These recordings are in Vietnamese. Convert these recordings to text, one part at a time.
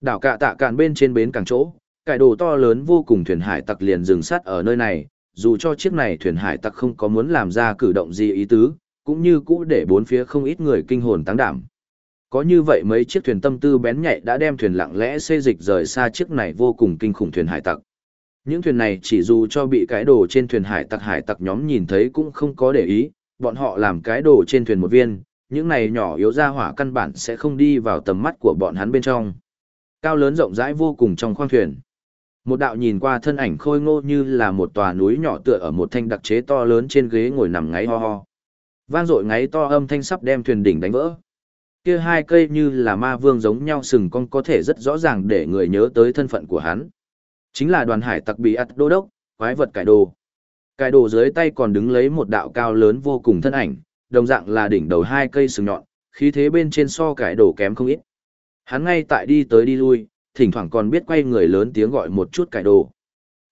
Đảo cạ tạ cạn bên trên bến càng chỗ, cải đồ to lớn vô cùng thuyền hải tặc liền dừng sát ở nơi này, dù cho chiếc này thuyền hải tặc không có muốn làm ra cử động gì ý tứ, cũng như cũ để bốn phía không ít người kinh hồn tăng đảm. Có như vậy mấy chiếc thuyền tâm tư bén nhạy đã đem thuyền lặng lẽ xê dịch rời xa chiếc này vô cùng kinh khủng thuyền hải tặc. Những thuyền này chỉ dù cho bị cái đồ trên thuyền hải tặc hải tặc nhóm nhìn thấy cũng không có để ý, bọn họ làm cái đồ trên thuyền một viên, những này nhỏ yếu ra hỏa căn bản sẽ không đi vào tầm mắt của bọn hắn bên trong. Cao lớn rộng rãi vô cùng trong khoang thuyền. Một đạo nhìn qua thân ảnh khôi ngô như là một tòa núi nhỏ tựa ở một thanh đặc chế to lớn trên ghế ngồi nằm ngáy ho ho. Vang dội ngáy to âm thanh sắp đem thuyền đỉnh đánh vỡ. Kia hai cây như là ma vương giống nhau sừng con có thể rất rõ ràng để người nhớ tới thân phận của hắn. Chính là đoàn hải tặc bị ắt đô đốc, quái vật cải đồ. Cải đồ dưới tay còn đứng lấy một đạo cao lớn vô cùng thân ảnh, đồng dạng là đỉnh đầu hai cây sừng nhọn, khí thế bên trên so cải đồ kém không ít. Hắn ngay tại đi tới đi lui, thỉnh thoảng còn biết quay người lớn tiếng gọi một chút cải đồ.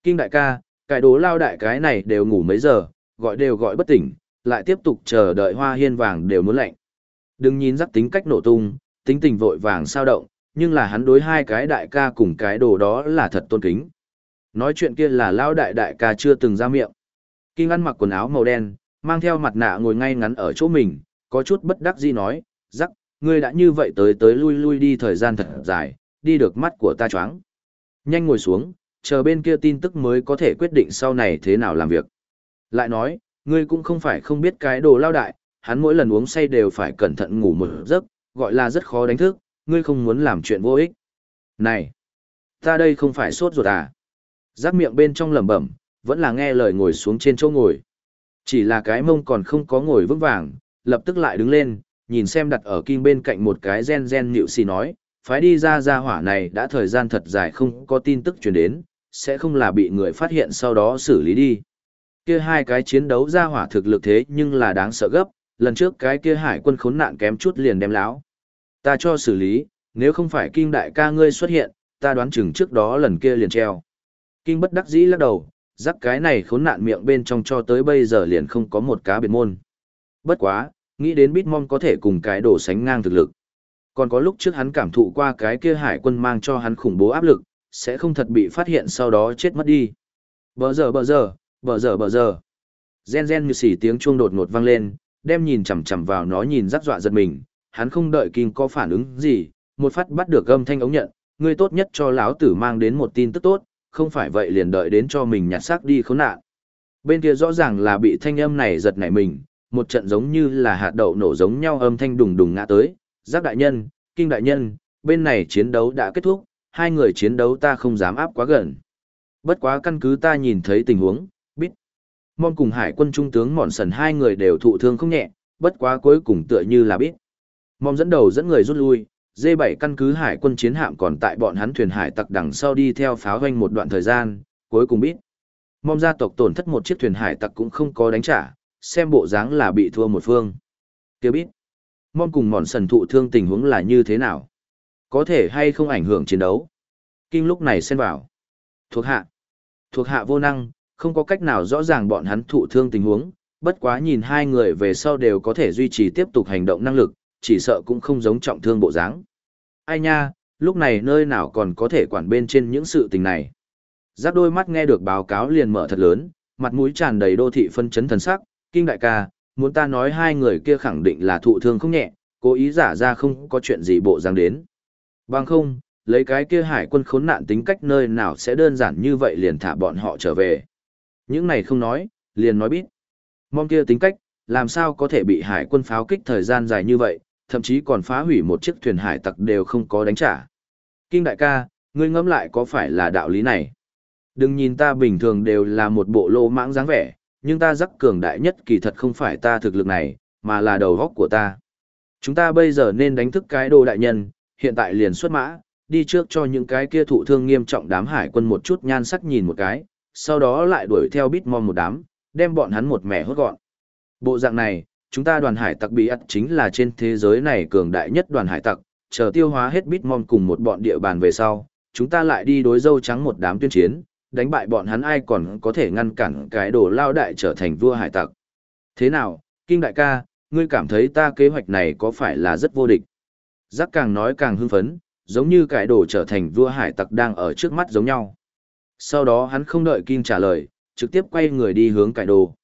Kinh đại ca, cải đồ lao đại cái này đều ngủ mấy giờ, gọi đều gọi bất tỉnh, lại tiếp tục chờ đợi hoa hiên vàng đều muốn lạnh. Đừng nhìn rắc tính cách nổ tung, tính tình vội vàng sao động, nhưng là hắn đối hai cái đại ca cùng cái đồ đó là thật tôn kính. Nói chuyện kia là lao đại đại ca chưa từng ra miệng. Kinh ăn mặc quần áo màu đen, mang theo mặt nạ ngồi ngay ngắn ở chỗ mình, có chút bất đắc dĩ nói, rắc, ngươi đã như vậy tới tới lui lui đi thời gian thật dài, đi được mắt của ta choáng. Nhanh ngồi xuống, chờ bên kia tin tức mới có thể quyết định sau này thế nào làm việc. Lại nói, ngươi cũng không phải không biết cái đồ lao đại, hắn mỗi lần uống say đều phải cẩn thận ngủ một giấc, gọi là rất khó đánh thức, ngươi không muốn làm chuyện vô ích. Này, ta đây không phải sốt ruột à? Giác miệng bên trong lẩm bẩm, vẫn là nghe lời ngồi xuống trên chỗ ngồi. Chỉ là cái mông còn không có ngồi vững vàng, lập tức lại đứng lên, nhìn xem đặt ở kim bên cạnh một cái gen gen nhịu xì nói, phái đi ra ra hỏa này đã thời gian thật dài không có tin tức truyền đến, sẽ không là bị người phát hiện sau đó xử lý đi. Kia hai cái chiến đấu ra hỏa thực lực thế nhưng là đáng sợ gấp, lần trước cái kia hải quân khốn nạn kém chút liền đem láo. Ta cho xử lý, nếu không phải kinh đại ca ngươi xuất hiện, ta đoán chừng trước đó lần kia liền treo. Kinh bất đắc dĩ lắc đầu, rắc cái này khốn nạn miệng bên trong cho tới bây giờ liền không có một cá biệt môn. Bất quá, nghĩ đến Bitmon có thể cùng cái đổ sánh ngang thực lực. Còn có lúc trước hắn cảm thụ qua cái kia hải quân mang cho hắn khủng bố áp lực, sẽ không thật bị phát hiện sau đó chết mất đi. Bờ giờ bờ giờ, bờ giờ bờ giờ. Gen gen như xỉ tiếng chuông đột ngột vang lên, đem nhìn chằm chằm vào nó nhìn rắc dọa giật mình, hắn không đợi Kinh có phản ứng gì, một phát bắt được âm thanh ống nhận, ngươi tốt nhất cho lão tử mang đến một tin tức tốt, không phải vậy liền đợi đến cho mình nhặt xác đi khốn nạn. Bên kia rõ ràng là bị thanh âm này giật nảy mình, một trận giống như là hạt đậu nổ giống nhau âm thanh đùng đùng ngã tới, giác đại nhân, kinh đại nhân, bên này chiến đấu đã kết thúc, hai người chiến đấu ta không dám áp quá gần. Bất quá căn cứ ta nhìn thấy tình huống, biết. Môn cùng hải quân trung tướng mòn sần hai người đều thụ thương không nhẹ, bất quá cuối cùng tựa như là biết. Mom dẫn đầu dẫn người rút lui, D7 căn cứ hải quân chiến hạm còn tại bọn hắn thuyền hải tặc đằng sau đi theo pháo hoanh một đoạn thời gian, cuối cùng biết. Mom gia tộc tổn thất một chiếc thuyền hải tặc cũng không có đánh trả, xem bộ dáng là bị thua một phương. Kêu biết. mong cùng mòn sần thụ thương tình huống là như thế nào? Có thể hay không ảnh hưởng chiến đấu? Kinh lúc này xen vào. Thuộc hạ. Thuộc hạ vô năng, không có cách nào rõ ràng bọn hắn thụ thương tình huống, bất quá nhìn hai người về sau đều có thể duy trì tiếp tục hành động năng lực, chỉ sợ cũng không giống trọng thương bộ dáng. Ai nha, lúc này nơi nào còn có thể quản bên trên những sự tình này. Giác đôi mắt nghe được báo cáo liền mở thật lớn, mặt mũi tràn đầy đô thị phân chấn thần sắc, kinh đại ca, muốn ta nói hai người kia khẳng định là thụ thương không nhẹ, cố ý giả ra không có chuyện gì bộ dáng đến. Bằng không, lấy cái kia hải quân khốn nạn tính cách nơi nào sẽ đơn giản như vậy liền thả bọn họ trở về. Những này không nói, liền nói biết. Mong kia tính cách, làm sao có thể bị hải quân pháo kích thời gian dài như vậy, thậm chí còn phá hủy một chiếc thuyền hải tặc đều không có đánh trả. Kinh đại ca, ngươi ngẫm lại có phải là đạo lý này? Đừng nhìn ta bình thường đều là một bộ lô mãng dáng vẻ, nhưng ta rắc cường đại nhất kỳ thật không phải ta thực lực này, mà là đầu góc của ta. Chúng ta bây giờ nên đánh thức cái đồ đại nhân, hiện tại liền xuất mã, đi trước cho những cái kia thụ thương nghiêm trọng đám hải quân một chút nhan sắc nhìn một cái, sau đó lại đuổi theo Bitmom một đám, đem bọn hắn một mẻ hốt gọn. Bộ dạng này, chúng ta đoàn hải tặc bị ắt chính là trên thế giới này cường đại nhất đoàn hải tặc, chờ tiêu hóa hết Bitmom cùng một bọn địa bàn về sau, chúng ta lại đi đối dâu trắng một đám tuyên chiến, đánh bại bọn hắn ai còn có thể ngăn cản cái đồ lao đại trở thành vua hải tặc. Thế nào, Kinh đại ca, ngươi cảm thấy ta kế hoạch này có phải là rất vô địch? Giác càng nói càng hưng phấn, giống như cải đồ trở thành vua hải tặc đang ở trước mắt giống nhau. Sau đó hắn không đợi Kim trả lời, trực tiếp quay người đi hướng cải đồ.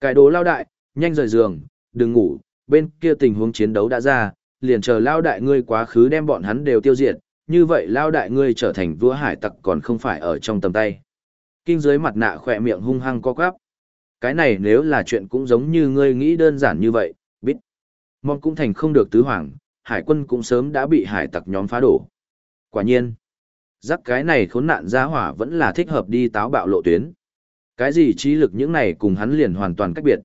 Cải đồ lao đại, nhanh rời giường, đừng ngủ, bên kia tình huống chiến đấu đã ra, liền chờ lao đại ngươi quá khứ đem bọn hắn đều tiêu diệt, như vậy lao đại ngươi trở thành vua hải tặc còn không phải ở trong tầm tay. Kinh dưới mặt nạ khỏe miệng hung hăng co quắp. Cái này nếu là chuyện cũng giống như ngươi nghĩ đơn giản như vậy, biết. Mong cũng thành không được tứ hoàng, hải quân cũng sớm đã bị hải tặc nhóm phá đổ. Quả nhiên, rắc cái này khốn nạn ra hỏa vẫn là thích hợp đi táo bạo lộ tuyến. Cái gì trí lực những này cùng hắn liền hoàn toàn cách biệt.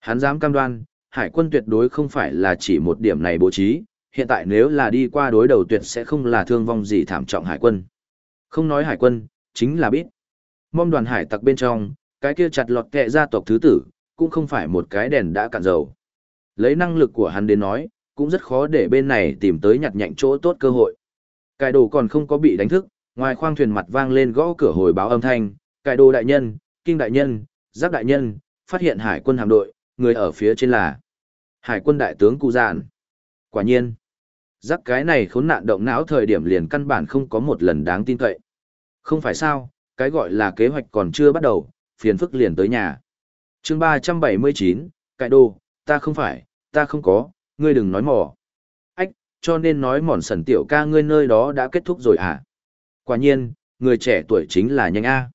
Hắn dám cam đoan, hải quân tuyệt đối không phải là chỉ một điểm này bố trí, hiện tại nếu là đi qua đối đầu tuyệt sẽ không là thương vong gì thảm trọng hải quân. Không nói hải quân, chính là biết. Mong đoàn hải tặc bên trong, cái kia chặt lọt kẹ gia tộc thứ tử, cũng không phải một cái đèn đã cạn dầu. Lấy năng lực của hắn đến nói, cũng rất khó để bên này tìm tới nhặt nhạnh chỗ tốt cơ hội. Cải đồ còn không có bị đánh thức, ngoài khoang thuyền mặt vang lên gõ cửa hồi báo âm thanh, cải đồ đại nhân, kinh đại nhân, giác đại nhân, phát hiện hải quân hạm đội, người ở phía trên là hải quân đại tướng cụ giản Quả nhiên, giác cái này khốn nạn động não thời điểm liền căn bản không có một lần đáng tin cậy. Không phải sao, cái gọi là kế hoạch còn chưa bắt đầu, phiền phức liền tới nhà. chương 379, cải đồ, ta không phải, ta không có, ngươi đừng nói mỏ. Ách, cho nên nói mòn sần tiểu ca ngươi nơi đó đã kết thúc rồi à? Quả nhiên, người trẻ tuổi chính là nhanh A.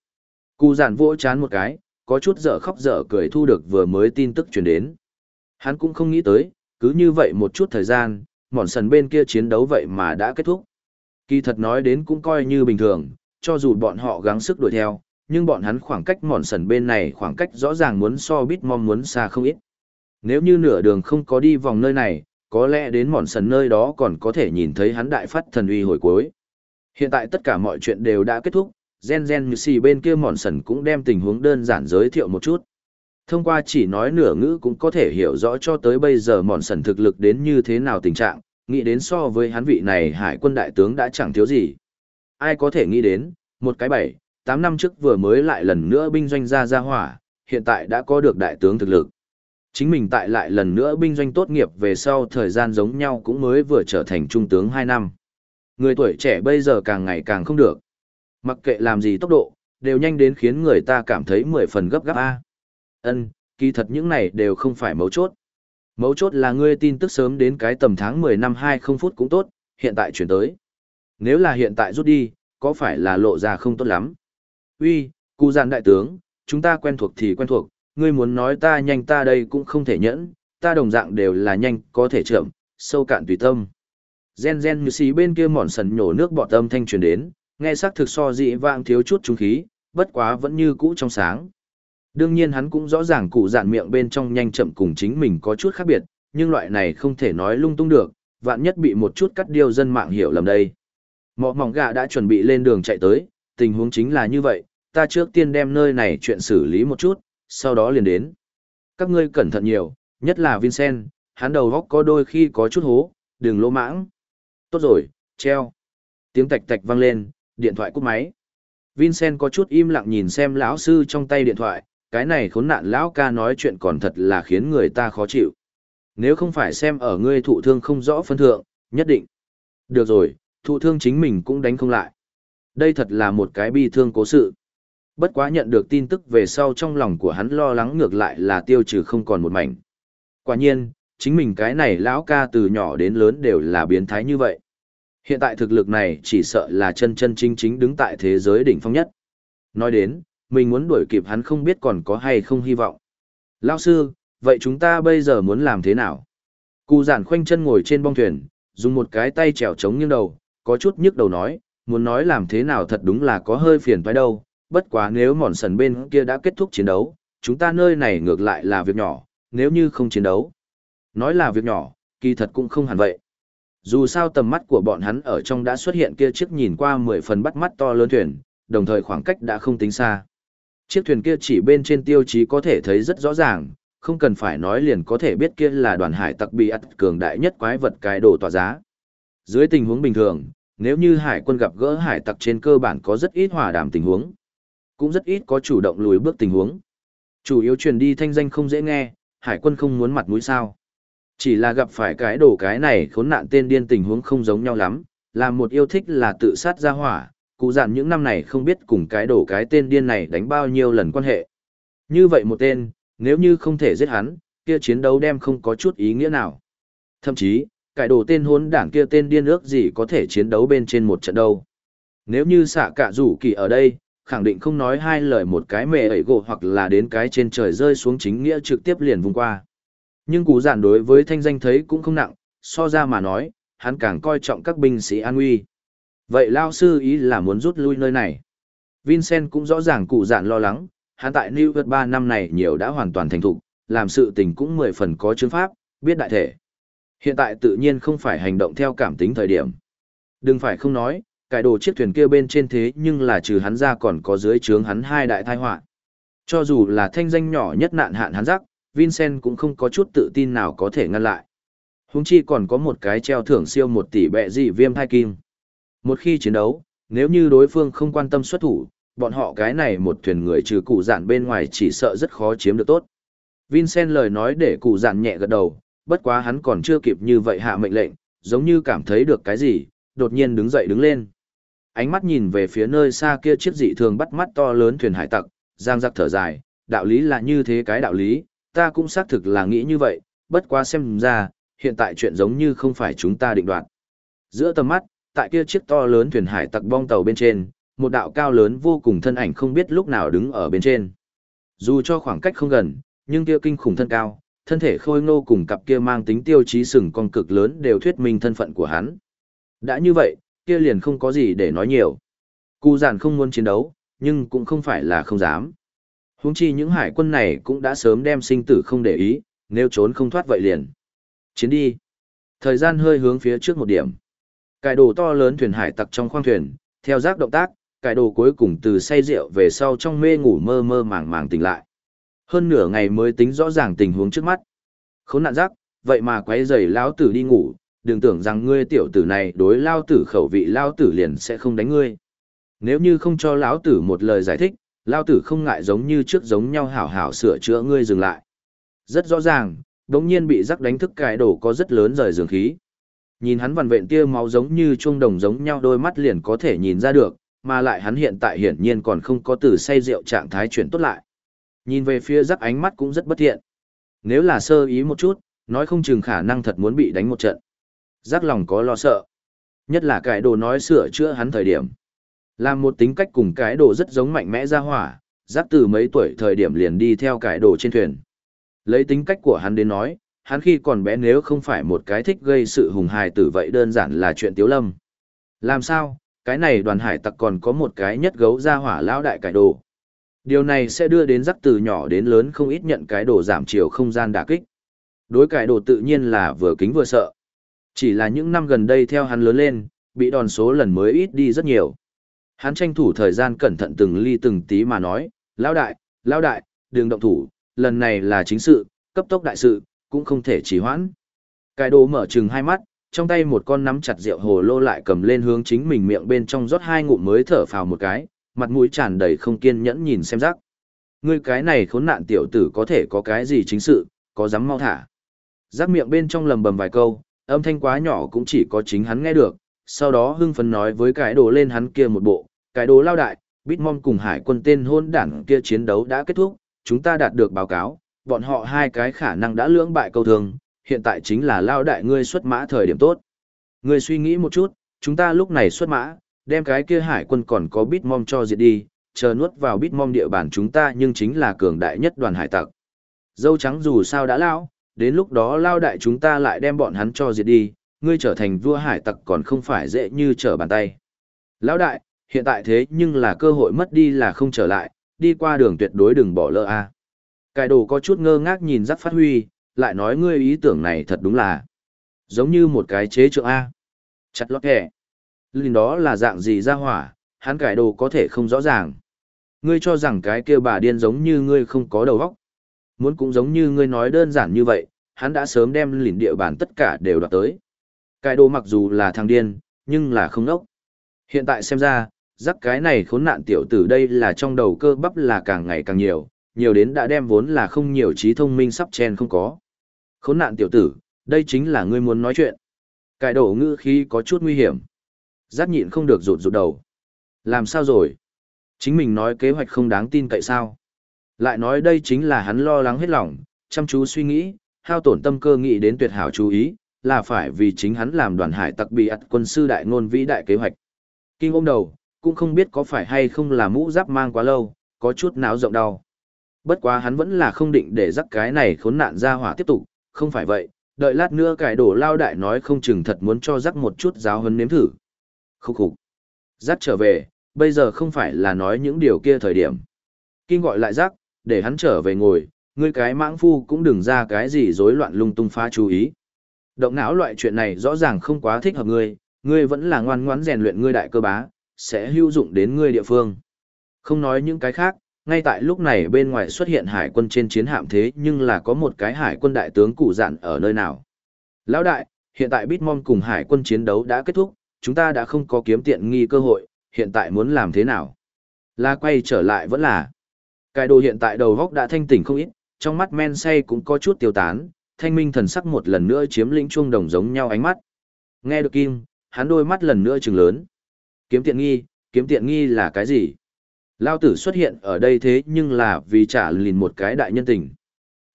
Cụ giản vỗ chán một cái, có chút dở khóc dở cười thu được vừa mới tin tức truyền đến. Hắn cũng không nghĩ tới, cứ như vậy một chút thời gian, mòn sần bên kia chiến đấu vậy mà đã kết thúc. Kỳ thật nói đến cũng coi như bình thường, cho dù bọn họ gắng sức đuổi theo, nhưng bọn hắn khoảng cách mòn sần bên này khoảng cách rõ ràng muốn so bít mong muốn xa không ít. Nếu như nửa đường không có đi vòng nơi này, có lẽ đến mòn sần nơi đó còn có thể nhìn thấy hắn đại phát thần uy hồi cuối. Hiện tại tất cả mọi chuyện đều đã kết thúc, Gen Gen Như Xì bên kia mòn sần cũng đem tình huống đơn giản giới thiệu một chút. Thông qua chỉ nói nửa ngữ cũng có thể hiểu rõ cho tới bây giờ mòn sần thực lực đến như thế nào tình trạng, nghĩ đến so với hắn vị này hải quân đại tướng đã chẳng thiếu gì. Ai có thể nghĩ đến, một cái bảy, tám năm trước vừa mới lại lần nữa binh doanh ra ra hỏa, hiện tại đã có được đại tướng thực lực. Chính mình tại lại lần nữa binh doanh tốt nghiệp về sau thời gian giống nhau cũng mới vừa trở thành trung tướng 2 năm. Người tuổi trẻ bây giờ càng ngày càng không được. Mặc kệ làm gì tốc độ, đều nhanh đến khiến người ta cảm thấy 10 phần gấp gáp A. Ân, kỳ thật những này đều không phải mấu chốt. Mấu chốt là ngươi tin tức sớm đến cái tầm tháng 10 năm 20 phút cũng tốt, hiện tại chuyển tới. Nếu là hiện tại rút đi, có phải là lộ ra không tốt lắm? Uy, cụ giàn đại tướng, chúng ta quen thuộc thì quen thuộc, ngươi muốn nói ta nhanh ta đây cũng không thể nhẫn, ta đồng dạng đều là nhanh, có thể chậm, sâu cạn tùy tâm. Gen gen như xí bên kia mòn sần nhổ nước bọt âm thanh truyền đến, nghe sắc thực so dị vạng thiếu chút trung khí, bất quá vẫn như cũ trong sáng. Đương nhiên hắn cũng rõ ràng cụ dạn miệng bên trong nhanh chậm cùng chính mình có chút khác biệt, nhưng loại này không thể nói lung tung được, vạn nhất bị một chút cắt điêu dân mạng hiểu lầm đây. Mọ mỏng gà đã chuẩn bị lên đường chạy tới, tình huống chính là như vậy, ta trước tiên đem nơi này chuyện xử lý một chút, sau đó liền đến. Các ngươi cẩn thận nhiều, nhất là Vincent, hắn đầu góc có đôi khi có chút hố, đừng lỗ mãng. Tốt rồi, treo. Tiếng tạch tạch vang lên, điện thoại cúp máy. Vincent có chút im lặng nhìn xem lão sư trong tay điện thoại, cái này khốn nạn lão ca nói chuyện còn thật là khiến người ta khó chịu. Nếu không phải xem ở ngươi thụ thương không rõ phân thượng, nhất định. Được rồi, thụ thương chính mình cũng đánh không lại. Đây thật là một cái bi thương cố sự. Bất quá nhận được tin tức về sau trong lòng của hắn lo lắng ngược lại là tiêu trừ không còn một mảnh. Quả nhiên, chính mình cái này lão ca từ nhỏ đến lớn đều là biến thái như vậy. Hiện tại thực lực này chỉ sợ là chân chân chính chính đứng tại thế giới đỉnh phong nhất. Nói đến, mình muốn đuổi kịp hắn không biết còn có hay không hy vọng. Lão sư, vậy chúng ta bây giờ muốn làm thế nào? Cụ giản khoanh chân ngồi trên bong thuyền, dùng một cái tay trèo chống nghiêng đầu, có chút nhức đầu nói, muốn nói làm thế nào thật đúng là có hơi phiền phải đâu, bất quá nếu mòn sần bên kia đã kết thúc chiến đấu, chúng ta nơi này ngược lại là việc nhỏ, nếu như không chiến đấu. Nói là việc nhỏ, kỳ thật cũng không hẳn vậy. Dù sao tầm mắt của bọn hắn ở trong đã xuất hiện kia chiếc nhìn qua 10 phần bắt mắt to lớn thuyền, đồng thời khoảng cách đã không tính xa. Chiếc thuyền kia chỉ bên trên tiêu chí có thể thấy rất rõ ràng, không cần phải nói liền có thể biết kia là đoàn hải tặc bị ắt cường đại nhất quái vật cái đồ tỏa giá. Dưới tình huống bình thường, nếu như hải quân gặp gỡ hải tặc trên cơ bản có rất ít hòa đàm tình huống cũng rất ít có chủ động lùi bước tình huống. Chủ yếu truyền đi thanh danh không dễ nghe, hải quân không muốn mặt mũi sao. Chỉ là gặp phải cái đồ cái này khốn nạn tên điên tình huống không giống nhau lắm, là một yêu thích là tự sát ra hỏa, cụ dặn những năm này không biết cùng cái đổ cái tên điên này đánh bao nhiêu lần quan hệ. Như vậy một tên, nếu như không thể giết hắn, kia chiến đấu đem không có chút ý nghĩa nào. Thậm chí, cải đồ tên hốn đảng kia tên điên ước gì có thể chiến đấu bên trên một trận đâu. Nếu như xạ cả rủ kỳ ở đây, khẳng định không nói hai lời một cái mẹ ấy gỗ hoặc là đến cái trên trời rơi xuống chính nghĩa trực tiếp liền vùng qua. Nhưng cụ giản đối với thanh danh thấy cũng không nặng, so ra mà nói, hắn càng coi trọng các binh sĩ an nguy. Vậy lao sư ý là muốn rút lui nơi này. Vincent cũng rõ ràng cụ dạn lo lắng, hắn tại New York 3 năm này nhiều đã hoàn toàn thành thục, làm sự tình cũng mười phần có chứng pháp, biết đại thể. Hiện tại tự nhiên không phải hành động theo cảm tính thời điểm. Đừng phải không nói, cải đồ chiếc thuyền kia bên trên thế nhưng là trừ hắn ra còn có dưới trướng hắn hai đại thai họa Cho dù là thanh danh nhỏ nhất nạn hạn hắn rắc, Vincent cũng không có chút tự tin nào có thể ngăn lại. Húng chi còn có một cái treo thưởng siêu một tỷ bệ dị viêm thai kim. Một khi chiến đấu, nếu như đối phương không quan tâm xuất thủ, bọn họ cái này một thuyền người trừ cụ giản bên ngoài chỉ sợ rất khó chiếm được tốt. Vincent lời nói để cụ giản nhẹ gật đầu, bất quá hắn còn chưa kịp như vậy hạ mệnh lệnh, giống như cảm thấy được cái gì, đột nhiên đứng dậy đứng lên. Ánh mắt nhìn về phía nơi xa kia chiếc dị thường bắt mắt to lớn thuyền hải tặc, giang giặc thở dài, đạo lý là như thế cái đạo lý, ta cũng xác thực là nghĩ như vậy, bất quá xem ra, hiện tại chuyện giống như không phải chúng ta định đoạt. Giữa tầm mắt, tại kia chiếc to lớn thuyền hải tặc bong tàu bên trên, một đạo cao lớn vô cùng thân ảnh không biết lúc nào đứng ở bên trên. Dù cho khoảng cách không gần, nhưng kia kinh khủng thân cao, thân thể khôi ngô cùng cặp kia mang tính tiêu chí sừng con cực lớn đều thuyết minh thân phận của hắn. Đã như vậy, kia liền không có gì để nói nhiều. Cụ giản không muốn chiến đấu, nhưng cũng không phải là không dám. Huống chi những hải quân này cũng đã sớm đem sinh tử không để ý, nếu trốn không thoát vậy liền. Chiến đi. Thời gian hơi hướng phía trước một điểm. Cải đồ to lớn thuyền hải tặc trong khoang thuyền, theo giác động tác, cải đồ cuối cùng từ say rượu về sau trong mê ngủ mơ mơ màng màng tỉnh lại. Hơn nửa ngày mới tính rõ ràng tình huống trước mắt. Khốn nạn giác, vậy mà quấy rầy lão tử đi ngủ, đừng tưởng rằng ngươi tiểu tử này đối lao tử khẩu vị lao tử liền sẽ không đánh ngươi. Nếu như không cho lão tử một lời giải thích, lao tử không ngại giống như trước giống nhau hảo hảo sửa chữa ngươi dừng lại. Rất rõ ràng, đống nhiên bị rắc đánh thức cái đồ có rất lớn rời dường khí. Nhìn hắn vằn vện tia máu giống như chuông đồng giống nhau đôi mắt liền có thể nhìn ra được, mà lại hắn hiện tại hiển nhiên còn không có từ say rượu trạng thái chuyển tốt lại. Nhìn về phía rắc ánh mắt cũng rất bất thiện. Nếu là sơ ý một chút, nói không chừng khả năng thật muốn bị đánh một trận. Rắc lòng có lo sợ. Nhất là cái đồ nói sửa chữa hắn thời điểm. Làm một tính cách cùng cái đồ rất giống mạnh mẽ ra hỏa, rắc từ mấy tuổi thời điểm liền đi theo cái đồ trên thuyền. Lấy tính cách của hắn đến nói, hắn khi còn bé nếu không phải một cái thích gây sự hùng hài tử vậy đơn giản là chuyện tiếu lâm. Làm sao, cái này đoàn hải tặc còn có một cái nhất gấu ra hỏa lão đại cải đồ. Điều này sẽ đưa đến rắc từ nhỏ đến lớn không ít nhận cái đồ giảm chiều không gian đả kích. Đối cải đồ tự nhiên là vừa kính vừa sợ. Chỉ là những năm gần đây theo hắn lớn lên, bị đòn số lần mới ít đi rất nhiều. Hắn tranh thủ thời gian cẩn thận từng ly từng tí mà nói, lão đại, lão đại, đừng động thủ, lần này là chính sự, cấp tốc đại sự, cũng không thể trì hoãn. Cái đồ mở chừng hai mắt, trong tay một con nắm chặt rượu hồ lô lại cầm lên hướng chính mình miệng bên trong rót hai ngụm mới thở phào một cái, mặt mũi tràn đầy không kiên nhẫn nhìn xem rắc. Ngươi cái này khốn nạn tiểu tử có thể có cái gì chính sự, có dám mau thả. Rắc miệng bên trong lầm bầm vài câu, âm thanh quá nhỏ cũng chỉ có chính hắn nghe được, sau đó hưng phấn nói với cái đồ lên hắn kia một bộ, cái đồ lao đại, Bitmom cùng hải quân tên hôn đảng kia chiến đấu đã kết thúc, chúng ta đạt được báo cáo, bọn họ hai cái khả năng đã lưỡng bại câu thường, hiện tại chính là lao đại ngươi xuất mã thời điểm tốt. Ngươi suy nghĩ một chút, chúng ta lúc này xuất mã, đem cái kia hải quân còn có Bitmom cho diệt đi, chờ nuốt vào Bitmom địa bàn chúng ta nhưng chính là cường đại nhất đoàn hải tặc. Dâu trắng dù sao đã lao, đến lúc đó lao đại chúng ta lại đem bọn hắn cho diệt đi, ngươi trở thành vua hải tặc còn không phải dễ như trở bàn tay. Lão đại, hiện tại thế nhưng là cơ hội mất đi là không trở lại, đi qua đường tuyệt đối đừng bỏ lỡ a. Cải đồ có chút ngơ ngác nhìn giác phát huy, lại nói ngươi ý tưởng này thật đúng là giống như một cái chế trượng A. Chặt lót kẻ. Linh đó là dạng gì ra hỏa, hắn cải đồ có thể không rõ ràng. Ngươi cho rằng cái kia bà điên giống như ngươi không có đầu óc. Muốn cũng giống như ngươi nói đơn giản như vậy, hắn đã sớm đem lìn địa bàn tất cả đều đoạt tới. Cải đồ mặc dù là thằng điên, nhưng là không ốc. Hiện tại xem ra, rắc cái này khốn nạn tiểu tử đây là trong đầu cơ bắp là càng ngày càng nhiều, nhiều đến đã đem vốn là không nhiều trí thông minh sắp chen không có. Khốn nạn tiểu tử, đây chính là ngươi muốn nói chuyện. Cải đổ ngữ khí có chút nguy hiểm. Giác nhịn không được rụt rụt đầu. Làm sao rồi? Chính mình nói kế hoạch không đáng tin cậy sao? Lại nói đây chính là hắn lo lắng hết lòng, chăm chú suy nghĩ, hao tổn tâm cơ nghĩ đến tuyệt hảo chú ý, là phải vì chính hắn làm đoàn hải tặc bị ặt quân sư đại ngôn vĩ đại kế hoạch. Kinh ôm đầu, cũng không biết có phải hay không là mũ giáp mang quá lâu, có chút náo rộng đau. Bất quá hắn vẫn là không định để rắc cái này khốn nạn ra hỏa tiếp tục, không phải vậy, đợi lát nữa cải đổ lao đại nói không chừng thật muốn cho rắc một chút giáo hấn nếm thử. Khúc khục. Rắc trở về, bây giờ không phải là nói những điều kia thời điểm. Kinh gọi lại rắc, để hắn trở về ngồi, ngươi cái mãng phu cũng đừng ra cái gì rối loạn lung tung phá chú ý. Động não loại chuyện này rõ ràng không quá thích hợp ngươi, ngươi vẫn là ngoan ngoãn rèn luyện ngươi đại cơ bá, sẽ hữu dụng đến ngươi địa phương. Không nói những cái khác, ngay tại lúc này bên ngoài xuất hiện hải quân trên chiến hạm thế nhưng là có một cái hải quân đại tướng cụ dặn ở nơi nào. Lão đại, hiện tại Bitmon cùng hải quân chiến đấu đã kết thúc, chúng ta đã không có kiếm tiện nghi cơ hội, hiện tại muốn làm thế nào? la quay trở lại vẫn là. Cái đồ hiện tại đầu góc đã thanh tỉnh không ít, trong mắt men say cũng có chút tiêu tán, thanh minh thần sắc một lần nữa chiếm lĩnh chuông đồng giống nhau ánh mắt. Nghe được Kim, hắn đôi mắt lần nữa trừng lớn. Kiếm tiện nghi, kiếm tiện nghi là cái gì? Lao tử xuất hiện ở đây thế nhưng là vì trả lìn một cái đại nhân tình.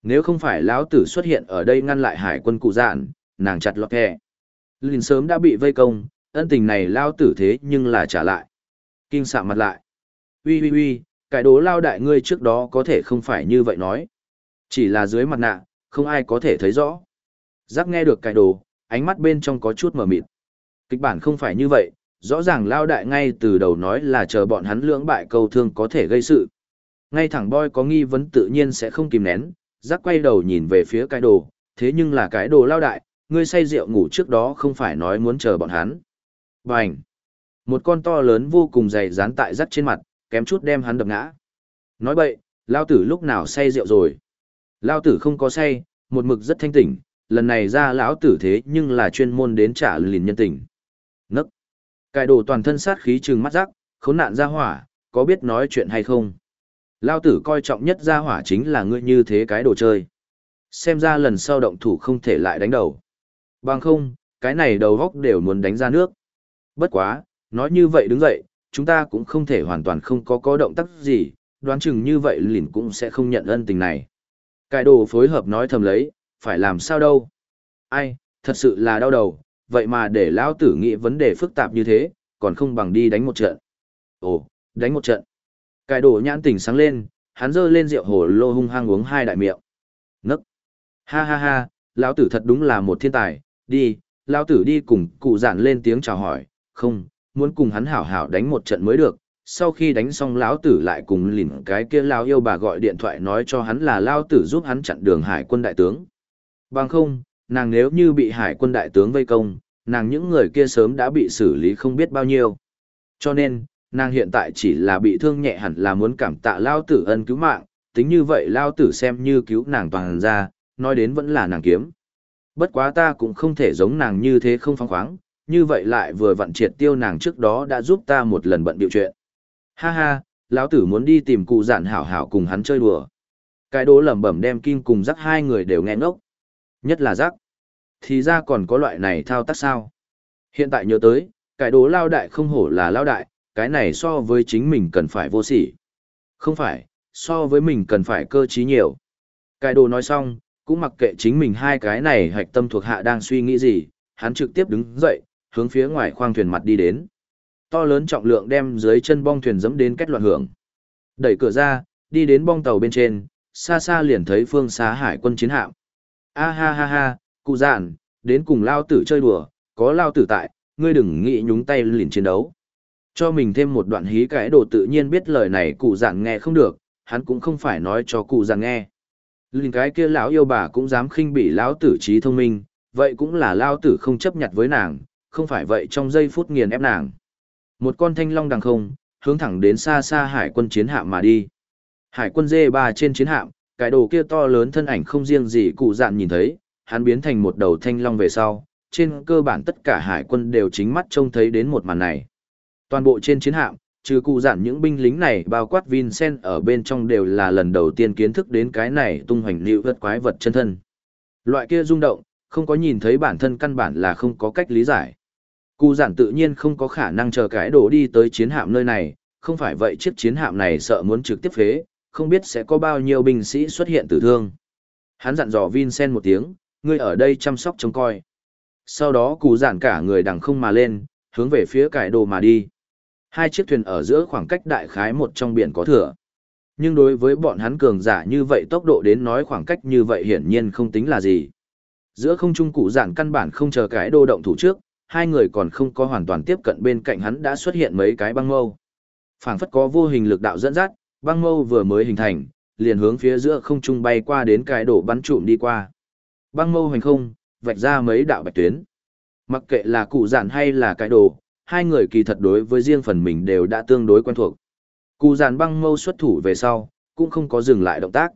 Nếu không phải lão tử xuất hiện ở đây ngăn lại hải quân cụ dạn, nàng chặt lọt kẹ. Lìn sớm đã bị vây công, ân tình này lao tử thế nhưng là trả lại. Kinh sạm mặt lại. Ui ui ui, cái đố lao đại ngươi trước đó có thể không phải như vậy nói. Chỉ là dưới mặt nạ, không ai có thể thấy rõ. Giác nghe được cái đồ, ánh mắt bên trong có chút mở mịt. Kịch bản không phải như vậy, rõ ràng lao đại ngay từ đầu nói là chờ bọn hắn lưỡng bại câu thương có thể gây sự. Ngay thẳng boy có nghi vấn tự nhiên sẽ không kìm nén, giác quay đầu nhìn về phía cái đồ, thế nhưng là cái đồ lao đại, ngươi say rượu ngủ trước đó không phải nói muốn chờ bọn hắn. Bành! Một con to lớn vô cùng dày dán tại rắc trên mặt, kém chút đem hắn đập ngã. Nói bậy, lao tử lúc nào say rượu rồi. Lao tử không có say, một mực rất thanh tỉnh, lần này ra lão tử thế nhưng là chuyên môn đến trả lìn nhân tình. Nấc! Cải đồ toàn thân sát khí trừng mắt rắc, khốn nạn ra hỏa, có biết nói chuyện hay không? Lao tử coi trọng nhất ra hỏa chính là ngươi như thế cái đồ chơi. Xem ra lần sau động thủ không thể lại đánh đầu. Bằng không, cái này đầu góc đều muốn đánh ra nước. Bất quá, nói như vậy đứng dậy, chúng ta cũng không thể hoàn toàn không có có động tác gì, đoán chừng như vậy lìn cũng sẽ không nhận ân tình này. Cái đồ phối hợp nói thầm lấy, phải làm sao đâu. Ai, thật sự là đau đầu, vậy mà để lão tử nghĩ vấn đề phức tạp như thế, còn không bằng đi đánh một trận. Ồ, đánh một trận. Cái đồ nhãn tỉnh sáng lên, hắn giơ lên rượu hồ lô hung hăng uống hai đại miệng. Nấc. Ha ha ha, lão tử thật đúng là một thiên tài, đi, lão tử đi cùng cụ giản lên tiếng chào hỏi, không, muốn cùng hắn hảo hảo đánh một trận mới được. Sau khi đánh xong lão tử lại cùng lìn cái kia lão yêu bà gọi điện thoại nói cho hắn là lão tử giúp hắn chặn đường hải quân đại tướng. Bằng không, nàng nếu như bị hải quân đại tướng vây công, nàng những người kia sớm đã bị xử lý không biết bao nhiêu. Cho nên, nàng hiện tại chỉ là bị thương nhẹ hẳn là muốn cảm tạ lao tử ân cứu mạng, tính như vậy lao tử xem như cứu nàng toàn ra, nói đến vẫn là nàng kiếm. Bất quá ta cũng không thể giống nàng như thế không phóng khoáng, như vậy lại vừa vặn triệt tiêu nàng trước đó đã giúp ta một lần bận biểu chuyện. Ha ha, lão tử muốn đi tìm cụ giản hảo hảo cùng hắn chơi đùa. Cái đố lẩm bẩm đem kim cùng rắc hai người đều nghe ngốc. Nhất là rắc. Thì ra còn có loại này thao tác sao. Hiện tại nhớ tới, cái đố lao đại không hổ là lao đại, cái này so với chính mình cần phải vô sỉ. Không phải, so với mình cần phải cơ trí nhiều. Cái đồ nói xong, cũng mặc kệ chính mình hai cái này hạch tâm thuộc hạ đang suy nghĩ gì, hắn trực tiếp đứng dậy, hướng phía ngoài khoang thuyền mặt đi đến. To lớn trọng lượng đem dưới chân bong thuyền dẫm đến cách loạn hưởng. Đẩy cửa ra, đi đến bong tàu bên trên, xa xa liền thấy phương xá hải quân chiến hạm. A ha ha ha, cụ giản, đến cùng lao tử chơi đùa, có lao tử tại, ngươi đừng nghĩ nhúng tay liền chiến đấu. Cho mình thêm một đoạn hí cái đồ tự nhiên biết lời này cụ giản nghe không được, hắn cũng không phải nói cho cụ giản nghe. Liền cái kia lão yêu bà cũng dám khinh bỉ lão tử trí thông minh, vậy cũng là lao tử không chấp nhận với nàng, không phải vậy trong giây phút nghiền ép nàng. Một con thanh long đằng không, hướng thẳng đến xa xa hải quân chiến hạm mà đi. Hải quân dê ba trên chiến hạm, cái đồ kia to lớn thân ảnh không riêng gì cụ dạn nhìn thấy, hắn biến thành một đầu thanh long về sau, trên cơ bản tất cả hải quân đều chính mắt trông thấy đến một màn này. Toàn bộ trên chiến hạm, trừ cụ dạn những binh lính này bao quát Vincent ở bên trong đều là lần đầu tiên kiến thức đến cái này tung hoành lưu vật quái vật chân thân. Loại kia rung động, không có nhìn thấy bản thân căn bản là không có cách lý giải. Cụ giản tự nhiên không có khả năng chờ cái đồ đi tới chiến hạm nơi này, không phải vậy chiếc chiến hạm này sợ muốn trực tiếp phế, không biết sẽ có bao nhiêu binh sĩ xuất hiện tử thương. Hắn dặn dò Vincent một tiếng, ngươi ở đây chăm sóc trông coi. Sau đó cụ giản cả người đằng không mà lên, hướng về phía cải đồ mà đi. Hai chiếc thuyền ở giữa khoảng cách đại khái một trong biển có thừa. Nhưng đối với bọn hắn cường giả như vậy tốc độ đến nói khoảng cách như vậy hiển nhiên không tính là gì. Giữa không trung cụ giản căn bản không chờ cái đô động thủ trước, hai người còn không có hoàn toàn tiếp cận bên cạnh hắn đã xuất hiện mấy cái băng mâu. phảng phất có vô hình lực đạo dẫn dắt, băng mâu vừa mới hình thành, liền hướng phía giữa không trung bay qua đến cái đổ bắn trụm đi qua. Băng mâu hành không, vạch ra mấy đạo bạch tuyến. Mặc kệ là cụ giản hay là cái đồ, hai người kỳ thật đối với riêng phần mình đều đã tương đối quen thuộc. Cụ giản băng mâu xuất thủ về sau, cũng không có dừng lại động tác.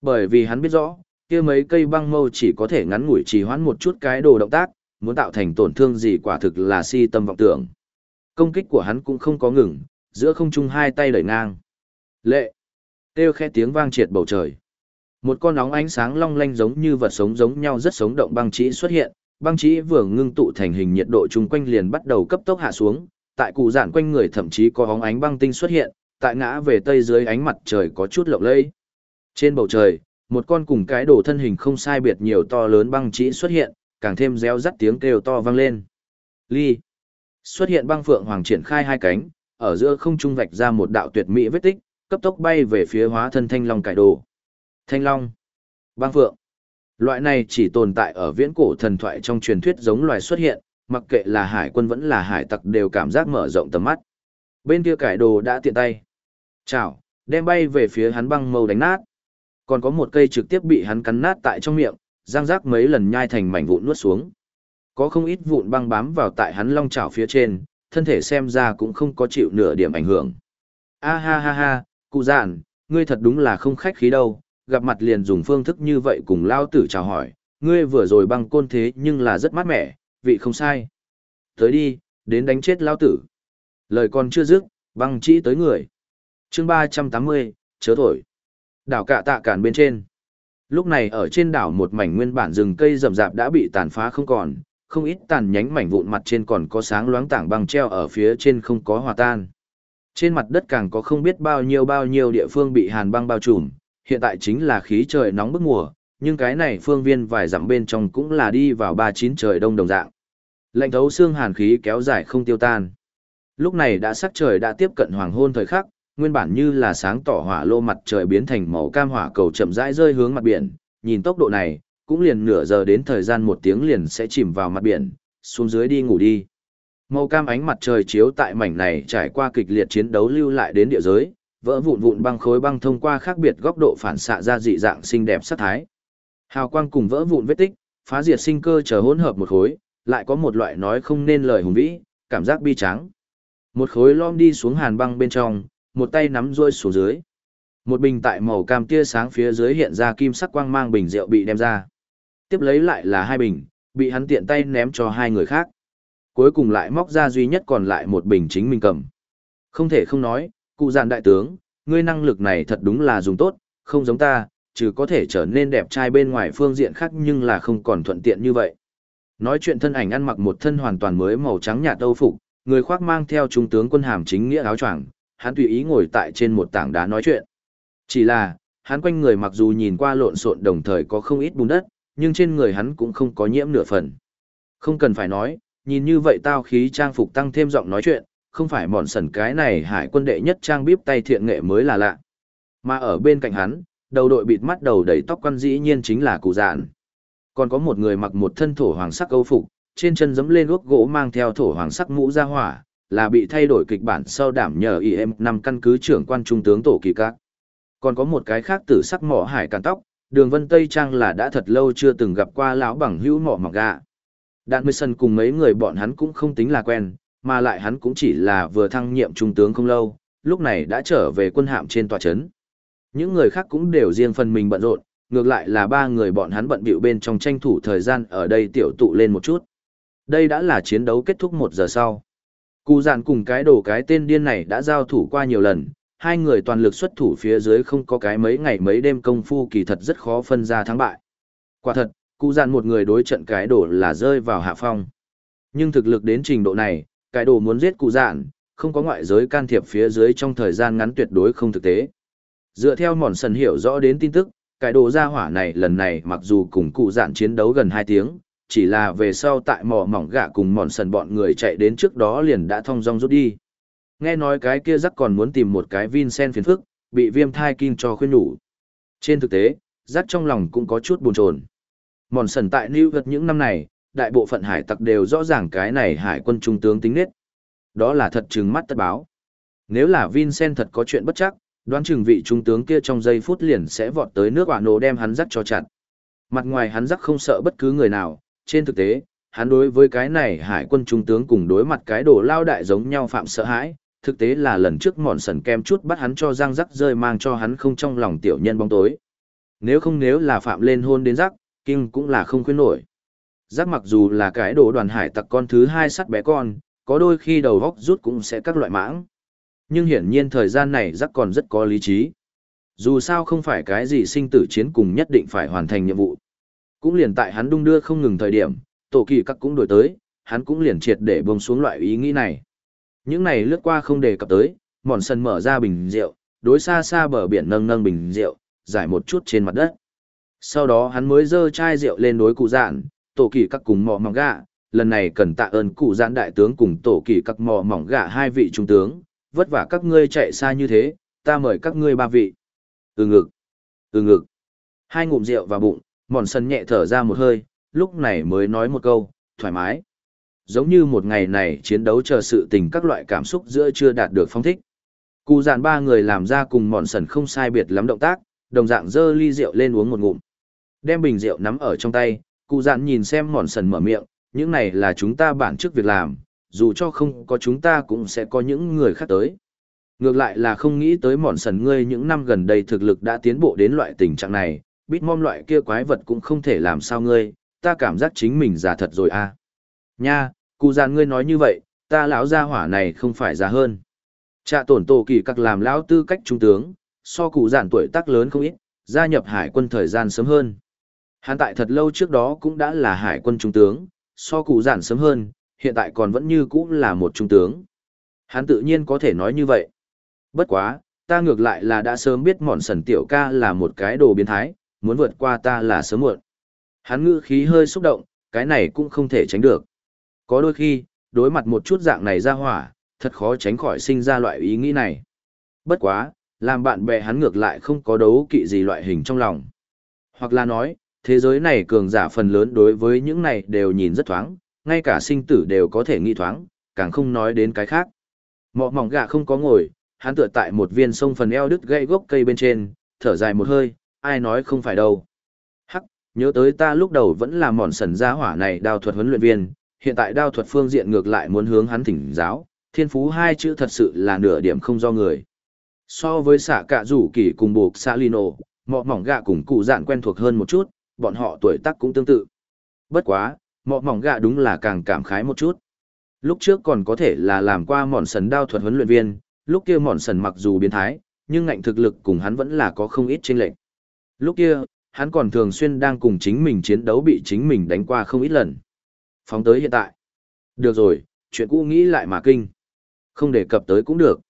Bởi vì hắn biết rõ, kia mấy cây băng mâu chỉ có thể ngắn ngủi trì hoãn một chút cái đồ động tác, muốn tạo thành tổn thương gì quả thực là si tâm vọng tưởng. Công kích của hắn cũng không có ngừng, giữa không trung hai tay đẩy ngang. Lệ! Kêu khe tiếng vang triệt bầu trời. Một con nóng ánh sáng long lanh giống như vật sống giống nhau rất sống động băng trĩ xuất hiện, băng trĩ vừa ngưng tụ thành hình nhiệt độ chung quanh liền bắt đầu cấp tốc hạ xuống, tại cụ giản quanh người thậm chí có óng ánh băng tinh xuất hiện, tại ngã về tây dưới ánh mặt trời có chút lộng lẫy. Trên bầu trời, một con cùng cái đồ thân hình không sai biệt nhiều to lớn băng trĩ xuất hiện, càng thêm réo rắt tiếng kêu to vang lên. Ly. Xuất hiện băng phượng hoàng triển khai hai cánh, ở giữa không trung vạch ra một đạo tuyệt mỹ vết tích, cấp tốc bay về phía hóa thân thanh long cải đồ. Thanh long. Băng phượng. Loại này chỉ tồn tại ở viễn cổ thần thoại trong truyền thuyết giống loài xuất hiện, mặc kệ là hải quân vẫn là hải tặc đều cảm giác mở rộng tầm mắt. Bên kia cải đồ đã tiện tay. Chảo, đem bay về phía hắn băng mâu đánh nát. Còn có một cây trực tiếp bị hắn cắn nát tại trong miệng, răng rác mấy lần nhai thành mảnh vụn nuốt xuống. Có không ít vụn băng bám vào tại hắn long chảo phía trên, thân thể xem ra cũng không có chịu nửa điểm ảnh hưởng. A ha ha ha, cụ giản, ngươi thật đúng là không khách khí đâu, gặp mặt liền dùng phương thức như vậy cùng lao tử chào hỏi, ngươi vừa rồi băng côn thế nhưng là rất mát mẻ, vị không sai. Tới đi, đến đánh chết lao tử. Lời còn chưa dứt, băng chỉ tới người. chương 380, chớ thổi. Đảo cạ tạ cản bên trên. Lúc này ở trên đảo một mảnh nguyên bản rừng cây rậm rạp đã bị tàn phá không còn, không ít tàn nhánh mảnh vụn mặt trên còn có sáng loáng tảng băng treo ở phía trên không có hòa tan. Trên mặt đất càng có không biết bao nhiêu bao nhiêu địa phương bị hàn băng bao trùm, hiện tại chính là khí trời nóng bức mùa, nhưng cái này phương viên vài dặm bên trong cũng là đi vào ba chín trời đông đồng dạng. Lạnh thấu xương hàn khí kéo dài không tiêu tan. Lúc này đã sắc trời đã tiếp cận hoàng hôn thời khắc, nguyên bản như là sáng tỏ hỏa lô mặt trời biến thành màu cam hỏa cầu chậm rãi rơi hướng mặt biển, nhìn tốc độ này, cũng liền nửa giờ đến thời gian một tiếng liền sẽ chìm vào mặt biển, xuống dưới đi ngủ đi. Màu cam ánh mặt trời chiếu tại mảnh này trải qua kịch liệt chiến đấu lưu lại đến địa giới, vỡ vụn vụn băng khối băng thông qua khác biệt góc độ phản xạ ra dị dạng xinh đẹp sắc thái. Hào quang cùng vỡ vụn vết tích, phá diệt sinh cơ chờ hỗn hợp một khối, lại có một loại nói không nên lời hùng vĩ, cảm giác bi trắng. Một khối lom đi xuống hàn băng bên trong, một tay nắm rôi xuống dưới. Một bình tại màu cam tia sáng phía dưới hiện ra kim sắc quang mang bình rượu bị đem ra. Tiếp lấy lại là hai bình, bị hắn tiện tay ném cho hai người khác. Cuối cùng lại móc ra duy nhất còn lại một bình chính mình cầm. Không thể không nói, cụ giàn đại tướng, ngươi năng lực này thật đúng là dùng tốt, không giống ta, trừ có thể trở nên đẹp trai bên ngoài phương diện khác nhưng là không còn thuận tiện như vậy. Nói chuyện thân ảnh ăn mặc một thân hoàn toàn mới màu trắng nhạt âu phục, người khoác mang theo trung tướng quân hàm chính nghĩa áo choàng, hắn tùy ý ngồi tại trên một tảng đá nói chuyện. Chỉ là, hắn quanh người mặc dù nhìn qua lộn xộn đồng thời có không ít bùn đất, nhưng trên người hắn cũng không có nhiễm nửa phần. Không cần phải nói, nhìn như vậy tao khí trang phục tăng thêm giọng nói chuyện, không phải mòn sần cái này hải quân đệ nhất trang bíp tay thiện nghệ mới là lạ. Mà ở bên cạnh hắn, đầu đội bịt mắt đầu đầy tóc quan dĩ nhiên chính là cụ dạn. Còn có một người mặc một thân thổ hoàng sắc câu phục, trên chân giẫm lên ốc gỗ mang theo thổ hoàng sắc mũ ra hỏa, là bị thay đổi kịch bản sau đảm nhờ IM năm căn cứ trưởng quan trung tướng tổ kỳ các. Còn có một cái khác tử sắc mỏ hải càn tóc, đường vân Tây Trang là đã thật lâu chưa từng gặp qua lão bằng hữu mỏ mọc gà. Đạn Mười Sơn cùng mấy người bọn hắn cũng không tính là quen, mà lại hắn cũng chỉ là vừa thăng nhiệm trung tướng không lâu, lúc này đã trở về quân hạm trên tòa chấn. Những người khác cũng đều riêng phần mình bận rộn, ngược lại là ba người bọn hắn bận bịu bên trong tranh thủ thời gian ở đây tiểu tụ lên một chút. Đây đã là chiến đấu kết thúc một giờ sau. Cụ giản cùng cái đồ cái tên điên này đã giao thủ qua nhiều lần, hai người toàn lực xuất thủ phía dưới không có cái mấy ngày mấy đêm công phu kỳ thật rất khó phân ra thắng bại. Quả thật, cụ giản một người đối trận cái đồ là rơi vào hạ phong. Nhưng thực lực đến trình độ này, cái đồ muốn giết cụ dạn, không có ngoại giới can thiệp phía dưới trong thời gian ngắn tuyệt đối không thực tế. Dựa theo mòn sần hiểu rõ đến tin tức, cái đồ gia hỏa này lần này mặc dù cùng cụ dạn chiến đấu gần 2 tiếng, chỉ là về sau tại mỏ mỏng gạ cùng mòn sần bọn người chạy đến trước đó liền đã thong dong rút đi. Nghe nói cái kia rắc còn muốn tìm một cái Vincent phiền phức, bị viêm thai kinh cho khuyên nhủ. Trên thực tế, rắc trong lòng cũng có chút buồn chồn. Mòn sần tại New York những năm này, đại bộ phận hải tặc đều rõ ràng cái này hải quân trung tướng tính nết. Đó là thật trừng mắt tất báo. Nếu là Vincent thật có chuyện bất chắc, đoán chừng vị trung tướng kia trong giây phút liền sẽ vọt tới nước quả nổ đem hắn rắc cho chặt. Mặt ngoài hắn rắc không sợ bất cứ người nào, trên thực tế, hắn đối với cái này hải quân trung tướng cùng đối mặt cái đồ lao đại giống nhau phạm sợ hãi, thực tế là lần trước mòn sần kem chút bắt hắn cho giang rắc rơi mang cho hắn không trong lòng tiểu nhân bóng tối. Nếu không nếu là phạm lên hôn đến rắc, kinh cũng là không khuyên nổi. Giác mặc dù là cái đồ đoàn hải tặc con thứ hai sắt bé con, có đôi khi đầu góc rút cũng sẽ các loại mãng. Nhưng hiển nhiên thời gian này giác còn rất có lý trí. Dù sao không phải cái gì sinh tử chiến cùng nhất định phải hoàn thành nhiệm vụ. Cũng liền tại hắn đung đưa không ngừng thời điểm, tổ kỳ các cũng đổi tới, hắn cũng liền triệt để bông xuống loại ý nghĩ này. Những này lướt qua không đề cập tới, mòn sân mở ra bình rượu, đối xa xa bờ biển nâng nâng bình rượu, giải một chút trên mặt đất. Sau đó hắn mới dơ chai rượu lên đối cụ dạn, tổ kỳ các cùng mò mỏng gạ, lần này cần tạ ơn cụ dạn đại tướng cùng tổ kỳ các mò mỏng gạ hai vị trung tướng, vất vả các ngươi chạy xa như thế, ta mời các ngươi ba vị. Ừ ngực, ừ ngực. Hai ngụm rượu vào bụng, mòn sân nhẹ thở ra một hơi, lúc này mới nói một câu, thoải mái. Giống như một ngày này chiến đấu chờ sự tình các loại cảm xúc giữa chưa đạt được phong thích. Cụ dàn ba người làm ra cùng mòn sần không sai biệt lắm động tác, đồng dạng dơ ly rượu lên uống một ngụm. Đem bình rượu nắm ở trong tay, cụ dàn nhìn xem mòn sần mở miệng, những này là chúng ta bản chức việc làm, dù cho không có chúng ta cũng sẽ có những người khác tới. Ngược lại là không nghĩ tới mòn sần ngươi những năm gần đây thực lực đã tiến bộ đến loại tình trạng này, bít mom loại kia quái vật cũng không thể làm sao ngươi, ta cảm giác chính mình già thật rồi à. Nha, cụ giàn ngươi nói như vậy, ta lão gia hỏa này không phải già hơn. Trạ tổn tổ kỳ các làm lão tư cách trung tướng, so cụ giản tuổi tác lớn không ít, gia nhập hải quân thời gian sớm hơn. Hắn tại thật lâu trước đó cũng đã là hải quân trung tướng, so cụ giản sớm hơn, hiện tại còn vẫn như cũ là một trung tướng. Hắn tự nhiên có thể nói như vậy. Bất quá, ta ngược lại là đã sớm biết mòn sần tiểu ca là một cái đồ biến thái, muốn vượt qua ta là sớm muộn. Hắn ngữ khí hơi xúc động, cái này cũng không thể tránh được. Có đôi khi, đối mặt một chút dạng này ra hỏa, thật khó tránh khỏi sinh ra loại ý nghĩ này. Bất quá, làm bạn bè hắn ngược lại không có đấu kỵ gì loại hình trong lòng. Hoặc là nói, thế giới này cường giả phần lớn đối với những này đều nhìn rất thoáng, ngay cả sinh tử đều có thể nghĩ thoáng, càng không nói đến cái khác. Mọ mỏng gà không có ngồi, hắn tựa tại một viên sông phần eo đứt gãy gốc cây bên trên, thở dài một hơi, ai nói không phải đâu. Hắc, nhớ tới ta lúc đầu vẫn là mòn sần gia hỏa này đao thuật huấn luyện viên, hiện tại đao thuật phương diện ngược lại muốn hướng hắn thỉnh giáo, thiên phú hai chữ thật sự là nửa điểm không do người. So với xạ cạ rủ kỳ cùng buộc xạ lino, mọ mỏng gạ cùng cụ dạn quen thuộc hơn một chút, bọn họ tuổi tác cũng tương tự. Bất quá, mọ mỏng gạ đúng là càng cảm khái một chút. Lúc trước còn có thể là làm qua mòn sần đao thuật huấn luyện viên, lúc kia mòn sần mặc dù biến thái, nhưng ngạnh thực lực cùng hắn vẫn là có không ít chênh lệch. Lúc kia, hắn còn thường xuyên đang cùng chính mình chiến đấu bị chính mình đánh qua không ít lần. Phóng tới hiện tại. Được rồi, chuyện cũ nghĩ lại mà kinh. Không đề cập tới cũng được.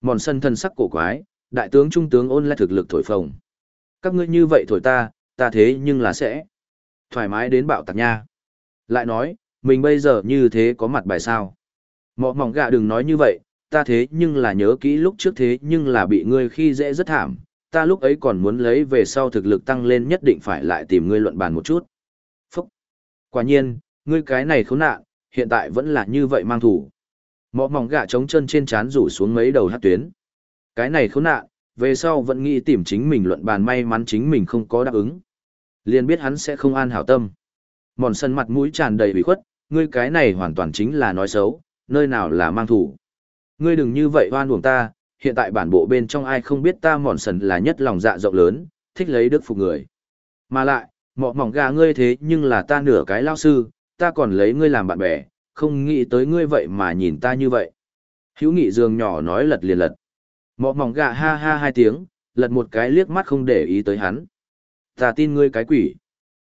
Mòn sân thân sắc cổ quái, đại tướng trung tướng ôn lại thực lực thổi phồng. Các ngươi như vậy thổi ta, ta thế nhưng là sẽ. Thoải mái đến bạo tạc nha. Lại nói, mình bây giờ như thế có mặt bài sao. Mọ mỏng gạ đừng nói như vậy, ta thế nhưng là nhớ kỹ lúc trước thế nhưng là bị ngươi khi dễ rất thảm, ta lúc ấy còn muốn lấy về sau thực lực tăng lên nhất định phải lại tìm ngươi luận bàn một chút. Phúc! Quả nhiên, ngươi cái này khốn nạn, hiện tại vẫn là như vậy mang thủ. Mọ mỏng gạ trống chân trên chán rủ xuống mấy đầu hát tuyến. Cái này khốn nạn, về sau vẫn nghĩ tìm chính mình luận bàn may mắn chính mình không có đáp ứng. Liền biết hắn sẽ không an hảo tâm. Mòn sân mặt mũi tràn đầy bị khuất, ngươi cái này hoàn toàn chính là nói xấu, nơi nào là mang thủ. Ngươi đừng như vậy oan uổng ta, hiện tại bản bộ bên trong ai không biết ta mòn sần là nhất lòng dạ rộng lớn, thích lấy đức phục người. Mà lại, mọ mỏng gà ngươi thế nhưng là ta nửa cái lao sư, ta còn lấy ngươi làm bạn bè, không nghĩ tới ngươi vậy mà nhìn ta như vậy. Hữu nghị dương nhỏ nói lật liền lật. Mọ mỏng gà ha ha hai tiếng, lật một cái liếc mắt không để ý tới hắn. Ta tin ngươi cái quỷ.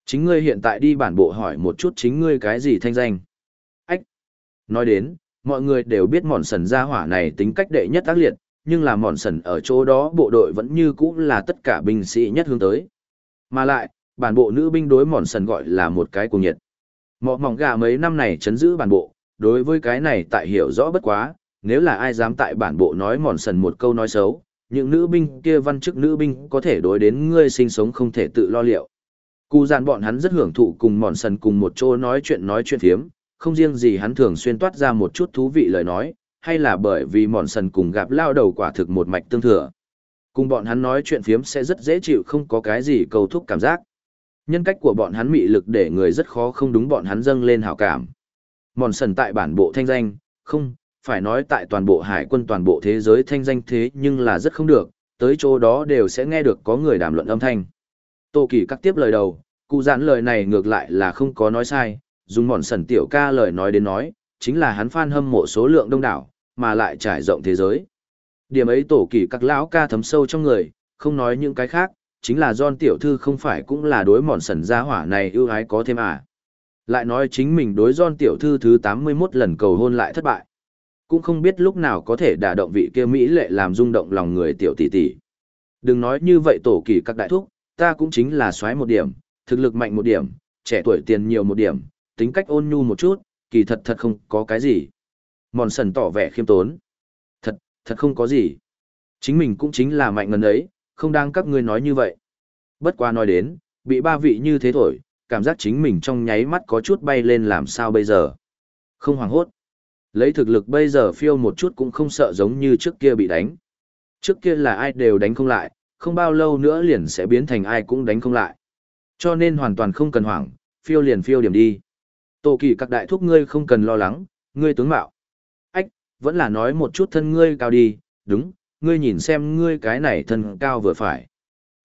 Chính ngươi hiện tại đi bản bộ hỏi một chút chính ngươi cái gì thanh danh. Ách! Nói đến, mọi người đều biết mòn sần gia hỏa này tính cách đệ nhất ác liệt, nhưng là mòn sần ở chỗ đó bộ đội vẫn như cũ là tất cả binh sĩ nhất hướng tới. Mà lại, bản bộ nữ binh đối mòn sần gọi là một cái cuồng nhiệt. Mọ mỏng gà mấy năm này chấn giữ bản bộ, đối với cái này tại hiểu rõ bất quá, nếu là ai dám tại bản bộ nói mòn sần một câu nói xấu, những nữ binh kia văn chức nữ binh có thể đối đến ngươi sinh sống không thể tự lo liệu. Cụ dàn bọn hắn rất hưởng thụ cùng mòn sần cùng một chỗ nói chuyện nói chuyện thiếm, không riêng gì hắn thường xuyên toát ra một chút thú vị lời nói, hay là bởi vì mòn sần cùng gặp lao đầu quả thực một mạch tương thừa. Cùng bọn hắn nói chuyện phiếm sẽ rất dễ chịu không có cái gì cầu thúc cảm giác. Nhân cách của bọn hắn mị lực để người rất khó không đúng bọn hắn dâng lên hảo cảm. Mòn sần tại bản bộ thanh danh, không, phải nói tại toàn bộ hải quân toàn bộ thế giới thanh danh thế nhưng là rất không được, tới chỗ đó đều sẽ nghe được có người đàm luận âm thanh. Tô Kỳ cắt tiếp lời đầu, cụ giãn lời này ngược lại là không có nói sai, dùng mòn sần tiểu ca lời nói đến nói, chính là hắn fan hâm mộ số lượng đông đảo, mà lại trải rộng thế giới. Điểm ấy tổ kỳ các lão ca thấm sâu trong người, không nói những cái khác, chính là John tiểu thư không phải cũng là đối mòn sần gia hỏa này ưu ái có thêm à. Lại nói chính mình đối John tiểu thư thứ 81 lần cầu hôn lại thất bại. Cũng không biết lúc nào có thể đả động vị kia Mỹ lệ làm rung động lòng người tiểu tỷ tỷ. Đừng nói như vậy tổ kỳ các đại thúc, ta cũng chính là xoáy một điểm, thực lực mạnh một điểm, trẻ tuổi tiền nhiều một điểm, tính cách ôn nhu một chút, kỳ thật thật không có cái gì. Mòn sần tỏ vẻ khiêm tốn. Thật, thật không có gì. Chính mình cũng chính là mạnh ngần ấy, không đang các ngươi nói như vậy. Bất qua nói đến, bị ba vị như thế thổi, cảm giác chính mình trong nháy mắt có chút bay lên làm sao bây giờ. Không hoảng hốt. Lấy thực lực bây giờ phiêu một chút cũng không sợ giống như trước kia bị đánh. Trước kia là ai đều đánh không lại, không bao lâu nữa liền sẽ biến thành ai cũng đánh không lại. Cho nên hoàn toàn không cần hoảng, phiêu liền phiêu điểm đi. Tổ kỳ các đại thúc ngươi không cần lo lắng, ngươi tướng mạo. Ách, vẫn là nói một chút thân ngươi cao đi, đúng, ngươi nhìn xem ngươi cái này thân cao vừa phải.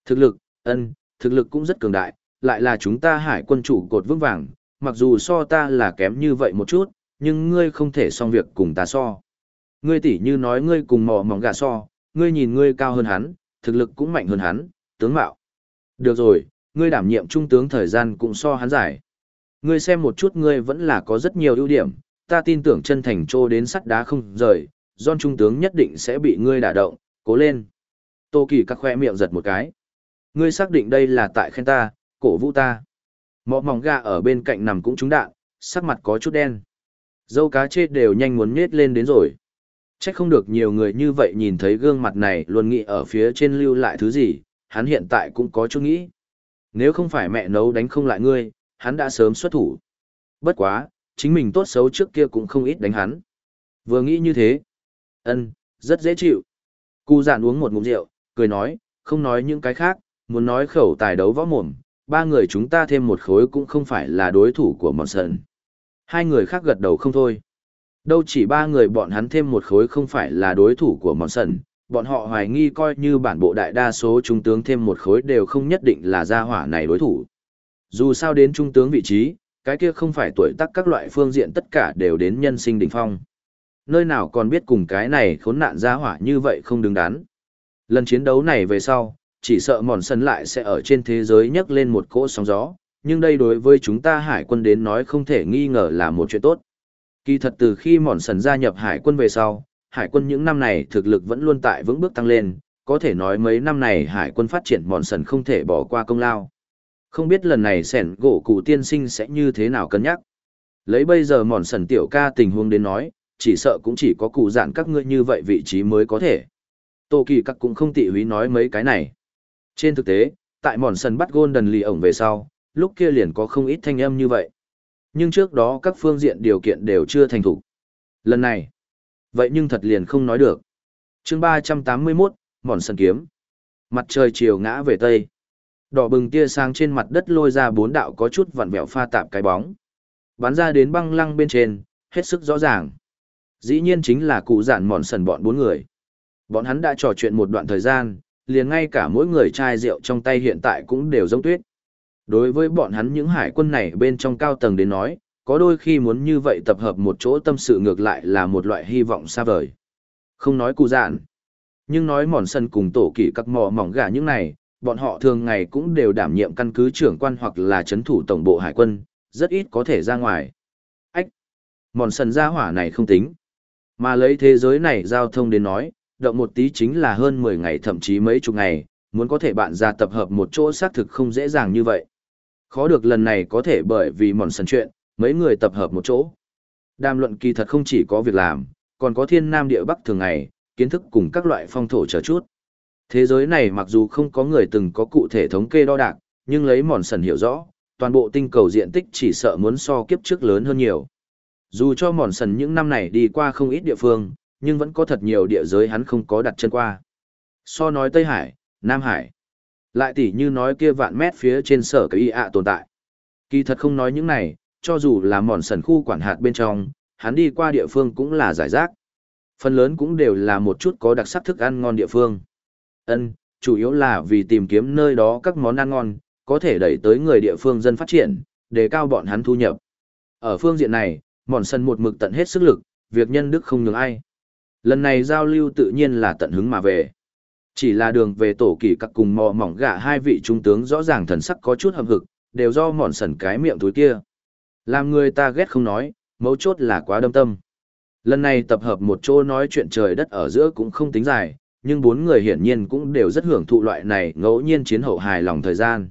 Thực lực, ân, thực lực cũng rất cường đại, lại là chúng ta hải quân chủ cột vững vàng, mặc dù so ta là kém như vậy một chút, nhưng ngươi không thể xong việc cùng ta so. Ngươi tỉ như nói ngươi cùng mò mỏng gà so, ngươi nhìn ngươi cao hơn hắn, thực lực cũng mạnh hơn hắn, tướng mạo. Được rồi, ngươi đảm nhiệm trung tướng thời gian cũng so hắn giải. Ngươi xem một chút ngươi vẫn là có rất nhiều ưu điểm, ta tin tưởng chân thành trô đến sắt đá không rời, John trung tướng nhất định sẽ bị ngươi đả động, cố lên. Tô Kỳ các khoe miệng giật một cái. Ngươi xác định đây là tại khen ta, cổ vũ ta. Mọ mỏng gà ở bên cạnh nằm cũng trúng đạn, sắc mặt có chút đen. Dâu cá chết đều nhanh muốn nhét lên đến rồi. Chắc không được nhiều người như vậy nhìn thấy gương mặt này luôn nghĩ ở phía trên lưu lại thứ gì, hắn hiện tại cũng có chút nghĩ. Nếu không phải mẹ nấu đánh không lại ngươi, hắn đã sớm xuất thủ. Bất quá, chính mình tốt xấu trước kia cũng không ít đánh hắn. Vừa nghĩ như thế. ân rất dễ chịu. Cụ giản uống một ngụm rượu, cười nói, không nói những cái khác, muốn nói khẩu tài đấu võ mồm, ba người chúng ta thêm một khối cũng không phải là đối thủ của mòn sần. Hai người khác gật đầu không thôi. Đâu chỉ ba người bọn hắn thêm một khối không phải là đối thủ của mòn sần, bọn họ hoài nghi coi như bản bộ đại đa số trung tướng thêm một khối đều không nhất định là gia hỏa này đối thủ. Dù sao đến trung tướng vị trí, cái kia không phải tuổi tác các loại phương diện tất cả đều đến nhân sinh đỉnh phong. Nơi nào còn biết cùng cái này khốn nạn gia hỏa như vậy không đứng đắn. Lần chiến đấu này về sau, chỉ sợ mòn sân lại sẽ ở trên thế giới nhấc lên một cỗ sóng gió, nhưng đây đối với chúng ta hải quân đến nói không thể nghi ngờ là một chuyện tốt. Kỳ thật từ khi mòn sần gia nhập hải quân về sau, hải quân những năm này thực lực vẫn luôn tại vững bước tăng lên, có thể nói mấy năm này hải quân phát triển mòn sần không thể bỏ qua công lao. Không biết lần này sẻn gỗ cụ tiên sinh sẽ như thế nào cân nhắc. Lấy bây giờ mòn sần tiểu ca tình huống đến nói, chỉ sợ cũng chỉ có cụ giản các ngươi như vậy vị trí mới có thể. Tô kỳ các cũng không tị húy nói mấy cái này. Trên thực tế, tại mòn sần bắt Golden lì ổng về sau, lúc kia liền có không ít thanh âm như vậy. Nhưng trước đó các phương diện điều kiện đều chưa thành thủ. Lần này, vậy nhưng thật liền không nói được. chương ba trăm tám mươi 381, mòn sần kiếm. Mặt trời chiều ngã về tây. Đỏ bừng tia sáng trên mặt đất lôi ra bốn đạo có chút vặn vẹo pha tạp cái bóng. Bắn ra đến băng lăng bên trên, hết sức rõ ràng. Dĩ nhiên chính là cụ giản mòn sần bọn bốn người. Bọn hắn đã trò chuyện một đoạn thời gian, liền ngay cả mỗi người chai rượu trong tay hiện tại cũng đều giống tuyết. Đối với bọn hắn những hải quân này bên trong cao tầng đến nói, có đôi khi muốn như vậy tập hợp một chỗ tâm sự ngược lại là một loại hy vọng xa vời. Không nói cụ giản, nhưng nói mòn sân cùng tổ kỷ các mò mỏng gà những này, bọn họ thường ngày cũng đều đảm nhiệm căn cứ trưởng quan hoặc là chấn thủ tổng bộ hải quân, rất ít có thể ra ngoài. Ách! mòn sân ra hỏa này không tính. Mà lấy thế giới này giao thông đến nói, động một tí chính là hơn 10 ngày thậm chí mấy chục ngày, muốn có thể bạn ra tập hợp một chỗ xác thực không dễ dàng như vậy. Khó được lần này có thể bởi vì mòn sần chuyện, mấy người tập hợp một chỗ. Đàm luận kỳ thật không chỉ có việc làm, còn có thiên nam địa bắc thường ngày, kiến thức cùng các loại phong thổ chờ chút. Thế giới này mặc dù không có người từng có cụ thể thống kê đo đạc, nhưng lấy mòn sần hiểu rõ, toàn bộ tinh cầu diện tích chỉ sợ muốn so kiếp trước lớn hơn nhiều. Dù cho mòn sần những năm này đi qua không ít địa phương, nhưng vẫn có thật nhiều địa giới hắn không có đặt chân qua. So nói Tây Hải, Nam Hải, lại tỉ như nói kia vạn mét phía trên sở cái y ạ tồn tại. Kỳ thật không nói những này, cho dù là mòn sần khu quản hạt bên trong, hắn đi qua địa phương cũng là giải rác. Phần lớn cũng đều là một chút có đặc sắc thức ăn ngon địa phương. Ân, chủ yếu là vì tìm kiếm nơi đó các món ăn ngon, có thể đẩy tới người địa phương dân phát triển, đề cao bọn hắn thu nhập. Ở phương diện này, mòn sân một mực tận hết sức lực, việc nhân đức không nhường ai. Lần này giao lưu tự nhiên là tận hứng mà về. Chỉ là đường về tổ kỳ các cùng mò mỏng gạ hai vị trung tướng rõ ràng thần sắc có chút hậm hực, đều do mòn sần cái miệng túi kia. Làm người ta ghét không nói, mấu chốt là quá đâm tâm. Lần này tập hợp một chỗ nói chuyện trời đất ở giữa cũng không tính dài, nhưng bốn người hiển nhiên cũng đều rất hưởng thụ loại này ngẫu nhiên chiến hậu hài lòng thời gian.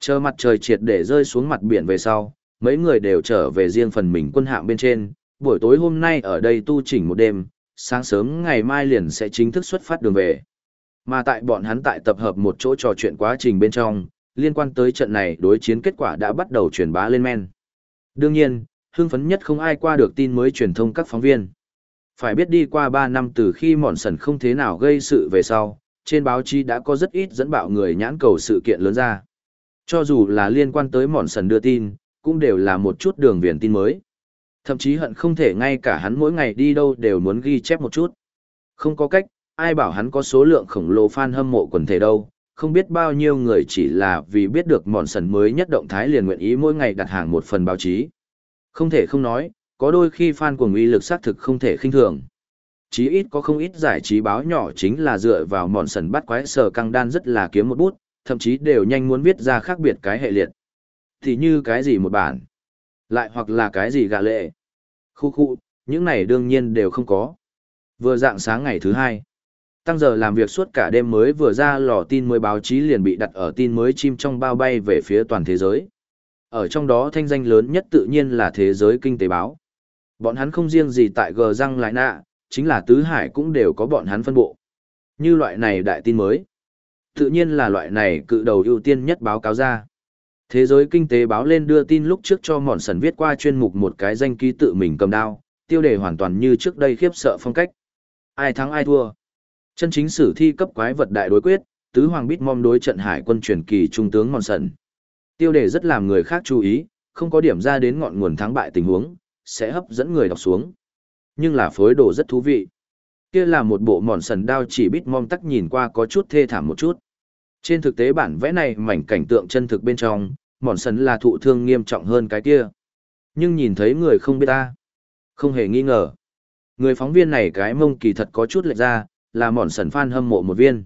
Chờ mặt trời triệt để rơi xuống mặt biển về sau, mấy người đều trở về riêng phần mình quân hạm bên trên, buổi tối hôm nay ở đây tu chỉnh một đêm, sáng sớm ngày mai liền sẽ chính thức xuất phát đường về. Mà tại bọn hắn tại tập hợp một chỗ trò chuyện quá trình bên trong, liên quan tới trận này đối chiến kết quả đã bắt đầu truyền bá lên men. Đương nhiên, hưng phấn nhất không ai qua được tin mới truyền thông các phóng viên. Phải biết đi qua 3 năm từ khi mòn sần không thế nào gây sự về sau, trên báo chí đã có rất ít dẫn bạo người nhãn cầu sự kiện lớn ra. Cho dù là liên quan tới mòn sần đưa tin, cũng đều là một chút đường viền tin mới. Thậm chí hận không thể ngay cả hắn mỗi ngày đi đâu đều muốn ghi chép một chút. Không có cách, ai bảo hắn có số lượng khổng lồ fan hâm mộ quần thể đâu, không biết bao nhiêu người chỉ là vì biết được mòn sần mới nhất động thái liền nguyện ý mỗi ngày đặt hàng một phần báo chí. Không thể không nói, có đôi khi fan cuồng uy lực xác thực không thể khinh thường. Chí ít có không ít giải trí báo nhỏ chính là dựa vào mòn sần bắt quái sở căng đan rất là kiếm một bút, thậm chí đều nhanh muốn viết ra khác biệt cái hệ liệt. Thì như cái gì một bản, lại hoặc là cái gì gạ lệ. Khu khu, những này đương nhiên đều không có. Vừa dạng sáng ngày thứ hai, tăng giờ làm việc suốt cả đêm mới vừa ra lò tin mới báo chí liền bị đặt ở tin mới chim trong bao bay về phía toàn thế giới. Ở trong đó thanh danh lớn nhất tự nhiên là thế giới kinh tế báo. Bọn hắn không riêng gì tại gờ răng lại nạ, chính là tứ hải cũng đều có bọn hắn phân bộ. Như loại này đại tin mới. Tự nhiên là loại này cự đầu ưu tiên nhất báo cáo ra. Thế giới kinh tế báo lên đưa tin lúc trước cho mòn sần viết qua chuyên mục một cái danh ký tự mình cầm đao, tiêu đề hoàn toàn như trước đây khiếp sợ phong cách. Ai thắng ai thua. Chân chính sử thi cấp quái vật đại đối quyết, tứ hoàng bít mom đối trận hải quân truyền kỳ trung tướng mòn sần. Tiêu đề rất làm người khác chú ý, không có điểm ra đến ngọn nguồn thắng bại tình huống, sẽ hấp dẫn người đọc xuống. Nhưng là phối đồ rất thú vị. Kia là một bộ mòn sần đao chỉ bít mom tắc nhìn qua có chút thê thảm một chút. Trên thực tế bản vẽ này mảnh cảnh tượng chân thực bên trong, mòn sần là thụ thương nghiêm trọng hơn cái kia. Nhưng nhìn thấy người không biết ta. Không hề nghi ngờ. Người phóng viên này cái mông kỳ thật có chút lệch ra, là mòn sần fan hâm mộ một viên.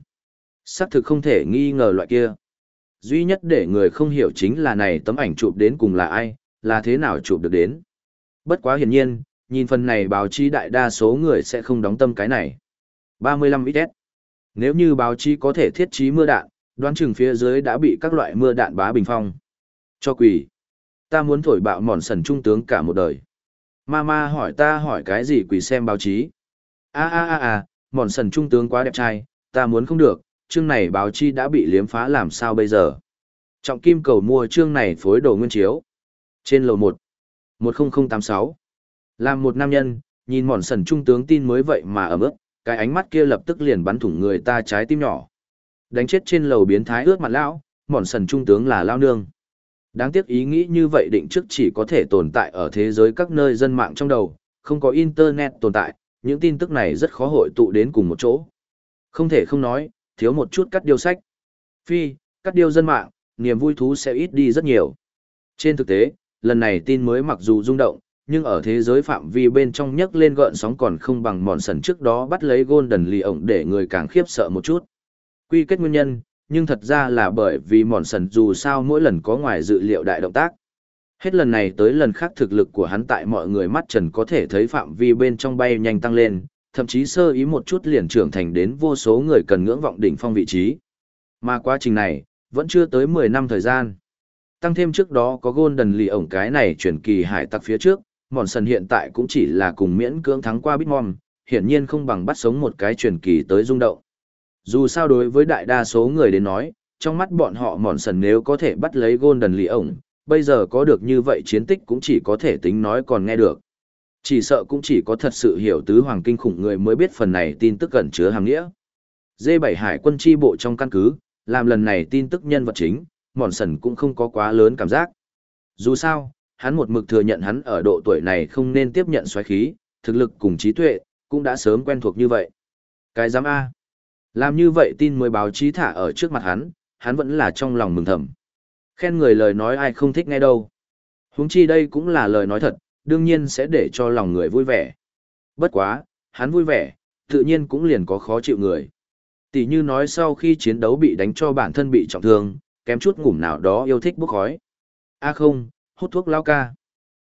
Sắc thực không thể nghi ngờ loại kia. Duy nhất để người không hiểu chính là này tấm ảnh chụp đến cùng là ai, là thế nào chụp được đến. Bất quá hiển nhiên, nhìn phần này báo chí đại đa số người sẽ không đóng tâm cái này. 35 ít Nếu như báo chí có thể thiết trí mưa đạn, đoán chừng phía dưới đã bị các loại mưa đạn bá bình phong. Cho quỷ. Ta muốn thổi bạo mòn sần trung tướng cả một đời. Mama hỏi ta hỏi cái gì quỷ xem báo chí. a a a a mòn sần trung tướng quá đẹp trai, ta muốn không được, chương này báo chi đã bị liếm phá làm sao bây giờ. Trọng kim cầu mua chương này phối đồ nguyên chiếu. Trên lầu 1, 10086. Làm một nam nhân, nhìn mòn sần trung tướng tin mới vậy mà ấm ức, cái ánh mắt kia lập tức liền bắn thủng người ta trái tim nhỏ. Đánh chết trên lầu biến thái ướt mặt lão, mòn sần trung tướng là lao nương. Đáng tiếc ý nghĩ như vậy định trước chỉ có thể tồn tại ở thế giới các nơi dân mạng trong đầu, không có internet tồn tại, những tin tức này rất khó hội tụ đến cùng một chỗ. Không thể không nói, thiếu một chút cắt điêu sách. Phi, cắt điêu dân mạng, niềm vui thú sẽ ít đi rất nhiều. Trên thực tế, lần này tin mới mặc dù rung động, nhưng ở thế giới phạm vi bên trong nhấc lên gợn sóng còn không bằng mòn sần trước đó bắt lấy Golden lì ổng để người càng khiếp sợ một chút. Quy kết nguyên nhân, nhưng thật ra là bởi vì mòn sần dù sao mỗi lần có ngoài dự liệu đại động tác. Hết lần này tới lần khác thực lực của hắn tại mọi người mắt trần có thể thấy phạm vi bên trong bay nhanh tăng lên, thậm chí sơ ý một chút liền trưởng thành đến vô số người cần ngưỡng vọng đỉnh phong vị trí. Mà quá trình này, vẫn chưa tới 10 năm thời gian. Tăng thêm trước đó có Golden lì ổng cái này chuyển kỳ hải tặc phía trước, mòn sần hiện tại cũng chỉ là cùng miễn cưỡng thắng qua Bitmon, hiển nhiên không bằng bắt sống một cái truyền kỳ tới rung động. Dù sao đối với đại đa số người đến nói, trong mắt bọn họ mòn sần nếu có thể bắt lấy Golden lì ổng, bây giờ có được như vậy chiến tích cũng chỉ có thể tính nói còn nghe được. Chỉ sợ cũng chỉ có thật sự hiểu tứ hoàng kinh khủng người mới biết phần này tin tức cẩn chứa hàng nghĩa. D7 hải quân chi bộ trong căn cứ, làm lần này tin tức nhân vật chính, mòn sần cũng không có quá lớn cảm giác. Dù sao, hắn một mực thừa nhận hắn ở độ tuổi này không nên tiếp nhận xoáy khí, thực lực cùng trí tuệ, cũng đã sớm quen thuộc như vậy. Cái giám A. Làm như vậy tin mới báo chí thả ở trước mặt hắn, hắn vẫn là trong lòng mừng thầm. Khen người lời nói ai không thích nghe đâu. Huống chi đây cũng là lời nói thật, đương nhiên sẽ để cho lòng người vui vẻ. Bất quá, hắn vui vẻ, tự nhiên cũng liền có khó chịu người. Tỷ như nói sau khi chiến đấu bị đánh cho bản thân bị trọng thương, kém chút ngủm nào đó yêu thích bốc khói. A không, hút thuốc lao ca.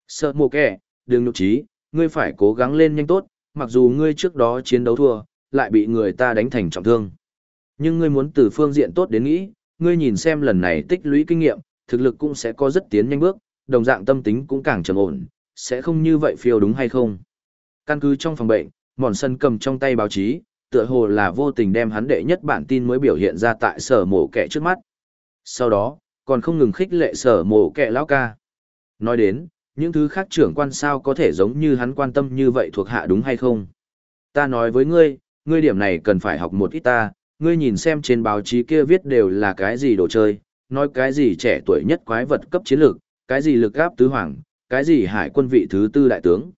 Sợ mồ kẻ, đừng nhục trí, ngươi phải cố gắng lên nhanh tốt, mặc dù ngươi trước đó chiến đấu thua, lại bị người ta đánh thành trọng thương. Nhưng ngươi muốn từ phương diện tốt đến nghĩ, ngươi nhìn xem lần này tích lũy kinh nghiệm, thực lực cũng sẽ có rất tiến nhanh bước, đồng dạng tâm tính cũng càng trầm ổn, sẽ không như vậy phiêu đúng hay không. Căn cứ trong phòng bệnh, mòn sân cầm trong tay báo chí, tựa hồ là vô tình đem hắn đệ nhất bản tin mới biểu hiện ra tại sở mổ kẻ trước mắt. Sau đó, còn không ngừng khích lệ sở mổ kẻ lão ca. Nói đến, những thứ khác trưởng quan sao có thể giống như hắn quan tâm như vậy thuộc hạ đúng hay không? Ta nói với ngươi, ngươi điểm này cần phải học một ít ta, ngươi nhìn xem trên báo chí kia viết đều là cái gì đồ chơi, nói cái gì trẻ tuổi nhất quái vật cấp chiến lược, cái gì lực gáp tứ hoàng, cái gì hải quân vị thứ tư đại tướng.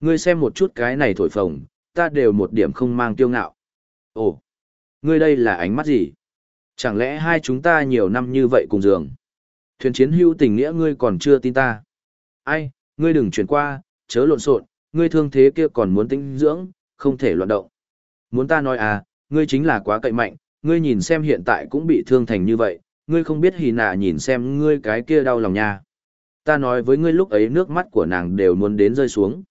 Ngươi xem một chút cái này thổi phồng, ta đều một điểm không mang tiêu ngạo. Ồ, ngươi đây là ánh mắt gì? Chẳng lẽ hai chúng ta nhiều năm như vậy cùng giường? Thuyền chiến hưu tình nghĩa ngươi còn chưa tin ta. Ai, ngươi đừng chuyển qua, chớ lộn xộn, ngươi thương thế kia còn muốn tinh dưỡng, không thể loạn động. Muốn ta nói à, ngươi chính là quá cậy mạnh, ngươi nhìn xem hiện tại cũng bị thương thành như vậy, ngươi không biết hì nạ nhìn xem ngươi cái kia đau lòng nha. Ta nói với ngươi lúc ấy nước mắt của nàng đều muốn đến rơi xuống.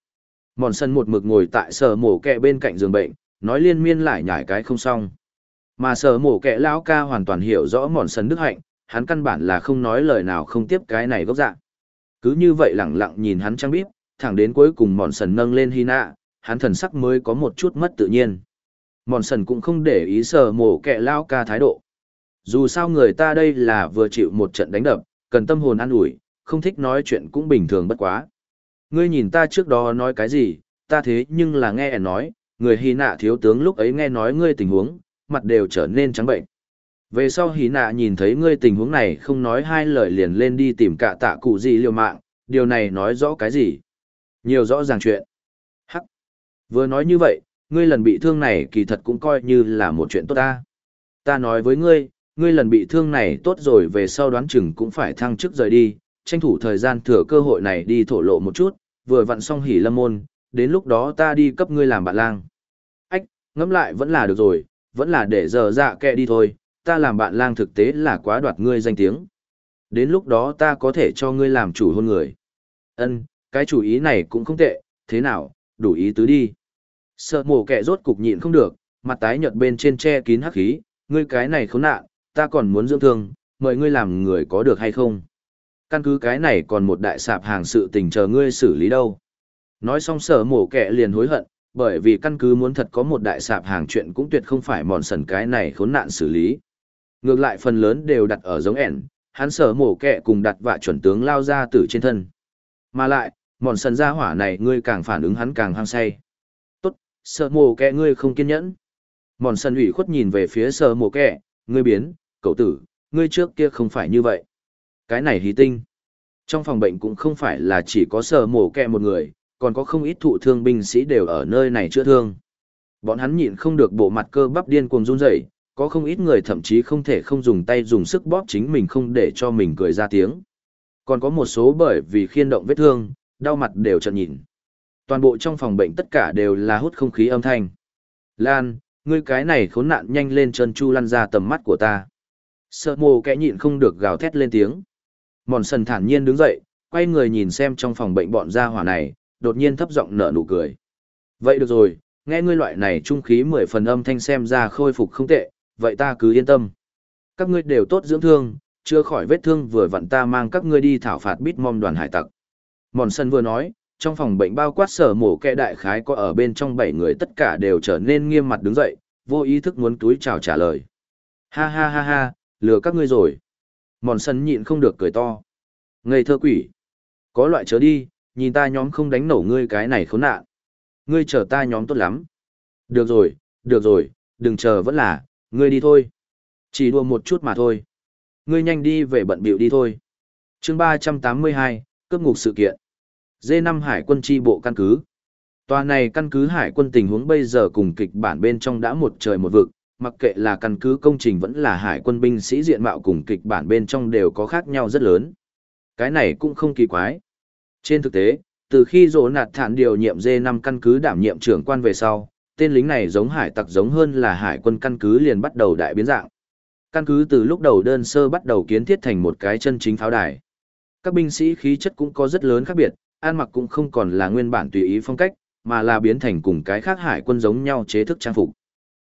Mòn sân một mực ngồi tại sở mổ kẹ bên cạnh giường bệnh, nói liên miên lại nhải cái không xong. Mà sở mổ kẹ lão ca hoàn toàn hiểu rõ mòn sân đức hạnh, hắn căn bản là không nói lời nào không tiếp cái này gốc dạng. Cứ như vậy lẳng lặng nhìn hắn trăng bíp, thẳng đến cuối cùng mòn sần nâng lên hy nạ, hắn thần sắc mới có một chút mất tự nhiên. Mòn sần cũng không để ý sờ mổ kẹ lao ca thái độ. Dù sao người ta đây là vừa chịu một trận đánh đập, cần tâm hồn an ủi, không thích nói chuyện cũng bình thường bất quá. Ngươi nhìn ta trước đó nói cái gì, ta thế nhưng là nghe ẻn nói, người hy nạ thiếu tướng lúc ấy nghe nói ngươi tình huống, mặt đều trở nên trắng bệnh. Về sau hí nạ nhìn thấy ngươi tình huống này không nói hai lời liền lên đi tìm cả tạ cụ gì liều mạng, điều này nói rõ cái gì? Nhiều rõ ràng chuyện. Hắc. Vừa nói như vậy, ngươi lần bị thương này kỳ thật cũng coi như là một chuyện tốt ta. Ta nói với ngươi, ngươi lần bị thương này tốt rồi về sau đoán chừng cũng phải thăng chức rời đi, tranh thủ thời gian thừa cơ hội này đi thổ lộ một chút, vừa vặn xong hỉ lâm môn, đến lúc đó ta đi cấp ngươi làm bạn lang. Ách, ngẫm lại vẫn là được rồi, vẫn là để giờ dạ kệ đi thôi, ta làm bạn lang thực tế là quá đoạt ngươi danh tiếng. Đến lúc đó ta có thể cho ngươi làm chủ hôn người. Ân, cái chủ ý này cũng không tệ, thế nào, đủ ý tứ đi. Sợ mổ kẻ rốt cục nhịn không được, mặt tái nhợt bên trên che kín hắc khí, ngươi cái này khốn nạn, ta còn muốn dưỡng thương, mời ngươi làm người có được hay không? Căn cứ cái này còn một đại sạp hàng sự tình chờ ngươi xử lý đâu. Nói xong sở mổ kẻ liền hối hận, bởi vì căn cứ muốn thật có một đại sạp hàng chuyện cũng tuyệt không phải mòn sần cái này khốn nạn xử lý. Ngược lại phần lớn đều đặt ở giống ẻn, hắn sở mổ kẻ cùng đặt vạ chuẩn tướng lao ra từ trên thân. Mà lại, mòn sần ra hỏa này ngươi càng phản ứng hắn càng hăng say sợ mồ mổ kẹ ngươi không kiên nhẫn. Mòn sần ủy khuất nhìn về phía sợ mồ kẹ, ngươi biến, cậu tử, ngươi trước kia không phải như vậy. Cái này hí tinh. Trong phòng bệnh cũng không phải là chỉ có sợ mồ kẹ một người, còn có không ít thụ thương binh sĩ đều ở nơi này chữa thương. Bọn hắn nhịn không được bộ mặt cơ bắp điên cuồng run rẩy, có không ít người thậm chí không thể không dùng tay dùng sức bóp chính mình không để cho mình cười ra tiếng. Còn có một số bởi vì khiên động vết thương, đau mặt đều chợt nhìn. Toàn bộ trong phòng bệnh tất cả đều là hút không khí âm thanh. Lan, ngươi cái này khốn nạn nhanh lên chân chu lăn ra tầm mắt của ta. Sợ mồ kẽ nhịn không được gào thét lên tiếng. Mòn sần thản nhiên đứng dậy, quay người nhìn xem trong phòng bệnh bọn gia hỏa này, đột nhiên thấp giọng nở nụ cười. Vậy được rồi, nghe ngươi loại này trung khí mười phần âm thanh xem ra khôi phục không tệ, vậy ta cứ yên tâm. Các ngươi đều tốt dưỡng thương, chưa khỏi vết thương vừa vặn ta mang các ngươi đi thảo phạt bít mom đoàn hải tặc. Mòn sân vừa nói, trong phòng bệnh bao quát sở mổ kẹ đại khái có ở bên trong bảy người tất cả đều trở nên nghiêm mặt đứng dậy, vô ý thức muốn túi chào trả lời. Ha ha ha ha, lừa các ngươi rồi. Mòn sân nhịn không được cười to. Ngây thơ quỷ. Có loại chớ đi, nhìn ta nhóm không đánh nổ ngươi cái này khốn nạn. Ngươi chờ ta nhóm tốt lắm. Được rồi, được rồi, đừng chờ vẫn là, ngươi đi thôi. Chỉ đùa một chút mà thôi. Ngươi nhanh đi về bận bịu đi thôi. chương ba trăm tám mươi hai, cướp ngục sự kiện. D5 Hải quân chi bộ căn cứ. Tòa này căn cứ hải quân tình huống bây giờ cùng kịch bản bên trong đã một trời một vực, mặc kệ là căn cứ công trình vẫn là hải quân binh sĩ diện mạo cùng kịch bản bên trong đều có khác nhau rất lớn. Cái này cũng không kỳ quái. Trên thực tế, từ khi rỗ nạt thản điều nhiệm D5 căn cứ đảm nhiệm trưởng quan về sau, tên lính này giống hải tặc giống hơn là hải quân căn cứ liền bắt đầu đại biến dạng. Căn cứ từ lúc đầu đơn sơ bắt đầu kiến thiết thành một cái chân chính pháo đài. Các binh sĩ khí chất cũng có rất lớn khác biệt, ăn mặc cũng không còn là nguyên bản tùy ý phong cách, mà là biến thành cùng cái khác hải quân giống nhau chế thức trang phục.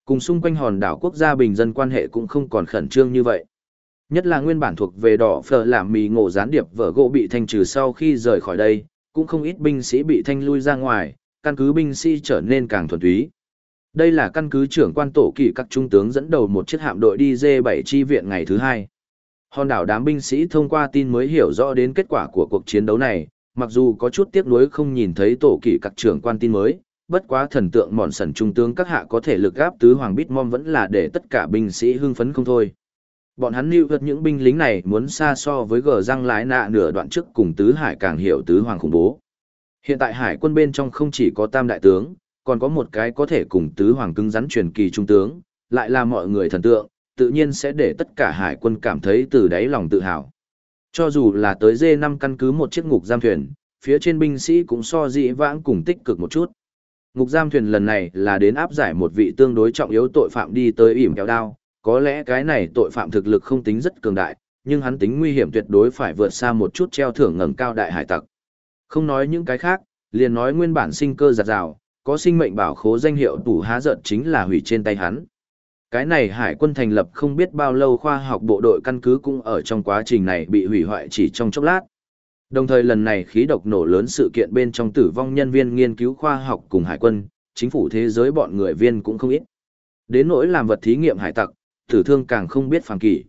Cùng xung quanh hòn đảo quốc gia bình dân quan hệ cũng không còn khẩn trương như vậy. Nhất là nguyên bản thuộc về đỏ phở làm mì ngộ gián điệp vở gỗ bị thanh trừ sau khi rời khỏi đây, cũng không ít binh sĩ bị thanh lui ra ngoài, căn cứ binh sĩ trở nên càng thuần túy. Đây là căn cứ trưởng quan tổ kỳ các trung tướng dẫn đầu một chiếc hạm đội đi D7 chi viện ngày thứ hai. Hòn đảo đám binh sĩ thông qua tin mới hiểu rõ đến kết quả của cuộc chiến đấu này, mặc dù có chút tiếc nuối không nhìn thấy tổ kỳ các trưởng quan tin mới, bất quá thần tượng mòn sần trung tướng các hạ có thể lực gáp tứ hoàng bít mom vẫn là để tất cả binh sĩ hưng phấn không thôi. Bọn hắn lưu vật những binh lính này muốn xa so với gờ răng lái nạ nửa đoạn trước cùng tứ hải càng hiểu tứ hoàng khủng bố. Hiện tại hải quân bên trong không chỉ có tam đại tướng, còn có một cái có thể cùng tứ hoàng cứng rắn truyền kỳ trung tướng, lại là mọi người thần tượng, tự nhiên sẽ để tất cả hải quân cảm thấy từ đáy lòng tự hào. Cho dù là tới D5 căn cứ một chiếc ngục giam thuyền, phía trên binh sĩ cũng so dị vãng cùng tích cực một chút. Ngục giam thuyền lần này là đến áp giải một vị tương đối trọng yếu tội phạm đi tới ỉm kéo đao, có lẽ cái này tội phạm thực lực không tính rất cường đại, nhưng hắn tính nguy hiểm tuyệt đối phải vượt xa một chút treo thưởng ngầm cao đại hải tặc. Không nói những cái khác, liền nói nguyên bản sinh cơ giặt rào, có sinh mệnh bảo khố danh hiệu tủ há giận chính là hủy trên tay hắn. Cái này hải quân thành lập không biết bao lâu khoa học bộ đội căn cứ cũng ở trong quá trình này bị hủy hoại chỉ trong chốc lát. Đồng thời lần này khí độc nổ lớn sự kiện bên trong tử vong nhân viên nghiên cứu khoa học cùng hải quân, chính phủ thế giới bọn người viên cũng không ít. Đến nỗi làm vật thí nghiệm hải tặc, tử thương càng không biết phàm kỷ.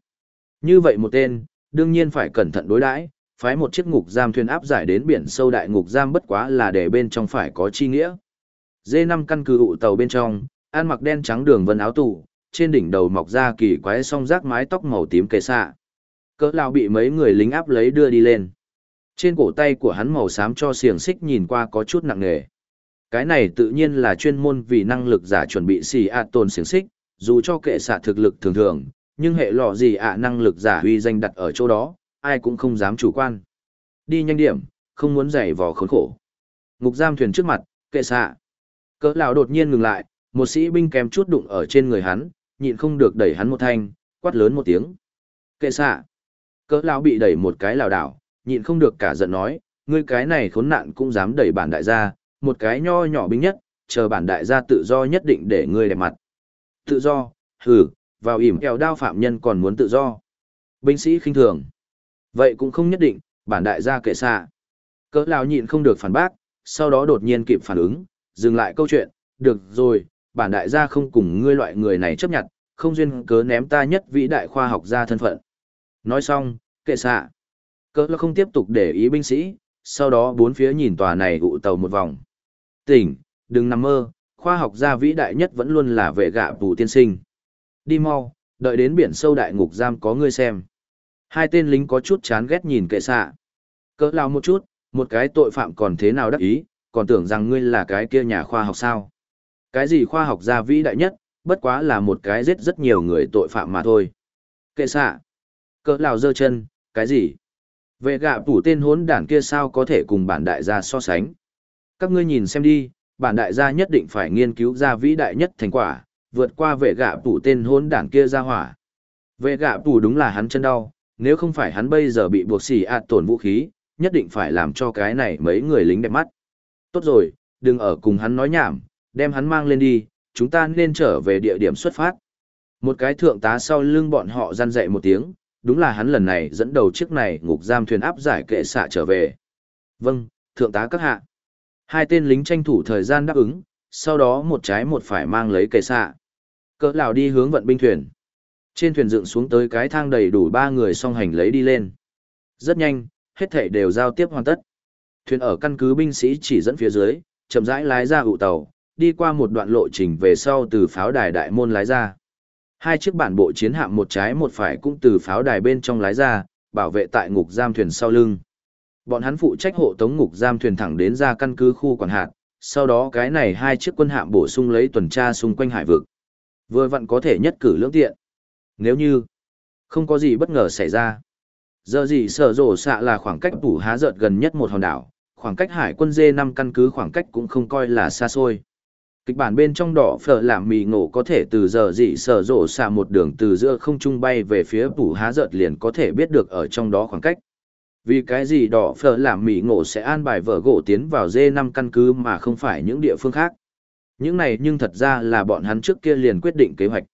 Như vậy một tên, đương nhiên phải cẩn thận đối đãi, phái một chiếc ngục giam thuyền áp giải đến biển sâu đại ngục giam bất quá là để bên trong phải có chi nghĩa. D5 căn cứ ụ tàu bên trong, ăn mặc đen trắng đường vân áo tù, trên đỉnh đầu mọc ra kỳ quái song rác mái tóc màu tím kề xạ. Cỡ lao bị mấy người lính áp lấy đưa đi lên. Trên cổ tay của hắn màu xám cho xiềng xích nhìn qua có chút nặng nề. Cái này tự nhiên là chuyên môn vì năng lực giả chuẩn bị xì ạ tồn xiềng xích, dù cho kệ xạ thực lực thường thường, nhưng hệ lọ gì ạ năng lực giả huy danh đặt ở chỗ đó, ai cũng không dám chủ quan. Đi nhanh điểm, không muốn giày vò khốn khổ. Ngục giam thuyền trước mặt, kệ xạ. Cỡ lão đột nhiên ngừng lại, một sĩ binh kèm chút đụng ở trên người hắn, nhịn không được đẩy hắn một thanh, quát lớn một tiếng. Kệ xạ. Cỡ lão bị đẩy một cái lảo đảo, nhịn không được cả giận nói, ngươi cái này khốn nạn cũng dám đẩy bản đại gia, một cái nho nhỏ binh nhất, chờ bản đại gia tự do nhất định để ngươi đẹp mặt. Tự do, hừ, vào ỉm kẹo đao phạm nhân còn muốn tự do. Binh sĩ khinh thường. Vậy cũng không nhất định, bản đại gia kệ xạ. Cỡ lão nhịn không được phản bác, sau đó đột nhiên kịp phản ứng, dừng lại câu chuyện, được rồi, bản đại gia không cùng ngươi loại người này chấp nhận, không duyên cớ ném ta nhất vĩ đại khoa học gia thân phận. Nói xong, kệ xạ. Cỡ là không tiếp tục để ý binh sĩ, sau đó bốn phía nhìn tòa này ụ tàu một vòng. Tỉnh, đừng nằm mơ, khoa học gia vĩ đại nhất vẫn luôn là vệ gạ tù tiên sinh. Đi mau, đợi đến biển sâu đại ngục giam có ngươi xem. Hai tên lính có chút chán ghét nhìn kệ xạ. Cỡ lao một chút, một cái tội phạm còn thế nào đắc ý, còn tưởng rằng ngươi là cái kia nhà khoa học sao. Cái gì khoa học gia vĩ đại nhất, bất quá là một cái giết rất nhiều người tội phạm mà thôi. Kệ xạ. Cỡ lào giơ chân, cái gì? Vệ gạ tủ tên hốn đản kia sao có thể cùng bản đại gia so sánh. Các ngươi nhìn xem đi, bản đại gia nhất định phải nghiên cứu ra vĩ đại nhất thành quả, vượt qua vệ gạ tủ tên hốn đản kia ra hỏa. Vệ gạ tủ đúng là hắn chân đau, nếu không phải hắn bây giờ bị buộc xỉ ạt tổn vũ khí, nhất định phải làm cho cái này mấy người lính đẹp mắt. Tốt rồi, đừng ở cùng hắn nói nhảm, đem hắn mang lên đi, chúng ta nên trở về địa điểm xuất phát. Một cái thượng tá sau lưng bọn họ gian dậy một tiếng, đúng là hắn lần này dẫn đầu chiếc này ngục giam thuyền áp giải kệ xạ trở về. Vâng, thượng tá các hạ. Hai tên lính tranh thủ thời gian đáp ứng, sau đó một trái một phải mang lấy kệ xạ. Cỡ lào đi hướng vận binh thuyền. Trên thuyền dựng xuống tới cái thang đầy đủ ba người song hành lấy đi lên. Rất nhanh, hết thảy đều giao tiếp hoàn tất. Thuyền ở căn cứ binh sĩ chỉ dẫn phía dưới, chậm rãi lái ra ụ tàu, đi qua một đoạn lộ trình về sau từ pháo đài đại môn lái ra. Hai chiếc bản bộ chiến hạm một trái một phải cũng từ pháo đài bên trong lái ra, bảo vệ tại ngục giam thuyền sau lưng. Bọn hắn phụ trách hộ tống ngục giam thuyền thẳng đến ra căn cứ khu quản hạt, sau đó cái này hai chiếc quân hạm bổ sung lấy tuần tra xung quanh hải vực. Vừa vặn có thể nhất cử lưỡng tiện. Nếu như không có gì bất ngờ xảy ra. Giờ gì sở rổ xạ là khoảng cách tủ há giật gần nhất một hòn đảo, khoảng cách hải quân dê năm căn cứ khoảng cách cũng không coi là xa xôi. Kịch bản bên trong đỏ phở làm mì ngộ có thể từ giờ dị sở rộ xạ một đường từ giữa không trung bay về phía phủ há giợt liền có thể biết được ở trong đó khoảng cách. Vì cái gì đỏ phở làm mì ngộ sẽ an bài vợ gỗ tiến vào dê năm căn cứ mà không phải những địa phương khác. Những này nhưng thật ra là bọn hắn trước kia liền quyết định kế hoạch.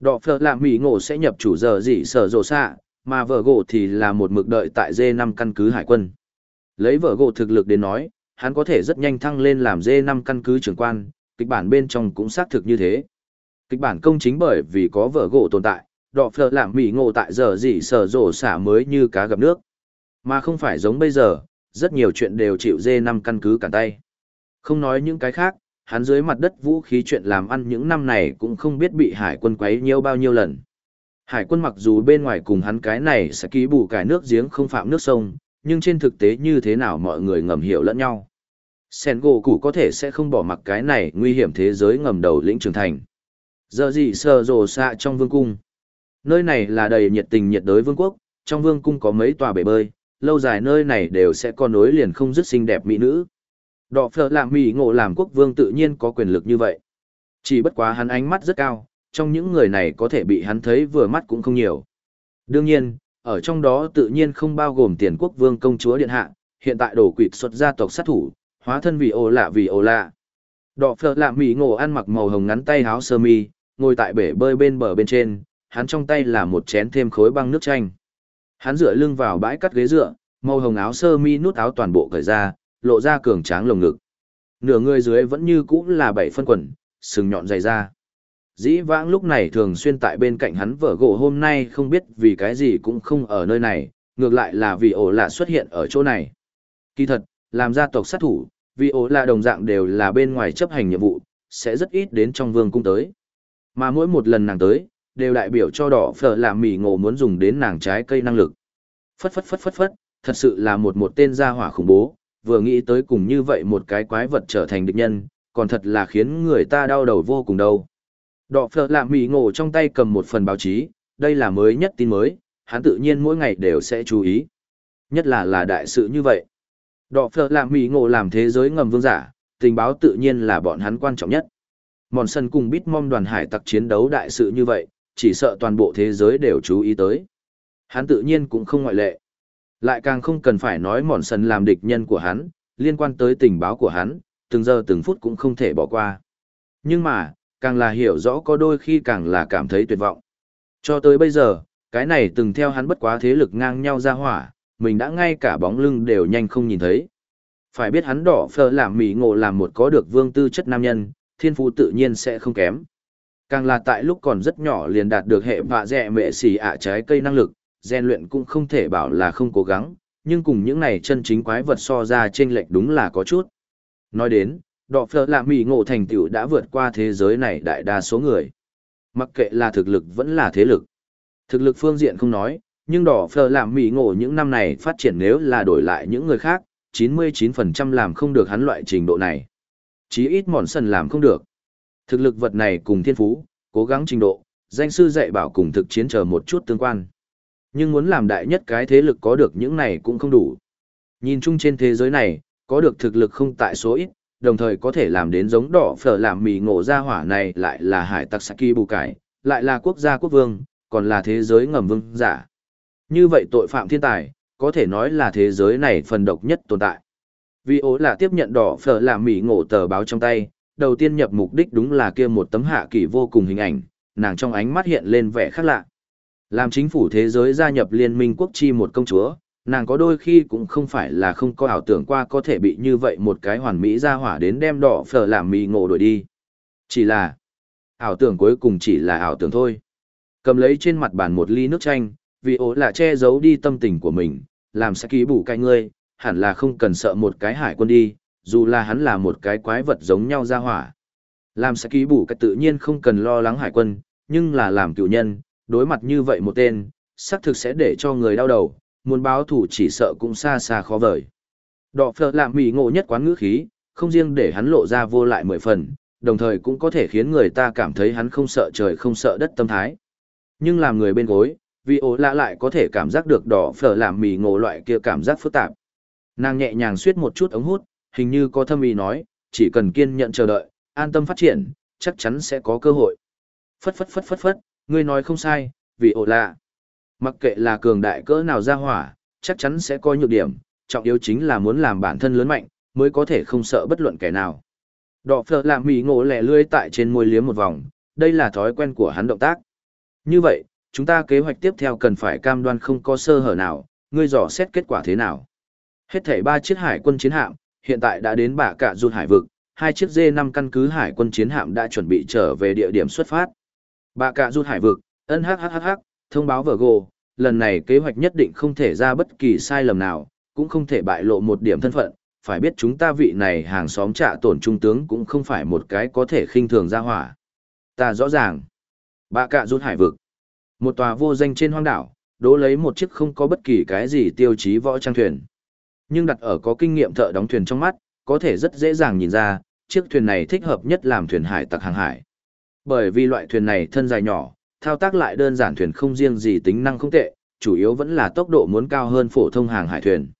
Đỏ phở làm mì ngộ sẽ nhập chủ giờ dị sở rộ xạ, mà vợ gỗ thì là một mực đợi tại D5 căn cứ hải quân. Lấy vợ gỗ thực lực đến nói, hắn có thể rất nhanh thăng lên làm D5 căn cứ trưởng quan, kịch bản bên trong cũng xác thực như thế. Kịch bản công chính bởi vì có vợ gỗ tồn tại, đọ phở làm mỉ ngộ tại giờ gì sở rổ xả mới như cá gặp nước. Mà không phải giống bây giờ, rất nhiều chuyện đều chịu dê năm căn cứ cản tay. Không nói những cái khác, hắn dưới mặt đất vũ khí chuyện làm ăn những năm này cũng không biết bị hải quân quấy nhiêu bao nhiêu lần. Hải quân mặc dù bên ngoài cùng hắn cái này sẽ ký bù cải nước giếng không phạm nước sông, nhưng trên thực tế như thế nào mọi người ngầm hiểu lẫn nhau. Sen gỗ cũ có thể sẽ không bỏ mặc cái này nguy hiểm thế giới ngầm đầu lĩnh trưởng thành. Giờ gì sờ rồ xạ trong vương cung. Nơi này là đầy nhiệt tình nhiệt đới vương quốc, trong vương cung có mấy tòa bể bơi, lâu dài nơi này đều sẽ có nối liền không dứt xinh đẹp mỹ nữ. Đọ phở làm mỹ ngộ làm quốc vương tự nhiên có quyền lực như vậy. Chỉ bất quá hắn ánh mắt rất cao, trong những người này có thể bị hắn thấy vừa mắt cũng không nhiều. Đương nhiên, ở trong đó tự nhiên không bao gồm tiền quốc vương công chúa điện hạ, hiện tại đổ quỵt xuất gia tộc sát thủ, hóa thân vì ồ lạ vì ồ lạ. Đỏ phở lạ mỹ ngộ ăn mặc màu hồng ngắn tay áo sơ mi, ngồi tại bể bơi bên bờ bên trên, hắn trong tay là một chén thêm khối băng nước chanh. Hắn dựa lưng vào bãi cắt ghế dựa, màu hồng áo sơ mi nút áo toàn bộ cởi ra, lộ ra cường tráng lồng ngực. Nửa người dưới vẫn như cũ là bảy phân quần, sừng nhọn dày ra. Dĩ vãng lúc này thường xuyên tại bên cạnh hắn vợ gỗ hôm nay không biết vì cái gì cũng không ở nơi này, ngược lại là vì ổ lạ xuất hiện ở chỗ này. Kỳ thật, làm gia tộc sát thủ, vì ổ là đồng dạng đều là bên ngoài chấp hành nhiệm vụ, sẽ rất ít đến trong vương cung tới. Mà mỗi một lần nàng tới, đều đại biểu cho đỏ phở làm mì ngộ muốn dùng đến nàng trái cây năng lực. Phất phất phất phất phất, thật sự là một một tên gia hỏa khủng bố, vừa nghĩ tới cùng như vậy một cái quái vật trở thành địch nhân, còn thật là khiến người ta đau đầu vô cùng đâu. Đỏ phở lạ mì ngộ trong tay cầm một phần báo chí, đây là mới nhất tin mới, hắn tự nhiên mỗi ngày đều sẽ chú ý. Nhất là là đại sự như vậy. Đỏ phở làm mì ngộ làm thế giới ngầm vương giả, tình báo tự nhiên là bọn hắn quan trọng nhất. Mòn sân cùng bít mong đoàn hải tặc chiến đấu đại sự như vậy, chỉ sợ toàn bộ thế giới đều chú ý tới. Hắn tự nhiên cũng không ngoại lệ. Lại càng không cần phải nói mòn sân làm địch nhân của hắn, liên quan tới tình báo của hắn, từng giờ từng phút cũng không thể bỏ qua. Nhưng mà, càng là hiểu rõ có đôi khi càng là cảm thấy tuyệt vọng. Cho tới bây giờ, cái này từng theo hắn bất quá thế lực ngang nhau ra hỏa, mình đã ngay cả bóng lưng đều nhanh không nhìn thấy. Phải biết hắn đỏ phơ làm mỉ ngộ làm một có được vương tư chất nam nhân, thiên phú tự nhiên sẽ không kém. Càng là tại lúc còn rất nhỏ liền đạt được hệ vạ dẹ mệ xỉ ạ trái cây năng lực, gian luyện cũng không thể bảo là không cố gắng, nhưng cùng những này chân chính quái vật so ra trên lệch đúng là có chút. Nói đến, đỏ phở lạ mỹ ngộ thành tựu đã vượt qua thế giới này đại đa số người mặc kệ là thực lực vẫn là thế lực thực lực phương diện không nói nhưng đỏ phở làm mỹ ngộ những năm này phát triển nếu là đổi lại những người khác 99% làm không được hắn loại trình độ này. Chí ít mòn sần làm không được. Thực lực vật này cùng thiên phú cố gắng trình độ danh sư dạy bảo cùng thực chiến chờ một chút tương quan. Nhưng muốn làm đại nhất cái thế lực có được những này cũng không đủ. Nhìn chung trên thế giới này có được thực lực không tại số ít đồng thời có thể làm đến giống đỏ phở làm mì ngộ ra hỏa này lại là hải tặc Saki bù cải, lại là quốc gia quốc vương, còn là thế giới ngầm vương giả. Như vậy tội phạm thiên tài, có thể nói là thế giới này phần độc nhất tồn tại. Vì ố là tiếp nhận đỏ phở làm mỉ ngộ tờ báo trong tay, đầu tiên nhập mục đích đúng là kia một tấm hạ kỳ vô cùng hình ảnh, nàng trong ánh mắt hiện lên vẻ khác lạ. Làm chính phủ thế giới gia nhập liên minh quốc chi một công chúa, nàng có đôi khi cũng không phải là không có ảo tưởng qua có thể bị như vậy một cái hoàn mỹ ra hỏa đến đem đỏ phở làm mì ngộ đổi đi. Chỉ là, ảo tưởng cuối cùng chỉ là ảo tưởng thôi. Cầm lấy trên mặt bàn một ly nước chanh, vì ố là che giấu đi tâm tình của mình, làm sẽ ký bù cái ngươi, hẳn là không cần sợ một cái hải quân đi, dù là hắn là một cái quái vật giống nhau ra hỏa. Làm sẽ ký bù cái tự nhiên không cần lo lắng hải quân, nhưng là làm cựu nhân, đối mặt như vậy một tên, xác thực sẽ để cho người đau đầu, muốn báo thủ chỉ sợ cũng xa xa khó vời. Đọ phở làm mỉ ngộ nhất quán ngữ khí, không riêng để hắn lộ ra vô lại mười phần, đồng thời cũng có thể khiến người ta cảm thấy hắn không sợ trời không sợ đất tâm thái. Nhưng làm người bên gối, vì ổ lạ lại có thể cảm giác được đỏ phở làm mì ngộ loại kia cảm giác phức tạp. Nàng nhẹ nhàng suyết một chút ống hút, hình như có thâm ý nói, chỉ cần kiên nhận chờ đợi, an tâm phát triển, chắc chắn sẽ có cơ hội. Phất phất phất phất phất, ngươi nói không sai, vì ổ lạ. Mặc kệ là cường đại cỡ nào ra hỏa, chắc chắn sẽ có nhược điểm, trọng yếu chính là muốn làm bản thân lớn mạnh, mới có thể không sợ bất luận kẻ nào. Đỏ phở làm mì ngộ lẻ lươi tại trên môi liếm một vòng, đây là thói quen của hắn động tác. Như vậy, chúng ta kế hoạch tiếp theo cần phải cam đoan không có sơ hở nào, ngươi dò xét kết quả thế nào. Hết thảy ba chiếc hải quân chiến hạm, hiện tại đã đến bạ cạ rụt hải vực, hai chiếc D5 căn cứ hải quân chiến hạm đã chuẩn bị trở về địa điểm xuất phát. Bạ cạ rụt hải vực, NHHHH, thông báo vở gồ, lần này kế hoạch nhất định không thể ra bất kỳ sai lầm nào, cũng không thể bại lộ một điểm thân phận, phải biết chúng ta vị này hàng xóm trạ tổn trung tướng cũng không phải một cái có thể khinh thường ra hỏa. Ta rõ ràng. Bạ cạ rút hải vực. Một tòa vô danh trên hoang đảo, đố lấy một chiếc không có bất kỳ cái gì tiêu chí võ trang thuyền. Nhưng đặt ở có kinh nghiệm thợ đóng thuyền trong mắt, có thể rất dễ dàng nhìn ra, chiếc thuyền này thích hợp nhất làm thuyền hải tặc hàng hải. Bởi vì loại thuyền này thân dài nhỏ, thao tác lại đơn giản thuyền không riêng gì tính năng không tệ, chủ yếu vẫn là tốc độ muốn cao hơn phổ thông hàng hải thuyền.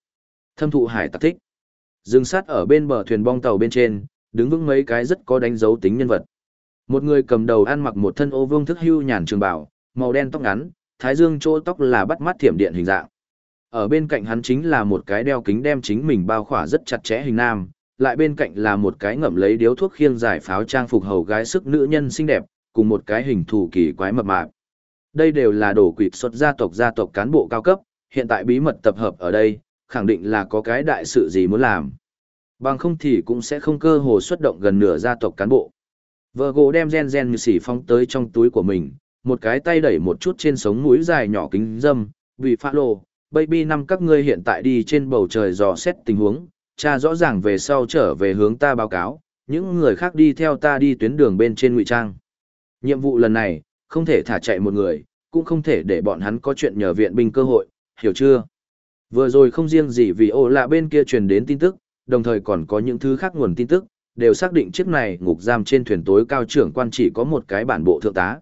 Thâm thụ hải tặc thích. Dừng sát ở bên bờ thuyền bong tàu bên trên, đứng vững mấy cái rất có đánh dấu tính nhân vật. Một người cầm đầu ăn mặc một thân ô vương thức hưu nhàn trường bảo, màu đen tóc ngắn, thái dương chỗ tóc là bắt mắt thiểm điện hình dạng. Ở bên cạnh hắn chính là một cái đeo kính đem chính mình bao khỏa rất chặt chẽ hình nam, lại bên cạnh là một cái ngậm lấy điếu thuốc khiêng giải pháo trang phục hầu gái sức nữ nhân xinh đẹp, cùng một cái hình thù kỳ quái mập mạp. Đây đều là đồ quỷ xuất gia tộc gia tộc cán bộ cao cấp, hiện tại bí mật tập hợp ở đây, khẳng định là có cái đại sự gì muốn làm. Bằng không thì cũng sẽ không cơ hồ xuất động gần nửa gia tộc cán bộ. Vợ gỗ đem gen gen như xỉ phong tới trong túi của mình, một cái tay đẩy một chút trên sống mũi dài nhỏ kính dâm, vì pha lô, baby năm các ngươi hiện tại đi trên bầu trời dò xét tình huống, cha rõ ràng về sau trở về hướng ta báo cáo, những người khác đi theo ta đi tuyến đường bên trên ngụy trang. Nhiệm vụ lần này, không thể thả chạy một người, cũng không thể để bọn hắn có chuyện nhờ viện binh cơ hội, hiểu chưa? Vừa rồi không riêng gì vì ô lạ bên kia truyền đến tin tức, đồng thời còn có những thứ khác nguồn tin tức, đều xác định chiếc này ngục giam trên thuyền tối cao trưởng quan chỉ có một cái bản bộ thượng tá.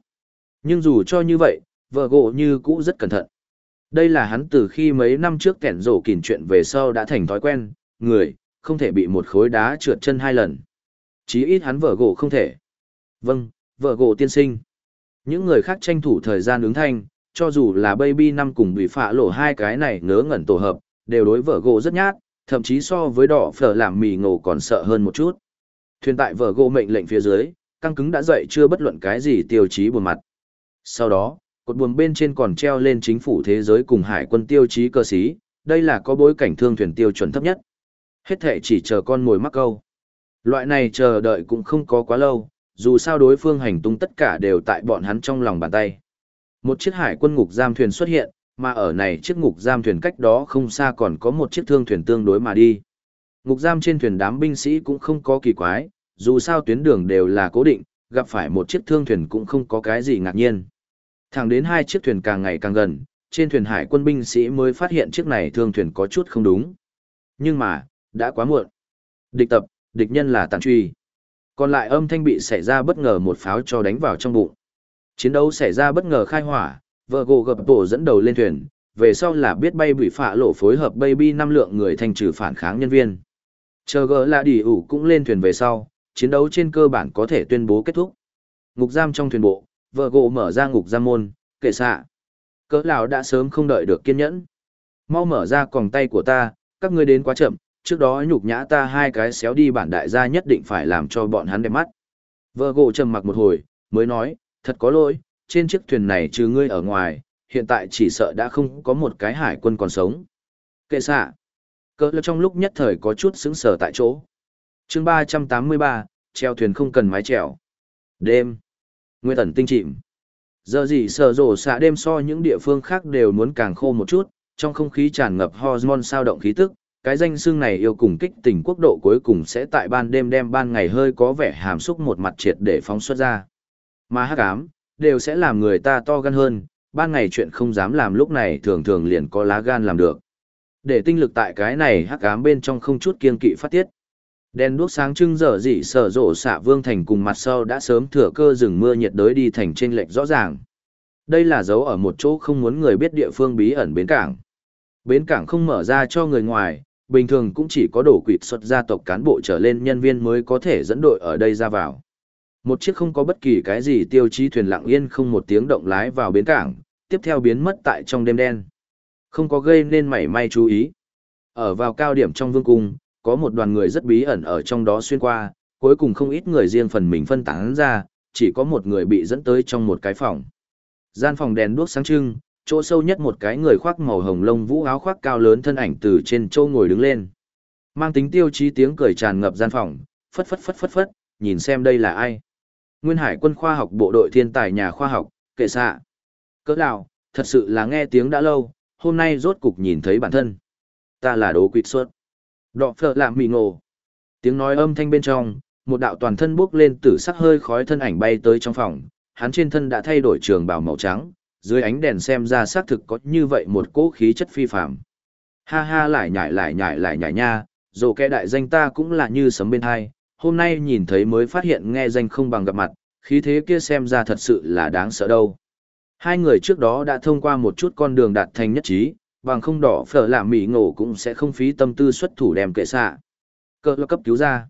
Nhưng dù cho như vậy, vợ gỗ như cũ rất cẩn thận. Đây là hắn từ khi mấy năm trước kẻn rổ kìm chuyện về sau đã thành thói quen, người, không thể bị một khối đá trượt chân hai lần. Chí ít hắn vợ gỗ không thể. Vâng, vợ gỗ tiên sinh. Những người khác tranh thủ thời gian ứng thanh, cho dù là baby năm cùng bị phạ lộ hai cái này ngớ ngẩn tổ hợp, đều đối vợ gỗ rất nhát, thậm chí so với đỏ phở làm mì ngộ còn sợ hơn một chút. Thuyền tại vợ gỗ mệnh lệnh phía dưới, căng cứng đã dậy chưa bất luận cái gì tiêu chí buồn mặt. Sau đó, cột buồm bên trên còn treo lên chính phủ thế giới cùng hải quân tiêu chí cơ sĩ, đây là có bối cảnh thương thuyền tiêu chuẩn thấp nhất. Hết thể chỉ chờ con mồi mắc câu. Loại này chờ đợi cũng không có quá lâu, dù sao đối phương hành tung tất cả đều tại bọn hắn trong lòng bàn tay. Một chiếc hải quân ngục giam thuyền xuất hiện, mà ở này chiếc ngục giam thuyền cách đó không xa còn có một chiếc thương thuyền tương đối mà đi. Ngục giam trên thuyền đám binh sĩ cũng không có kỳ quái, dù sao tuyến đường đều là cố định, gặp phải một chiếc thương thuyền cũng không có cái gì ngạc nhiên. Thẳng đến hai chiếc thuyền càng ngày càng gần, trên thuyền hải quân binh sĩ mới phát hiện chiếc này thương thuyền có chút không đúng. Nhưng mà, đã quá muộn. Địch tập, địch nhân là tàn truy. Còn lại âm thanh bị xảy ra bất ngờ một pháo cho đánh vào trong bụng. Chiến đấu xảy ra bất ngờ khai hỏa, vợ gỗ gập tổ dẫn đầu lên thuyền, về sau là biết bay bị phạ lộ phối hợp baby năm lượng người thành trừ phản kháng nhân viên. Chờ gỡ là đi ủ cũng lên thuyền về sau, chiến đấu trên cơ bản có thể tuyên bố kết thúc. Ngục giam trong thuyền bộ, vợ gỗ mở ra ngục giam môn, kệ xạ. Cỡ lão đã sớm không đợi được kiên nhẫn. Mau mở ra còng tay của ta, các ngươi đến quá chậm, trước đó nhục nhã ta hai cái xéo đi bản đại gia nhất định phải làm cho bọn hắn đẹp mắt. Vợ gỗ trầm mặc một hồi, mới nói, thật có lỗi, trên chiếc thuyền này trừ ngươi ở ngoài, hiện tại chỉ sợ đã không có một cái hải quân còn sống. Kệ xạ. Cỡ lão trong lúc nhất thời có chút sững sờ tại chỗ. chương 383, treo thuyền không cần mái chèo. Đêm. Nguyên tẩn tinh chìm. Giờ gì sở rổ xạ đêm so những địa phương khác đều muốn càng khô một chút, trong không khí tràn ngập hormone sao động khí tức, cái danh xương này yêu cùng kích tình quốc độ cuối cùng sẽ tại ban đêm đem ban ngày hơi có vẻ hàm xúc một mặt triệt để phóng xuất ra. Mà hắc ám, đều sẽ làm người ta to gan hơn, ban ngày chuyện không dám làm lúc này thường thường liền có lá gan làm được. Để tinh lực tại cái này hắc ám bên trong không chút kiên kỵ phát tiết. Đèn đuốc sáng trưng dở dị sở rộ xạ vương thành cùng mặt sau đã sớm thừa cơ rừng mưa nhiệt đới đi thành trên lệch rõ ràng. Đây là dấu ở một chỗ không muốn người biết địa phương bí ẩn bến cảng. Bến cảng không mở ra cho người ngoài, bình thường cũng chỉ có đổ quỵt xuất gia tộc cán bộ trở lên nhân viên mới có thể dẫn đội ở đây ra vào. Một chiếc không có bất kỳ cái gì tiêu chí thuyền lặng yên không một tiếng động lái vào bến cảng, tiếp theo biến mất tại trong đêm đen. Không có gây nên mảy may chú ý. Ở vào cao điểm trong vương cung, có một đoàn người rất bí ẩn ở trong đó xuyên qua, cuối cùng không ít người riêng phần mình phân tán ra, chỉ có một người bị dẫn tới trong một cái phòng. Gian phòng đèn đuốc sáng trưng, chỗ sâu nhất một cái người khoác màu hồng lông vũ áo khoác cao lớn thân ảnh từ trên châu ngồi đứng lên. Mang tính tiêu chí tiếng cười tràn ngập gian phòng, phất phất phất phất phất, nhìn xem đây là ai. Nguyên Hải quân khoa học bộ đội thiên tài nhà khoa học, kệ xạ. Cỡ nào, thật sự là nghe tiếng đã lâu, hôm nay rốt cục nhìn thấy bản thân. Ta là đố quỵt suốt. Đọ phở làm mì ngộ. Tiếng nói âm thanh bên trong, một đạo toàn thân bước lên tử sắc hơi khói thân ảnh bay tới trong phòng, hắn trên thân đã thay đổi trường bào màu trắng, dưới ánh đèn xem ra xác thực có như vậy một cỗ khí chất phi phàm. Ha ha lại nhảy lại nhảy lại nhảy nha, dù kẻ đại danh ta cũng là như sấm bên hai, hôm nay nhìn thấy mới phát hiện nghe danh không bằng gặp mặt, khí thế kia xem ra thật sự là đáng sợ đâu. Hai người trước đó đã thông qua một chút con đường đạt thành nhất trí, bằng không đỏ phở lạ mỉ ngộ cũng sẽ không phí tâm tư xuất thủ đem kệ xạ. Cỡ lo cấp cứu ra.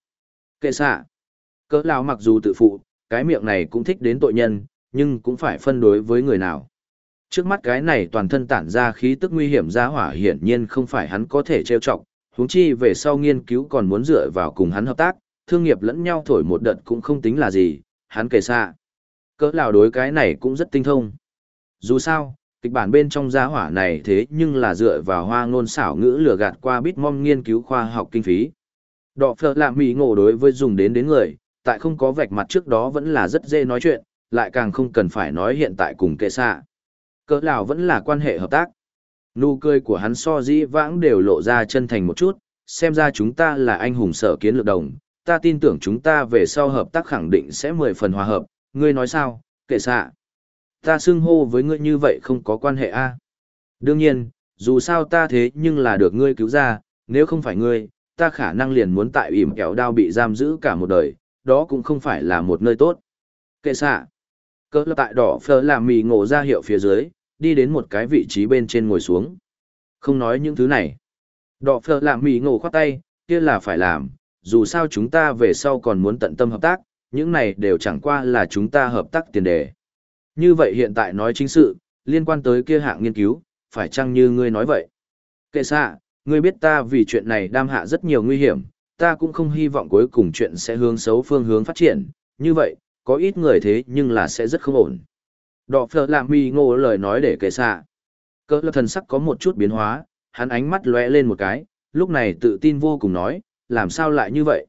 Kệ xạ. Cỡ lão mặc dù tự phụ, cái miệng này cũng thích đến tội nhân, nhưng cũng phải phân đối với người nào. Trước mắt cái này toàn thân tản ra khí tức nguy hiểm ra hỏa hiển nhiên không phải hắn có thể trêu chọc, huống chi về sau nghiên cứu còn muốn dựa vào cùng hắn hợp tác, thương nghiệp lẫn nhau thổi một đợt cũng không tính là gì, hắn kể xa. Cỡ lão đối cái này cũng rất tinh thông. Dù sao, kịch bản bên trong gia hỏa này thế nhưng là dựa vào hoa ngôn xảo ngữ lừa gạt qua bitmom nghiên cứu khoa học kinh phí. Đọ phở lạ mỹ ngộ đối với dùng đến đến người, tại không có vạch mặt trước đó vẫn là rất dễ nói chuyện, lại càng không cần phải nói hiện tại cùng kệ xạ. Cỡ lào vẫn là quan hệ hợp tác. Nụ cười của hắn so dĩ vãng đều lộ ra chân thành một chút, xem ra chúng ta là anh hùng sở kiến lược đồng, ta tin tưởng chúng ta về sau hợp tác khẳng định sẽ mười phần hòa hợp, ngươi nói sao, kệ xạ. Ta xưng hô với ngươi như vậy không có quan hệ a. Đương nhiên, dù sao ta thế nhưng là được ngươi cứu ra, nếu không phải ngươi, ta khả năng liền muốn tại ỉm kẹo đao bị giam giữ cả một đời, đó cũng không phải là một nơi tốt. Kệ xạ. Cỡ lập tại đỏ phở làm mì ngộ ra hiệu phía dưới, đi đến một cái vị trí bên trên ngồi xuống. Không nói những thứ này. Đỏ phở làm mì ngộ khoát tay, kia là phải làm, dù sao chúng ta về sau còn muốn tận tâm hợp tác, những này đều chẳng qua là chúng ta hợp tác tiền đề. Như vậy hiện tại nói chính sự, liên quan tới kia hạng nghiên cứu, phải chăng như ngươi nói vậy? Kệ xạ, ngươi biết ta vì chuyện này đam hạ rất nhiều nguy hiểm, ta cũng không hy vọng cuối cùng chuyện sẽ hướng xấu phương hướng phát triển, như vậy, có ít người thế nhưng là sẽ rất không ổn. Đỏ phở làm mi ngô lời nói để kệ xạ. Cơ lập thần sắc có một chút biến hóa, hắn ánh mắt lóe lên một cái, lúc này tự tin vô cùng nói, làm sao lại như vậy?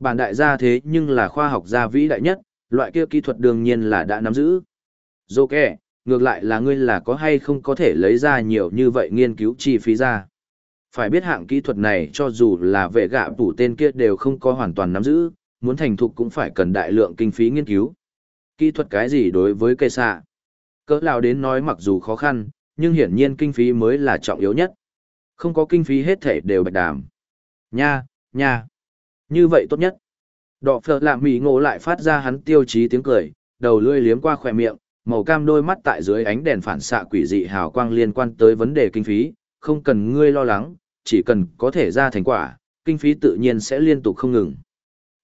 Bản đại gia thế nhưng là khoa học gia vĩ đại nhất, loại kia kỹ thuật đương nhiên là đã nắm giữ. Dô kẻ, ngược lại là ngươi là có hay không có thể lấy ra nhiều như vậy nghiên cứu chi phí ra. Phải biết hạng kỹ thuật này cho dù là vệ gạ tủ tên kia đều không có hoàn toàn nắm giữ, muốn thành thục cũng phải cần đại lượng kinh phí nghiên cứu. Kỹ thuật cái gì đối với cây xạ? Cỡ nào đến nói mặc dù khó khăn, nhưng hiển nhiên kinh phí mới là trọng yếu nhất. Không có kinh phí hết thể đều bạch đàm. Nha, nha. Như vậy tốt nhất. Đọ phở lạ mỉ ngộ lại phát ra hắn tiêu chí tiếng cười, đầu lươi liếm qua khỏe miệng, màu cam đôi mắt tại dưới ánh đèn phản xạ quỷ dị hào quang liên quan tới vấn đề kinh phí, không cần ngươi lo lắng, chỉ cần có thể ra thành quả, kinh phí tự nhiên sẽ liên tục không ngừng.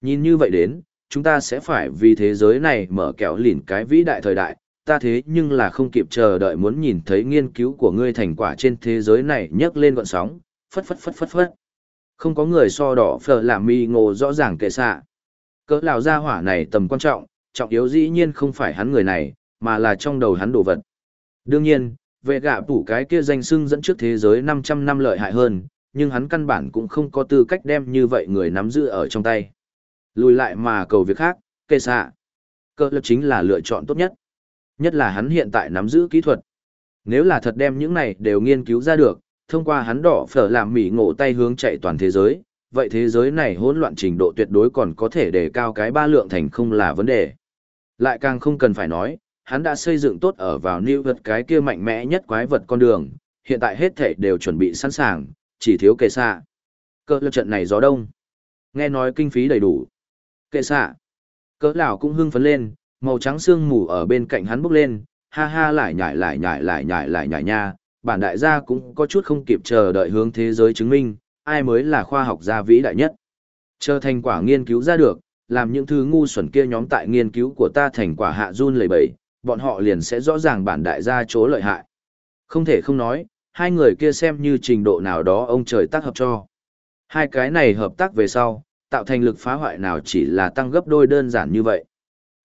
Nhìn như vậy đến, chúng ta sẽ phải vì thế giới này mở kẹo lỉn cái vĩ đại thời đại, ta thế nhưng là không kịp chờ đợi muốn nhìn thấy nghiên cứu của ngươi thành quả trên thế giới này nhấc lên gọn sóng, phất phất phất phất phất. Không có người so đỏ phở làm mi ngộ rõ ràng kệ xạ. Cỡ lão gia hỏa này tầm quan trọng, trọng yếu dĩ nhiên không phải hắn người này, mà là trong đầu hắn đồ vật. Đương nhiên, vệ gạ tủ cái kia danh sưng dẫn trước thế giới 500 năm lợi hại hơn, nhưng hắn căn bản cũng không có tư cách đem như vậy người nắm giữ ở trong tay. Lùi lại mà cầu việc khác, kê xạ. Cơ lập chính là lựa chọn tốt nhất. Nhất là hắn hiện tại nắm giữ kỹ thuật. Nếu là thật đem những này đều nghiên cứu ra được, thông qua hắn đỏ phở làm mỉ ngộ tay hướng chạy toàn thế giới, vậy thế giới này hỗn loạn trình độ tuyệt đối còn có thể đề cao cái ba lượng thành không là vấn đề. Lại càng không cần phải nói, hắn đã xây dựng tốt ở vào New vật cái kia mạnh mẽ nhất quái vật con đường, hiện tại hết thể đều chuẩn bị sẵn sàng, chỉ thiếu kệ xạ. Cơ lập trận này gió đông. Nghe nói kinh phí đầy đủ. Kệ xạ. Cỡ lão cũng hưng phấn lên, màu trắng xương mù ở bên cạnh hắn bốc lên, ha ha lại nhảy lại nhảy lại nhảy lại nhảy nha, bản đại gia cũng có chút không kịp chờ đợi hướng thế giới chứng minh, ai mới là khoa học gia vĩ đại nhất. Chờ thành quả nghiên cứu ra được, làm những thứ ngu xuẩn kia nhóm tại nghiên cứu của ta thành quả hạ run lẩy bẩy, bọn họ liền sẽ rõ ràng bản đại gia chỗ lợi hại. Không thể không nói, hai người kia xem như trình độ nào đó ông trời tác hợp cho. Hai cái này hợp tác về sau, tạo thành lực phá hoại nào chỉ là tăng gấp đôi đơn giản như vậy.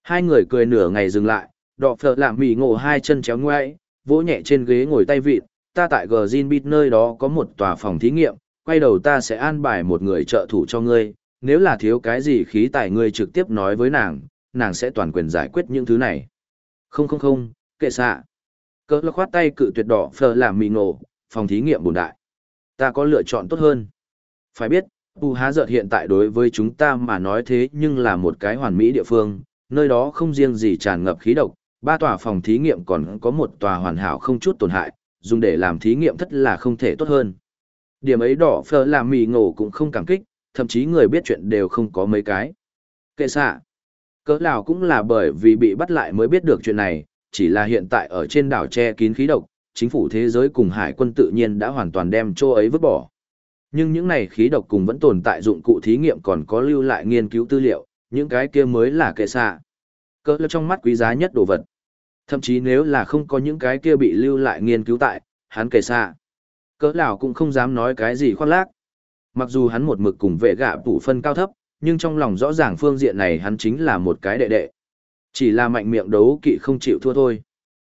Hai người cười nửa ngày dừng lại, đọ phở làm mỉ ngộ hai chân chéo ngoại, vỗ nhẹ trên ghế ngồi tay vịt, ta tại Gzin Beat nơi đó có một tòa phòng thí nghiệm, quay đầu ta sẽ an bài một người trợ thủ cho ngươi, nếu là thiếu cái gì khí tài ngươi trực tiếp nói với nàng, nàng sẽ toàn quyền giải quyết những thứ này. Không không không, kệ xạ. Cỡ lắc khoát tay cự tuyệt đỏ phở làm mì ngộ, phòng thí nghiệm bồn đại. Ta có lựa chọn tốt hơn. Phải biết, u Há Giợt hiện tại đối với chúng ta mà nói thế nhưng là một cái hoàn mỹ địa phương, nơi đó không riêng gì tràn ngập khí độc, ba tòa phòng thí nghiệm còn có một tòa hoàn hảo không chút tổn hại, dùng để làm thí nghiệm thất là không thể tốt hơn. Điểm ấy đỏ phở làm mì ngộ cũng không cảm kích, thậm chí người biết chuyện đều không có mấy cái. Kệ xạ. Cỡ nào cũng là bởi vì bị bắt lại mới biết được chuyện này, chỉ là hiện tại ở trên đảo che kín khí độc, chính phủ thế giới cùng hải quân tự nhiên đã hoàn toàn đem chỗ ấy vứt bỏ. Nhưng những này khí độc cùng vẫn tồn tại dụng cụ thí nghiệm còn có lưu lại nghiên cứu tư liệu, những cái kia mới là kệ xạ. Cỡ Lào trong mắt quý giá nhất đồ vật. Thậm chí nếu là không có những cái kia bị lưu lại nghiên cứu tại, hắn kệ xạ. Cỡ nào cũng không dám nói cái gì khoác lác. Mặc dù hắn một mực cùng vệ gạ tủ phân cao thấp, nhưng trong lòng rõ ràng phương diện này hắn chính là một cái đệ đệ. Chỉ là mạnh miệng đấu kỵ không chịu thua thôi.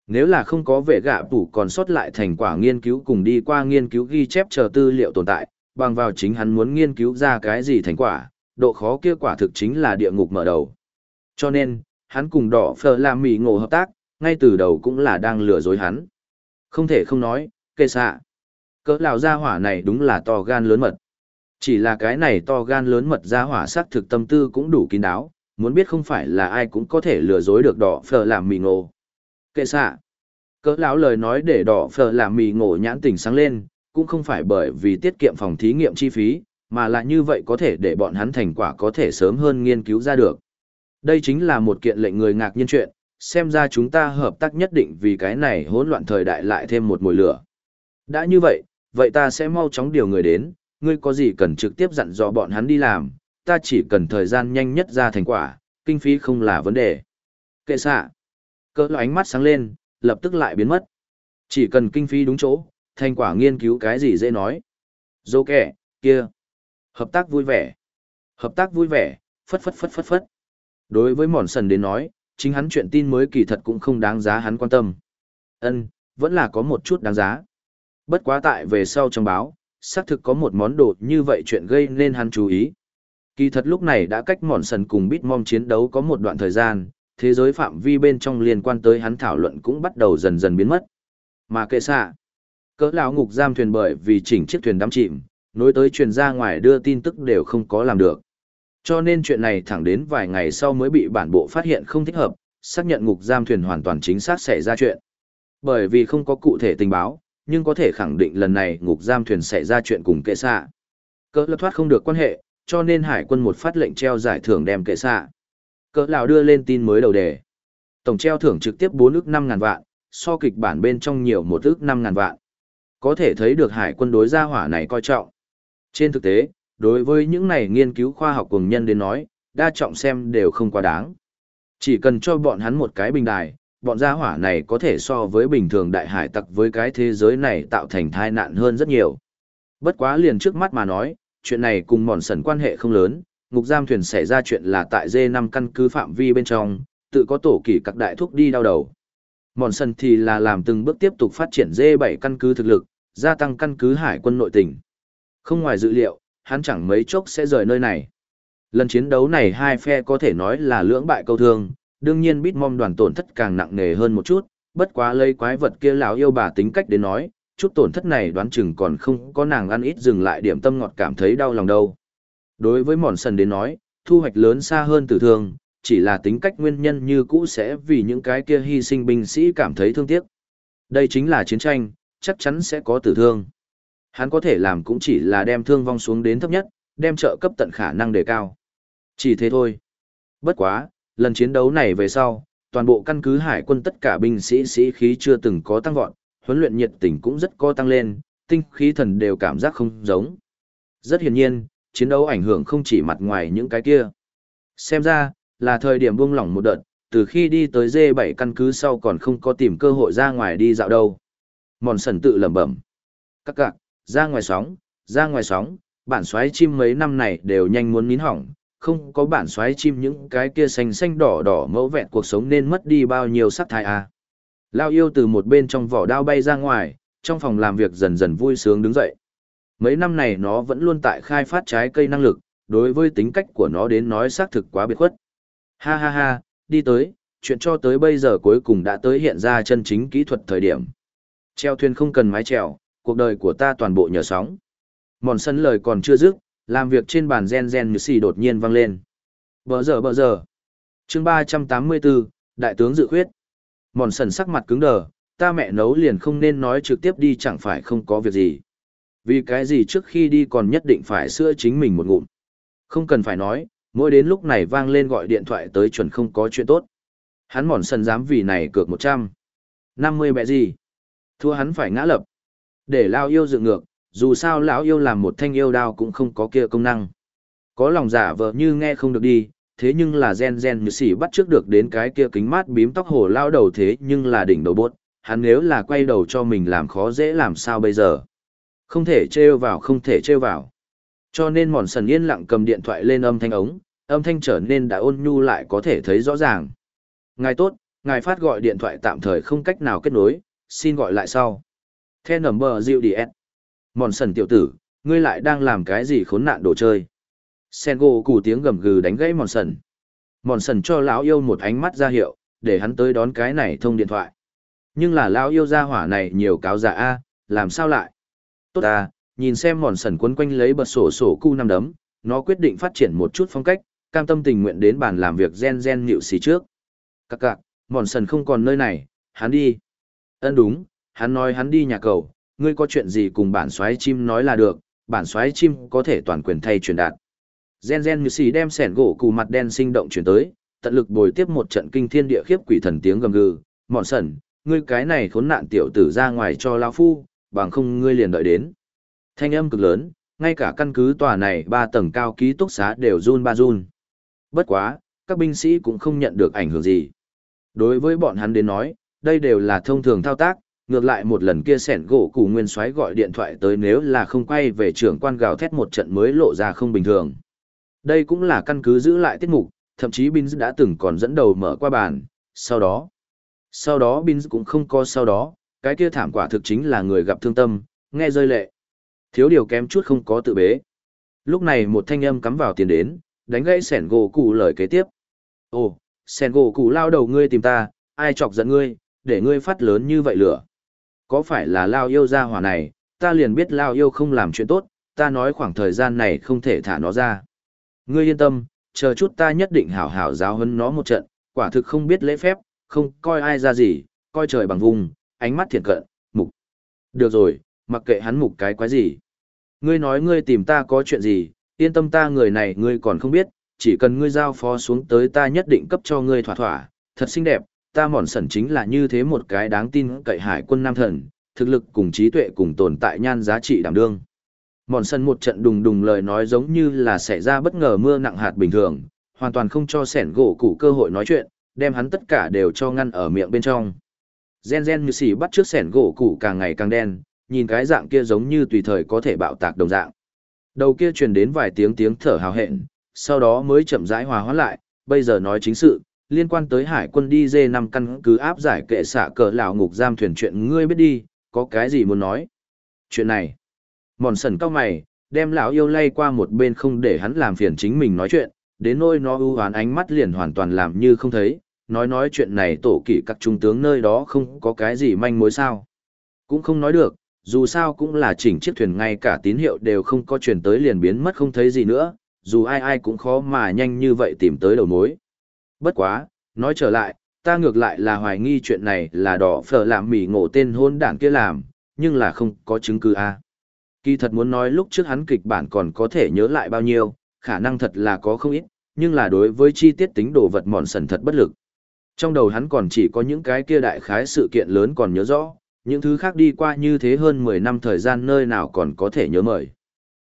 Nếu là không có vệ gạ tủ còn sót lại thành quả nghiên cứu cùng đi qua nghiên cứu ghi chép chờ tư liệu tồn tại, bằng vào chính hắn muốn nghiên cứu ra cái gì thành quả, độ khó kia quả thực chính là địa ngục mở đầu. Cho nên, hắn cùng đỏ phở làm mì ngộ hợp tác, ngay từ đầu cũng là đang lừa dối hắn. Không thể không nói, kê xạ. Cỡ lão gia hỏa này đúng là to gan lớn mật. Chỉ là cái này to gan lớn mật ra hỏa sắc thực tâm tư cũng đủ kín đáo, muốn biết không phải là ai cũng có thể lừa dối được đỏ phở làm mì ngộ. Kệ xạ. Cỡ lão lời nói để đỏ phở làm mì ngộ nhãn tỉnh sáng lên, cũng không phải bởi vì tiết kiệm phòng thí nghiệm chi phí, mà là như vậy có thể để bọn hắn thành quả có thể sớm hơn nghiên cứu ra được. Đây chính là một kiện lệnh người ngạc nhiên chuyện, xem ra chúng ta hợp tác nhất định vì cái này hỗn loạn thời đại lại thêm một mùi lửa. Đã như vậy, vậy ta sẽ mau chóng điều người đến, ngươi có gì cần trực tiếp dặn dò bọn hắn đi làm, ta chỉ cần thời gian nhanh nhất ra thành quả, kinh phí không là vấn đề. Kệ xạ. Cỡ ánh mắt sáng lên, lập tức lại biến mất. Chỉ cần kinh phí đúng chỗ, thành quả nghiên cứu cái gì dễ nói. Dô kẻ, kia. Hợp tác vui vẻ. Hợp tác vui vẻ, phất phất phất phất phất. Đối với mòn sần đến nói, chính hắn chuyện tin mới kỳ thật cũng không đáng giá hắn quan tâm. Ân, vẫn là có một chút đáng giá. Bất quá tại về sau trong báo, xác thực có một món đồ như vậy chuyện gây nên hắn chú ý. Kỳ thật lúc này đã cách mòn sần cùng bít mong chiến đấu có một đoạn thời gian, thế giới phạm vi bên trong liên quan tới hắn thảo luận cũng bắt đầu dần dần biến mất. Mà kệ xạ, cỡ lão ngục giam thuyền bởi vì chỉnh chiếc thuyền đắm chìm, nối tới truyền ra ngoài đưa tin tức đều không có làm được. Cho nên chuyện này thẳng đến vài ngày sau mới bị bản bộ phát hiện không thích hợp, xác nhận ngục giam thuyền hoàn toàn chính xác xảy ra chuyện. Bởi vì không có cụ thể tình báo, nhưng có thể khẳng định lần này ngục giam thuyền xảy ra chuyện cùng kệ xạ. Cỡ lập thoát không được quan hệ, cho nên hải quân một phát lệnh treo giải thưởng đem kệ xạ. Cỡ lão đưa lên tin mới đầu đề. Tổng treo thưởng trực tiếp 4 ức 5 ngàn vạn, so kịch bản bên trong nhiều một ức 5 ngàn vạn. Có thể thấy được hải quân đối gia hỏa này coi trọng. Trên thực tế, đối với những này nghiên cứu khoa học cùng nhân đến nói, đa trọng xem đều không quá đáng. Chỉ cần cho bọn hắn một cái bình đài, bọn gia hỏa này có thể so với bình thường đại hải tặc với cái thế giới này tạo thành tai nạn hơn rất nhiều. Bất quá liền trước mắt mà nói, chuyện này cùng mòn sần quan hệ không lớn, ngục giam thuyền xảy ra chuyện là tại D5 căn cứ phạm vi bên trong, tự có tổ kỷ các đại thúc đi đau đầu. Mòn sần thì là làm từng bước tiếp tục phát triển D7 căn cứ thực lực, gia tăng căn cứ hải quân nội tỉnh. Không ngoài dự liệu, hắn chẳng mấy chốc sẽ rời nơi này. Lần chiến đấu này hai phe có thể nói là lưỡng bại câu thương, đương nhiên Bitmom đoàn tổn thất càng nặng nề hơn một chút, bất quá lấy quái vật kia lão yêu bà tính cách đến nói, chút tổn thất này đoán chừng còn không có nàng ăn ít dừng lại điểm tâm ngọt cảm thấy đau lòng đâu. Đối với mòn sần đến nói, thu hoạch lớn xa hơn tử thương, chỉ là tính cách nguyên nhân như cũ sẽ vì những cái kia hy sinh binh sĩ cảm thấy thương tiếc. Đây chính là chiến tranh, chắc chắn sẽ có tử thương. Hắn có thể làm cũng chỉ là đem thương vong xuống đến thấp nhất, đem trợ cấp tận khả năng đề cao. Chỉ thế thôi. Bất quá, lần chiến đấu này về sau, toàn bộ căn cứ hải quân tất cả binh sĩ sĩ khí chưa từng có tăng vọt, huấn luyện nhiệt tình cũng rất có tăng lên, tinh khí thần đều cảm giác không giống. Rất hiển nhiên, chiến đấu ảnh hưởng không chỉ mặt ngoài những cái kia. Xem ra, là thời điểm buông lỏng một đợt, từ khi đi tới D7 căn cứ sau còn không có tìm cơ hội ra ngoài đi dạo đâu. Mòn sần tự lẩm bẩm. Các cạc, ra ngoài sóng, ra ngoài sóng, bản xoáy chim mấy năm này đều nhanh muốn nín hỏng, không có bản xoáy chim những cái kia xanh xanh đỏ đỏ mẫu vẹn cuộc sống nên mất đi bao nhiêu sắc thái à. Lao yêu từ một bên trong vỏ đao bay ra ngoài, trong phòng làm việc dần dần vui sướng đứng dậy. Mấy năm này nó vẫn luôn tại khai phát trái cây năng lực, đối với tính cách của nó đến nói xác thực quá biệt khuất. Ha ha ha, đi tới, chuyện cho tới bây giờ cuối cùng đã tới hiện ra chân chính kỹ thuật thời điểm. Treo thuyền không cần mái trèo, cuộc đời của ta toàn bộ nhờ sóng. Mòn sân lời còn chưa dứt, làm việc trên bàn gen gen như xì đột nhiên vang lên. Bờ giờ bờ giờ. chương 384, Đại tướng dự khuyết. Mòn sần sắc mặt cứng đờ, ta mẹ nấu liền không nên nói trực tiếp đi chẳng phải không có việc gì. Vì cái gì trước khi đi còn nhất định phải sữa chính mình một ngụm. Không cần phải nói, mỗi đến lúc này vang lên gọi điện thoại tới chuẩn không có chuyện tốt. Hắn mòn sần dám vì này cược 100. 50 bẹ gì? Thua hắn phải ngã lập. Để lao yêu dựng ngược, dù sao lão yêu làm một thanh yêu đao cũng không có kia công năng. Có lòng giả vờ như nghe không được đi, thế nhưng là gen gen như sỉ bắt trước được đến cái kia kính mát bím tóc hổ lao đầu thế nhưng là đỉnh đầu bốt, hắn nếu là quay đầu cho mình làm khó dễ làm sao bây giờ. Không thể trêu vào không thể trêu vào. Cho nên mòn sần yên lặng cầm điện thoại lên âm thanh ống, âm thanh trở nên đã ôn nhu lại có thể thấy rõ ràng. Ngài tốt, ngài phát gọi điện thoại tạm thời không cách nào kết nối, xin gọi lại sau. The number dịu đi Mòn sần tiểu tử, ngươi lại đang làm cái gì khốn nạn đồ chơi. Sen gỗ cù tiếng gầm gừ đánh gãy mòn sần. Mòn sần cho lão yêu một ánh mắt ra hiệu, để hắn tới đón cái này thông điện thoại. Nhưng là lão yêu ra hỏa này nhiều cáo giả a, làm sao lại? Tốt à, nhìn xem mòn sần quấn quanh lấy bật sổ sổ cu năm đấm, nó quyết định phát triển một chút phong cách, cam tâm tình nguyện đến bàn làm việc gen gen nhịu xì trước. cặc cặc mòn sần không còn nơi này, hắn đi. Ân đúng, hắn nói hắn đi nhà cầu, ngươi có chuyện gì cùng bản xoáy chim nói là được, bản xoáy chim có thể toàn quyền thay truyền đạt. Gen gen như sĩ đem sẻn gỗ cù mặt đen sinh động chuyển tới, tận lực bồi tiếp một trận kinh thiên địa khiếp quỷ thần tiếng gầm gừ, mọn sẩn, ngươi cái này khốn nạn tiểu tử ra ngoài cho lão phu, bằng không ngươi liền đợi đến. Thanh âm cực lớn, ngay cả căn cứ tòa này ba tầng cao ký túc xá đều run ba run. Bất quá, các binh sĩ cũng không nhận được ảnh hưởng gì. Đối với bọn hắn đến nói, đây đều là thông thường thao tác, ngược lại một lần kia sẻn gỗ cù nguyên soái gọi điện thoại tới nếu là không quay về trưởng quan gào thét một trận mới lộ ra không bình thường. Đây cũng là căn cứ giữ lại tiết mục, thậm chí binz đã từng còn dẫn đầu mở qua bàn, sau đó. Sau đó binz cũng không có sau đó, cái kia thảm quả thực chính là người gặp thương tâm, nghe rơi lệ. Thiếu điều kém chút không có tự bế. Lúc này một thanh âm cắm vào tiền đến, đánh gãy sẻn gỗ cụ lời kế tiếp. Ồ, sẻn gỗ cụ lao đầu ngươi tìm ta, ai chọc giận ngươi, để ngươi phát lớn như vậy lửa. Có phải là lao yêu ra hỏa này, ta liền biết lao yêu không làm chuyện tốt, ta nói khoảng thời gian này không thể thả nó ra. Ngươi yên tâm, chờ chút ta nhất định hảo hảo giáo huấn nó một trận, quả thực không biết lễ phép, không coi ai ra gì, coi trời bằng vùng, ánh mắt thiện cận, mục. Được rồi, mặc kệ hắn mục cái quái gì. Ngươi nói ngươi tìm ta có chuyện gì, yên tâm ta người này ngươi còn không biết, chỉ cần ngươi giao phó xuống tới ta nhất định cấp cho ngươi thỏa thỏa, thật xinh đẹp, ta mòn sẩn chính là như thế một cái đáng tin cậy hải quân nam thần, thực lực cùng trí tuệ cùng tồn tại nhan giá trị đảm đương mòn sân một trận đùng đùng lời nói giống như là xảy ra bất ngờ mưa nặng hạt bình thường hoàn toàn không cho sẻn gỗ cụ cơ hội nói chuyện đem hắn tất cả đều cho ngăn ở miệng bên trong. Gen gen như xỉ bắt trước sẻn gỗ củ càng ngày càng đen, nhìn cái dạng kia giống như tùy thời có thể bạo tạc đồng dạng. Đầu kia truyền đến vài tiếng tiếng thở hào hẹn, sau đó mới chậm rãi hòa hoãn lại, bây giờ nói chính sự, liên quan tới hải quân đi dê năm căn cứ áp giải kệ xạ cờ lão ngục giam thuyền chuyện ngươi biết đi, có cái gì muốn nói. Chuyện này, mòn sần cao mày, đem lão yêu lay qua một bên không để hắn làm phiền chính mình nói chuyện, đến nôi nó ưu hoán ánh mắt liền hoàn toàn làm như không thấy, nói nói chuyện này tổ kỷ các trung tướng nơi đó không có cái gì manh mối sao. Cũng không nói được, dù sao cũng là chỉnh chiếc thuyền ngay cả tín hiệu đều không có truyền tới liền biến mất không thấy gì nữa, dù ai ai cũng khó mà nhanh như vậy tìm tới đầu mối. Bất quá, nói trở lại, ta ngược lại là hoài nghi chuyện này là đỏ phở làm mỉ ngộ tên hôn đảng kia làm, nhưng là không có chứng cứ a. Kỳ thật muốn nói lúc trước hắn kịch bản còn có thể nhớ lại bao nhiêu, khả năng thật là có không ít, nhưng là đối với chi tiết tính đồ vật mòn sần thật bất lực. Trong đầu hắn còn chỉ có những cái kia đại khái sự kiện lớn còn nhớ rõ, những thứ khác đi qua như thế hơn 10 năm thời gian nơi nào còn có thể nhớ mời.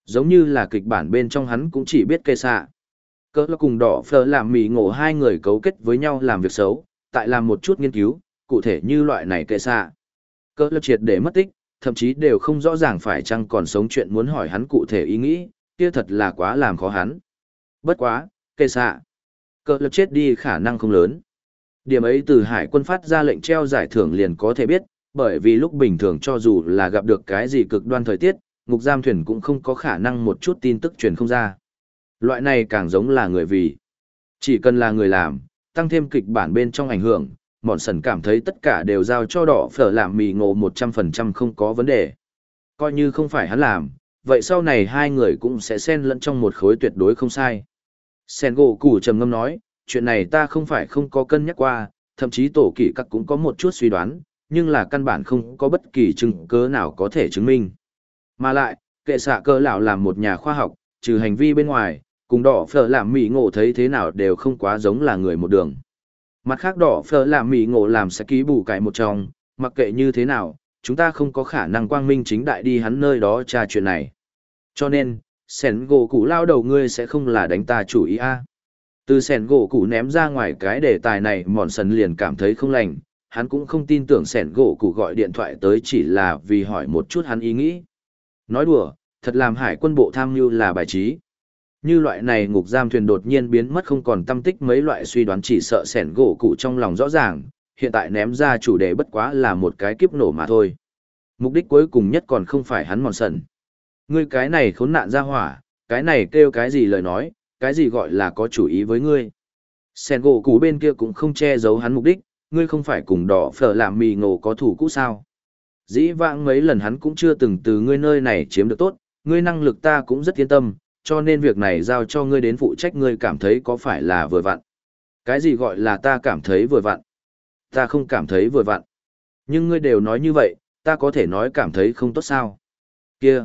Giống như là kịch bản bên trong hắn cũng chỉ biết cây xạ. Cỡ là cùng đỏ phở làm mì ngộ hai người cấu kết với nhau làm việc xấu, tại làm một chút nghiên cứu, cụ thể như loại này kệ xạ. Cỡ là triệt để mất tích, thậm chí đều không rõ ràng phải chăng còn sống chuyện muốn hỏi hắn cụ thể ý nghĩ, kia thật là quá làm khó hắn. Bất quá, kệ xạ. Cỡ là chết đi khả năng không lớn. Điểm ấy từ hải quân phát ra lệnh treo giải thưởng liền có thể biết, bởi vì lúc bình thường cho dù là gặp được cái gì cực đoan thời tiết, ngục giam thuyền cũng không có khả năng một chút tin tức truyền không ra. Loại này càng giống là người vì. Chỉ cần là người làm, tăng thêm kịch bản bên trong ảnh hưởng, mòn sần cảm thấy tất cả đều giao cho đỏ phở làm mì ngộ 100% không có vấn đề. Coi như không phải hắn làm, vậy sau này hai người cũng sẽ xen lẫn trong một khối tuyệt đối không sai. Sen gỗ củ trầm ngâm nói, chuyện này ta không phải không có cân nhắc qua, thậm chí tổ kỷ các cũng có một chút suy đoán, nhưng là căn bản không có bất kỳ chứng cứ nào có thể chứng minh. Mà lại, kệ xạ cơ lão làm một nhà khoa học, trừ hành vi bên ngoài, cùng đỏ phở làm mỹ ngộ thấy thế nào đều không quá giống là người một đường. Mặt khác đỏ phở làm mỹ ngộ làm sẽ ký bù cải một trong, mặc kệ như thế nào, chúng ta không có khả năng quang minh chính đại đi hắn nơi đó tra chuyện này. Cho nên, sẻn gỗ cũ lao đầu ngươi sẽ không là đánh ta chủ ý a từ sẻn gỗ cũ ném ra ngoài cái đề tài này mòn sần liền cảm thấy không lành hắn cũng không tin tưởng sẻn gỗ cũ gọi điện thoại tới chỉ là vì hỏi một chút hắn ý nghĩ nói đùa thật làm hải quân bộ tham mưu là bài trí như loại này ngục giam thuyền đột nhiên biến mất không còn tâm tích mấy loại suy đoán chỉ sợ sẻn gỗ cụ trong lòng rõ ràng, hiện tại ném ra chủ đề bất quá là một cái kiếp nổ mà thôi. Mục đích cuối cùng nhất còn không phải hắn mòn sần. Ngươi cái này khốn nạn ra hỏa, cái này kêu cái gì lời nói, cái gì gọi là có chủ ý với ngươi. Sẻn gỗ cụ bên kia cũng không che giấu hắn mục đích, ngươi không phải cùng đỏ phở làm mì ngộ có thủ cũ sao. Dĩ vãng mấy lần hắn cũng chưa từng từ ngươi nơi này chiếm được tốt, ngươi năng lực ta cũng rất yên tâm, cho nên việc này giao cho ngươi đến phụ trách ngươi cảm thấy có phải là vừa vặn. Cái gì gọi là ta cảm thấy vừa vặn? Ta không cảm thấy vừa vặn. Nhưng ngươi đều nói như vậy, ta có thể nói cảm thấy không tốt sao? Kia!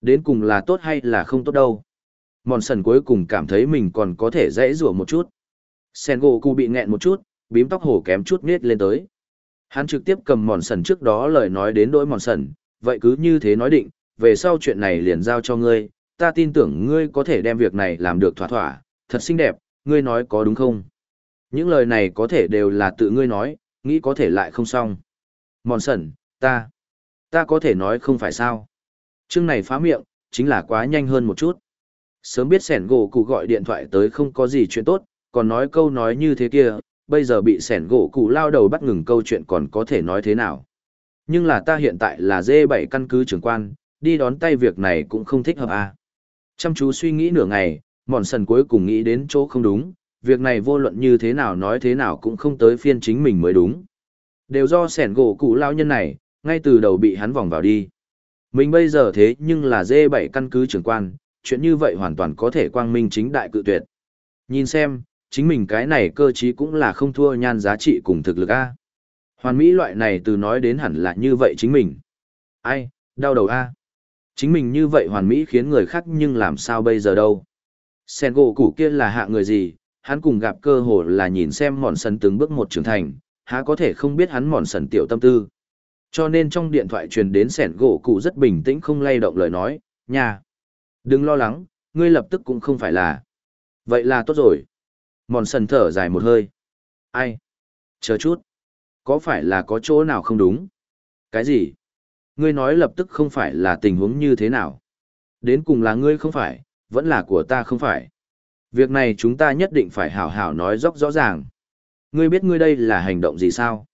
Đến cùng là tốt hay là không tốt đâu? Mòn sần cuối cùng cảm thấy mình còn có thể dễ rủa một chút. Sen gỗ cụ bị nghẹn một chút, bím tóc hổ kém chút nết lên tới. Hắn trực tiếp cầm mòn sần trước đó lời nói đến đỗi mòn sần, vậy cứ như thế nói định, về sau chuyện này liền giao cho ngươi, ta tin tưởng ngươi có thể đem việc này làm được thỏa thỏa, thật xinh đẹp, ngươi nói có đúng không? Những lời này có thể đều là tự ngươi nói, nghĩ có thể lại không xong. Mòn sẩn, ta, ta có thể nói không phải sao. Chương này phá miệng, chính là quá nhanh hơn một chút. Sớm biết sẻn gỗ cụ gọi điện thoại tới không có gì chuyện tốt, còn nói câu nói như thế kia, bây giờ bị sẻn gỗ cụ lao đầu bắt ngừng câu chuyện còn có thể nói thế nào. Nhưng là ta hiện tại là dê bảy căn cứ trưởng quan, đi đón tay việc này cũng không thích hợp à. Chăm chú suy nghĩ nửa ngày, mòn sần cuối cùng nghĩ đến chỗ không đúng, việc này vô luận như thế nào nói thế nào cũng không tới phiên chính mình mới đúng. Đều do sẻn gỗ cụ lao nhân này, ngay từ đầu bị hắn vòng vào đi. Mình bây giờ thế nhưng là dê bảy căn cứ trưởng quan, chuyện như vậy hoàn toàn có thể quang minh chính đại cự tuyệt. Nhìn xem, chính mình cái này cơ chí cũng là không thua nhan giá trị cùng thực lực A. Hoàn mỹ loại này từ nói đến hẳn là như vậy chính mình. Ai, đau đầu A. Chính mình như vậy hoàn mỹ khiến người khác nhưng làm sao bây giờ đâu. Sen gỗ củ kia là hạ người gì, hắn cùng gặp cơ hội là nhìn xem mòn sần từng bước một trưởng thành, há có thể không biết hắn mòn sần tiểu tâm tư. Cho nên trong điện thoại truyền đến sẻn gỗ cụ rất bình tĩnh không lay động lời nói, nhà. Đừng lo lắng, ngươi lập tức cũng không phải là. Vậy là tốt rồi. Mòn sần thở dài một hơi. Ai? Chờ chút. Có phải là có chỗ nào không đúng? Cái gì? Ngươi nói lập tức không phải là tình huống như thế nào? Đến cùng là ngươi không phải, vẫn là của ta không phải. Việc này chúng ta nhất định phải hảo hảo nói rõ rõ ràng. Ngươi biết ngươi đây là hành động gì sao?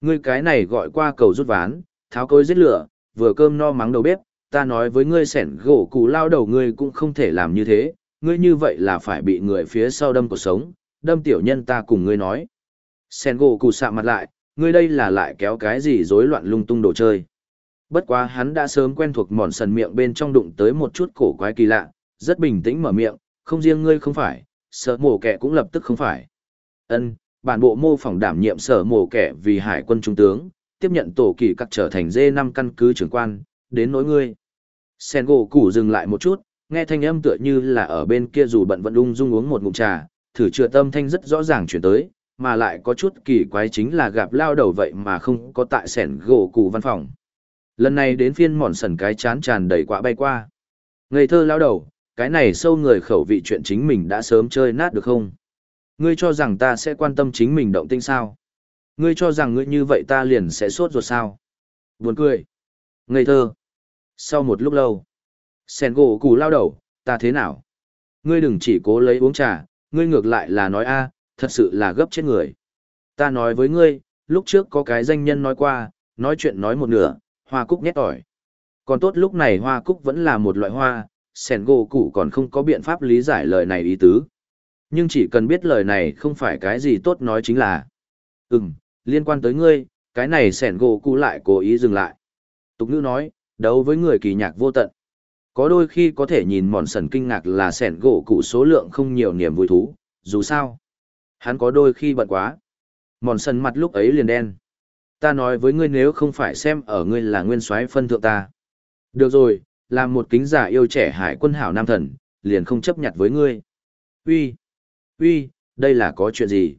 Ngươi cái này gọi qua cầu rút ván, tháo cối giết lửa, vừa cơm no mắng đầu bếp, ta nói với ngươi sẻn gỗ cụ lao đầu ngươi cũng không thể làm như thế, ngươi như vậy là phải bị người phía sau đâm cuộc sống, đâm tiểu nhân ta cùng ngươi nói. Sẻn gỗ cụ sạ mặt lại, ngươi đây là lại kéo cái gì rối loạn lung tung đồ chơi. Bất quá hắn đã sớm quen thuộc mòn sần miệng bên trong đụng tới một chút cổ quái kỳ lạ, rất bình tĩnh mở miệng, không riêng ngươi không phải, sợ mổ kẻ cũng lập tức không phải. Ân, bản bộ mô phỏng đảm nhiệm sở mổ kẻ vì hải quân trung tướng, tiếp nhận tổ kỳ cắt trở thành dê năm căn cứ trưởng quan, đến nỗi ngươi. Sen gỗ củ dừng lại một chút, nghe thanh âm tựa như là ở bên kia dù bận vận ung dung uống một ngụm trà, thử chữa tâm thanh rất rõ ràng chuyển tới, mà lại có chút kỳ quái chính là gặp lao đầu vậy mà không có tại sẻn gỗ củ văn phòng. Lần này đến phiên mòn sần cái chán tràn đầy quả bay qua. Ngây thơ lao đầu, cái này sâu người khẩu vị chuyện chính mình đã sớm chơi nát được không? Ngươi cho rằng ta sẽ quan tâm chính mình động tinh sao? Ngươi cho rằng ngươi như vậy ta liền sẽ sốt ruột sao? Buồn cười. Ngây thơ. Sau một lúc lâu, sen gỗ cù lao đầu, ta thế nào? Ngươi đừng chỉ cố lấy uống trà, ngươi ngược lại là nói a, thật sự là gấp chết người. Ta nói với ngươi, lúc trước có cái danh nhân nói qua, nói chuyện nói một nửa, hoa cúc nhét tỏi. Còn tốt lúc này hoa cúc vẫn là một loại hoa, sen gỗ cụ còn không có biện pháp lý giải lời này ý tứ. Nhưng chỉ cần biết lời này không phải cái gì tốt nói chính là. Ừm, liên quan tới ngươi, cái này sẻn gỗ cụ lại cố ý dừng lại. Tục ngữ nói, đấu với người kỳ nhạc vô tận. Có đôi khi có thể nhìn mòn sần kinh ngạc là sẻn gỗ cụ số lượng không nhiều niềm vui thú, dù sao. Hắn có đôi khi bận quá. Mòn sần mặt lúc ấy liền đen. Ta nói với ngươi nếu không phải xem ở ngươi là nguyên soái phân thượng ta. Được rồi, làm một kính giả yêu trẻ hải quân hảo nam thần, liền không chấp nhận với ngươi. Uy, uy, đây là có chuyện gì?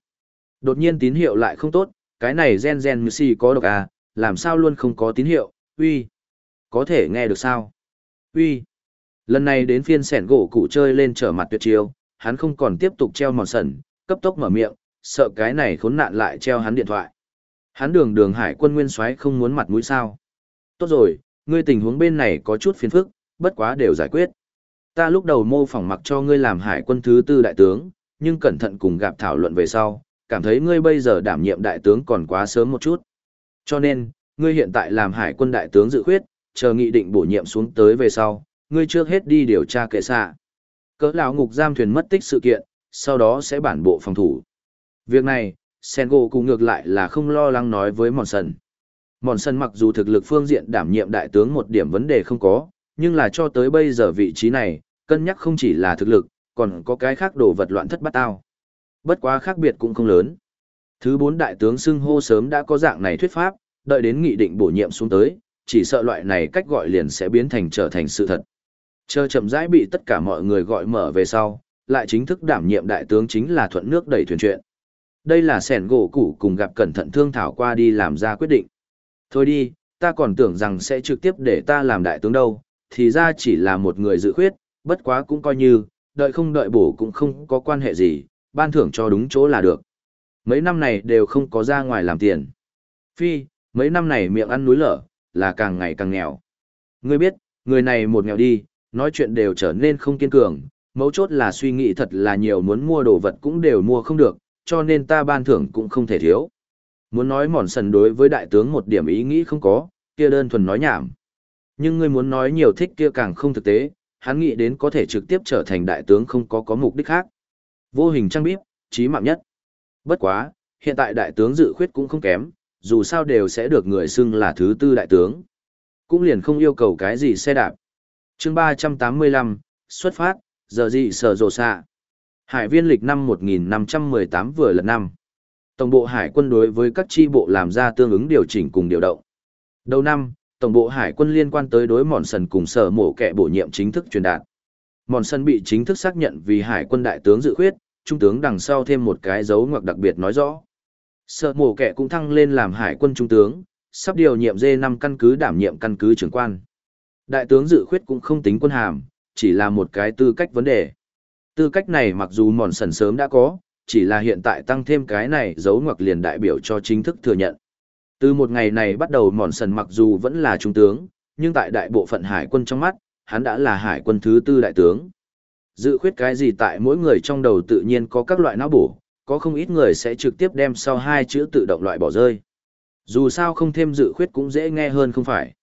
Đột nhiên tín hiệu lại không tốt, cái này gen gen si có độc à, làm sao luôn không có tín hiệu, uy, có thể nghe được sao? Uy, lần này đến phiên sẻn gỗ cụ chơi lên trở mặt tuyệt chiêu, hắn không còn tiếp tục treo mòn sần, cấp tốc mở miệng, sợ cái này khốn nạn lại treo hắn điện thoại. Hắn đường đường hải quân nguyên soái không muốn mặt mũi sao. Tốt rồi, ngươi tình huống bên này có chút phiền phức, bất quá đều giải quyết. Ta lúc đầu mô phỏng mặc cho ngươi làm hải quân thứ tư đại tướng, nhưng cẩn thận cùng gặp thảo luận về sau, cảm thấy ngươi bây giờ đảm nhiệm đại tướng còn quá sớm một chút. Cho nên, ngươi hiện tại làm hải quân đại tướng dự khuyết, chờ nghị định bổ nhiệm xuống tới về sau, ngươi trước hết đi điều tra kệ xạ. Cỡ lão ngục giam thuyền mất tích sự kiện, sau đó sẽ bản bộ phòng thủ. Việc này, Sengo cũng ngược lại là không lo lắng nói với Mòn Sần. Mòn Sần mặc dù thực lực phương diện đảm nhiệm đại tướng một điểm vấn đề không có, nhưng là cho tới bây giờ vị trí này, cân nhắc không chỉ là thực lực, còn có cái khác đồ vật loạn thất bát tao. Bất quá khác biệt cũng không lớn. Thứ bốn đại tướng xưng hô sớm đã có dạng này thuyết pháp, đợi đến nghị định bổ nhiệm xuống tới, chỉ sợ loại này cách gọi liền sẽ biến thành trở thành sự thật. Chờ chậm rãi bị tất cả mọi người gọi mở về sau, lại chính thức đảm nhiệm đại tướng chính là thuận nước đẩy thuyền chuyện. Đây là sẻn gỗ củ cùng gặp cẩn thận thương thảo qua đi làm ra quyết định. Thôi đi, ta còn tưởng rằng sẽ trực tiếp để ta làm đại tướng đâu, thì ra chỉ là một người dự khuyết, bất quá cũng coi như, đợi không đợi bổ cũng không có quan hệ gì, ban thưởng cho đúng chỗ là được. Mấy năm này đều không có ra ngoài làm tiền. Phi, mấy năm này miệng ăn núi lở, là càng ngày càng nghèo. Ngươi biết, người này một nghèo đi, nói chuyện đều trở nên không kiên cường, mấu chốt là suy nghĩ thật là nhiều muốn mua đồ vật cũng đều mua không được, cho nên ta ban thưởng cũng không thể thiếu. Muốn nói mòn sần đối với đại tướng một điểm ý nghĩ không có, kia đơn thuần nói nhảm. Nhưng ngươi muốn nói nhiều thích kia càng không thực tế, hắn nghĩ đến có thể trực tiếp trở thành đại tướng không có có mục đích khác. Vô hình trang bíp, trí mạng nhất. Bất quá, hiện tại đại tướng dự khuyết cũng không kém, dù sao đều sẽ được người xưng là thứ tư đại tướng. Cũng liền không yêu cầu cái gì xe đạp. chương 385, xuất phát, giờ gì sở rồ xạ. Hải viên lịch năm 1518 vừa lần năm. Tổng bộ hải quân đối với các chi bộ làm ra tương ứng điều chỉnh cùng điều động. Đầu năm, Tổng bộ hải quân liên quan tới đối mòn sần cùng sở mổ kẻ bổ nhiệm chính thức truyền đạt. Mòn sần bị chính thức xác nhận vì hải quân đại tướng dự khuyết, trung tướng đằng sau thêm một cái dấu ngoặc đặc biệt nói rõ. Sở mổ kẻ cũng thăng lên làm hải quân trung tướng, sắp điều nhiệm dê năm căn cứ đảm nhiệm căn cứ trưởng quan. Đại tướng dự khuyết cũng không tính quân hàm, chỉ là một cái tư cách vấn đề. Tư cách này mặc dù mòn sần sớm đã có, chỉ là hiện tại tăng thêm cái này dấu ngoặc liền đại biểu cho chính thức thừa nhận. Từ một ngày này bắt đầu mòn sần mặc dù vẫn là trung tướng, nhưng tại đại bộ phận hải quân trong mắt, hắn đã là hải quân thứ tư đại tướng. Dự khuyết cái gì tại mỗi người trong đầu tự nhiên có các loại não bổ, có không ít người sẽ trực tiếp đem sau hai chữ tự động loại bỏ rơi. Dù sao không thêm dự khuyết cũng dễ nghe hơn không phải.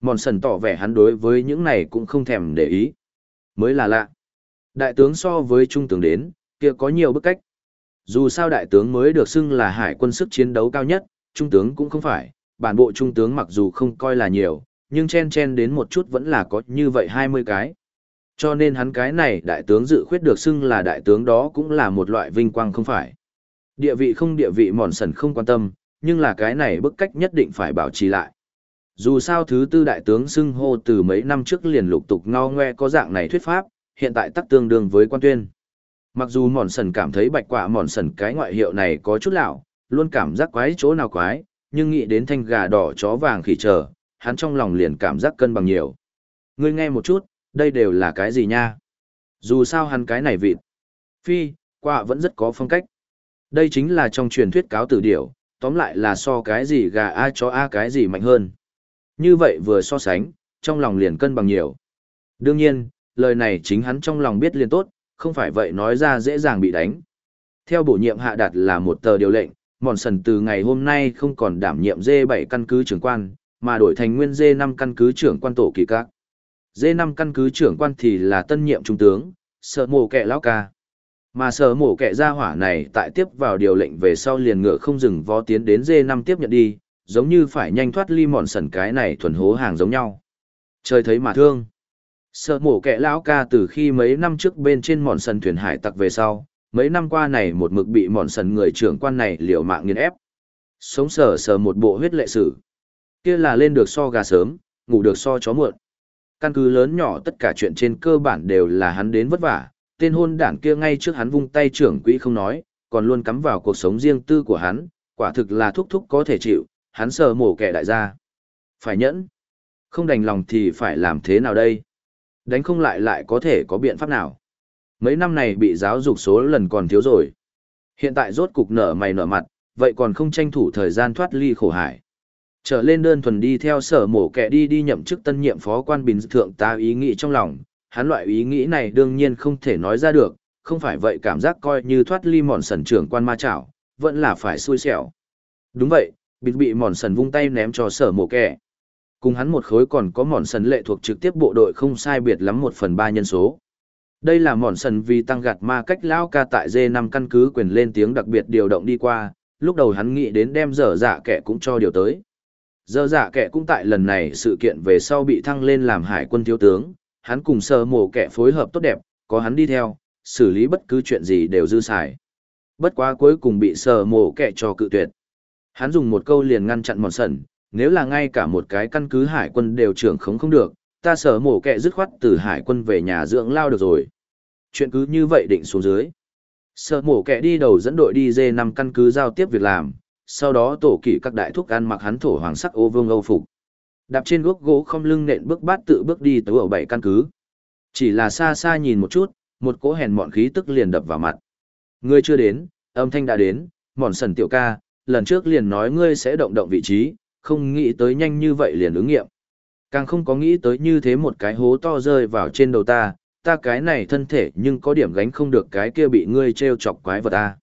Mòn sần tỏ vẻ hắn đối với những này cũng không thèm để ý. Mới là lạ. Đại tướng so với trung tướng đến, kia có nhiều bức cách. Dù sao đại tướng mới được xưng là hải quân sức chiến đấu cao nhất, trung tướng cũng không phải, bản bộ trung tướng mặc dù không coi là nhiều, nhưng chen chen đến một chút vẫn là có như vậy 20 cái. Cho nên hắn cái này đại tướng dự khuyết được xưng là đại tướng đó cũng là một loại vinh quang không phải. Địa vị không địa vị mòn sần không quan tâm, nhưng là cái này bức cách nhất định phải bảo trì lại. Dù sao thứ tư đại tướng xưng hô từ mấy năm trước liền lục tục ngao ngoe có dạng này thuyết pháp, hiện tại tắc tương đương với quan tuyên. Mặc dù mòn sần cảm thấy bạch quả mòn sần cái ngoại hiệu này có chút lão, luôn cảm giác quái chỗ nào quái, nhưng nghĩ đến thanh gà đỏ chó vàng khỉ chờ, hắn trong lòng liền cảm giác cân bằng nhiều. Ngươi nghe một chút, đây đều là cái gì nha? Dù sao hắn cái này vịt. Phi, quả vẫn rất có phong cách. Đây chính là trong truyền thuyết cáo tử điểu, tóm lại là so cái gì gà a chó a cái gì mạnh hơn. Như vậy vừa so sánh, trong lòng liền cân bằng nhiều. Đương nhiên, lời này chính hắn trong lòng biết liền tốt, không phải vậy nói ra dễ dàng bị đánh. Theo bổ nhiệm hạ đạt là một tờ điều lệnh, Mòn Sần từ ngày hôm nay không còn đảm nhiệm D7 căn cứ trưởng quan, mà đổi thành nguyên D5 căn cứ trưởng quan tổ kỳ các. D5 căn cứ trưởng quan thì là tân nhiệm trung tướng, sợ mổ kẹ lão ca. Mà sở mổ kẹ gia hỏa này tại tiếp vào điều lệnh về sau liền ngựa không dừng vó tiến đến D5 tiếp nhận đi, giống như phải nhanh thoát ly mòn sần cái này thuần hố hàng giống nhau. Trời thấy mà thương. Sợ mổ kẻ lão ca từ khi mấy năm trước bên trên mòn sân thuyền hải tặc về sau, mấy năm qua này một mực bị mòn sần người trưởng quan này liều mạng nghiền ép. Sống sờ sờ một bộ huyết lệ sử. Kia là lên được so gà sớm, ngủ được so chó muộn. Căn cứ lớn nhỏ tất cả chuyện trên cơ bản đều là hắn đến vất vả, tên hôn đản kia ngay trước hắn vung tay trưởng quỹ không nói, còn luôn cắm vào cuộc sống riêng tư của hắn, quả thực là thúc thúc có thể chịu, hắn sờ mổ kẻ đại gia. Phải nhẫn. Không đành lòng thì phải làm thế nào đây? Đánh không lại lại có thể có biện pháp nào? Mấy năm này bị giáo dục số lần còn thiếu rồi. Hiện tại rốt cục nở mày nở mặt, vậy còn không tranh thủ thời gian thoát ly khổ hải. Trở lên đơn thuần đi theo sở mổ kẻ đi đi nhậm chức tân nhiệm phó quan bình thượng ta ý nghĩ trong lòng, hắn loại ý nghĩ này đương nhiên không thể nói ra được, không phải vậy cảm giác coi như thoát ly mòn sần trưởng quan ma chảo, vẫn là phải xui xẻo. Đúng vậy, bị bị mòn sần vung tay ném cho sở mổ kẻ. Cùng hắn một khối còn có mòn sần lệ thuộc trực tiếp bộ đội không sai biệt lắm một phần ba nhân số. Đây là mòn sần vì tăng gạt ma cách lão ca tại d năm căn cứ quyền lên tiếng đặc biệt điều động đi qua, lúc đầu hắn nghĩ đến đem dở dạ kẻ cũng cho điều tới. Dở dạ kẻ cũng tại lần này sự kiện về sau bị thăng lên làm hải quân thiếu tướng, hắn cùng sơ mổ kẻ phối hợp tốt đẹp, có hắn đi theo, xử lý bất cứ chuyện gì đều dư xài. Bất quá cuối cùng bị sơ mổ kẻ cho cự tuyệt. Hắn dùng một câu liền ngăn chặn mòn sần, nếu là ngay cả một cái căn cứ hải quân đều trưởng khống không được, ta sở mổ kẹ dứt khoát từ hải quân về nhà dưỡng lao được rồi. Chuyện cứ như vậy định xuống dưới. Sở mổ kẹ đi đầu dẫn đội đi dê năm căn cứ giao tiếp việc làm, sau đó tổ kỷ các đại thúc ăn mặc hắn thổ hoàng sắc ô vương âu phục. Đạp trên gốc gỗ không lưng nện bước bát tự bước đi tới ở bảy căn cứ. Chỉ là xa xa nhìn một chút, một cỗ hèn mọn khí tức liền đập vào mặt. Ngươi chưa đến, âm thanh đã đến, mòn sần tiểu ca, lần trước liền nói ngươi sẽ động động vị trí, không nghĩ tới nhanh như vậy liền ứng nghiệm. Càng không có nghĩ tới như thế một cái hố to rơi vào trên đầu ta, ta cái này thân thể nhưng có điểm gánh không được cái kia bị ngươi treo chọc quái vật ta.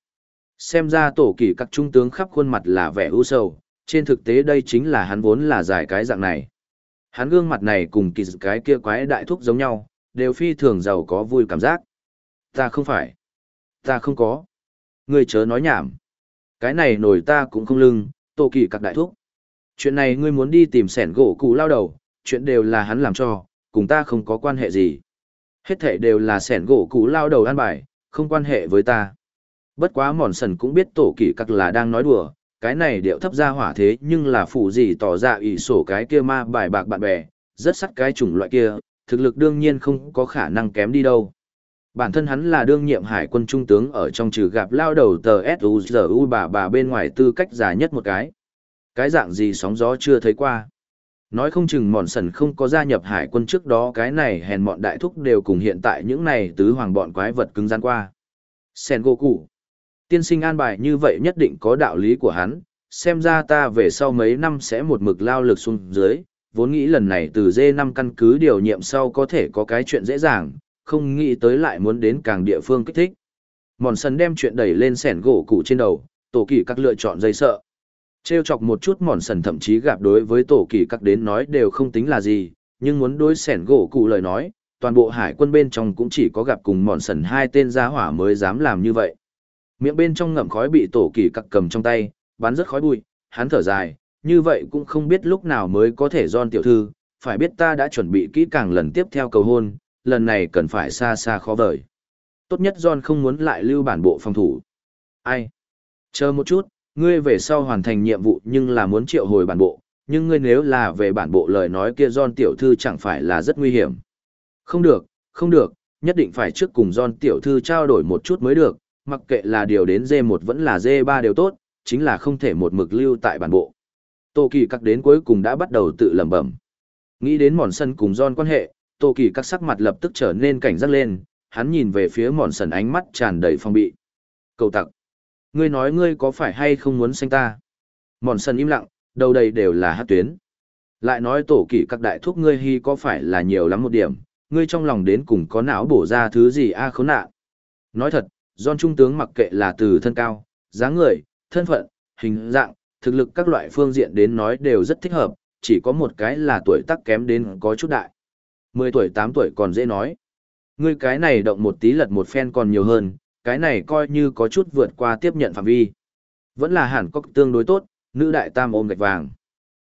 Xem ra tổ kỳ các trung tướng khắp khuôn mặt là vẻ u sầu, trên thực tế đây chính là hắn vốn là giải cái dạng này. Hắn gương mặt này cùng kỳ cái kia quái đại thúc giống nhau, đều phi thường giàu có vui cảm giác. Ta không phải. Ta không có. Ngươi chớ nói nhảm. Cái này nổi ta cũng không lưng, tổ kỳ các đại thúc. Chuyện này ngươi muốn đi tìm sẻn gỗ cụ lao đầu, chuyện đều là hắn làm cho, cùng ta không có quan hệ gì. Hết thể đều là sẻn gỗ cụ lao đầu an bài, không quan hệ với ta. Bất quá mòn sần cũng biết tổ kỷ các là đang nói đùa, cái này điệu thấp ra hỏa thế nhưng là phụ gì tỏ ra ủy sổ cái kia ma bài bạc bạn bè, rất sắt cái chủng loại kia, thực lực đương nhiên không có khả năng kém đi đâu. Bản thân hắn là đương nhiệm hải quân trung tướng ở trong trừ gặp lao đầu tờ S.U.G.U. bà bà bên ngoài tư cách già nhất một cái. Cái dạng gì sóng gió chưa thấy qua. Nói không chừng mòn sần không có gia nhập hải quân trước đó cái này hèn mọn đại thúc đều cùng hiện tại những này tứ hoàng bọn quái vật cứng gian qua. Sen gỗ cụ. Tiên sinh an bài như vậy nhất định có đạo lý của hắn, xem ra ta về sau mấy năm sẽ một mực lao lực xuống dưới, vốn nghĩ lần này từ D5 căn cứ điều nhiệm sau có thể có cái chuyện dễ dàng, không nghĩ tới lại muốn đến càng địa phương kích thích. Mòn sần đem chuyện đẩy lên sẻn gỗ cụ trên đầu, tổ kỳ các lựa chọn dây sợ. Trêu chọc một chút mòn sần thậm chí gặp đối với tổ kỳ các đến nói đều không tính là gì, nhưng muốn đối sẻn gỗ cụ lời nói, toàn bộ hải quân bên trong cũng chỉ có gặp cùng mòn sần hai tên gia hỏa mới dám làm như vậy. Miệng bên trong ngậm khói bị tổ kỳ các cầm trong tay, bắn rất khói bụi, hắn thở dài, như vậy cũng không biết lúc nào mới có thể giòn tiểu thư, phải biết ta đã chuẩn bị kỹ càng lần tiếp theo cầu hôn, lần này cần phải xa xa khó vời. Tốt nhất John không muốn lại lưu bản bộ phòng thủ. Ai? Chờ một chút, ngươi về sau hoàn thành nhiệm vụ nhưng là muốn triệu hồi bản bộ, nhưng ngươi nếu là về bản bộ lời nói kia John tiểu thư chẳng phải là rất nguy hiểm. Không được, không được, nhất định phải trước cùng John tiểu thư trao đổi một chút mới được, mặc kệ là điều đến D1 vẫn là D3 đều tốt, chính là không thể một mực lưu tại bản bộ. Tô Kỳ các đến cuối cùng đã bắt đầu tự lẩm bẩm. Nghĩ đến mòn sân cùng John quan hệ, Tô Kỳ các sắc mặt lập tức trở nên cảnh giác lên, hắn nhìn về phía mòn sân ánh mắt tràn đầy phong bị. Cầu tặc, ngươi nói ngươi có phải hay không muốn xanh ta? Mòn sần im lặng, đầu đầy đều là hát tuyến. Lại nói tổ kỷ các đại thúc ngươi hy có phải là nhiều lắm một điểm, ngươi trong lòng đến cùng có não bổ ra thứ gì a à khốn nạn. Nói thật, John Trung tướng mặc kệ là từ thân cao, dáng người, thân phận, hình dạng, thực lực các loại phương diện đến nói đều rất thích hợp, chỉ có một cái là tuổi tác kém đến có chút đại. 10 tuổi 8 tuổi còn dễ nói. Ngươi cái này động một tí lật một phen còn nhiều hơn, cái này coi như có chút vượt qua tiếp nhận phạm vi. Vẫn là hẳn có tương đối tốt, nữ đại tam ôm gạch vàng.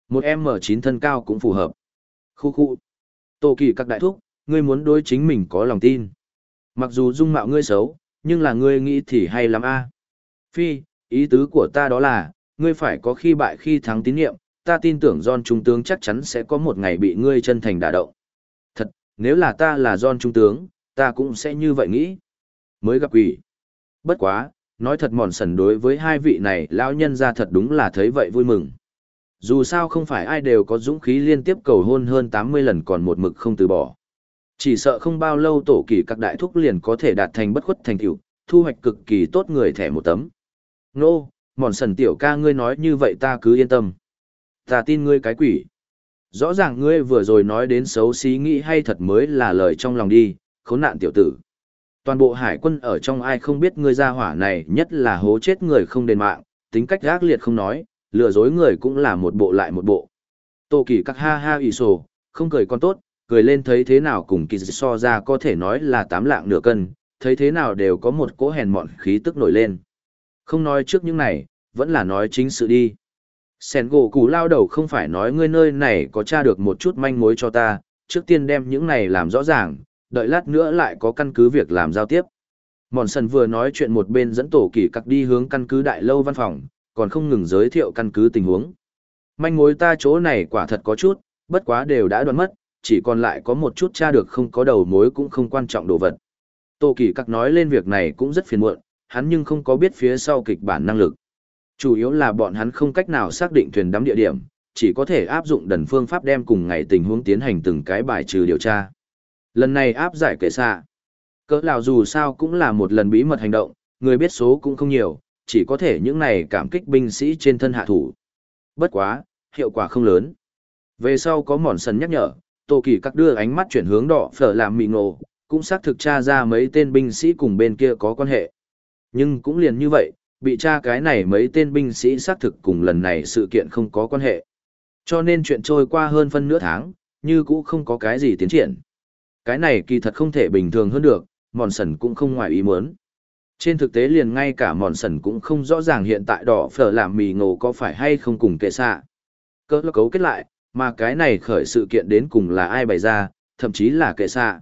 Một M9 thân cao cũng phù hợp. Khu khu. Tô kỳ các đại thúc, ngươi muốn đối chính mình có lòng tin. Mặc dù dung mạo ngươi xấu, nhưng là ngươi nghĩ thì hay lắm a. Phi, ý tứ của ta đó là, ngươi phải có khi bại khi thắng tín nhiệm, ta tin tưởng John Trung tướng chắc chắn sẽ có một ngày bị ngươi chân thành đả động. Thật, nếu là ta là John Trung tướng, ta cũng sẽ như vậy nghĩ. Mới gặp quỷ. Bất quá, nói thật mòn sần đối với hai vị này lão nhân ra thật đúng là thấy vậy vui mừng. Dù sao không phải ai đều có dũng khí liên tiếp cầu hôn hơn 80 lần còn một mực không từ bỏ. Chỉ sợ không bao lâu tổ kỳ các đại thúc liền có thể đạt thành bất khuất thành tựu, thu hoạch cực kỳ tốt người thẻ một tấm. Nô, no, mòn sần tiểu ca ngươi nói như vậy ta cứ yên tâm. Ta tin ngươi cái quỷ. Rõ ràng ngươi vừa rồi nói đến xấu xí nghĩ hay thật mới là lời trong lòng đi, khốn nạn tiểu tử. Toàn bộ hải quân ở trong ai không biết ngươi ra hỏa này nhất là hố chết người không đền mạng, tính cách gác liệt không nói, lừa dối người cũng là một bộ lại một bộ. Tô kỳ các ha ha ỉ sổ, không cười con tốt, cười lên thấy thế nào cùng kỳ so ra có thể nói là tám lạng nửa cân, thấy thế nào đều có một cỗ hèn mọn khí tức nổi lên. Không nói trước những này, vẫn là nói chính sự đi. Sen gỗ củ lao đầu không phải nói ngươi nơi này có tra được một chút manh mối cho ta, trước tiên đem những này làm rõ ràng, đợi lát nữa lại có căn cứ việc làm giao tiếp. Mòn sần vừa nói chuyện một bên dẫn tổ kỳ cặc đi hướng căn cứ đại lâu văn phòng, còn không ngừng giới thiệu căn cứ tình huống. Manh mối ta chỗ này quả thật có chút, bất quá đều đã đoán mất, chỉ còn lại có một chút tra được không có đầu mối cũng không quan trọng đồ vật. Tổ kỳ cặc nói lên việc này cũng rất phiền muộn, hắn nhưng không có biết phía sau kịch bản năng lực. Chủ yếu là bọn hắn không cách nào xác định thuyền đắm địa điểm, chỉ có thể áp dụng đần phương pháp đem cùng ngày tình huống tiến hành từng cái bài trừ điều tra. Lần này áp giải kệ xạ. Cỡ nào dù sao cũng là một lần bí mật hành động, người biết số cũng không nhiều, chỉ có thể những này cảm kích binh sĩ trên thân hạ thủ. Bất quá, hiệu quả không lớn. Về sau có mòn sần nhắc nhở, Tô Kỳ các đưa ánh mắt chuyển hướng đỏ phở làm mị ngộ, cũng xác thực tra ra mấy tên binh sĩ cùng bên kia có quan hệ. Nhưng cũng liền như vậy, bị tra cái này mấy tên binh sĩ xác thực cùng lần này sự kiện không có quan hệ. Cho nên chuyện trôi qua hơn phân nửa tháng, như cũng không có cái gì tiến triển. Cái này kỳ thật không thể bình thường hơn được, mòn sần cũng không ngoài ý muốn. Trên thực tế liền ngay cả mòn sần cũng không rõ ràng hiện tại đỏ phở làm mì ngộ có phải hay không cùng kệ xạ. Cơ là cấu kết lại, mà cái này khởi sự kiện đến cùng là ai bày ra, thậm chí là kệ xạ.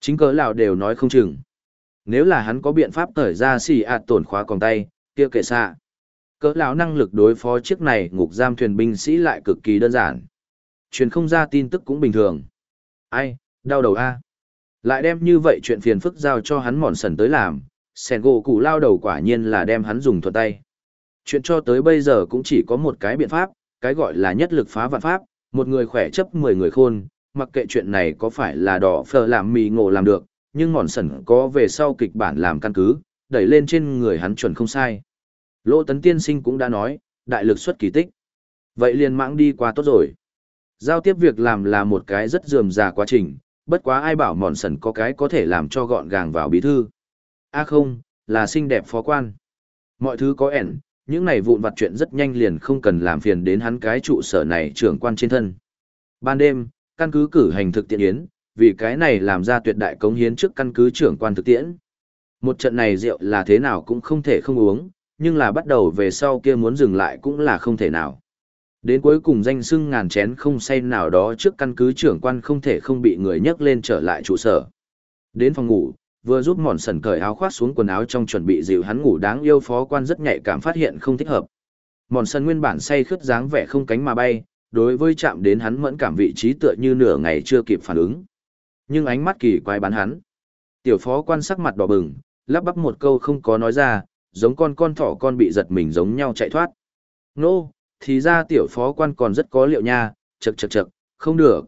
Chính cớ lão đều nói không chừng. Nếu là hắn có biện pháp tởi ra xì ạt tổn khóa còn tay, kia kệ xạ. Cỡ lão năng lực đối phó chiếc này ngục giam thuyền binh sĩ lại cực kỳ đơn giản. Truyền không ra tin tức cũng bình thường. Ai, đau đầu a lại đem như vậy chuyện phiền phức giao cho hắn mòn sần tới làm sẻn gỗ cụ lao đầu quả nhiên là đem hắn dùng thuật tay chuyện cho tới bây giờ cũng chỉ có một cái biện pháp cái gọi là nhất lực phá vạn pháp một người khỏe chấp mười người khôn mặc kệ chuyện này có phải là đỏ phờ làm mì ngộ làm được nhưng mòn sần có về sau kịch bản làm căn cứ đẩy lên trên người hắn chuẩn không sai. Lỗ tấn tiên sinh cũng đã nói, đại lực xuất kỳ tích. Vậy liền mãng đi qua tốt rồi. Giao tiếp việc làm là một cái rất dườm già quá trình, bất quá ai bảo mòn sần có cái có thể làm cho gọn gàng vào bí thư. a không, là xinh đẹp phó quan. Mọi thứ có ẻn, những này vụn vặt chuyện rất nhanh liền không cần làm phiền đến hắn cái trụ sở này trưởng quan trên thân. Ban đêm, căn cứ cử hành thực tiễn yến, vì cái này làm ra tuyệt đại cống hiến trước căn cứ trưởng quan thực tiễn. Một trận này rượu là thế nào cũng không thể không uống, nhưng là bắt đầu về sau kia muốn dừng lại cũng là không thể nào. Đến cuối cùng danh sưng ngàn chén không say nào đó trước căn cứ trưởng quan không thể không bị người nhấc lên trở lại trụ sở. Đến phòng ngủ, vừa giúp mòn sần cởi áo khoác xuống quần áo trong chuẩn bị dịu hắn ngủ đáng yêu phó quan rất nhạy cảm phát hiện không thích hợp. Mòn sần nguyên bản say khướt dáng vẻ không cánh mà bay, đối với chạm đến hắn mẫn cảm vị trí tựa như nửa ngày chưa kịp phản ứng. Nhưng ánh mắt kỳ quái bắn hắn. Tiểu phó quan sắc mặt đỏ bừng, lắp bắp một câu không có nói ra, giống con con thỏ con bị giật mình giống nhau chạy thoát. Nô, thì ra tiểu phó quan còn rất có liệu nha, chậc chậc chậc, không được.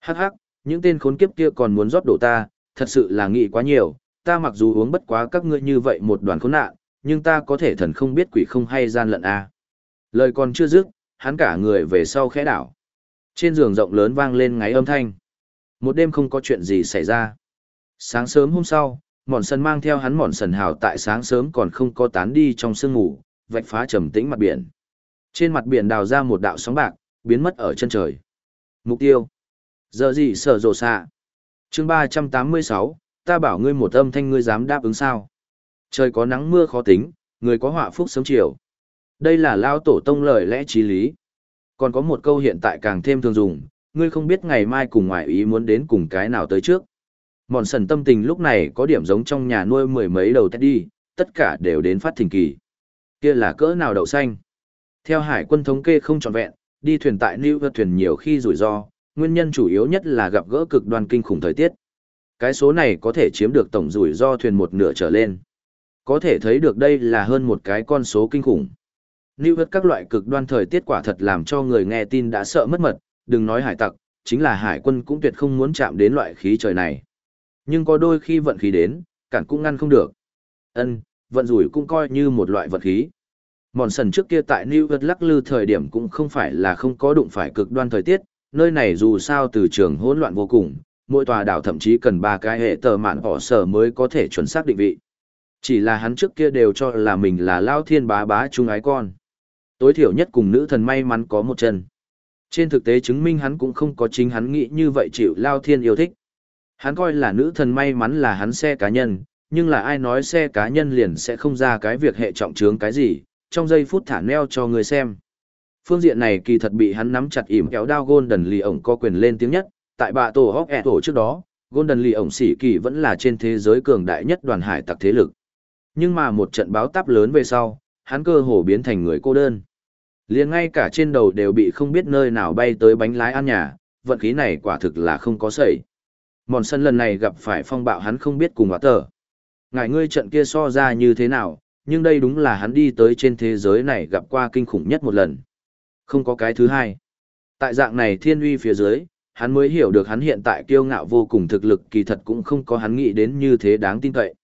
Hắc hắc, những tên khốn kiếp kia còn muốn rót đổ ta, thật sự là nghĩ quá nhiều, ta mặc dù uống bất quá các ngươi như vậy một đoàn khốn nạn, nhưng ta có thể thần không biết quỷ không hay gian lận a. À. Lời còn chưa dứt, hắn cả người về sau khẽ đảo. Trên giường rộng lớn vang lên ngáy âm thanh. Một đêm không có chuyện gì xảy ra. Sáng sớm hôm sau, mòn sần mang theo hắn mòn sần hào tại sáng sớm còn không có tán đi trong sương ngủ, vạch phá trầm tĩnh mặt biển. Trên mặt biển đào ra một đạo sóng bạc, biến mất ở chân trời. Mục tiêu. Giờ gì sở rồ xạ. chương ba trăm tám mươi sáu, ta bảo ngươi một âm thanh ngươi dám đáp ứng sao. Trời có nắng mưa khó tính, người có họa phúc sớm chiều. Đây là lao tổ tông lời lẽ trí lý. Còn có một câu hiện tại càng thêm thường dùng, ngươi không biết ngày mai cùng ngoại ý muốn đến cùng cái nào tới trước. Mòn sần tâm tình lúc này có điểm giống trong nhà nuôi mười mấy đầu đi, tất cả đều đến phát thình kỳ. Kia là cỡ nào đậu xanh. Theo hải quân thống kê không trọn vẹn, đi thuyền tại New York thuyền nhiều khi rủi ro, nguyên nhân chủ yếu nhất là gặp gỡ cực đoan kinh khủng thời tiết. Cái số này có thể chiếm được tổng rủi ro thuyền một nửa trở lên. Có thể thấy được đây là hơn một cái con số kinh khủng. New York các loại cực đoan thời tiết quả thật làm cho người nghe tin đã sợ mất mật, đừng nói hải tặc, chính là hải quân cũng tuyệt không muốn chạm đến loại khí trời này. Nhưng có đôi khi vận khí đến, cản cũng ngăn không được. Ân, vận rủi cũng coi như một loại vận khí. Mòn sần trước kia tại New York lắc lư thời điểm cũng không phải là không có đụng phải cực đoan thời tiết, nơi này dù sao từ trường hỗn loạn vô cùng, mỗi tòa đảo thậm chí cần ba cái hệ tờ mạn họ sở mới có thể chuẩn xác định vị. Chỉ là hắn trước kia đều cho là mình là lao thiên bá bá trung ái con. Tối thiểu nhất cùng nữ thần may mắn có một chân. Trên thực tế chứng minh hắn cũng không có chính hắn nghĩ như vậy chịu lao thiên yêu thích. Hắn coi là nữ thần may mắn là hắn xe cá nhân, nhưng là ai nói xe cá nhân liền sẽ không ra cái việc hệ trọng trướng cái gì, trong giây phút thả neo cho người xem. Phương diện này kỳ thật bị hắn nắm chặt ỉm kéo đao Golden Lee ổng có quyền lên tiếng nhất, tại bạ tổ hóc ẹ tổ trước đó, Golden Lee ổng sĩ kỳ vẫn là trên thế giới cường đại nhất đoàn hải tặc thế lực. Nhưng mà một trận báo táp lớn về sau, hắn cơ hồ biến thành người cô đơn. liền ngay cả trên đầu đều bị không biết nơi nào bay tới bánh lái ăn nhà, vận khí này quả thực là không có sẩy. Mòn sân lần này gặp phải phong bạo hắn không biết cùng hóa tờ. Ngài ngươi trận kia so ra như thế nào, nhưng đây đúng là hắn đi tới trên thế giới này gặp qua kinh khủng nhất một lần. Không có cái thứ hai. Tại dạng này thiên uy phía dưới, hắn mới hiểu được hắn hiện tại kiêu ngạo vô cùng thực lực kỳ thật cũng không có hắn nghĩ đến như thế đáng tin cậy.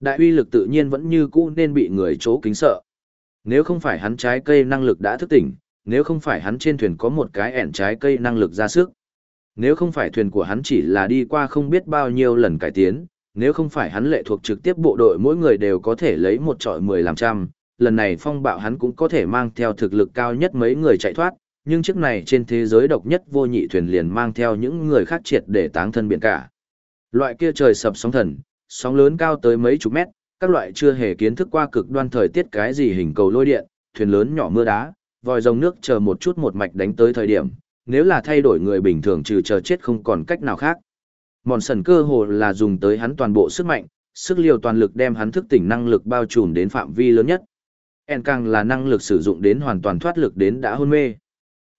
Đại uy lực tự nhiên vẫn như cũ nên bị người chỗ kính sợ. Nếu không phải hắn trái cây năng lực đã thức tỉnh, nếu không phải hắn trên thuyền có một cái ẻn trái cây năng lực ra sức, nếu không phải thuyền của hắn chỉ là đi qua không biết bao nhiêu lần cải tiến, nếu không phải hắn lệ thuộc trực tiếp bộ đội mỗi người đều có thể lấy một trọi mười làm trăm, lần này phong bạo hắn cũng có thể mang theo thực lực cao nhất mấy người chạy thoát, nhưng chiếc này trên thế giới độc nhất vô nhị thuyền liền mang theo những người khác triệt để táng thân biển cả. Loại kia trời sập sóng thần, sóng lớn cao tới mấy chục mét, các loại chưa hề kiến thức qua cực đoan thời tiết cái gì hình cầu lôi điện, thuyền lớn nhỏ mưa đá, vòi rồng nước chờ một chút một mạch đánh tới thời điểm, nếu là thay đổi người bình thường trừ chờ chết không còn cách nào khác. Mòn sần cơ hồ là dùng tới hắn toàn bộ sức mạnh, sức liều toàn lực đem hắn thức tỉnh năng lực bao trùm đến phạm vi lớn nhất. En càng là năng lực sử dụng đến hoàn toàn thoát lực đến đã hôn mê.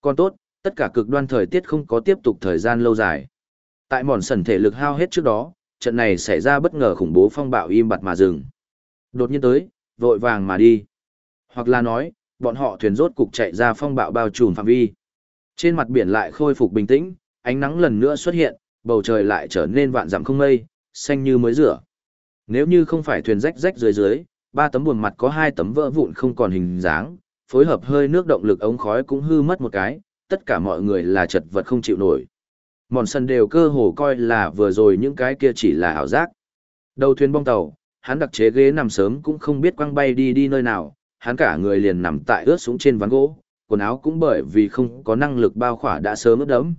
Còn tốt, tất cả cực đoan thời tiết không có tiếp tục thời gian lâu dài. Tại mòn sần thể lực hao hết trước đó, trận này xảy ra bất ngờ khủng bố phong bạo im bặt mà dừng. Đột nhiên tới, vội vàng mà đi. Hoặc là nói, bọn họ thuyền rốt cục chạy ra phong bạo bao trùm phạm vi. Trên mặt biển lại khôi phục bình tĩnh, ánh nắng lần nữa xuất hiện, bầu trời lại trở nên vạn dặm không mây, xanh như mới rửa. Nếu như không phải thuyền rách rách dưới dưới, ba tấm buồn mặt có hai tấm vỡ vụn không còn hình dáng, phối hợp hơi nước động lực ống khói cũng hư mất một cái, tất cả mọi người là chật vật không chịu nổi. Mòn sân đều cơ hồ coi là vừa rồi những cái kia chỉ là ảo giác. Đầu thuyền bong tàu, hắn đặc chế ghế nằm sớm cũng không biết quăng bay đi đi nơi nào, hắn cả người liền nằm tại ướt xuống trên ván gỗ, quần áo cũng bởi vì không có năng lực bao khỏa đã sớm ướt đẫm.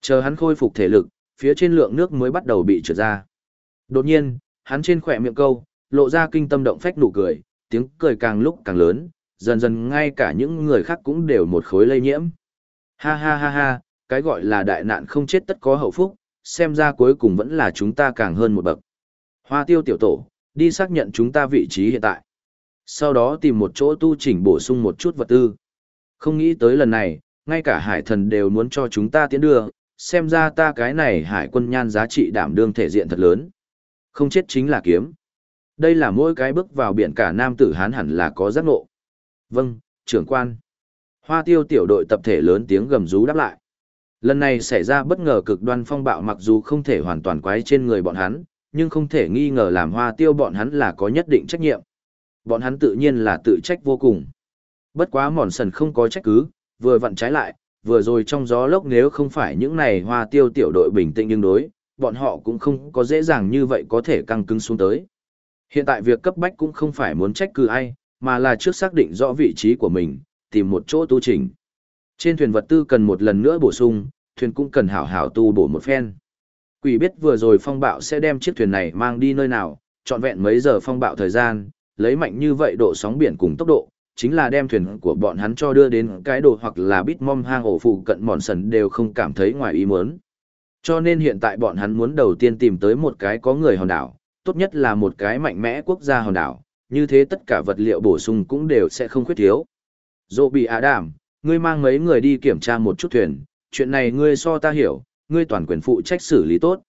Chờ hắn khôi phục thể lực, phía trên lượng nước mới bắt đầu bị trượt ra. Đột nhiên, hắn trên khỏe miệng câu, lộ ra kinh tâm động phách nụ cười, tiếng cười càng lúc càng lớn, dần dần ngay cả những người khác cũng đều một khối lây nhiễm. Ha ha ha ha, cái gọi là đại nạn không chết tất có hậu phúc, xem ra cuối cùng vẫn là chúng ta càng hơn một bậc. Hoa tiêu tiểu tổ, đi xác nhận chúng ta vị trí hiện tại. Sau đó tìm một chỗ tu chỉnh bổ sung một chút vật tư. Không nghĩ tới lần này, ngay cả hải thần đều muốn cho chúng ta tiến đưa, xem ra ta cái này hải quân nhan giá trị đảm đương thể diện thật lớn. Không chết chính là kiếm. Đây là mỗi cái bước vào biển cả nam tử hán hẳn là có giác ngộ. Vâng, trưởng quan. Hoa tiêu tiểu đội tập thể lớn tiếng gầm rú đáp lại. Lần này xảy ra bất ngờ cực đoan phong bạo mặc dù không thể hoàn toàn quái trên người bọn hắn, nhưng không thể nghi ngờ làm hoa tiêu bọn hắn là có nhất định trách nhiệm. Bọn hắn tự nhiên là tự trách vô cùng. Bất quá mòn sần không có trách cứ, vừa vặn trái lại, vừa rồi trong gió lốc nếu không phải những này hoa tiêu tiểu đội bình tĩnh nhưng đối, bọn họ cũng không có dễ dàng như vậy có thể căng cứng xuống tới. Hiện tại việc cấp bách cũng không phải muốn trách cứ ai, mà là trước xác định rõ vị trí của mình, tìm một chỗ tu chỉnh. Trên thuyền vật tư cần một lần nữa bổ sung, thuyền cũng cần hảo hảo tu bổ một phen. Quỷ biết vừa rồi phong bạo sẽ đem chiếc thuyền này mang đi nơi nào, trọn vẹn mấy giờ phong bạo thời gian, lấy mạnh như vậy độ sóng biển cùng tốc độ, chính là đem thuyền của bọn hắn cho đưa đến cái đồ hoặc là bít mom hang ổ phụ cận mòn sần đều không cảm thấy ngoài ý muốn. Cho nên hiện tại bọn hắn muốn đầu tiên tìm tới một cái có người hòn đảo, tốt nhất là một cái mạnh mẽ quốc gia hòn đảo, như thế tất cả vật liệu bổ sung cũng đều sẽ không khuyết thiếu. Dô bị á đảm, ngươi mang mấy người đi kiểm tra một chút thuyền, chuyện này ngươi so ta hiểu, ngươi toàn quyền phụ trách xử lý tốt.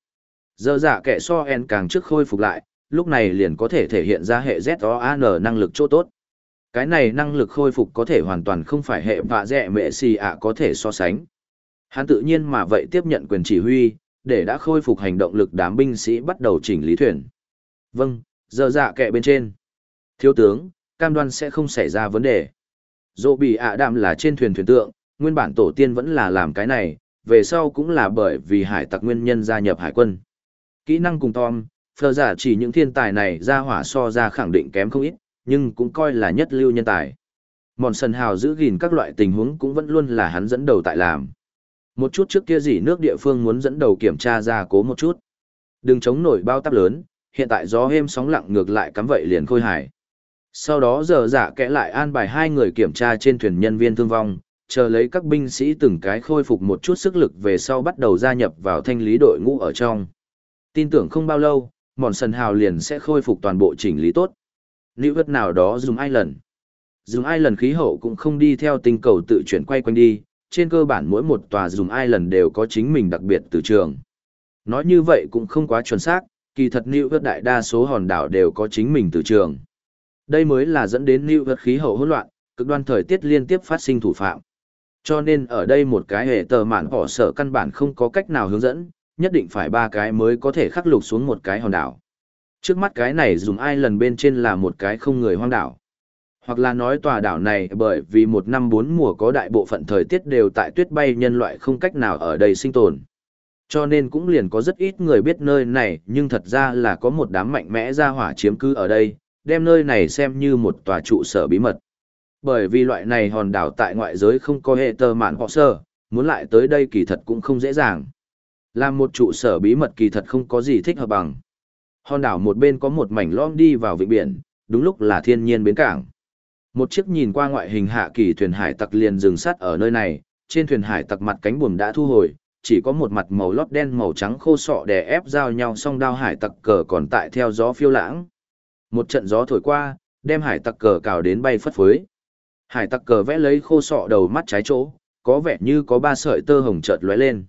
Giờ giả kẻ so en càng trước khôi phục lại, lúc này liền có thể thể hiện ra hệ ZOAN năng lực chỗ tốt. Cái này năng lực khôi phục có thể hoàn toàn không phải hệ vạ dẹ mẹ xì ạ có thể so sánh. Hắn tự nhiên mà vậy tiếp nhận quyền chỉ huy, để đã khôi phục hành động lực đám binh sĩ bắt đầu chỉnh lý thuyền. Vâng, giờ dạ kệ bên trên. Thiếu tướng, cam đoan sẽ không xảy ra vấn đề. Dỗ bị ạ đạm là trên thuyền thuyền tượng, nguyên bản tổ tiên vẫn là làm cái này, về sau cũng là bởi vì hải tặc nguyên nhân gia nhập hải quân. Kỹ năng cùng Tom, phờ giả chỉ những thiên tài này ra hỏa so ra khẳng định kém không ít, nhưng cũng coi là nhất lưu nhân tài. Mòn sần hào giữ gìn các loại tình huống cũng vẫn luôn là hắn dẫn đầu tại làm. Một chút trước kia gì nước địa phương muốn dẫn đầu kiểm tra ra cố một chút. Đừng chống nổi bao tắp lớn, hiện tại gió êm sóng lặng ngược lại cắm vậy liền khôi hải. Sau đó giờ giả kẽ lại an bài hai người kiểm tra trên thuyền nhân viên thương vong, chờ lấy các binh sĩ từng cái khôi phục một chút sức lực về sau bắt đầu gia nhập vào thanh lý đội ngũ ở trong. Tin tưởng không bao lâu, mòn sần hào liền sẽ khôi phục toàn bộ chỉnh lý tốt. Nữ vật nào đó dùng ai lần. Dùng ai lần khí hậu cũng không đi theo tinh cầu tự chuyển quay quanh đi, trên cơ bản mỗi một tòa dùng ai lần đều có chính mình đặc biệt từ trường. Nói như vậy cũng không quá chuẩn xác, kỳ thật nữ Vật đại đa số hòn đảo đều có chính mình từ trường. Đây mới là dẫn đến nữ Vật khí hậu hỗn loạn, cực đoan thời tiết liên tiếp phát sinh thủ phạm. Cho nên ở đây một cái hệ tờ mạn bỏ sở căn bản không có cách nào hướng dẫn, nhất định phải ba cái mới có thể khắc lục xuống một cái hòn đảo. Trước mắt cái này dùng ai lần bên trên là một cái không người hoang đảo. Hoặc là nói tòa đảo này bởi vì một năm bốn mùa có đại bộ phận thời tiết đều tại tuyết bay nhân loại không cách nào ở đây sinh tồn. Cho nên cũng liền có rất ít người biết nơi này nhưng thật ra là có một đám mạnh mẽ ra hỏa chiếm cứ ở đây, đem nơi này xem như một tòa trụ sở bí mật. Bởi vì loại này hòn đảo tại ngoại giới không có hệ tơ mạn họ sơ, muốn lại tới đây kỳ thật cũng không dễ dàng. Làm một trụ sở bí mật kỳ thật không có gì thích hợp bằng. Hòn đảo một bên có một mảnh lõm đi vào vịnh biển, đúng lúc là thiên nhiên bến cảng. Một chiếc nhìn qua ngoại hình hạ kỳ thuyền hải tặc liền dừng sát ở nơi này, trên thuyền hải tặc mặt cánh buồm đã thu hồi, chỉ có một mặt màu lót đen màu trắng khô sọ đè ép giao nhau song đao hải tặc cờ còn tại theo gió phiêu lãng. Một trận gió thổi qua, đem hải tặc cờ cào đến bay phất phới. Hải tặc cờ vẽ lấy khô sọ đầu mắt trái chỗ, có vẻ như có ba sợi tơ hồng chợt lóe lên.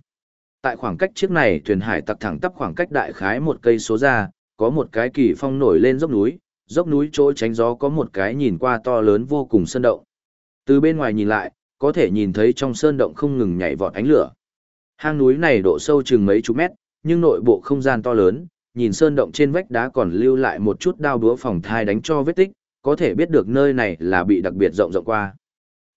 Tại khoảng cách chiếc này thuyền hải tặc thẳng tắp khoảng cách đại khái một cây số ra, có một cái kỳ phong nổi lên dốc núi, dốc núi chỗ tránh gió có một cái nhìn qua to lớn vô cùng sơn động. Từ bên ngoài nhìn lại, có thể nhìn thấy trong sơn động không ngừng nhảy vọt ánh lửa. Hang núi này độ sâu chừng mấy chục mét, nhưng nội bộ không gian to lớn, nhìn sơn động trên vách đá còn lưu lại một chút đao đũa phòng thai đánh cho vết tích, có thể biết được nơi này là bị đặc biệt rộng rộng qua.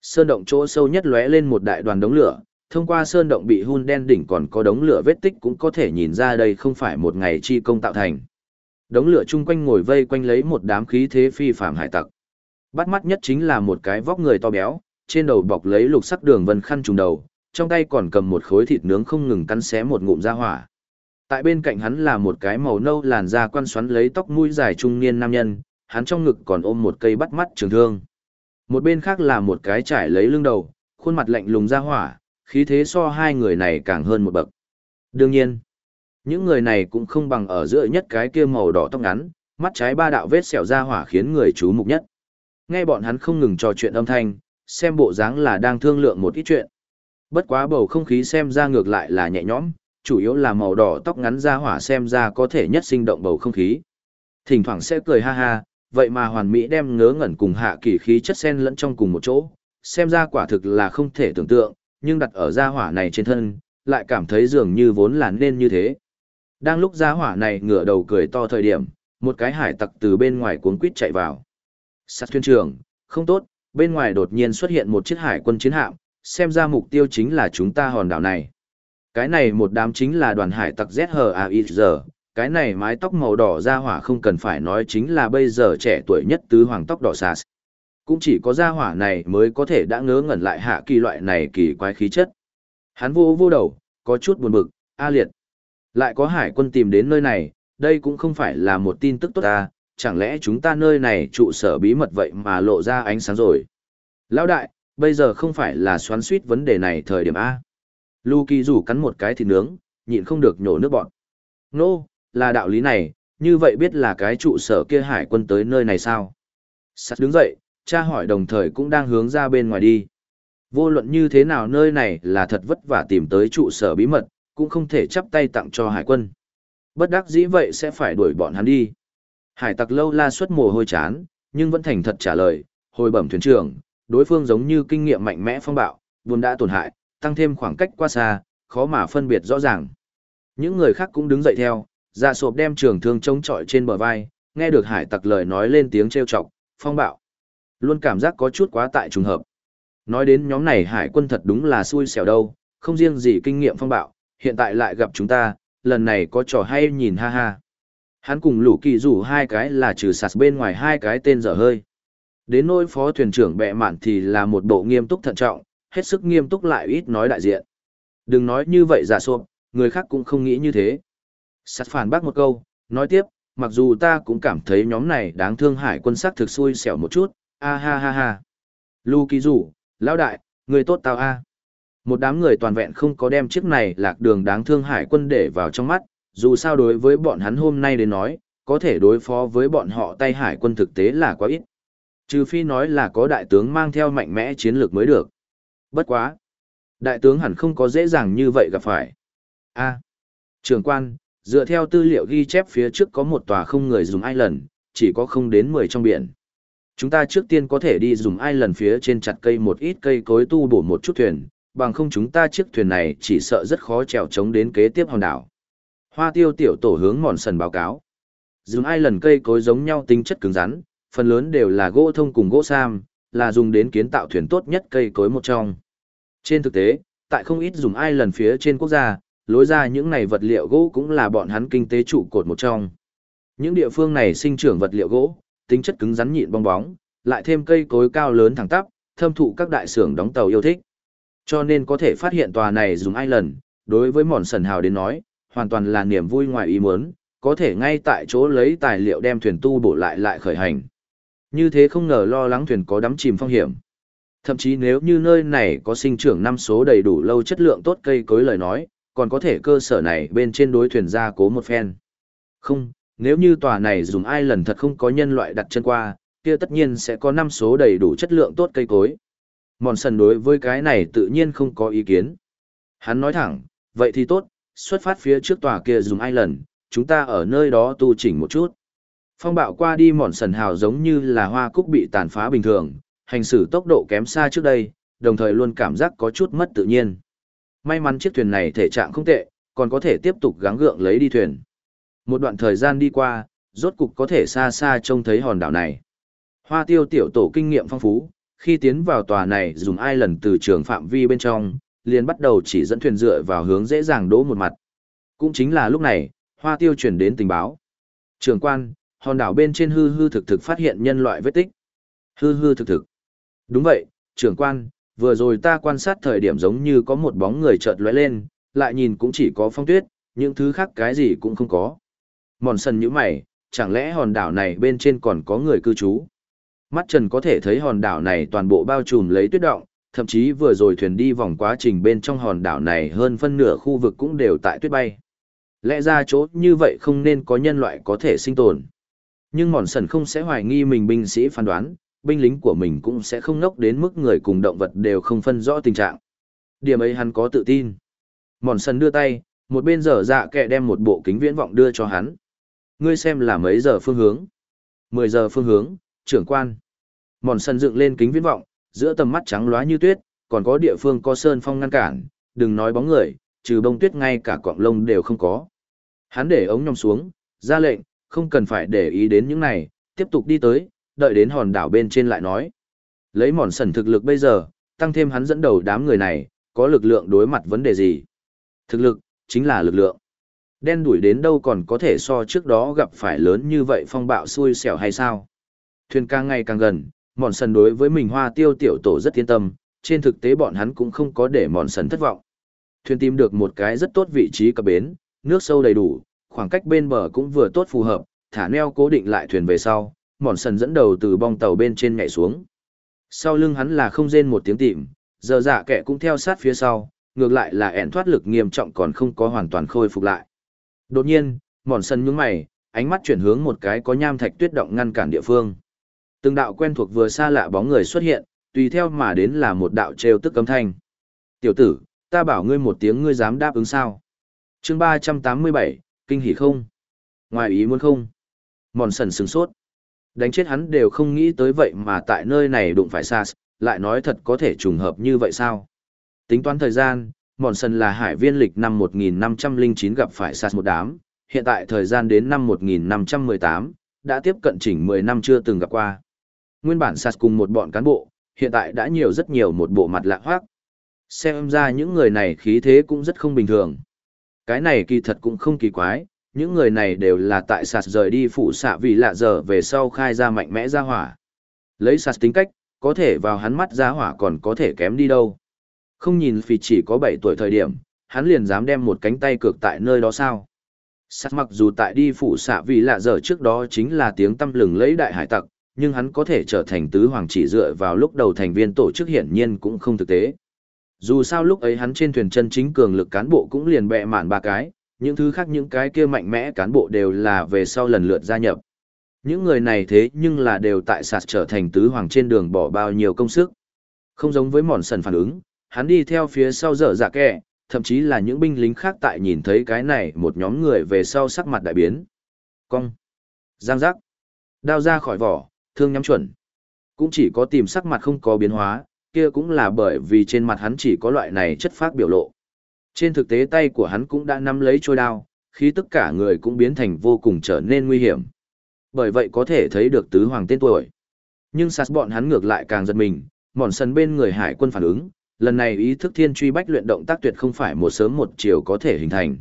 Sơn động chỗ sâu nhất lóe lên một đại đoàn đống lửa, thông qua sơn động bị hun đen đỉnh còn có đống lửa vết tích cũng có thể nhìn ra đây không phải một ngày chi công tạo thành. Đống lửa chung quanh ngồi vây quanh lấy một đám khí thế phi phàm hải tặc. Bắt mắt nhất chính là một cái vóc người to béo, trên đầu bọc lấy lục sắc đường vân khăn trùng đầu, trong tay còn cầm một khối thịt nướng không ngừng cắn xé một ngụm ra hỏa. Tại bên cạnh hắn là một cái màu nâu làn da quan xoắn lấy tóc mũi dài trung niên nam nhân, hắn trong ngực còn ôm một cây bắt mắt trường thương. Một bên khác là một cái trải lấy lưng đầu, khuôn mặt lạnh lùng ra hỏa, khí thế so hai người này càng hơn một bậc. Đương nhiên, những người này cũng không bằng ở giữa nhất cái kia màu đỏ tóc ngắn, mắt trái ba đạo vết sẹo ra hỏa khiến người chú mục nhất. Nghe bọn hắn không ngừng trò chuyện âm thanh, xem bộ dáng là đang thương lượng một ít chuyện. Bất quá bầu không khí xem ra ngược lại là nhẹ nhõm, chủ yếu là màu đỏ tóc ngắn ra hỏa xem ra có thể nhất sinh động bầu không khí. Thỉnh thoảng sẽ cười ha ha, vậy mà hoàn mỹ đem ngớ ngẩn cùng hạ kỳ khí chất sen lẫn trong cùng một chỗ, xem ra quả thực là không thể tưởng tượng, nhưng đặt ở gia hỏa này trên thân, lại cảm thấy dường như vốn là nên như thế. Đang lúc gia hỏa này ngửa đầu cười to thời điểm, một cái hải tặc từ bên ngoài cuốn quýt chạy vào. Sát thuyền trưởng, không tốt, bên ngoài đột nhiên xuất hiện một chiếc hải quân chiến hạm, xem ra mục tiêu chính là chúng ta hòn đảo này. Cái này một đám chính là đoàn hải tặc ZHAIZ, cái này mái tóc màu đỏ ra hỏa không cần phải nói chính là bây giờ trẻ tuổi nhất tứ hoàng tóc đỏ sas. Cũng chỉ có gia hỏa này mới có thể đã ngớ ngẩn lại hạ kỳ loại này kỳ quái khí chất. Hắn vô vô đầu, có chút buồn bực, a liệt. Lại có hải quân tìm đến nơi này, đây cũng không phải là một tin tức tốt ta, chẳng lẽ chúng ta nơi này trụ sở bí mật vậy mà lộ ra ánh sáng rồi. Lão đại, bây giờ không phải là xoắn suýt vấn đề này thời điểm A. Luki rủ cắn một cái thịt nướng, nhịn không được nhổ nước bọn. Nô, no, là đạo lý này, như vậy biết là cái trụ sở kia hải quân tới nơi này sao? Sắt đứng dậy, cha hỏi đồng thời cũng đang hướng ra bên ngoài đi. Vô luận như thế nào nơi này là thật vất vả tìm tới trụ sở bí mật, cũng không thể chắp tay tặng cho hải quân. Bất đắc dĩ vậy sẽ phải đuổi bọn hắn đi. Hải tặc lâu la suất mồ hôi chán, nhưng vẫn thành thật trả lời, hồi bẩm thuyền trưởng, đối phương giống như kinh nghiệm mạnh mẽ phong bạo, buồn đã tổn hại, tăng thêm khoảng cách quá xa, khó mà phân biệt rõ ràng. Những người khác cũng đứng dậy theo, dạ sộp đem trường thương chống trọi trên bờ vai, nghe được hải tặc lời nói lên tiếng trêu chọc, phong bạo. Luôn cảm giác có chút quá tại trùng hợp. Nói đến nhóm này hải quân thật đúng là xui xẻo đâu, không riêng gì kinh nghiệm phong bạo, hiện tại lại gặp chúng ta, lần này có trò hay nhìn ha ha. Hắn cùng lũ kỳ rủ hai cái là trừ sạt bên ngoài hai cái tên dở hơi. Đến nỗi phó thuyền trưởng bệ mạn thì là một bộ nghiêm túc thận trọng, hết sức nghiêm túc lại ít nói đại diện. Đừng nói như vậy giả sộp, người khác cũng không nghĩ như thế. Sạt phản bác một câu, nói tiếp, mặc dù ta cũng cảm thấy nhóm này đáng thương hải quân sắc thực xui xẻo một chút, a ha ha ha. Lu kỳ rủ, lão đại, người tốt tao a. Một đám người toàn vẹn không có đem chiếc này lạc đường đáng thương hải quân để vào trong mắt, dù sao đối với bọn hắn hôm nay đến nói, có thể đối phó với bọn họ tay hải quân thực tế là quá ít. Trừ phi nói là có đại tướng mang theo mạnh mẽ chiến lược mới được. Bất quá. Đại tướng hẳn không có dễ dàng như vậy gặp phải. A. Trường quan, dựa theo tư liệu ghi chép phía trước có một tòa không người dùng ai lần, chỉ có không đến 10 trong biển. Chúng ta trước tiên có thể đi dùng ai lần phía trên chặt cây một ít cây cối tu bổ một chút thuyền, bằng không chúng ta chiếc thuyền này chỉ sợ rất khó trèo chống đến kế tiếp hòn đảo. Hoa tiêu tiểu tổ hướng mòn sần báo cáo. Dùng ai lần cây cối giống nhau tính chất cứng rắn, phần lớn đều là gỗ thông cùng gỗ sam, là dùng đến kiến tạo thuyền tốt nhất cây cối một trong. Trên thực tế, tại không ít dùng ai lần phía trên quốc gia, lối ra những này vật liệu gỗ cũng là bọn hắn kinh tế trụ cột một trong. Những địa phương này sinh trưởng vật liệu gỗ, tính chất cứng rắn nhịn bong bóng, lại thêm cây cối cao lớn thẳng tắp, thâm thụ các đại xưởng đóng tàu yêu thích. Cho nên có thể phát hiện tòa này dùng ai lần, đối với mòn sần hào đến nói, hoàn toàn là niềm vui ngoài ý muốn, có thể ngay tại chỗ lấy tài liệu đem thuyền tu bổ lại lại khởi hành. Như thế không ngờ lo lắng thuyền có đắm chìm phong hiểm. Thậm chí nếu như nơi này có sinh trưởng năm số đầy đủ lâu chất lượng tốt cây cối lời nói, còn có thể cơ sở này bên trên đối thuyền ra cố một phen. Không, nếu như tòa này dùng ai lần thật không có nhân loại đặt chân qua, kia tất nhiên sẽ có năm số đầy đủ chất lượng tốt cây cối. Mòn sần đối với cái này tự nhiên không có ý kiến. Hắn nói thẳng, vậy thì tốt, xuất phát phía trước tòa kia dùng ai lần, chúng ta ở nơi đó tu chỉnh một chút. Phong bạo qua đi mòn sần hào giống như là hoa cúc bị tàn phá bình thường, hành xử tốc độ kém xa trước đây, đồng thời luôn cảm giác có chút mất tự nhiên. May mắn chiếc thuyền này thể trạng không tệ, còn có thể tiếp tục gắng gượng lấy đi thuyền. Một đoạn thời gian đi qua, rốt cục có thể xa xa trông thấy hòn đảo này. Hoa tiêu tiểu tổ kinh nghiệm phong phú, khi tiến vào tòa này dùng ai lần từ trường phạm vi bên trong, liền bắt đầu chỉ dẫn thuyền dựa vào hướng dễ dàng đỗ một mặt. Cũng chính là lúc này, hoa tiêu chuyển đến tình báo. Trường quan, hòn đảo bên trên hư hư thực thực phát hiện nhân loại vết tích. Hư hư thực thực. Đúng vậy, trưởng quan, vừa rồi ta quan sát thời điểm giống như có một bóng người chợt lóe lên, lại nhìn cũng chỉ có phong tuyết, những thứ khác cái gì cũng không có. Mòn sần như mày, chẳng lẽ hòn đảo này bên trên còn có người cư trú? Mắt trần có thể thấy hòn đảo này toàn bộ bao trùm lấy tuyết động, thậm chí vừa rồi thuyền đi vòng quá trình bên trong hòn đảo này hơn phân nửa khu vực cũng đều tại tuyết bay. Lẽ ra chỗ như vậy không nên có nhân loại có thể sinh tồn. Nhưng mòn sần không sẽ hoài nghi mình binh sĩ phán đoán, binh lính của mình cũng sẽ không ngốc đến mức người cùng động vật đều không phân rõ tình trạng. Điểm ấy hắn có tự tin. Mòn sần đưa tay, một bên dở dạ kẹ đem một bộ kính viễn vọng đưa cho hắn. Ngươi xem là mấy giờ phương hướng? 10 giờ phương hướng, trưởng quan. Mòn sân dựng lên kính viễn vọng, giữa tầm mắt trắng loá như tuyết, còn có địa phương có sơn phong ngăn cản, đừng nói bóng người, trừ bông tuyết ngay cả quạng lông đều không có. Hắn để ống nhòm xuống, ra lệnh, không cần phải để ý đến những này, tiếp tục đi tới, đợi đến hòn đảo bên trên lại nói. Lấy mòn sần thực lực bây giờ, tăng thêm hắn dẫn đầu đám người này, có lực lượng đối mặt vấn đề gì? Thực lực, chính là lực lượng. Đen đuổi đến đâu còn có thể so trước đó gặp phải lớn như vậy phong bạo xui xẻo hay sao? Thuyền càng ngày càng gần, mòn sần đối với mình hoa tiêu tiểu tổ rất yên tâm, trên thực tế bọn hắn cũng không có để mòn sần thất vọng. Thuyền tìm được một cái rất tốt vị trí cập bến, nước sâu đầy đủ, khoảng cách bên bờ cũng vừa tốt phù hợp, thả neo cố định lại thuyền về sau, mòn sần dẫn đầu từ bong tàu bên trên nhảy xuống. Sau lưng hắn là không rên một tiếng tìm, giờ dạ kẻ cũng theo sát phía sau, ngược lại là ẻn thoát lực nghiêm trọng còn không có hoàn toàn khôi phục lại. Đột nhiên, mòn sần nhướng mày, ánh mắt chuyển hướng một cái có nham thạch tuyết động ngăn cản địa phương. Từng đạo quen thuộc vừa xa lạ bóng người xuất hiện, tùy theo mà đến là một đạo trêu tức cấm thanh. Tiểu tử, ta bảo ngươi một tiếng ngươi dám đáp ứng sao? chương ba trăm tám mươi bảy kinh hỉ không? Ngoài ý muốn không? Mòn sần sừng sốt. Đánh chết hắn đều không nghĩ tới vậy mà tại nơi này đụng phải SARS, lại nói thật có thể trùng hợp như vậy sao? Tính toán thời gian, Mòn sần là hải viên lịch năm 1509 gặp phải SARS một đám, hiện tại thời gian đến năm 1518, đã tiếp cận chỉnh 10 năm chưa từng gặp qua. Nguyên bản sạt cùng một bọn cán bộ, hiện tại đã nhiều rất nhiều một bộ mặt lạ hoác. Xem ra những người này khí thế cũng rất không bình thường. Cái này kỳ thật cũng không kỳ quái, những người này đều là tại sạt rời đi phụ xạ vì lạ giờ về sau khai ra mạnh mẽ ra hỏa. Lấy sạt tính cách, có thể vào hắn mắt ra hỏa còn có thể kém đi đâu. Không nhìn vì chỉ có 7 tuổi thời điểm, hắn liền dám đem một cánh tay cược tại nơi đó sao. Sạt mặc dù tại đi phụ xạ vì lạ giờ trước đó chính là tiếng tâm lừng lấy đại hải tặc, nhưng hắn có thể trở thành tứ hoàng chỉ dựa vào lúc đầu thành viên tổ chức hiển nhiên cũng không thực tế. Dù sao lúc ấy hắn trên thuyền chân chính cường lực cán bộ cũng liền bẹ mạn ba cái, những thứ khác những cái kia mạnh mẽ cán bộ đều là về sau lần lượt gia nhập. Những người này thế nhưng là đều tại sạt trở thành tứ hoàng trên đường bỏ bao nhiêu công sức. Không giống với mòn sần phản ứng, hắn đi theo phía sau dở dạ kẹ, thậm chí là những binh lính khác tại nhìn thấy cái này một nhóm người về sau sắc mặt đại biến. Cong. Giang giác. Đao ra khỏi vỏ, thương nhắm chuẩn. Cũng chỉ có tìm sắc mặt không có biến hóa, kia cũng là bởi vì trên mặt hắn chỉ có loại này chất phát biểu lộ. Trên thực tế tay của hắn cũng đã nắm lấy trôi đao, khi tất cả người cũng biến thành vô cùng trở nên nguy hiểm. Bởi vậy có thể thấy được tứ hoàng tên tuổi. Nhưng sát bọn hắn ngược lại càng giật mình, mòn sân bên người hải quân phản ứng, lần này ý thức thiên truy bách luyện động tác tuyệt không phải một sớm một chiều có thể hình thành.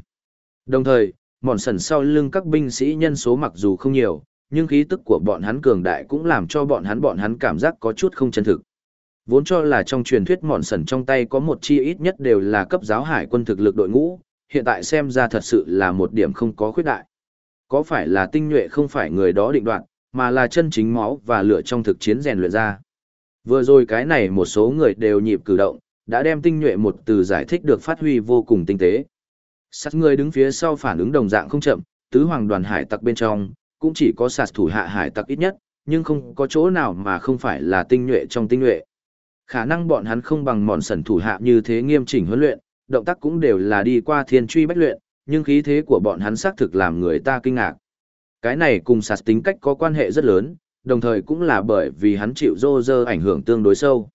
Đồng thời, mòn sần sau lưng các binh sĩ nhân số mặc dù không nhiều, nhưng khí tức của bọn hắn cường đại cũng làm cho bọn hắn bọn hắn cảm giác có chút không chân thực. Vốn cho là trong truyền thuyết mòn sần trong tay có một chi ít nhất đều là cấp giáo hải quân thực lực đội ngũ, hiện tại xem ra thật sự là một điểm không có khuyết đại. Có phải là tinh nhuệ không phải người đó định đoạn, mà là chân chính máu và lửa trong thực chiến rèn luyện ra. Vừa rồi cái này một số người đều nhịp cử động, đã đem tinh nhuệ một từ giải thích được phát huy vô cùng tinh tế. Sát người đứng phía sau phản ứng đồng dạng không chậm, tứ hoàng đoàn hải tặc bên trong, cũng chỉ có sạt thủ hạ hải tặc ít nhất, nhưng không có chỗ nào mà không phải là tinh nhuệ trong tinh nhuệ. Khả năng bọn hắn không bằng mòn sần thủ hạ như thế nghiêm chỉnh huấn luyện, động tác cũng đều là đi qua thiên truy bách luyện, nhưng khí thế của bọn hắn xác thực làm người ta kinh ngạc. Cái này cùng sạt tính cách có quan hệ rất lớn, đồng thời cũng là bởi vì hắn chịu rô rơ ảnh hưởng tương đối sâu.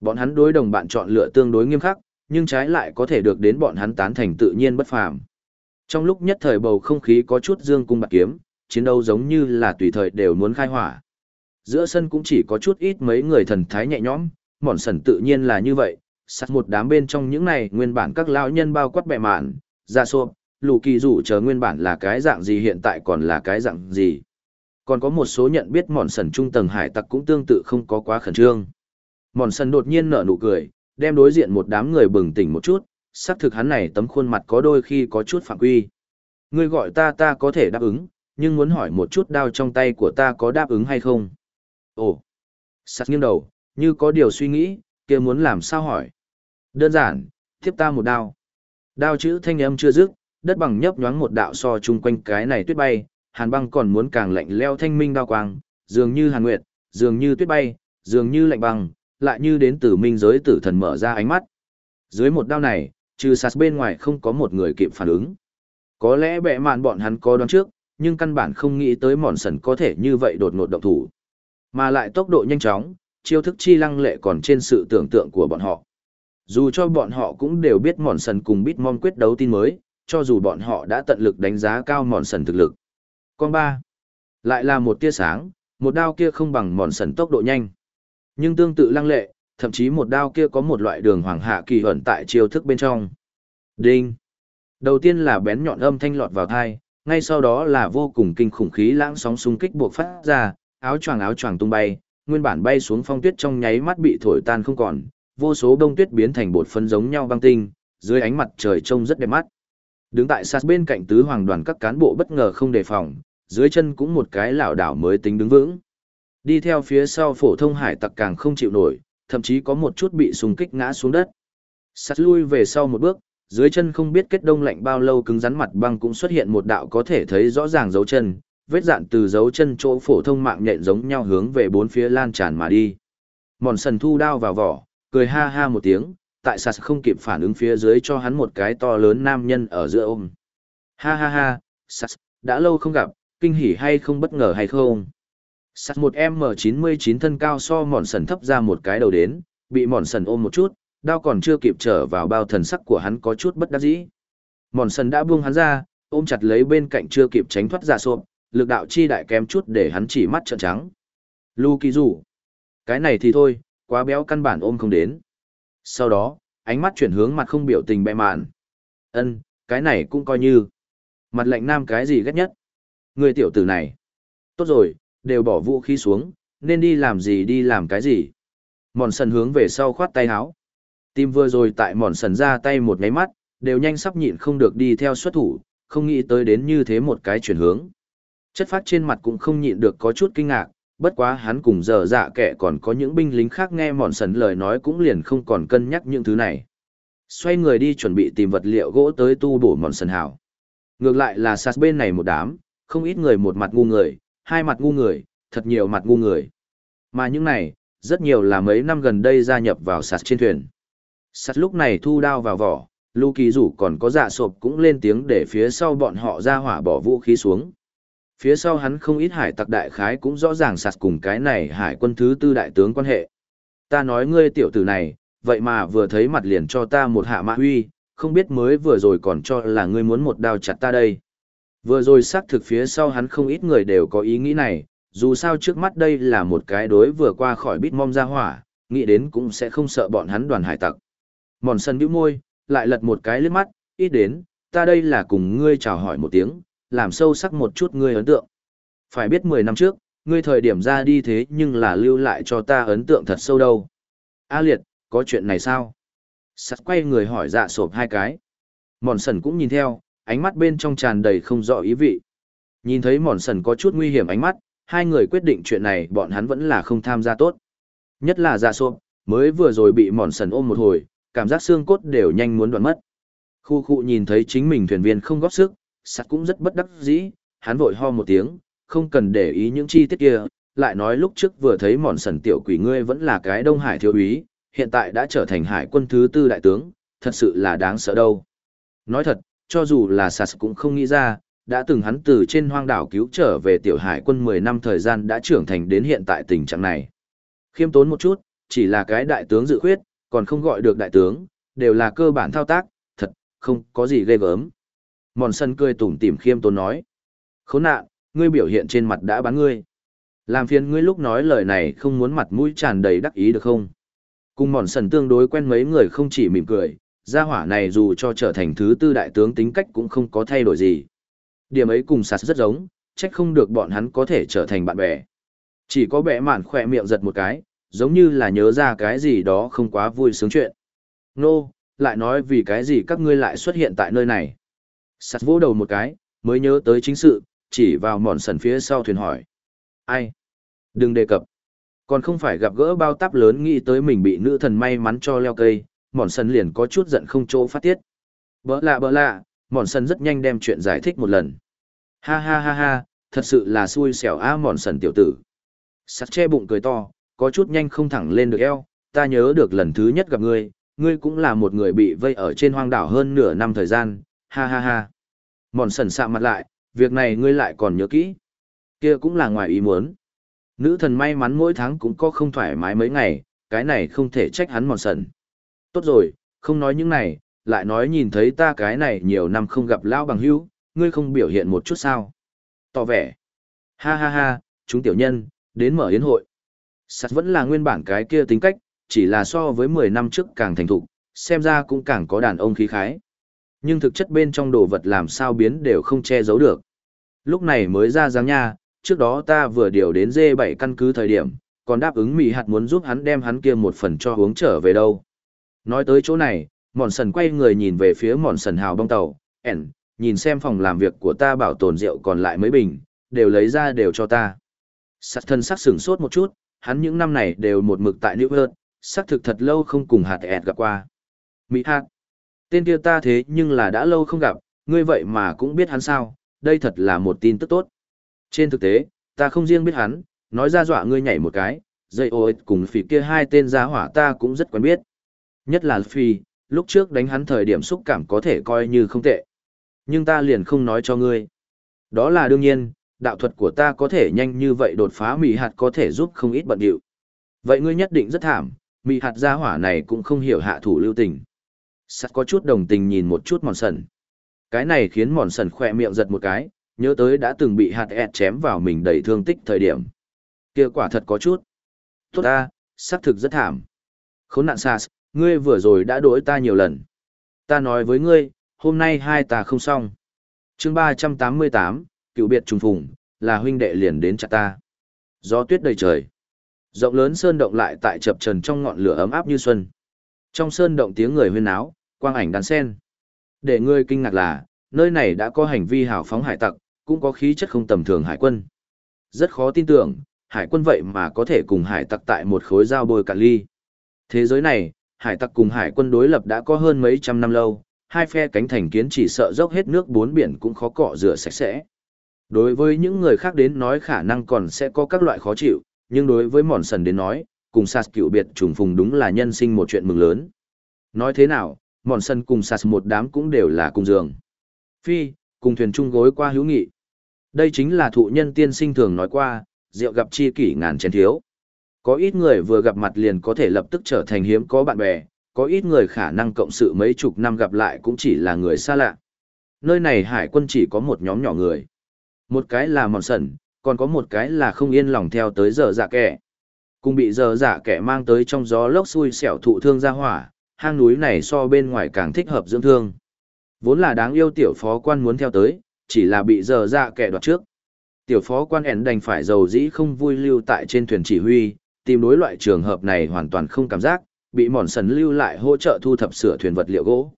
Bọn hắn đối đồng bạn chọn lựa tương đối nghiêm khắc, nhưng trái lại có thể được đến bọn hắn tán thành tự nhiên bất phàm. Trong lúc nhất thời bầu không khí có chút dương cung bạc kiếm, chiến đấu giống như là tùy thời đều muốn khai hỏa. Giữa sân cũng chỉ có chút ít mấy người thần thái nhẹ nhõm, mòn sần tự nhiên là như vậy, sát một đám bên trong những này nguyên bản các lão nhân bao quát bẻ mạn, ra xô, lù kỳ rủ chờ nguyên bản là cái dạng gì hiện tại còn là cái dạng gì. Còn có một số nhận biết mòn sần trung tầng hải tặc cũng tương tự không có quá khẩn trương. Mòn sần đột nhiên nở nụ cười, đem đối diện một đám người bừng tỉnh một chút, xác thực hắn này tấm khuôn mặt có đôi khi có chút phạm quy. Ngươi gọi ta ta có thể đáp ứng, nhưng muốn hỏi một chút đao trong tay của ta có đáp ứng hay không. Ồ, sắt nghiêng đầu, như có điều suy nghĩ, kia muốn làm sao hỏi. Đơn giản, tiếp ta một đao. Đao chữ thanh âm chưa dứt, đất bằng nhấp nhoáng một đạo so chung quanh cái này tuyết bay, hàn băng còn muốn càng lạnh leo thanh minh đao quang, dường như hàn nguyệt, dường như tuyết bay, dường như lạnh băng, lại như đến từ minh giới tử thần mở ra ánh mắt. Dưới một đao này, trừ sạt bên ngoài không có một người kịp phản ứng. Có lẽ bệ mạn bọn hắn có đoán trước, nhưng căn bản không nghĩ tới mòn sần có thể như vậy đột ngột động thủ. Mà lại tốc độ nhanh chóng, chiêu thức chi lăng lệ còn trên sự tưởng tượng của bọn họ. Dù cho bọn họ cũng đều biết mòn sần cùng Bitmon quyết đấu tin mới, cho dù bọn họ đã tận lực đánh giá cao mòn sần thực lực. Con ba, lại là một tia sáng, một đao kia không bằng mòn sần tốc độ nhanh. Nhưng tương tự lăng lệ, thậm chí một đao kia có một loại đường hoàng hạ kỳ ẩn tại chiêu thức bên trong. Đinh. Đầu tiên là bén nhọn âm thanh lọt vào thai, ngay sau đó là vô cùng kinh khủng khí lãng sóng xung kích buộc phát ra, áo choàng áo choàng tung bay, nguyên bản bay xuống phong tuyết trong nháy mắt bị thổi tan không còn, vô số đông tuyết biến thành bột phấn giống nhau băng tinh, dưới ánh mặt trời trông rất đẹp mắt. Đứng tại sát bên cạnh tứ hoàng đoàn các cán bộ bất ngờ không đề phòng, dưới chân cũng một cái lảo đảo mới tính đứng vững. Đi theo phía sau phổ thông hải tặc càng không chịu nổi, thậm chí có một chút bị xung kích ngã xuống đất. Sát lui về sau một bước, dưới chân không biết kết đông lạnh bao lâu cứng rắn mặt băng cũng xuất hiện một đạo có thể thấy rõ ràng dấu chân, vết dạn từ dấu chân chỗ phổ thông mạng nhện giống nhau hướng về bốn phía lan tràn mà đi. Mòn sần thu đao vào vỏ, cười ha ha một tiếng, tại sạt không kịp phản ứng phía dưới cho hắn một cái to lớn nam nhân ở giữa ôm. Ha ha ha, sạt, đã lâu không gặp, kinh hỉ hay không bất ngờ hay không? Sạt một M99 thân cao so mòn sần thấp ra một cái đầu đến, bị mòn sần ôm một chút, đao còn chưa kịp trở vào bao thần sắc của hắn có chút bất đắc dĩ. Mòn sần đã buông hắn ra, ôm chặt lấy bên cạnh chưa kịp tránh thoát ra xộp, lực đạo chi đại kém chút để hắn chỉ mắt trợn trắng. Lu kỳ rủ. Cái này thì thôi, quá béo căn bản ôm không đến. Sau đó, ánh mắt chuyển hướng mặt không biểu tình bẹ mạn. Ân, cái này cũng coi như. Mặt lạnh nam cái gì ghét nhất. Người tiểu tử này. Tốt rồi, đều bỏ vũ khí xuống, nên đi làm gì đi làm cái gì. Mòn sần hướng về sau khoát tay háo. Tim vừa rồi tại mòn sần ra tay một ngáy mắt, đều nhanh sắp nhịn không được đi theo xuất thủ, không nghĩ tới đến như thế một cái chuyển hướng. Chất phát trên mặt cũng không nhịn được có chút kinh ngạc, bất quá hắn cùng giờ dạ kẻ còn có những binh lính khác nghe mòn sần lời nói cũng liền không còn cân nhắc những thứ này. Xoay người đi chuẩn bị tìm vật liệu gỗ tới tu bổ mòn sần hảo. Ngược lại là sạt bên này một đám, không ít người một mặt ngu người, hai mặt ngu người, thật nhiều mặt ngu người. Mà những này, rất nhiều là mấy năm gần đây gia nhập vào sạt trên thuyền. Sắt lúc này thu đao vào vỏ, Lưu Kỳ Rủ còn có dạ sộp cũng lên tiếng để phía sau bọn họ ra hỏa bỏ vũ khí xuống. Phía sau hắn không ít hải tặc đại khái cũng rõ ràng sạt cùng cái này hải quân thứ tư đại tướng quan hệ. Ta nói ngươi tiểu tử này, vậy mà vừa thấy mặt liền cho ta một hạ mã huy, không biết mới vừa rồi còn cho là ngươi muốn một đao chặt ta đây. Vừa rồi xác thực phía sau hắn không ít người đều có ý nghĩ này, dù sao trước mắt đây là một cái đối vừa qua khỏi bít mom ra hỏa, nghĩ đến cũng sẽ không sợ bọn hắn đoàn hải tặc. Mòn sân bĩu môi, lại lật một cái liếc mắt, ít đến, ta đây là cùng ngươi chào hỏi một tiếng, làm sâu sắc một chút ngươi ấn tượng. Phải biết 10 năm trước, ngươi thời điểm ra đi thế nhưng là lưu lại cho ta ấn tượng thật sâu đâu. A liệt, có chuyện này sao? Sắt quay người hỏi dạ sộp hai cái. Mòn sần cũng nhìn theo, ánh mắt bên trong tràn đầy không rõ ý vị. Nhìn thấy mòn sần có chút nguy hiểm ánh mắt, hai người quyết định chuyện này bọn hắn vẫn là không tham gia tốt. Nhất là dạ sộp, mới vừa rồi bị mòn sần ôm một hồi, cảm giác xương cốt đều nhanh muốn đoạn mất. Khu khu nhìn thấy chính mình thuyền viên không góp sức, sắt cũng rất bất đắc dĩ, hắn vội ho một tiếng, không cần để ý những chi tiết kia, lại nói lúc trước vừa thấy mòn sần tiểu quỷ ngươi vẫn là cái Đông Hải thiếu úy, hiện tại đã trở thành hải quân thứ tư đại tướng, thật sự là đáng sợ đâu. Nói thật, cho dù là sạt cũng không nghĩ ra, đã từng hắn từ trên hoang đảo cứu trở về tiểu hải quân 10 năm thời gian đã trưởng thành đến hiện tại tình trạng này. Khiêm tốn một chút, chỉ là cái đại tướng dự khuyết, còn không gọi được đại tướng, đều là cơ bản thao tác, thật, không có gì ghê gớm. Mòn sân cười tủm tỉm khiêm tốn nói. Khốn nạn, ngươi biểu hiện trên mặt đã bán ngươi. Làm phiền ngươi lúc nói lời này không muốn mặt mũi tràn đầy đắc ý được không? Cùng mòn sần tương đối quen mấy người không chỉ mỉm cười, gia hỏa này dù cho trở thành thứ tư đại tướng tính cách cũng không có thay đổi gì. Điểm ấy cùng sạt rất giống, trách không được bọn hắn có thể trở thành bạn bè. Chỉ có bẻ mạn khỏe miệng giật một cái, giống như là nhớ ra cái gì đó không quá vui sướng chuyện. Nô, lại nói vì cái gì các ngươi lại xuất hiện tại nơi này. Sạt vỗ đầu một cái, mới nhớ tới chính sự, chỉ vào mòn sần phía sau thuyền hỏi. Ai? Đừng đề cập. Còn không phải gặp gỡ bao táp lớn nghĩ tới mình bị nữ thần may mắn cho leo cây, mòn sần liền có chút giận không chỗ phát tiết. Bỡ lạ bỡ lạ, mòn sần rất nhanh đem chuyện giải thích một lần. Ha ha ha ha, thật sự là xui xẻo a mòn sần tiểu tử. sạt che bụng cười to, có chút nhanh không thẳng lên được eo, ta nhớ được lần thứ nhất gặp ngươi, ngươi cũng là một người bị vây ở trên hoang đảo hơn nửa năm thời gian, ha ha ha. Mòn sần sạm mặt lại, việc này ngươi lại còn nhớ kỹ. Kia cũng là ngoài ý muốn. Nữ thần may mắn mỗi tháng cũng có không thoải mái mấy ngày, cái này không thể trách hắn mòn sần. Tốt rồi, không nói những này, lại nói nhìn thấy ta cái này nhiều năm không gặp lão bằng hữu, ngươi không biểu hiện một chút sao. Tỏ vẻ. Ha ha ha, chúng tiểu nhân, đến mở yến hội. Sắt vẫn là nguyên bản cái kia tính cách, chỉ là so với 10 năm trước càng thành thục, xem ra cũng càng có đàn ông khí khái. Nhưng thực chất bên trong đồ vật làm sao biến đều không che giấu được. Lúc này mới ra dáng nha, trước đó ta vừa điều đến D7 căn cứ thời điểm, còn đáp ứng mì hạt muốn giúp hắn đem hắn kia một phần cho uống trở về đâu. Nói tới chỗ này, mòn sần quay người nhìn về phía mòn sần hào bong tàu, ẻn, nhìn xem phòng làm việc của ta bảo tồn rượu còn lại mấy bình, đều lấy ra đều cho ta. Sắt thân sắc sửng sốt một chút, hắn những năm này đều một mực tại New York, xác thực thật lâu không cùng hạt ẹt gặp qua. Mỹ hạt, tên kia ta thế nhưng là đã lâu không gặp, ngươi vậy mà cũng biết hắn sao, đây thật là một tin tức tốt. Trên thực tế, ta không riêng biết hắn, nói ra dọa ngươi nhảy một cái, dây ôi cùng phỉ kia hai tên gia hỏa ta cũng rất quen biết. Nhất là phi, lúc trước đánh hắn thời điểm xúc cảm có thể coi như không tệ. Nhưng ta liền không nói cho ngươi. Đó là đương nhiên, đạo thuật của ta có thể nhanh như vậy đột phá mị hạt có thể giúp không ít bận điệu. Vậy ngươi nhất định rất thảm, mị hạt gia hỏa này cũng không hiểu hạ thủ lưu tình. Sắt có chút đồng tình nhìn một chút mòn sần. Cái này khiến mòn sần khỏe miệng giật một cái, nhớ tới đã từng bị hạt ẹt chém vào mình đầy thương tích thời điểm. kia quả thật có chút. Tốt ta, xác thực rất thảm. Khốn nạn Sas, ngươi vừa rồi đã đối ta nhiều lần. Ta nói với ngươi, hôm nay hai ta không xong. chương ba trăm tám mươi tám, cựu biệt trùng phùng, là huynh đệ liền đến chặt ta. Gió tuyết đầy trời. Rộng lớn sơn động lại tại chập trần trong ngọn lửa ấm áp như xuân. Trong sơn động tiếng người huyên áo, quang ảnh đàn sen. Để ngươi kinh ngạc là, nơi này đã có hành vi hào phóng hải tặc, cũng có khí chất không tầm thường hải quân. Rất khó tin tưởng, hải quân vậy mà có thể cùng hải tặc tại một khối giao bôi cạn ly. Thế giới này, hải tặc cùng hải quân đối lập đã có hơn mấy trăm năm lâu, hai phe cánh thành kiến chỉ sợ dốc hết nước bốn biển cũng khó cọ rửa sạch sẽ. Đối với những người khác đến nói khả năng còn sẽ có các loại khó chịu, nhưng đối với mòn sần đến nói, cùng Sạt cựu biệt trùng phùng đúng là nhân sinh một chuyện mừng lớn. Nói thế nào, mòn sần cùng Sạt một đám cũng đều là cùng giường. Phi, cùng thuyền chung gối qua hữu nghị. Đây chính là thụ nhân tiên sinh thường nói qua, rượu gặp chi kỷ ngàn chén thiếu. Có ít người vừa gặp mặt liền có thể lập tức trở thành hiếm có bạn bè, có ít người khả năng cộng sự mấy chục năm gặp lại cũng chỉ là người xa lạ. Nơi này hải quân chỉ có một nhóm nhỏ người. Một cái là mòn sẩn, còn có một cái là không yên lòng theo tới giờ dạ kẻ. Cùng bị giờ dạ kẻ mang tới trong gió lốc xui xẻo thụ thương ra hỏa, hang núi này so bên ngoài càng thích hợp dưỡng thương. Vốn là đáng yêu tiểu phó quan muốn theo tới, chỉ là bị giờ dạ kẻ đoạt trước. Tiểu phó quan ẻn đành phải dầu dĩ không vui lưu tại trên thuyền chỉ huy, tìm đối loại trường hợp này hoàn toàn không cảm giác, bị mòn sần lưu lại hỗ trợ thu thập sửa thuyền vật liệu gỗ.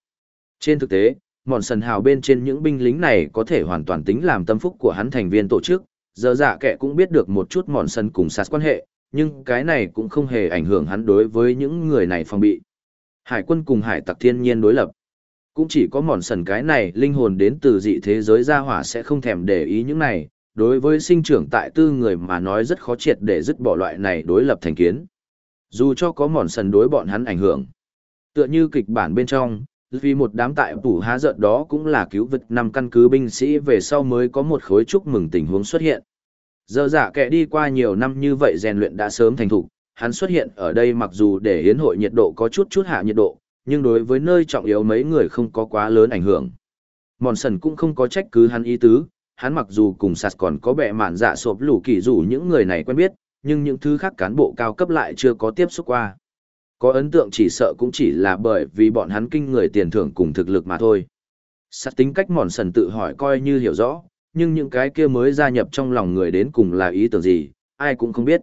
Trên thực tế, mòn sần hào bên trên những binh lính này có thể hoàn toàn tính làm tâm phúc của hắn thành viên tổ chức, giờ dạ kệ cũng biết được một chút mòn sần cùng sát quan hệ, nhưng cái này cũng không hề ảnh hưởng hắn đối với những người này phòng bị. Hải quân cùng hải tặc thiên nhiên đối lập. Cũng chỉ có mòn sần cái này linh hồn đến từ dị thế giới gia hỏa sẽ không thèm để ý những này, đối với sinh trưởng tại tư người mà nói rất khó triệt để dứt bỏ loại này đối lập thành kiến. Dù cho có mòn sần đối bọn hắn ảnh hưởng. Tựa như kịch bản bên trong, vì một đám tại phủ há giận đó cũng là cứu vật năm căn cứ binh sĩ về sau mới có một khối chúc mừng tình huống xuất hiện. Giờ giả kẻ đi qua nhiều năm như vậy rèn luyện đã sớm thành thục, hắn xuất hiện ở đây mặc dù để hiến hội nhiệt độ có chút chút hạ nhiệt độ, nhưng đối với nơi trọng yếu mấy người không có quá lớn ảnh hưởng. Mòn sần cũng không có trách cứ hắn ý tứ, hắn mặc dù cùng sạt còn có bệ mạn dạ sộp lũ kỳ rủ những người này quen biết, nhưng những thứ khác cán bộ cao cấp lại chưa có tiếp xúc qua. Có ấn tượng chỉ sợ cũng chỉ là bởi vì bọn hắn kinh người tiền thưởng cùng thực lực mà thôi. Sát tính cách mòn sần tự hỏi coi như hiểu rõ, nhưng những cái kia mới gia nhập trong lòng người đến cùng là ý tưởng gì, ai cũng không biết.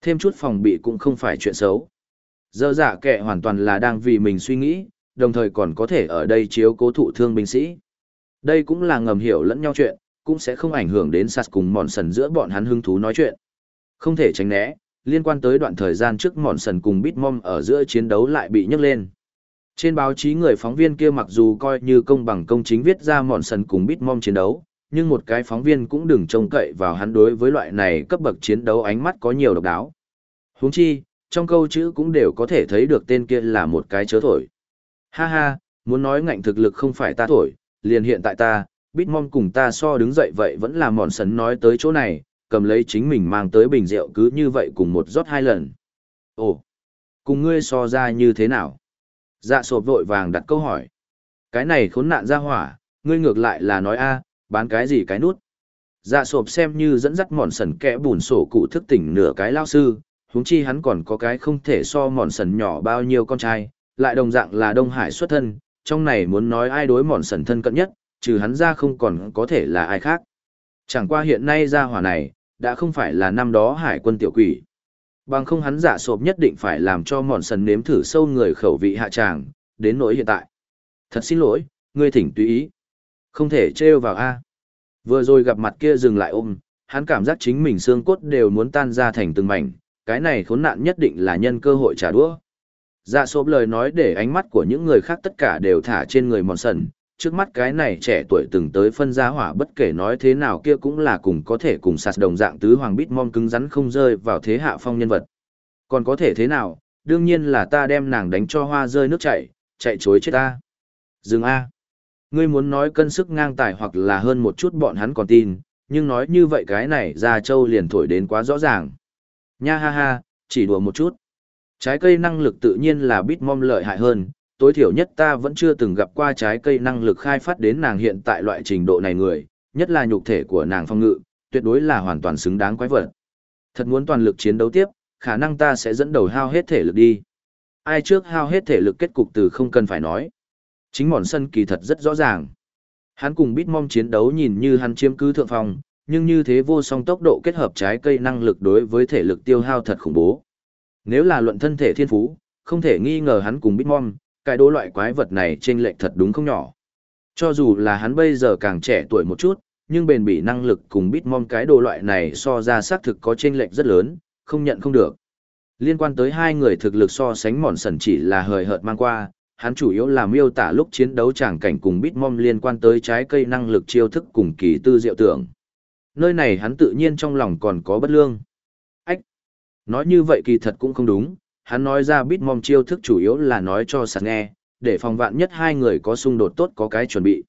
Thêm chút phòng bị cũng không phải chuyện xấu. giờ giả dạ kệ hoàn toàn là đang vì mình suy nghĩ, đồng thời còn có thể ở đây chiếu cố thụ thương binh sĩ. Đây cũng là ngầm hiểu lẫn nhau chuyện, cũng sẽ không ảnh hưởng đến sạt cùng mòn sần giữa bọn hắn hứng thú nói chuyện. Không thể tránh né, liên quan tới đoạn thời gian trước mòn sần cùng Bitmom ở giữa chiến đấu lại bị nhấc lên. Trên báo chí người phóng viên kia mặc dù coi như công bằng công chính viết ra mòn sần cùng Bitmom chiến đấu, nhưng một cái phóng viên cũng đừng trông cậy vào hắn đối với loại này cấp bậc chiến đấu ánh mắt có nhiều độc đáo. Huống chi, trong câu chữ cũng đều có thể thấy được tên kia là một cái chớ thổi. Ha ha, muốn nói ngạnh thực lực không phải ta thổi, liền hiện tại ta, Bitmom cùng ta so đứng dậy vậy vẫn là mòn sấn nói tới chỗ này, cầm lấy chính mình mang tới bình rượu cứ như vậy cùng một rót hai lần. Ồ, cùng ngươi so ra như thế nào? Dạ sộp vội vàng đặt câu hỏi. Cái này khốn nạn ra hỏa, ngươi ngược lại là nói a bán cái gì cái nút. Dạ sộp xem như dẫn dắt mòn sần kẽ bùn sổ cụ thức tỉnh nửa cái lao sư, huống chi hắn còn có cái không thể so mòn sần nhỏ bao nhiêu con trai, lại đồng dạng là Đông Hải xuất thân, trong này muốn nói ai đối mòn sần thân cận nhất, trừ hắn ra không còn có thể là ai khác. Chẳng qua hiện nay ra hỏa này, đã không phải là năm đó hải quân tiểu quỷ. Bằng không hắn giả sộp nhất định phải làm cho mòn sần nếm thử sâu người khẩu vị hạ tràng, đến nỗi hiện tại. Thật xin lỗi, ngươi thỉnh tùy ý. Không thể trêu vào A. Vừa rồi gặp mặt kia dừng lại ôm, hắn cảm giác chính mình xương cốt đều muốn tan ra thành từng mảnh, cái này khốn nạn nhất định là nhân cơ hội trả đũa. Dạ sộp lời nói để ánh mắt của những người khác tất cả đều thả trên người mòn sần, trước mắt cái này trẻ tuổi từng tới phân gia hỏa bất kể nói thế nào kia cũng là cùng có thể cùng sạt đồng dạng tứ hoàng bít mom cứng rắn không rơi vào thế hạ phong nhân vật. Còn có thể thế nào, đương nhiên là ta đem nàng đánh cho hoa rơi nước chảy, chạy chối chết ta. Dừng A. Ngươi muốn nói cân sức ngang tài hoặc là hơn một chút bọn hắn còn tin, nhưng nói như vậy cái này ra châu liền thổi đến quá rõ ràng. Nha ha ha, chỉ đùa một chút. Trái cây năng lực tự nhiên là bít mom lợi hại hơn, tối thiểu nhất ta vẫn chưa từng gặp qua trái cây năng lực khai phát đến nàng hiện tại loại trình độ này người, nhất là nhục thể của nàng phong ngự, tuyệt đối là hoàn toàn xứng đáng quái vật. Thật muốn toàn lực chiến đấu tiếp, khả năng ta sẽ dẫn đầu hao hết thể lực đi. Ai trước hao hết thể lực kết cục từ không cần phải nói. Chính mòn sân kỳ thật rất rõ ràng. Hắn cùng bít mong chiến đấu nhìn như hắn chiếm cứ thượng phong, nhưng như thế vô song tốc độ kết hợp trái cây năng lực đối với thể lực tiêu hao thật khủng bố. Nếu là luận thân thể thiên phú, không thể nghi ngờ hắn cùng bít mong, cái đố loại quái vật này trên lệch thật đúng không nhỏ. Cho dù là hắn bây giờ càng trẻ tuổi một chút, nhưng bền bỉ năng lực cùng bít mong cái đồ loại này so ra xác thực có trên lệch rất lớn, không nhận không được. Liên quan tới hai người thực lực so sánh mòn sần chỉ là hời hợt mang qua, hắn chủ yếu là miêu tả lúc chiến đấu tràng cảnh cùng bít mong liên quan tới trái cây năng lực chiêu thức cùng kỳ tư diệu tưởng. Nơi này hắn tự nhiên trong lòng còn có bất lương. Ách! Nói như vậy kỳ thật cũng không đúng, hắn nói ra bít mong chiêu thức chủ yếu là nói cho sạt nghe, để phòng vạn nhất hai người có xung đột tốt có cái chuẩn bị.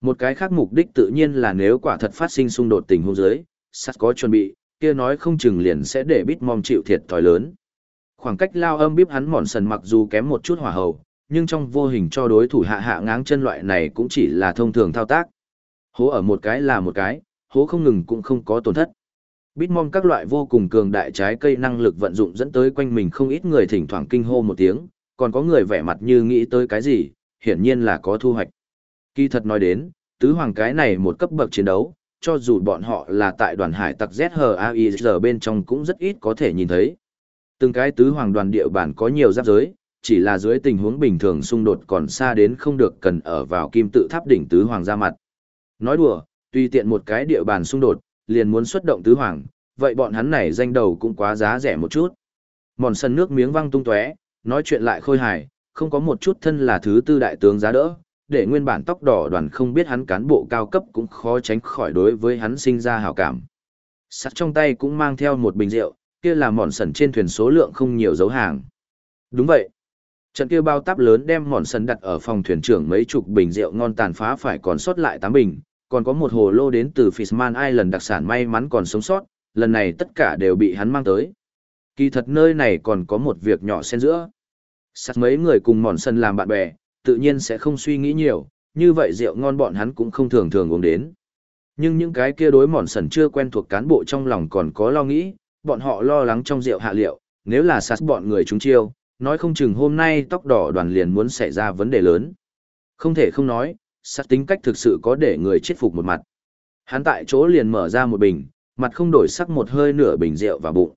Một cái khác mục đích tự nhiên là nếu quả thật phát sinh xung đột tình huống dưới, sạt có chuẩn bị, kia nói không chừng liền sẽ để bít mong chịu thiệt thòi lớn. Khoảng cách lao âm bíp hắn mòn sần mặc dù kém một chút hỏa hầu, nhưng trong vô hình cho đối thủ hạ hạ ngáng chân loại này cũng chỉ là thông thường thao tác. Hố ở một cái là một cái, hố không ngừng cũng không có tổn thất. Bitmon các loại vô cùng cường đại trái cây năng lực vận dụng dẫn tới quanh mình không ít người thỉnh thoảng kinh hô một tiếng, còn có người vẻ mặt như nghĩ tới cái gì, hiển nhiên là có thu hoạch. Kỳ thật nói đến, tứ hoàng cái này một cấp bậc chiến đấu, cho dù bọn họ là tại đoàn hải tặc ZHAIZ bên trong cũng rất ít có thể nhìn thấy. Từng cái tứ hoàng đoàn địa bản có nhiều giáp giới, chỉ là dưới tình huống bình thường xung đột còn xa đến không được cần ở vào kim tự tháp đỉnh tứ hoàng ra mặt. Nói đùa, tùy tiện một cái địa bàn xung đột, liền muốn xuất động tứ hoàng, vậy bọn hắn này danh đầu cũng quá giá rẻ một chút. Mòn sân nước miếng văng tung tóe, nói chuyện lại khôi hài, không có một chút thân là thứ tư đại tướng giá đỡ, để nguyên bản tóc đỏ đoàn không biết hắn cán bộ cao cấp cũng khó tránh khỏi đối với hắn sinh ra hảo cảm. Sắt trong tay cũng mang theo một bình rượu, kia là mòn sần trên thuyền số lượng không nhiều dấu hàng. Đúng vậy. Trận kia bao táp lớn đem mòn sần đặt ở phòng thuyền trưởng mấy chục bình rượu ngon tàn phá phải còn sót lại 8 bình, còn có một hồ lô đến từ Fishman Island đặc sản may mắn còn sống sót, lần này tất cả đều bị hắn mang tới. Kỳ thật nơi này còn có một việc nhỏ xen giữa. Sắt mấy người cùng mòn sân làm bạn bè, tự nhiên sẽ không suy nghĩ nhiều, như vậy rượu ngon bọn hắn cũng không thường thường uống đến. Nhưng những cái kia đối mòn sần chưa quen thuộc cán bộ trong lòng còn có lo nghĩ, bọn họ lo lắng trong rượu hạ liệu, nếu là sát bọn người chúng chiêu, nói không chừng hôm nay tóc đỏ đoàn liền muốn xảy ra vấn đề lớn. Không thể không nói, sát tính cách thực sự có để người chết phục một mặt. Hắn tại chỗ liền mở ra một bình, mặt không đổi sắc một hơi nửa bình rượu vào bụng.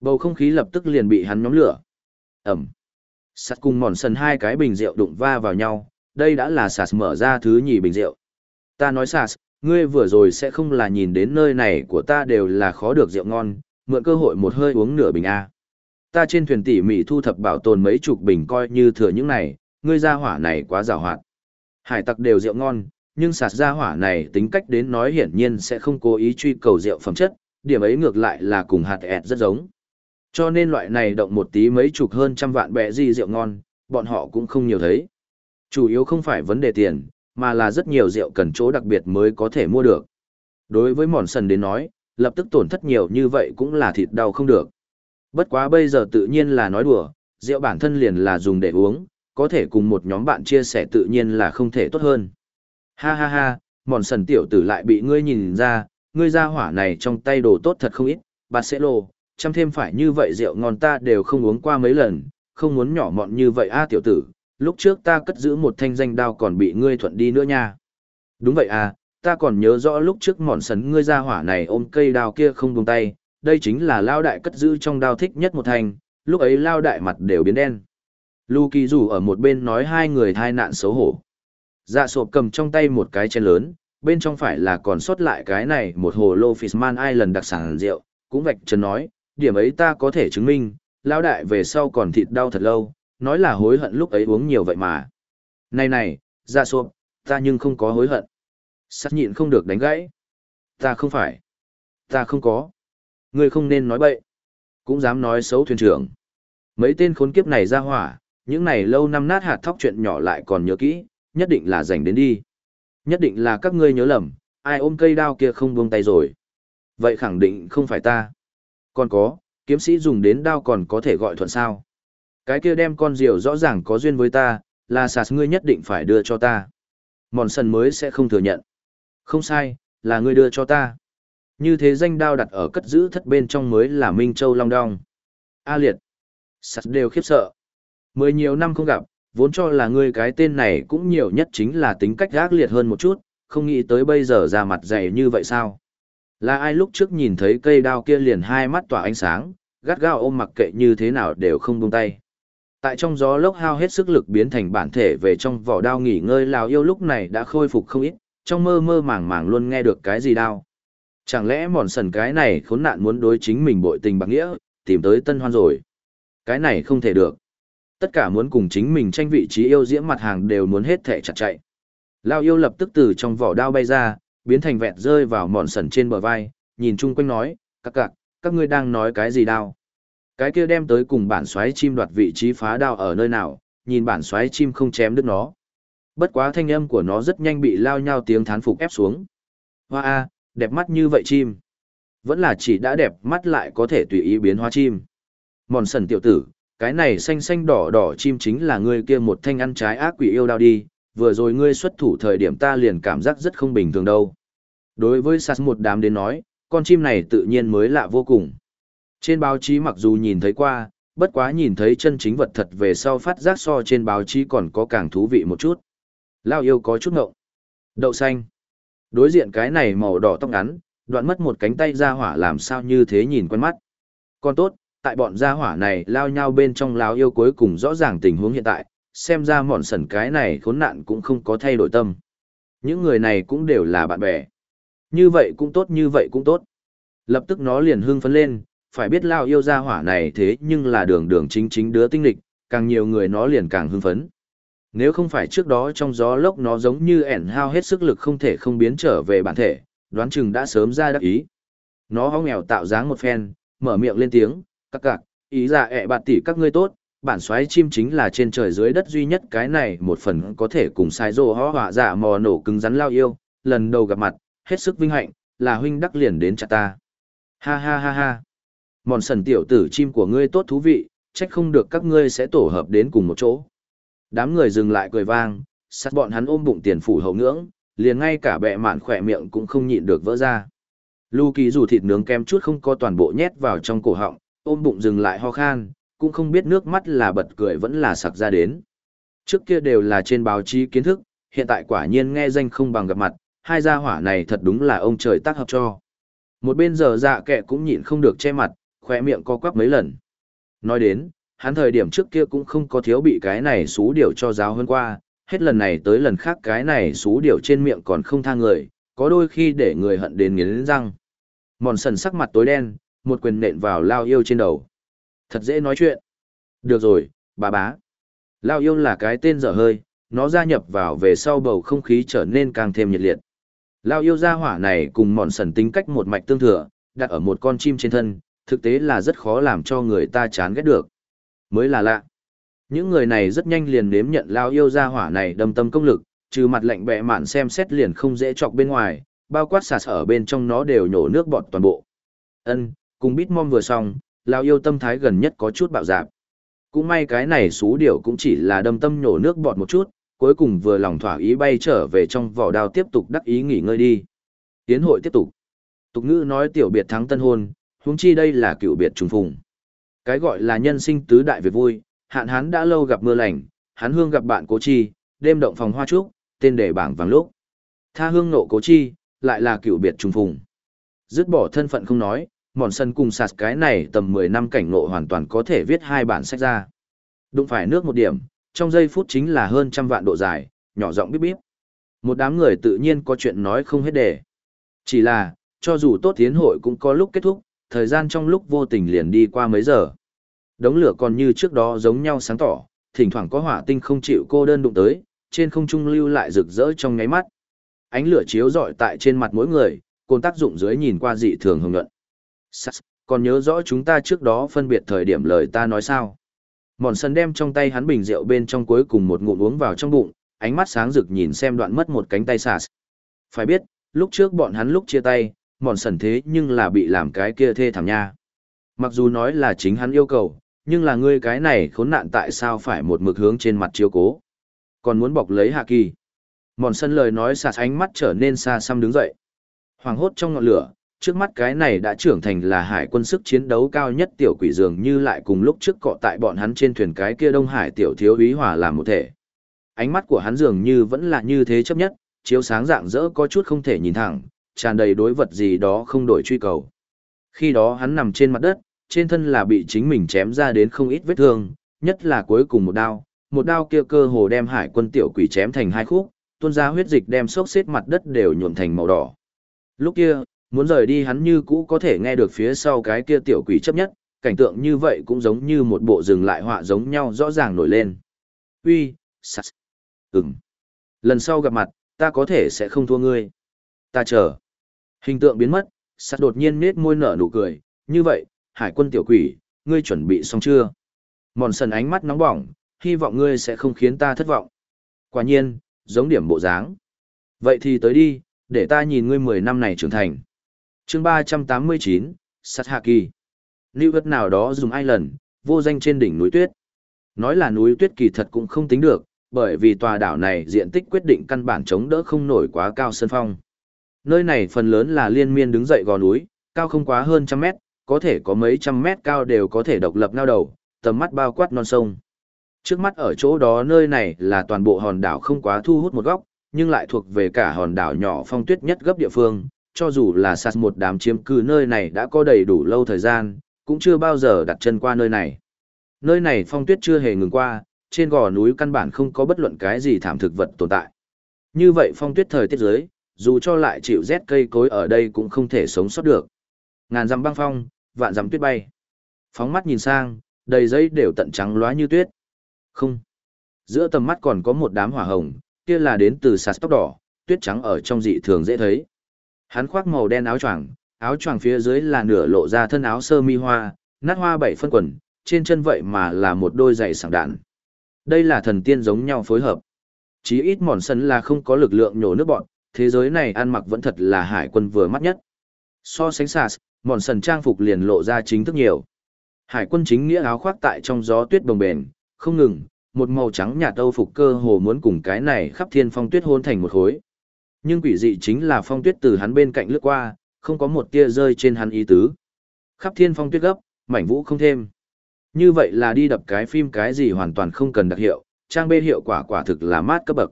Bầu không khí lập tức liền bị hắn nhóm lửa. Ẩm. Sắt cùng mòn sần hai cái bình rượu đụng va vào nhau, đây đã là sạt mở ra thứ nhì bình rượu. Ta nói sạt, ngươi vừa rồi sẽ không là nhìn đến nơi này của ta đều là khó được rượu ngon, mượn cơ hội một hơi uống nửa bình A. Ta trên thuyền tỉ mỉ thu thập bảo tồn mấy chục bình coi như thừa những này, ngươi ra hỏa này quá rào hoạt. Hải tặc đều rượu ngon, nhưng sạt ra hỏa này tính cách đến nói hiển nhiên sẽ không cố ý truy cầu rượu phẩm chất, điểm ấy ngược lại là cùng hạt ẹt rất giống. Cho nên loại này động một tí mấy chục hơn trăm vạn bẹ gì rượu ngon, bọn họ cũng không nhiều thấy. Chủ yếu không phải vấn đề tiền, mà là rất nhiều rượu cần chỗ đặc biệt mới có thể mua được. Đối với mòn sần đến nói, lập tức tổn thất nhiều như vậy cũng là thịt đau không được. Bất quá bây giờ tự nhiên là nói đùa, rượu bản thân liền là dùng để uống, có thể cùng một nhóm bạn chia sẻ tự nhiên là không thể tốt hơn. Ha ha ha, mòn sần tiểu tử lại bị ngươi nhìn ra, ngươi ra hỏa này trong tay đồ tốt thật không ít, Barcelo, chăm thêm phải như vậy rượu ngon ta đều không uống qua mấy lần, không muốn nhỏ mọn như vậy a tiểu tử, lúc trước ta cất giữ một thanh danh đao còn bị ngươi thuận đi nữa nha. Đúng vậy à, ta còn nhớ rõ lúc trước mòn sấn ngươi ra hỏa này ôm cây đao kia không buông tay, đây chính là lao đại cất giữ trong đao thích nhất một thanh, lúc ấy lao đại mặt đều biến đen. Lu Kỳ rủ ở một bên nói hai người thai nạn xấu hổ. Dạ sộp cầm trong tay một cái chén lớn, bên trong phải là còn sót lại cái này một hồ lô Fishman Island đặc sản rượu, cũng vạch chân nói, điểm ấy ta có thể chứng minh, lao đại về sau còn thịt đau thật lâu, nói là hối hận lúc ấy uống nhiều vậy mà. Này này, dạ sộp, ta nhưng không có hối hận. Sắc nhịn không được đánh gãy. Ta không phải. Ta không có. Ngươi không nên nói bậy. Cũng dám nói xấu thuyền trưởng. Mấy tên khốn kiếp này ra hỏa, những này lâu năm nát hạt thóc chuyện nhỏ lại còn nhớ kỹ, nhất định là dành đến đi. Nhất định là các ngươi nhớ lầm, ai ôm cây đao kia không buông tay rồi. Vậy khẳng định không phải ta. Còn có, kiếm sĩ dùng đến đao còn có thể gọi thuận sao. Cái kia đem con diều rõ ràng có duyên với ta, là sạt ngươi nhất định phải đưa cho ta. Mòn sần mới sẽ không thừa nhận. Không sai, là ngươi đưa cho ta. Như thế danh đao đặt ở cất giữ thất bên trong mới là Minh Châu Long Đong. A liệt. Sạt đều khiếp sợ. Mười nhiều năm không gặp, vốn cho là ngươi cái tên này cũng nhiều nhất chính là tính cách gác liệt hơn một chút, không nghĩ tới bây giờ ra mặt dày như vậy sao. Là ai lúc trước nhìn thấy cây đao kia liền hai mắt tỏa ánh sáng, gắt gao ôm mặc kệ như thế nào đều không buông tay. Tại trong gió lốc hao hết sức lực biến thành bản thể về trong vỏ đao nghỉ ngơi lào yêu lúc này đã khôi phục không ít, trong mơ mơ màng màng luôn nghe được cái gì đao. Chẳng lẽ mòn sần cái này khốn nạn muốn đối chính mình bội tình bạc nghĩa, tìm tới tân hoan rồi. Cái này không thể được. Tất cả muốn cùng chính mình tranh vị trí yêu diễm mặt hàng đều muốn hết thể chặt chạy. Lao yêu lập tức từ trong vỏ đao bay ra, biến thành vẹn rơi vào mòn sần trên bờ vai, nhìn chung quanh nói, các cạc, các ngươi đang nói cái gì đao. Cái kia đem tới cùng bản xoáy chim đoạt vị trí phá đao ở nơi nào, nhìn bản xoáy chim không chém đứt nó. Bất quá thanh âm của nó rất nhanh bị lao nhau tiếng thán phục ép xuống. Hoa a, đẹp mắt như vậy chim. Vẫn là chỉ đã đẹp mắt lại có thể tùy ý biến hóa chim. Mòn sần tiểu tử, cái này xanh xanh đỏ đỏ chim chính là ngươi kia một thanh ăn trái ác quỷ yêu đao đi, vừa rồi ngươi xuất thủ thời điểm ta liền cảm giác rất không bình thường đâu. Đối với sát một đám đến nói, con chim này tự nhiên mới lạ vô cùng. Trên báo chí mặc dù nhìn thấy qua, bất quá nhìn thấy chân chính vật thật về sau phát giác so trên báo chí còn có càng thú vị một chút. Lao yêu có chút ngộng. Đậu xanh. Đối diện cái này màu đỏ tóc ngắn, đoạn mất một cánh tay ra hỏa làm sao như thế nhìn quen mắt. Còn tốt, tại bọn gia hỏa này lao nhau bên trong láo yêu cuối cùng rõ ràng tình huống hiện tại, xem ra mòn sần cái này khốn nạn cũng không có thay đổi tâm. Những người này cũng đều là bạn bè. Như vậy cũng tốt như vậy cũng tốt. Lập tức nó liền hưng phấn lên, phải biết lao yêu gia hỏa này thế nhưng là đường đường chính chính đứa tinh lịch, càng nhiều người nó liền càng hưng phấn. Nếu không phải trước đó trong gió lốc nó giống như ẻn hao hết sức lực không thể không biến trở về bản thể, đoán chừng đã sớm ra đắc ý. Nó ho nghèo tạo dáng một phen, mở miệng lên tiếng, các cạc, ý dạ ẹ bạt tỷ các ngươi tốt, bản xoáy chim chính là trên trời dưới đất duy nhất cái này một phần có thể cùng sai rô ho họa giả mò nổ cứng rắn lao yêu, lần đầu gặp mặt, hết sức vinh hạnh, là huynh đắc liền đến chặt ta. Ha ha ha ha. Mòn sần tiểu tử chim của ngươi tốt thú vị, trách không được các ngươi sẽ tổ hợp đến cùng một chỗ. Đám người dừng lại cười vang, sát bọn hắn ôm bụng tiền phủ hậu ngưỡng, liền ngay cả bẹ mạn khỏe miệng cũng không nhịn được vỡ ra. Lưu Kỳ dù thịt nướng kem chút không có toàn bộ nhét vào trong cổ họng, ôm bụng dừng lại ho khan, cũng không biết nước mắt là bật cười vẫn là sặc ra đến. Trước kia đều là trên báo chí kiến thức, hiện tại quả nhiên nghe danh không bằng gặp mặt, hai gia hỏa này thật đúng là ông trời tác hợp cho. Một bên giờ dạ kệ cũng nhịn không được che mặt, khỏe miệng co quắp mấy lần. Nói đến, hắn thời điểm trước kia cũng không có thiếu bị cái này xú điều cho giáo hơn qua, hết lần này tới lần khác cái này xú điều trên miệng còn không tha người, có đôi khi để người hận đến nghiến răng. Mòn sần sắc mặt tối đen, một quyền nện vào lao yêu trên đầu. Thật dễ nói chuyện. Được rồi, bà bá. Lao yêu là cái tên dở hơi, nó gia nhập vào về sau bầu không khí trở nên càng thêm nhiệt liệt. Lao yêu gia hỏa này cùng mòn sần tính cách một mạch tương thừa, đặt ở một con chim trên thân, thực tế là rất khó làm cho người ta chán ghét được. Mới là lạ. Những người này rất nhanh liền nếm nhận Lao yêu gia hỏa này đâm tâm công lực, trừ mặt lạnh bẹ mạn xem xét liền không dễ chọc bên ngoài, bao quát sạt ở bên trong nó đều nhổ nước bọt toàn bộ. Ân, cùng bít mom vừa xong, Lao yêu tâm thái gần nhất có chút bạo dạp. Cũng may cái này xú điểu cũng chỉ là đâm tâm nhổ nước bọt một chút, cuối cùng vừa lòng thỏa ý bay trở về trong vỏ đao tiếp tục đắc ý nghỉ ngơi đi. Tiến hội tiếp tục. Tục ngữ nói tiểu biệt thắng tân hôn, huống chi đây là cựu biệt trùng phùng. Cái gọi là nhân sinh tứ đại việc vui, hạn hán đã lâu gặp mưa lành, hắn hương gặp bạn cố chi, đêm động phòng hoa trúc, tên đề bảng vàng lúc. Tha hương nộ cố chi, lại là cựu biệt trùng phùng. Dứt bỏ thân phận không nói, mòn sân cùng sạt cái này tầm 10 năm cảnh ngộ hoàn toàn có thể viết hai bản sách ra. Đụng phải nước một điểm, trong giây phút chính là hơn trăm vạn độ dài, nhỏ giọng bíp bíp. Một đám người tự nhiên có chuyện nói không hết đề. Chỉ là, cho dù tốt tiến hội cũng có lúc kết thúc, thời gian trong lúc vô tình liền đi qua mấy giờ. Đống lửa còn như trước đó giống nhau sáng tỏ, thỉnh thoảng có hỏa tinh không chịu cô đơn đụng tới, trên không trung lưu lại rực rỡ trong ngáy mắt. Ánh lửa chiếu rọi tại trên mặt mỗi người, côn tác dụng dưới nhìn qua dị thường hồng nhuận. Sas, còn nhớ rõ chúng ta trước đó phân biệt thời điểm lời ta nói sao? Mòn sân đem trong tay hắn bình rượu bên trong cuối cùng một ngụm uống vào trong bụng, ánh mắt sáng rực nhìn xem đoạn mất một cánh tay sas. Phải biết, lúc trước bọn hắn lúc chia tay, mòn sần thế nhưng là bị làm cái kia thê thảm nha. Mặc dù nói là chính hắn yêu cầu, nhưng là ngươi cái này khốn nạn tại sao phải một mực hướng trên mặt chiếu cố. Còn muốn bọc lấy hạ kỳ. Mòn sân lời nói sạt ánh mắt trở nên xa xăm đứng dậy. Hoàng hốt trong ngọn lửa, trước mắt cái này đã trưởng thành là hải quân sức chiến đấu cao nhất tiểu quỷ dường như lại cùng lúc trước cọ tại bọn hắn trên thuyền cái kia đông hải tiểu thiếu úy hòa làm một thể. Ánh mắt của hắn dường như vẫn là như thế chấp nhất, chiếu sáng dạng dỡ có chút không thể nhìn thẳng, tràn đầy đối vật gì đó không đổi truy cầu. Khi đó hắn nằm trên mặt đất, trên thân là bị chính mình chém ra đến không ít vết thương, nhất là cuối cùng một đao một đao kia cơ hồ đem hải quân tiểu quỷ chém thành hai khúc, tuôn ra huyết dịch đem xốc xếp mặt đất đều nhuộm thành màu đỏ. Lúc kia muốn rời đi hắn như cũ có thể nghe được phía sau cái kia tiểu quỷ chấp nhất, cảnh tượng như vậy cũng giống như một bộ rừng lại họa giống nhau rõ ràng nổi lên. Uy, sắt. Ừm. Lần sau gặp mặt, ta có thể sẽ không thua ngươi. Ta chờ. Hình tượng biến mất, sắt đột nhiên nết môi nở nụ cười, như vậy, hải quân tiểu quỷ, ngươi chuẩn bị xong chưa? Mòn sần ánh mắt nóng bỏng, hy vọng ngươi sẽ không khiến ta thất vọng. Quả nhiên, giống điểm bộ dáng. Vậy thì tới đi, để ta nhìn ngươi 10 năm này trưởng thành chương 389, Sát hạ kỳ lưu vật nào đó dùng ai lần vô danh trên đỉnh núi tuyết. Nói là núi tuyết kỳ thật cũng không tính được bởi vì tòa đảo này diện tích quyết định căn bản chống đỡ không nổi quá cao sân phong. Nơi này phần lớn là liên miên đứng dậy gò núi cao không quá hơn trăm mét có thể có mấy trăm mét cao đều có thể độc lập nao đầu tầm mắt bao quát non sông. Trước mắt ở chỗ đó nơi này là toàn bộ hòn đảo không quá thu hút một góc nhưng lại thuộc về cả hòn đảo nhỏ phong tuyết nhất gấp địa phương cho dù là sạt một đám chiếm cư nơi này đã có đầy đủ lâu thời gian, cũng chưa bao giờ đặt chân qua nơi này. Nơi này phong tuyết chưa hề ngừng qua, trên gò núi căn bản không có bất luận cái gì thảm thực vật tồn tại. Như vậy phong tuyết thời tiết dưới, dù cho lại chịu rét cây cối ở đây cũng không thể sống sót được. Ngàn dặm băng phong, vạn dặm tuyết bay. Phóng mắt nhìn sang, đầy giấy đều tận trắng loá như tuyết. Không. Giữa tầm mắt còn có một đám hỏa hồng, kia là đến từ sạt tóc đỏ, tuyết trắng ở trong dị thường dễ thấy. Hắn khoác màu đen áo choàng, áo choàng phía dưới là nửa lộ ra thân áo sơ mi hoa, nát hoa bảy phân quần, trên chân vậy mà là một đôi giày sảng đạn. Đây là thần tiên giống nhau phối hợp. Chí ít mòn sân là không có lực lượng nhổ nước bọn, thế giới này ăn mặc vẫn thật là hải quân vừa mắt nhất. So sánh sas, mòn sần trang phục liền lộ ra chính thức nhiều. Hải quân chính nghĩa áo khoác tại trong gió tuyết bồng bềnh, không ngừng, một màu trắng nhạt âu phục cơ hồ muốn cùng cái này khắp thiên phong tuyết hôn thành một khối. Nhưng quỷ dị chính là phong tuyết từ hắn bên cạnh lướt qua, không có một tia rơi trên hắn ý tứ. Khắp thiên phong tuyết gấp, mảnh vũ không thêm. Như vậy là đi đập cái phim cái gì hoàn toàn không cần đặc hiệu, trang bê hiệu quả quả thực là mát cấp bậc.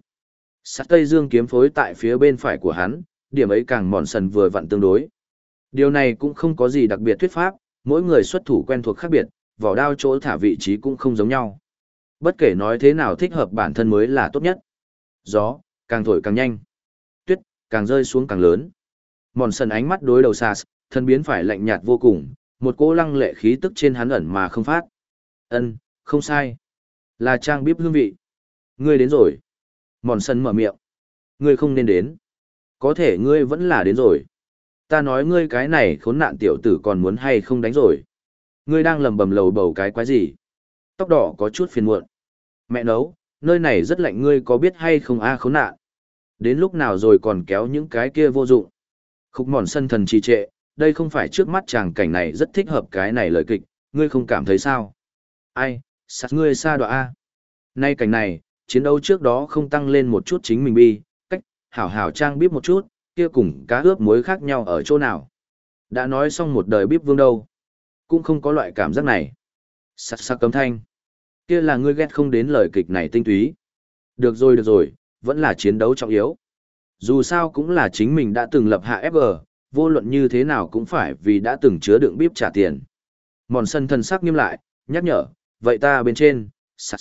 Sát Tây Dương kiếm phối tại phía bên phải của hắn, điểm ấy càng mòn sần vừa vặn tương đối. Điều này cũng không có gì đặc biệt thuyết pháp, mỗi người xuất thủ quen thuộc khác biệt, vỏ đao chỗ thả vị trí cũng không giống nhau. Bất kể nói thế nào thích hợp bản thân mới là tốt nhất. Gió, càng thổi càng nhanh. Càng rơi xuống càng lớn. Mòn sần ánh mắt đối đầu Sars, thân biến phải lạnh nhạt vô cùng, một cỗ lăng lệ khí tức trên hắn ẩn mà không phát. Ân, không sai. Là trang bíp hương vị. Ngươi đến rồi. Mòn sần mở miệng. Ngươi không nên đến. Có thể ngươi vẫn là đến rồi. Ta nói ngươi cái này khốn nạn tiểu tử còn muốn hay không đánh rồi. Ngươi đang lầm bầm lầu bầu cái quái gì. Tóc đỏ có chút phiền muộn. Mẹ nấu, nơi này rất lạnh ngươi có biết hay không a khốn nạn. Đến lúc nào rồi còn kéo những cái kia vô dụng. Khúc mòn sân thần trì trệ, đây không phải trước mắt chàng cảnh này rất thích hợp cái này lời kịch, ngươi không cảm thấy sao? Ai, sát ngươi xa đọa A. Nay cảnh này, chiến đấu trước đó không tăng lên một chút chính mình bi, cách, hảo hảo trang bíp một chút, kia cùng cá ướp muối khác nhau ở chỗ nào. Đã nói xong một đời bíp vương đâu. Cũng không có loại cảm giác này. sát sát cấm thanh. Kia là ngươi ghét không đến lời kịch này tinh túy. Được rồi được rồi, vẫn là chiến đấu trọng yếu. Dù sao cũng là chính mình đã từng lập hạ FG, vô luận như thế nào cũng phải vì đã từng chứa đựng bíp trả tiền. Mòn sân thần sắc nghiêm lại, nhắc nhở, vậy ta bên trên, sắt.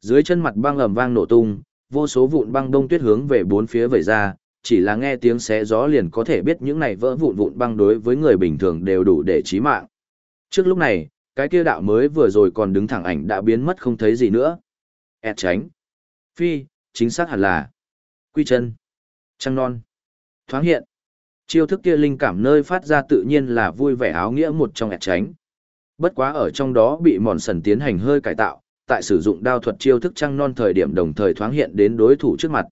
Dưới chân mặt băng ầm vang nổ tung, vô số vụn băng đông tuyết hướng về bốn phía vẩy ra, chỉ là nghe tiếng xé gió liền có thể biết những này vỡ vụn vụn băng đối với người bình thường đều đủ để chí mạng. Trước lúc này, cái kia đạo mới vừa rồi còn đứng thẳng ảnh đã biến mất không thấy gì nữa. ẹt tránh. Phi, chính xác hẳn là. Quy chân. Trăng non. Thoáng hiện. Chiêu thức kia linh cảm nơi phát ra tự nhiên là vui vẻ áo nghĩa một trong ẹt tránh. Bất quá ở trong đó bị mòn sần tiến hành hơi cải tạo, tại sử dụng đao thuật chiêu thức trăng non thời điểm đồng thời thoáng hiện đến đối thủ trước mặt.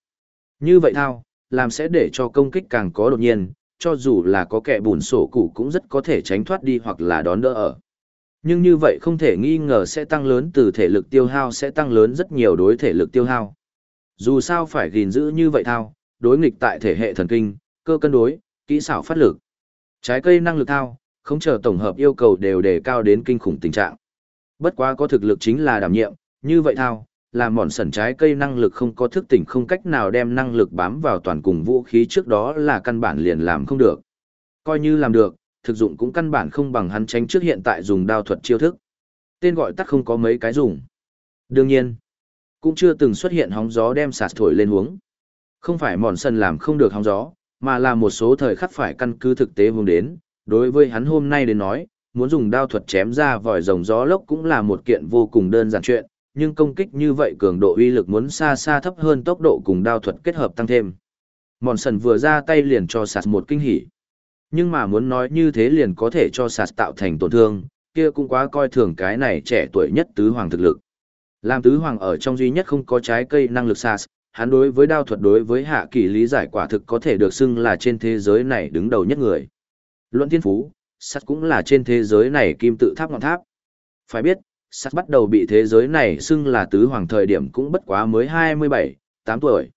Như vậy thao, làm sẽ để cho công kích càng có đột nhiên, cho dù là có kẻ bùn sổ cụ cũng rất có thể tránh thoát đi hoặc là đón đỡ ở. Nhưng như vậy không thể nghi ngờ sẽ tăng lớn từ thể lực tiêu hao sẽ tăng lớn rất nhiều đối thể lực tiêu hao. Dù sao phải gìn giữ như vậy thao, đối nghịch tại thể hệ thần kinh, cơ cân đối, kỹ xảo phát lực. Trái cây năng lực thao, không chờ tổng hợp yêu cầu đều đề cao đến kinh khủng tình trạng. Bất quá có thực lực chính là đảm nhiệm, như vậy thao, làm mòn sẩn trái cây năng lực không có thức tỉnh không cách nào đem năng lực bám vào toàn cùng vũ khí trước đó là căn bản liền làm không được. Coi như làm được, thực dụng cũng căn bản không bằng hắn tránh trước hiện tại dùng đao thuật chiêu thức. Tên gọi tắt không có mấy cái dùng. Đương nhiên, cũng chưa từng xuất hiện hóng gió đem sạt thổi lên huống. Không phải mòn sân làm không được hóng gió, mà là một số thời khắc phải căn cứ thực tế hướng đến. Đối với hắn hôm nay đến nói, muốn dùng đao thuật chém ra vòi rồng gió lốc cũng là một kiện vô cùng đơn giản chuyện, nhưng công kích như vậy cường độ uy lực muốn xa xa thấp hơn tốc độ cùng đao thuật kết hợp tăng thêm. Mòn sần vừa ra tay liền cho sạt một kinh hỉ. Nhưng mà muốn nói như thế liền có thể cho sạt tạo thành tổn thương, kia cũng quá coi thường cái này trẻ tuổi nhất tứ hoàng thực lực. Làm tứ hoàng ở trong duy nhất không có trái cây năng lực sạt, hắn đối với đao thuật đối với hạ kỳ lý giải quả thực có thể được xưng là trên thế giới này đứng đầu nhất người. Luận thiên phú, sắt cũng là trên thế giới này kim tự tháp ngọn tháp. Phải biết, sắt bắt đầu bị thế giới này xưng là tứ hoàng thời điểm cũng bất quá mới 27, 8 tuổi.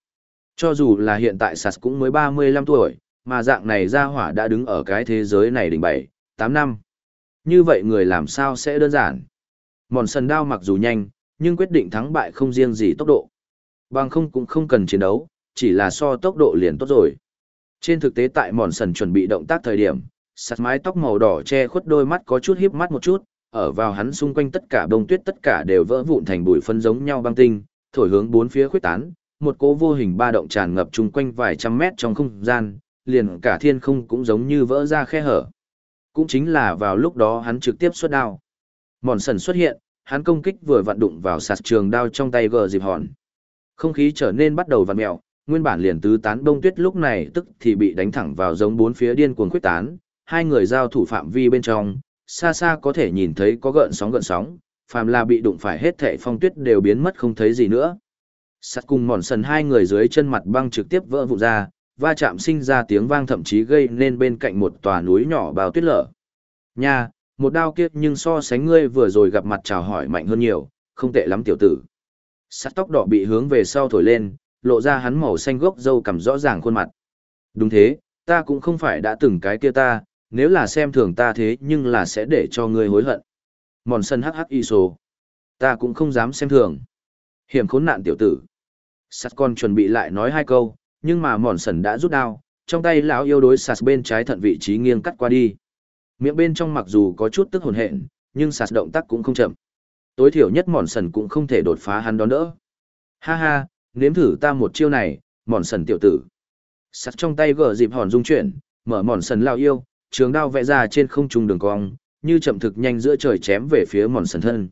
Cho dù là hiện tại sắt cũng mới 35 tuổi, mà dạng này ra hỏa đã đứng ở cái thế giới này đỉnh 7, 8 năm. Như vậy người làm sao sẽ đơn giản. Mòn sần đao mặc dù nhanh, nhưng quyết định thắng bại không riêng gì tốc độ. Bằng không cũng không cần chiến đấu, chỉ là so tốc độ liền tốt rồi. Trên thực tế tại mòn sần chuẩn bị động tác thời điểm, sạt mái tóc màu đỏ che khuất đôi mắt có chút híp mắt một chút, ở vào hắn xung quanh tất cả bông tuyết tất cả đều vỡ vụn thành bụi phân giống nhau băng tinh, thổi hướng bốn phía khuyết tán, một cỗ vô hình ba động tràn ngập chung quanh vài trăm mét trong không gian, liền cả thiên không cũng giống như vỡ ra khe hở. Cũng chính là vào lúc đó hắn trực tiếp xuất đao. Mòn sần xuất hiện, hắn công kích vừa vặn đụng vào sạt trường đao trong tay gờ dịp hòn. Không khí trở nên bắt đầu vặn mèo, nguyên bản liền tứ tán bông tuyết lúc này tức thì bị đánh thẳng vào giống bốn phía điên cuồng quyết tán, hai người giao thủ phạm vi bên trong, xa xa có thể nhìn thấy có gợn sóng gợn sóng, phàm là bị đụng phải hết thảy phong tuyết đều biến mất không thấy gì nữa. Sắt cùng mòn sần hai người dưới chân mặt băng trực tiếp vỡ vụn ra, va chạm sinh ra tiếng vang thậm chí gây nên bên cạnh một tòa núi nhỏ bao tuyết lở. Nha, một đao kiếp nhưng so sánh ngươi vừa rồi gặp mặt chào hỏi mạnh hơn nhiều, không tệ lắm tiểu tử. Sắt tóc đỏ bị hướng về sau thổi lên, lộ ra hắn màu xanh gốc dâu cằm rõ ràng khuôn mặt. Đúng thế, ta cũng không phải đã từng cái kia ta, nếu là xem thường ta thế nhưng là sẽ để cho ngươi hối hận. Mòn sân hắc hắc y số, Ta cũng không dám xem thường. Hiểm khốn nạn tiểu tử. Sắt con chuẩn bị lại nói hai câu, nhưng mà mòn sần đã rút đao, trong tay lão yêu đối sạt bên trái thận vị trí nghiêng cắt qua đi. Miệng bên trong mặc dù có chút tức hồn hện, nhưng sạt động tác cũng không chậm. Tối thiểu nhất mòn sần cũng không thể đột phá hắn đón đỡ. Ha ha, nếm thử ta một chiêu này, mòn sần tiểu tử. Sạt trong tay gỡ dịp hòn dung chuyển, mở mòn sần lao yêu, trường đao vẽ ra trên không trung đường cong, như chậm thực nhanh giữa trời chém về phía mòn sần thân.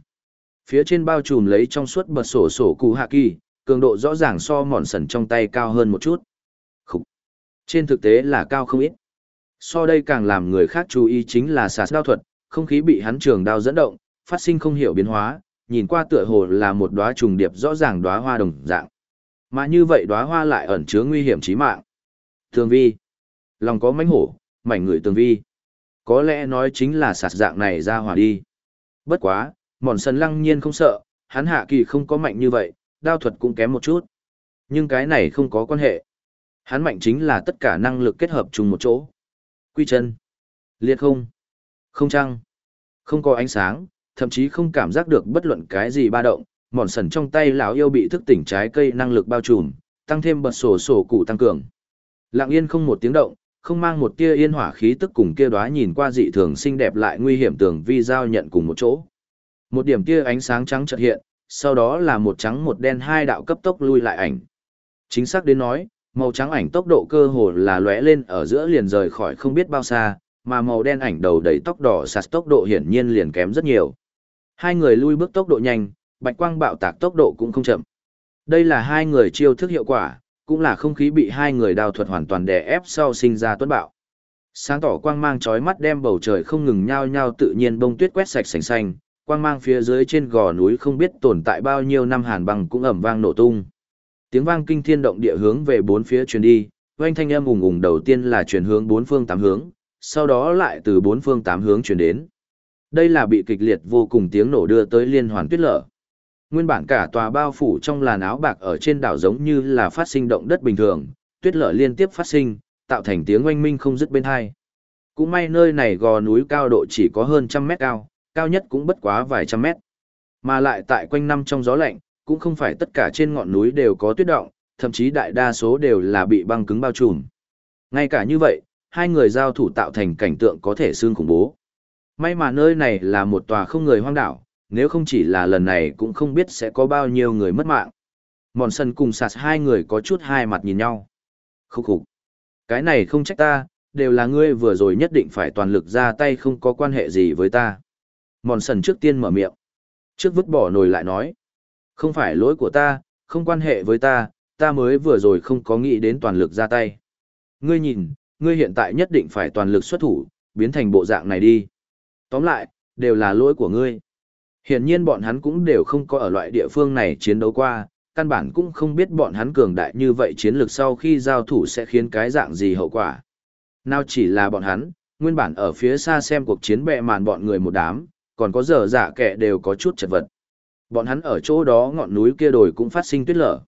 Phía trên bao trùm lấy trong suốt bật sổ sổ cụ hạ kỳ, cường độ rõ ràng so mòn sần trong tay cao hơn một chút. Khúc. Trên thực tế là cao không ít. So đây càng làm người khác chú ý chính là sạt đao thuật, không khí bị hắn trường đao dẫn động, phát sinh không hiểu biến hóa, nhìn qua tựa hồ là một đóa trùng điệp rõ ràng đóa hoa đồng dạng. Mà như vậy đóa hoa lại ẩn chứa nguy hiểm chí mạng. Tường vi. Lòng có mánh hổ, mảnh người tường vi. Có lẽ nói chính là sạt dạng này ra hỏa đi. Bất quá, mòn sân lăng nhiên không sợ, hắn hạ kỳ không có mạnh như vậy, đao thuật cũng kém một chút. Nhưng cái này không có quan hệ. Hắn mạnh chính là tất cả năng lực kết hợp chung một chỗ. Quy chân, liệt không, không trăng, không có ánh sáng, thậm chí không cảm giác được bất luận cái gì ba động. Mòn sần trong tay lão yêu bị thức tỉnh trái cây năng lực bao trùm, tăng thêm bật sổ sổ cụ tăng cường. Lặng yên không một tiếng động, không mang một tia yên hỏa khí tức cùng kia đóa nhìn qua dị thường xinh đẹp lại nguy hiểm tường vi giao nhận cùng một chỗ. Một điểm tia ánh sáng trắng chợt hiện, sau đó là một trắng một đen hai đạo cấp tốc lui lại ảnh. Chính xác đến nói, màu trắng ảnh tốc độ cơ hồ là lóe lên ở giữa liền rời khỏi không biết bao xa, mà màu đen ảnh đầu đầy tóc đỏ sạt tốc độ hiển nhiên liền kém rất nhiều. Hai người lui bước tốc độ nhanh, bạch quang bạo tạc tốc độ cũng không chậm. Đây là hai người chiêu thức hiệu quả, cũng là không khí bị hai người đào thuật hoàn toàn đè ép sau sinh ra tuấn bạo. Sáng tỏ quang mang chói mắt đem bầu trời không ngừng nhao nhao tự nhiên bông tuyết quét sạch sành xanh, quang mang phía dưới trên gò núi không biết tồn tại bao nhiêu năm hàn băng cũng ẩm vang nổ tung. Tiếng vang kinh thiên động địa hướng về bốn phía truyền đi, oanh thanh âm ùng ùng đầu tiên là truyền hướng bốn phương tám hướng, sau đó lại từ bốn phương tám hướng truyền đến. Đây là bị kịch liệt vô cùng tiếng nổ đưa tới liên hoàn tuyết lở. Nguyên bản cả tòa bao phủ trong làn áo bạc ở trên đảo giống như là phát sinh động đất bình thường, tuyết lở liên tiếp phát sinh, tạo thành tiếng oanh minh không dứt bên hai. Cũng may nơi này gò núi cao độ chỉ có hơn trăm mét cao, cao nhất cũng bất quá vài trăm mét. Mà lại tại quanh năm trong gió lạnh, cũng không phải tất cả trên ngọn núi đều có tuyết động, thậm chí đại đa số đều là bị băng cứng bao trùm. Ngay cả như vậy, hai người giao thủ tạo thành cảnh tượng có thể xương khủng bố. May mà nơi này là một tòa không người hoang đảo, nếu không chỉ là lần này cũng không biết sẽ có bao nhiêu người mất mạng. Mòn sân cùng sạt hai người có chút hai mặt nhìn nhau. Khúc khục. Cái này không trách ta, đều là ngươi vừa rồi nhất định phải toàn lực ra tay không có quan hệ gì với ta. Mòn sần trước tiên mở miệng. Trước vứt bỏ nồi lại nói. Không phải lỗi của ta, không quan hệ với ta, ta mới vừa rồi không có nghĩ đến toàn lực ra tay. Ngươi nhìn, ngươi hiện tại nhất định phải toàn lực xuất thủ, biến thành bộ dạng này đi. Tóm lại, đều là lỗi của ngươi. Hiển nhiên bọn hắn cũng đều không có ở loại địa phương này chiến đấu qua, căn bản cũng không biết bọn hắn cường đại như vậy chiến lược sau khi giao thủ sẽ khiến cái dạng gì hậu quả. Nào chỉ là bọn hắn, nguyên bản ở phía xa xem cuộc chiến bệ màn bọn người một đám, còn có giờ dạ kẻ đều có chút chật vật. Bọn hắn ở chỗ đó ngọn núi kia đồi cũng phát sinh tuyết lở.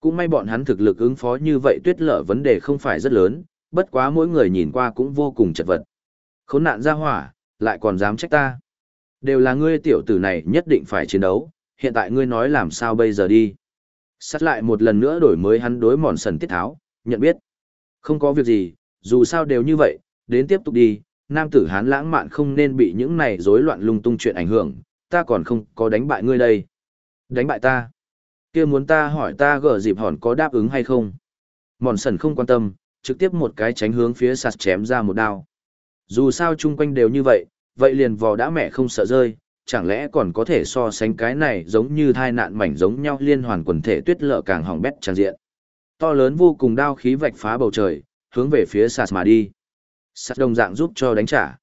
Cũng may bọn hắn thực lực ứng phó như vậy tuyết lở vấn đề không phải rất lớn, bất quá mỗi người nhìn qua cũng vô cùng chật vật. Khốn nạn ra hỏa, lại còn dám trách ta. Đều là ngươi tiểu tử này nhất định phải chiến đấu, hiện tại ngươi nói làm sao bây giờ đi. Sắt lại một lần nữa đổi mới hắn đối mòn sần tiết tháo, nhận biết. Không có việc gì, dù sao đều như vậy, đến tiếp tục đi, nam tử hán lãng mạn không nên bị những này rối loạn lung tung chuyện ảnh hưởng, ta còn không có đánh bại ngươi đây. Đánh bại ta? kia muốn ta hỏi ta gỡ dịp hòn có đáp ứng hay không? Mòn sần không quan tâm, trực tiếp một cái tránh hướng phía sạt chém ra một đao. Dù sao chung quanh đều như vậy, vậy liền vò đã mẹ không sợ rơi, chẳng lẽ còn có thể so sánh cái này giống như thai nạn mảnh giống nhau liên hoàn quần thể tuyết lợ càng hỏng bét tràn diện. To lớn vô cùng đao khí vạch phá bầu trời, hướng về phía sạt mà đi. Sạt đồng dạng giúp cho đánh trả.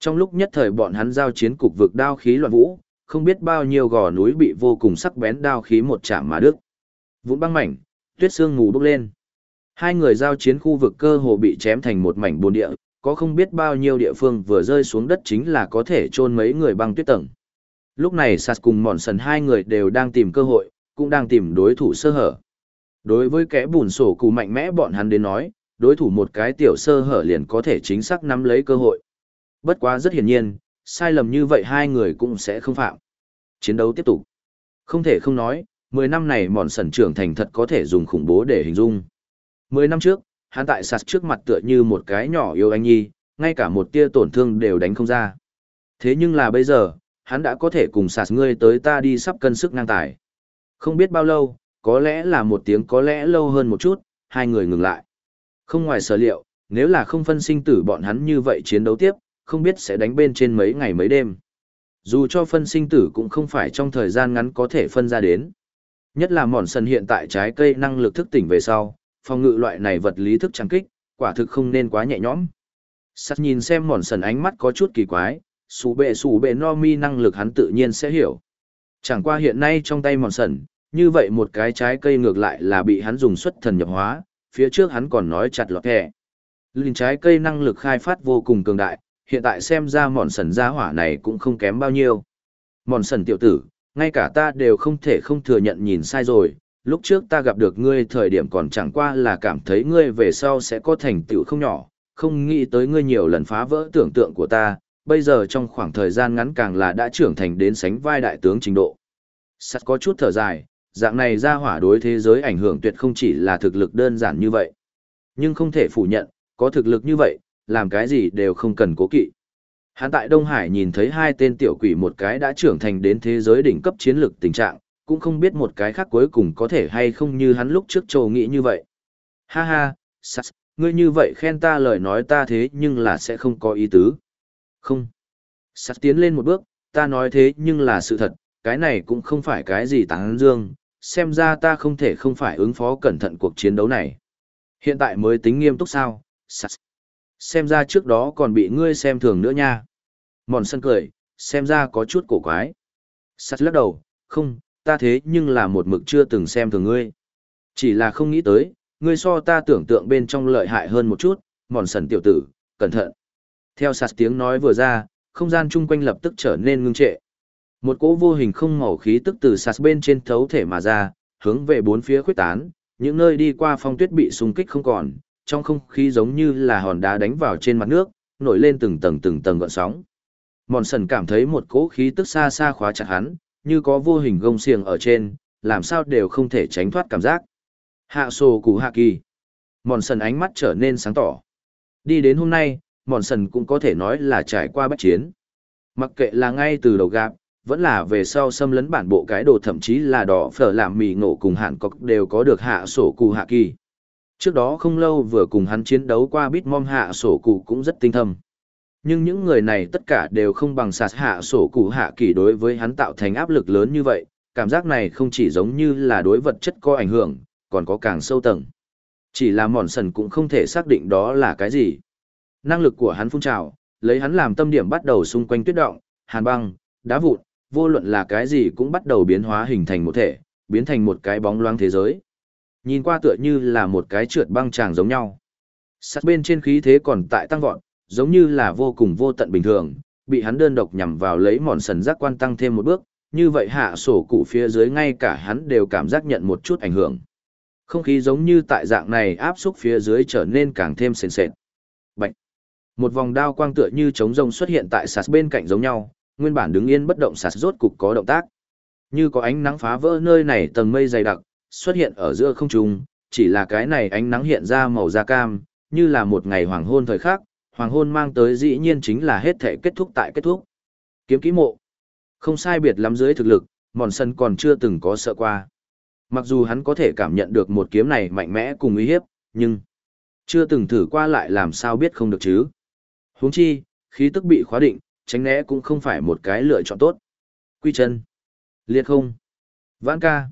Trong lúc nhất thời bọn hắn giao chiến cục vực đao khí loạn vũ, không biết bao nhiêu gò núi bị vô cùng sắc bén đao khí một chạm mà đứt. Vụn băng mảnh, tuyết sương mù bốc lên. Hai người giao chiến khu vực cơ hồ bị chém thành một mảnh bồn địa, có không biết bao nhiêu địa phương vừa rơi xuống đất chính là có thể chôn mấy người băng tuyết tầng. Lúc này Sạt cùng Mòn Sần hai người đều đang tìm cơ hội, cũng đang tìm đối thủ sơ hở. Đối với kẻ bùn sổ cụ mạnh mẽ bọn hắn đến nói, đối thủ một cái tiểu sơ hở liền có thể chính xác nắm lấy cơ hội. Bất quá rất hiển nhiên, sai lầm như vậy hai người cũng sẽ không phạm. Chiến đấu tiếp tục. Không thể không nói, 10 năm này mòn sần trưởng thành thật có thể dùng khủng bố để hình dung. 10 năm trước, hắn tại sạt trước mặt tựa như một cái nhỏ yêu anh nhi, ngay cả một tia tổn thương đều đánh không ra. Thế nhưng là bây giờ, hắn đã có thể cùng sạt ngươi tới ta đi sắp cân sức ngang tài. Không biết bao lâu, có lẽ là một tiếng có lẽ lâu hơn một chút, hai người ngừng lại. Không ngoài sở liệu, nếu là không phân sinh tử bọn hắn như vậy chiến đấu tiếp, không biết sẽ đánh bên trên mấy ngày mấy đêm. Dù cho phân sinh tử cũng không phải trong thời gian ngắn có thể phân ra đến. Nhất là mòn sần hiện tại trái cây năng lực thức tỉnh về sau, phòng ngự loại này vật lý thức trang kích, quả thực không nên quá nhẹ nhõm. Sắt nhìn xem mòn sần ánh mắt có chút kỳ quái, sủ bệ sủ bệ no mi năng lực hắn tự nhiên sẽ hiểu. Chẳng qua hiện nay trong tay mòn sần, như vậy một cái trái cây ngược lại là bị hắn dùng xuất thần nhập hóa, phía trước hắn còn nói chặt lọt kẻ. Linh trái cây năng lực khai phát vô cùng cường đại, hiện tại xem ra mòn sần gia hỏa này cũng không kém bao nhiêu. Mòn sần tiểu tử, ngay cả ta đều không thể không thừa nhận nhìn sai rồi, lúc trước ta gặp được ngươi thời điểm còn chẳng qua là cảm thấy ngươi về sau sẽ có thành tựu không nhỏ, không nghĩ tới ngươi nhiều lần phá vỡ tưởng tượng của ta, bây giờ trong khoảng thời gian ngắn càng là đã trưởng thành đến sánh vai đại tướng trình độ. Sắt có chút thở dài, dạng này ra hỏa đối thế giới ảnh hưởng tuyệt không chỉ là thực lực đơn giản như vậy. Nhưng không thể phủ nhận, có thực lực như vậy, làm cái gì đều không cần cố kỵ. Hắn tại Đông Hải nhìn thấy hai tên tiểu quỷ một cái đã trưởng thành đến thế giới đỉnh cấp chiến lược tình trạng, cũng không biết một cái khác cuối cùng có thể hay không như hắn lúc trước trồ nghĩ như vậy. Ha ha, Sas, ngươi như vậy khen ta lời nói ta thế nhưng là sẽ không có ý tứ. Không. Sas tiến lên một bước, ta nói thế nhưng là sự thật, cái này cũng không phải cái gì tán dương, xem ra ta không thể không phải ứng phó cẩn thận cuộc chiến đấu này. Hiện tại mới tính nghiêm túc sao, Sas. Xem ra trước đó còn bị ngươi xem thường nữa nha. Mòn sân cười, xem ra có chút cổ quái. Sắt lắc đầu, không, ta thế nhưng là một mực chưa từng xem thường ngươi. Chỉ là không nghĩ tới, ngươi so ta tưởng tượng bên trong lợi hại hơn một chút, mòn sần tiểu tử, cẩn thận. Theo sạt tiếng nói vừa ra, không gian chung quanh lập tức trở nên ngưng trệ. Một cỗ vô hình không màu khí tức từ sạt bên trên thấu thể mà ra, hướng về bốn phía khuếch tán, những nơi đi qua phong tuyết bị xung kích không còn, trong không khí giống như là hòn đá đánh vào trên mặt nước, nổi lên từng tầng từng tầng gợn sóng. Mòn sần cảm thấy một cỗ khí tức xa xa khóa chặt hắn, như có vô hình gông xiềng ở trên, làm sao đều không thể tránh thoát cảm giác. Hạ sổ củ hạ kỳ. Mòn sần ánh mắt trở nên sáng tỏ. Đi đến hôm nay, mòn sần cũng có thể nói là trải qua bách chiến. Mặc kệ là ngay từ đầu gặp, vẫn là về sau xâm lấn bản bộ cái đồ thậm chí là đỏ phở làm mì ngộ cùng hạn cọc đều có được hạ sổ cụ hạ kỳ. Trước đó không lâu vừa cùng hắn chiến đấu qua Bitmom hạ sổ cụ cũng rất tinh thâm. Nhưng những người này tất cả đều không bằng sạt hạ sổ cụ hạ kỳ đối với hắn tạo thành áp lực lớn như vậy, cảm giác này không chỉ giống như là đối vật chất có ảnh hưởng, còn có càng sâu tầng. Chỉ là mòn sần cũng không thể xác định đó là cái gì. Năng lực của hắn phun trào, lấy hắn làm tâm điểm bắt đầu xung quanh tuyết động, hàn băng, đá vụn, vô luận là cái gì cũng bắt đầu biến hóa hình thành một thể, biến thành một cái bóng loáng thế giới. Nhìn qua tựa như là một cái trượt băng tràng giống nhau. Sát bên trên khí thế còn tại tăng vọt, giống như là vô cùng vô tận bình thường, bị hắn đơn độc nhằm vào lấy mòn sần giác quan tăng thêm một bước, như vậy hạ sổ cụ phía dưới ngay cả hắn đều cảm giác nhận một chút ảnh hưởng. Không khí giống như tại dạng này áp xúc phía dưới trở nên càng thêm sền sệt. Bạch! Một vòng đao quang tựa như trống rông xuất hiện tại sạt bên cạnh giống nhau, nguyên bản đứng yên bất động sạt rốt cục có động tác. Như có ánh nắng phá vỡ nơi này tầng mây dày đặc, xuất hiện ở giữa không trung, chỉ là cái này ánh nắng hiện ra màu da cam, như là một ngày hoàng hôn thời khắc, hoàng hôn mang tới dĩ nhiên chính là hết thể kết thúc tại kết thúc. Kiếm kỹ mộ. Không sai biệt lắm dưới thực lực, mòn sân còn chưa từng có sợ qua. Mặc dù hắn có thể cảm nhận được một kiếm này mạnh mẽ cùng uy hiếp, nhưng chưa từng thử qua lại làm sao biết không được chứ. huống chi, khí tức bị khóa định, tránh né cũng không phải một cái lựa chọn tốt. Quy chân. Liệt không. Vãn ca.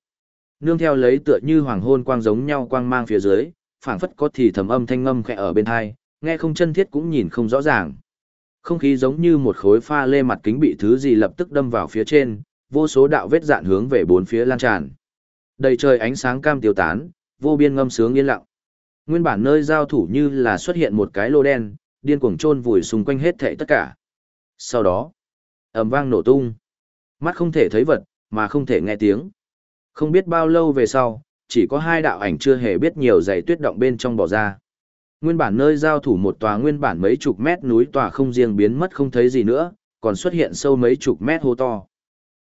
Nương theo lấy tựa như hoàng hôn quang giống nhau quang mang phía dưới, phảng phất có thì thầm âm thanh ngâm khẽ ở bên hai, nghe không chân thiết cũng nhìn không rõ ràng. Không khí giống như một khối pha lê mặt kính bị thứ gì lập tức đâm vào phía trên, vô số đạo vết dạn hướng về bốn phía lan tràn. Đầy trời ánh sáng cam tiêu tán, vô biên ngâm sướng yên lặng. Nguyên bản nơi giao thủ như là xuất hiện một cái lô đen, điên cuồng chôn vùi xung quanh hết thảy tất cả. Sau đó, ầm vang nổ tung. Mắt không thể thấy vật, mà không thể nghe tiếng. Không biết bao lâu về sau, chỉ có hai đạo ảnh chưa hề biết nhiều dày tuyết động bên trong bỏ ra. Nguyên bản nơi giao thủ một tòa nguyên bản mấy chục mét núi tòa không riêng biến mất không thấy gì nữa, còn xuất hiện sâu mấy chục mét hô to.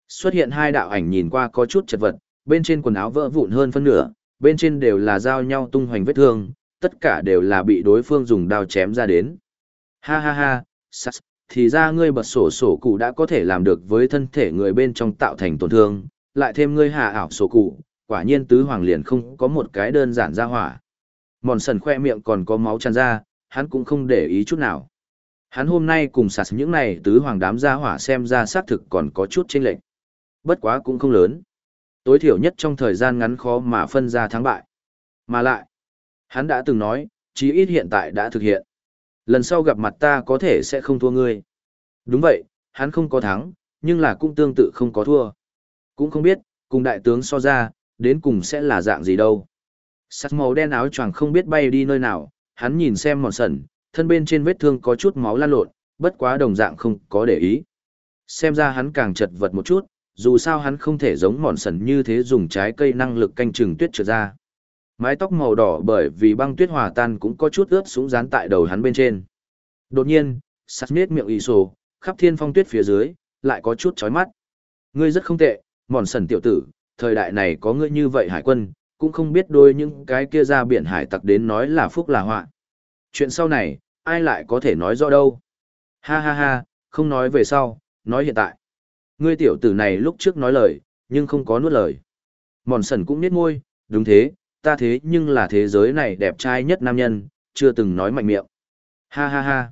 Xuất hiện hai đạo ảnh nhìn qua có chút chật vật, bên trên quần áo vỡ vụn hơn phân nửa, bên trên đều là dao nhau tung hoành vết thương, tất cả đều là bị đối phương dùng đao chém ra đến. Ha ha ha, sas, thì ra ngươi bật sổ sổ cụ đã có thể làm được với thân thể người bên trong tạo thành tổn thương, lại thêm ngươi hạ ảo sổ cụ, quả nhiên tứ hoàng liền không có một cái đơn giản ra hỏa. Mòn sần khoe miệng còn có máu tràn ra, hắn cũng không để ý chút nào. Hắn hôm nay cùng sạt những này tứ hoàng đám gia hỏa xem ra xác thực còn có chút chênh lệch. Bất quá cũng không lớn. Tối thiểu nhất trong thời gian ngắn khó mà phân ra thắng bại. Mà lại, hắn đã từng nói, chí ít hiện tại đã thực hiện. Lần sau gặp mặt ta có thể sẽ không thua ngươi. Đúng vậy, hắn không có thắng, nhưng là cũng tương tự không có thua. Cũng không biết, cùng đại tướng so ra, đến cùng sẽ là dạng gì đâu. Sắt màu đen áo choàng không biết bay đi nơi nào, hắn nhìn xem mòn sần, thân bên trên vết thương có chút máu lan lộn, bất quá đồng dạng không có để ý. Xem ra hắn càng chật vật một chút, dù sao hắn không thể giống mòn sần như thế dùng trái cây năng lực canh chừng tuyết trượt ra. Mái tóc màu đỏ bởi vì băng tuyết hòa tan cũng có chút ướt súng dán tại đầu hắn bên trên. Đột nhiên, sắt miết miệng ý sổ, khắp thiên phong tuyết phía dưới, lại có chút chói mắt. Ngươi rất không tệ, mòn sần tiểu tử, thời đại này có ngươi như vậy hải quân, cũng không biết đôi những cái kia ra biển hải tặc đến nói là phúc là họa. Chuyện sau này, ai lại có thể nói rõ đâu. Ha ha ha, không nói về sau, nói hiện tại. Ngươi tiểu tử này lúc trước nói lời, nhưng không có nuốt lời. Mòn sần cũng biết môi, đúng thế, ta thế nhưng là thế giới này đẹp trai nhất nam nhân, chưa từng nói mạnh miệng. Ha ha ha.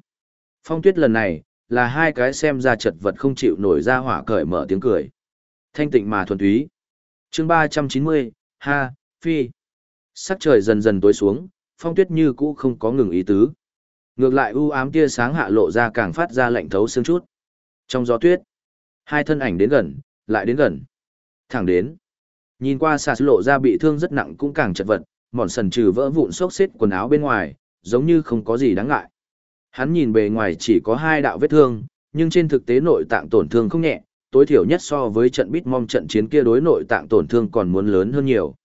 Phong tuyết lần này, là hai cái xem ra chật vật không chịu nổi ra hỏa cởi mở tiếng cười. Thanh tịnh mà thuần túy. chương ba trăm chín mươi ha, phi. Sắc trời dần dần tối xuống, phong tuyết như cũ không có ngừng ý tứ. Ngược lại u ám tia sáng hạ lộ ra càng phát ra lạnh thấu xương chút. Trong gió tuyết, hai thân ảnh đến gần, lại đến gần. Thẳng đến. Nhìn qua sạt lộ ra bị thương rất nặng cũng càng chật vật, mòn sần trừ vỡ vụn xốc xếp quần áo bên ngoài, giống như không có gì đáng ngại. Hắn nhìn bề ngoài chỉ có hai đạo vết thương, nhưng trên thực tế nội tạng tổn thương không nhẹ, tối thiểu nhất so với trận bít mong trận chiến kia đối nội tạng tổn thương còn muốn lớn hơn nhiều.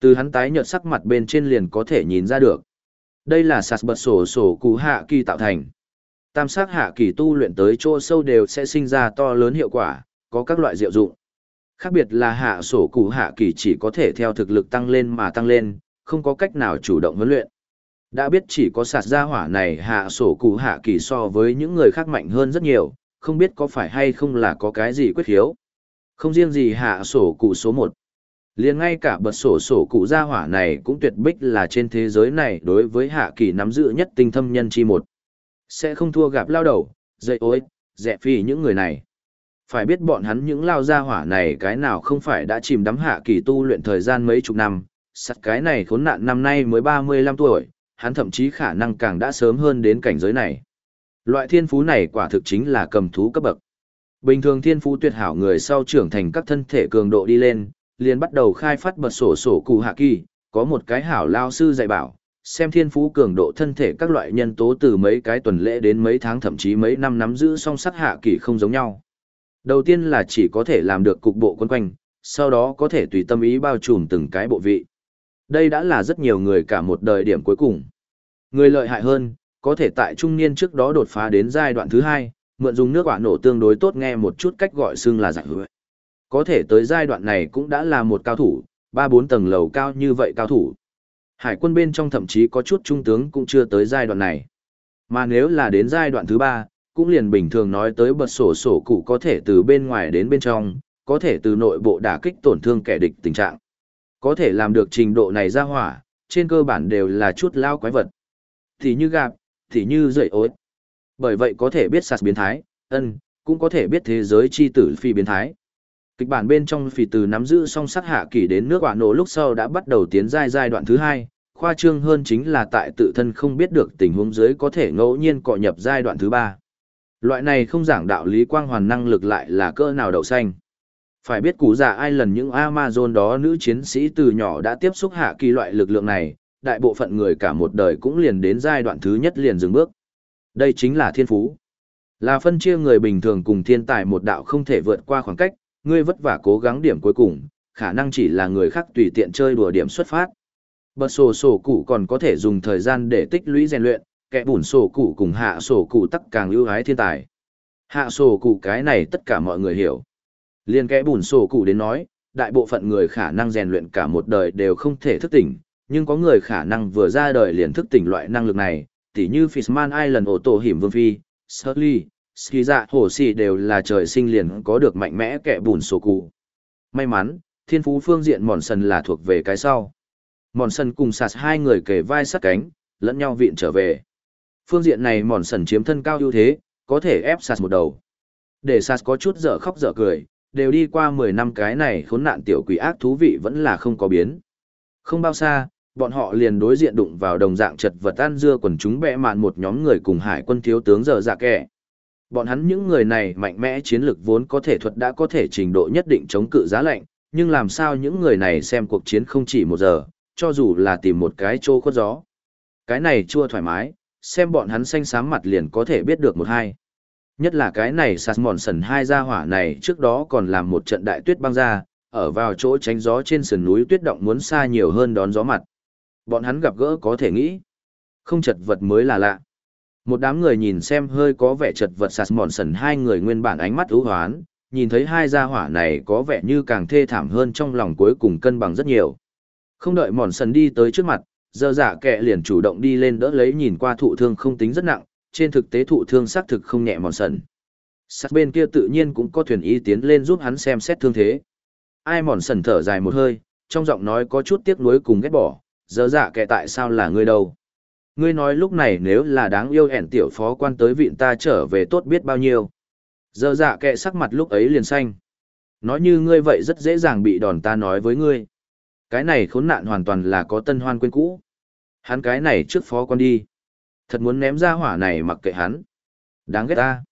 Từ hắn tái nhợt sắc mặt bên trên liền có thể nhìn ra được. Đây là sạt bật sổ sổ cụ hạ kỳ tạo thành. Tam sắc hạ kỳ tu luyện tới chỗ sâu đều sẽ sinh ra to lớn hiệu quả, có các loại diệu dụng. Khác biệt là hạ sổ cụ hạ kỳ chỉ có thể theo thực lực tăng lên mà tăng lên, không có cách nào chủ động huấn luyện. Đã biết chỉ có sạt gia hỏa này hạ sổ cụ hạ kỳ so với những người khác mạnh hơn rất nhiều, không biết có phải hay không là có cái gì quyết hiếu, Không riêng gì hạ sổ cụ số 1. liền ngay cả bật sổ sổ cụ gia hỏa này cũng tuyệt bích là trên thế giới này đối với hạ kỳ nắm giữ nhất tinh thâm nhân chi một. Sẽ không thua gặp lao đầu, dậy ối, dẹ phi những người này. Phải biết bọn hắn những lao gia hỏa này cái nào không phải đã chìm đắm hạ kỳ tu luyện thời gian mấy chục năm, sắt cái này khốn nạn năm nay mới 35 tuổi, hắn thậm chí khả năng càng đã sớm hơn đến cảnh giới này. Loại thiên phú này quả thực chính là cầm thú cấp bậc. Bình thường thiên phú tuyệt hảo người sau trưởng thành các thân thể cường độ đi lên, liền bắt đầu khai phát bật sổ sổ cụ hạ kỳ, có một cái hảo lao sư dạy bảo, xem thiên phú cường độ thân thể các loại nhân tố từ mấy cái tuần lễ đến mấy tháng thậm chí mấy năm nắm giữ song sắc hạ kỳ không giống nhau. Đầu tiên là chỉ có thể làm được cục bộ quân quanh, sau đó có thể tùy tâm ý bao trùm từng cái bộ vị. Đây đã là rất nhiều người cả một đời điểm cuối cùng. Người lợi hại hơn, có thể tại trung niên trước đó đột phá đến giai đoạn thứ hai, mượn dùng nước quả nổ tương đối tốt nghe một chút cách gọi xưng là giải hứa. Có thể tới giai đoạn này cũng đã là một cao thủ, ba bốn tầng lầu cao như vậy cao thủ. Hải quân bên trong thậm chí có chút trung tướng cũng chưa tới giai đoạn này. Mà nếu là đến giai đoạn thứ ba, cũng liền bình thường nói tới bật sổ sổ cụ có thể từ bên ngoài đến bên trong, có thể từ nội bộ đả kích tổn thương kẻ địch tình trạng. Có thể làm được trình độ này ra hỏa, trên cơ bản đều là chút lao quái vật. Thì như gạp, thì như dậy ối. Bởi vậy có thể biết sạt biến thái, ân, cũng có thể biết thế giới chi tử phi biến thái. Kịch bản bên trong phi từ nắm giữ song sắc hạ kỳ đến nước quả nổ lúc sau đã bắt đầu tiến giai giai đoạn thứ hai, khoa trương hơn chính là tại tự thân không biết được tình huống dưới có thể ngẫu nhiên cọ nhập giai đoạn thứ ba. Loại này không giảng đạo lý quang hoàn năng lực lại là cơ nào đậu xanh. Phải biết cụ giả ai lần những Amazon đó nữ chiến sĩ từ nhỏ đã tiếp xúc hạ kỳ loại lực lượng này, đại bộ phận người cả một đời cũng liền đến giai đoạn thứ nhất liền dừng bước. Đây chính là thiên phú. Là phân chia người bình thường cùng thiên tài một đạo không thể vượt qua khoảng cách, ngươi vất vả cố gắng điểm cuối cùng, khả năng chỉ là người khác tùy tiện chơi đùa điểm xuất phát. Bật sổ sổ cụ còn có thể dùng thời gian để tích lũy rèn luyện, kẻ bùn sổ cụ cùng hạ sổ cụ tắc càng ưu ái thiên tài. Hạ sổ cụ cái này tất cả mọi người hiểu. Liên kẻ bùn sổ cụ đến nói, đại bộ phận người khả năng rèn luyện cả một đời đều không thể thức tỉnh, nhưng có người khả năng vừa ra đời liền thức tỉnh loại năng lực này, tỉ như Fishman Island ổ tổ hiểm vương phi, Sully, Ski dạ hồ xì đều là trời sinh liền có được mạnh mẽ kẻ bùn sổ cụ. May mắn, thiên phú phương diện mòn sần là thuộc về cái sau. Mòn sần cùng sạt hai người kề vai sát cánh, lẫn nhau viện trở về. Phương diện này mòn sần chiếm thân cao ưu thế, có thể ép sạt một đầu. Để sạt có chút dở khóc dở cười, đều đi qua 10 năm cái này khốn nạn tiểu quỷ ác thú vị vẫn là không có biến. Không bao xa, bọn họ liền đối diện đụng vào đồng dạng chật vật tan dưa quần chúng bẽ mạn một nhóm người cùng hải quân thiếu tướng giờ dạ kẻ. Bọn hắn những người này mạnh mẽ chiến lược vốn có thể thuật đã có thể trình độ nhất định chống cự giá lạnh, nhưng làm sao những người này xem cuộc chiến không chỉ một giờ, cho dù là tìm một cái trô khuất gió. Cái này chua thoải mái, xem bọn hắn xanh xám mặt liền có thể biết được một hai. Nhất là cái này sạt mòn sần hai gia hỏa này trước đó còn làm một trận đại tuyết băng ra, ở vào chỗ tránh gió trên sườn núi tuyết động muốn xa nhiều hơn đón gió mặt. Bọn hắn gặp gỡ có thể nghĩ. Không chật vật mới là lạ. Một đám người nhìn xem hơi có vẻ chật vật sạt mòn sần hai người nguyên bản ánh mắt ưu hoán, nhìn thấy hai gia hỏa này có vẻ như càng thê thảm hơn trong lòng cuối cùng cân bằng rất nhiều. Không đợi mòn sần đi tới trước mặt, dơ giả kẹ liền chủ động đi lên đỡ lấy nhìn qua thụ thương không tính rất nặng, trên thực tế thụ thương xác thực không nhẹ mòn sần. Sát bên kia tự nhiên cũng có thuyền y tiến lên giúp hắn xem xét thương thế. Ai mòn sần thở dài một hơi, trong giọng nói có chút tiếc nuối cùng ghét bỏ, dơ dạ kệ tại sao là ngươi đâu. Ngươi nói lúc này nếu là đáng yêu hẹn tiểu phó quan tới viện ta trở về tốt biết bao nhiêu. Dơ dạ kệ sắc mặt lúc ấy liền xanh. Nói như ngươi vậy rất dễ dàng bị đòn ta nói với ngươi. Cái này khốn nạn hoàn toàn là có tân hoan quên cũ. Hắn cái này trước phó quan đi. Thật muốn ném ra hỏa này mặc kệ hắn. Đáng ghét ta.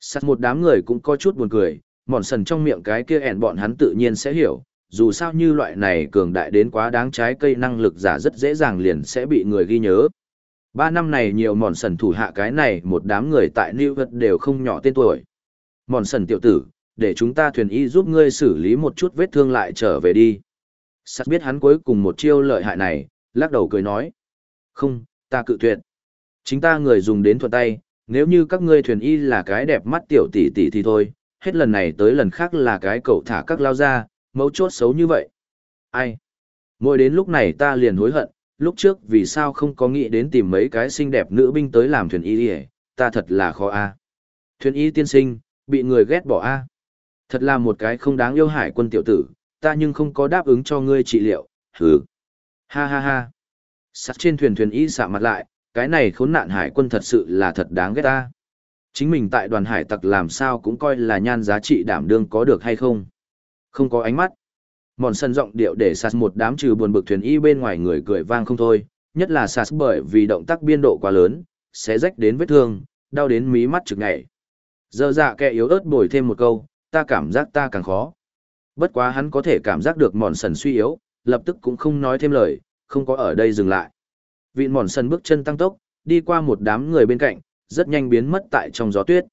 Sắt một đám người cũng có chút buồn cười, mòn sần trong miệng cái kia ẻn bọn hắn tự nhiên sẽ hiểu, dù sao như loại này cường đại đến quá đáng trái cây năng lực giả rất dễ dàng liền sẽ bị người ghi nhớ. Ba năm này nhiều mòn sần thủ hạ cái này một đám người tại New York đều không nhỏ tên tuổi. Mòn sần tiểu tử, để chúng ta thuyền y giúp ngươi xử lý một chút vết thương lại trở về đi. Sắt biết hắn cuối cùng một chiêu lợi hại này, lắc đầu cười nói. Không, ta cự tuyệt. Chính ta người dùng đến thuận tay, nếu như các ngươi thuyền y là cái đẹp mắt tiểu tỷ tỷ thì thôi, hết lần này tới lần khác là cái cậu thả các lao ra, mấu chốt xấu như vậy. Ai? Mỗi đến lúc này ta liền hối hận, lúc trước vì sao không có nghĩ đến tìm mấy cái xinh đẹp nữ binh tới làm thuyền y đi ta thật là khó a. Thuyền y tiên sinh, bị người ghét bỏ a. Thật là một cái không đáng yêu hải quân tiểu tử, ta nhưng không có đáp ứng cho ngươi trị liệu, hừ. Ha ha ha. Sắt trên thuyền thuyền y xạ mặt lại, cái này khốn nạn hải quân thật sự là thật đáng ghét ta. Chính mình tại đoàn hải tặc làm sao cũng coi là nhan giá trị đảm đương có được hay không. Không có ánh mắt. Mòn sân giọng điệu để sạt một đám trừ buồn bực thuyền y bên ngoài người cười vang không thôi, nhất là sạt bởi vì động tác biên độ quá lớn, sẽ rách đến vết thương, đau đến mí mắt trực nhảy. Giờ dạ kẻ yếu ớt bồi thêm một câu, ta cảm giác ta càng khó. Bất quá hắn có thể cảm giác được mòn sần suy yếu, lập tức cũng không nói thêm lời, không có ở đây dừng lại. Vịn mòn sần bước chân tăng tốc, đi qua một đám người bên cạnh, rất nhanh biến mất tại trong gió tuyết.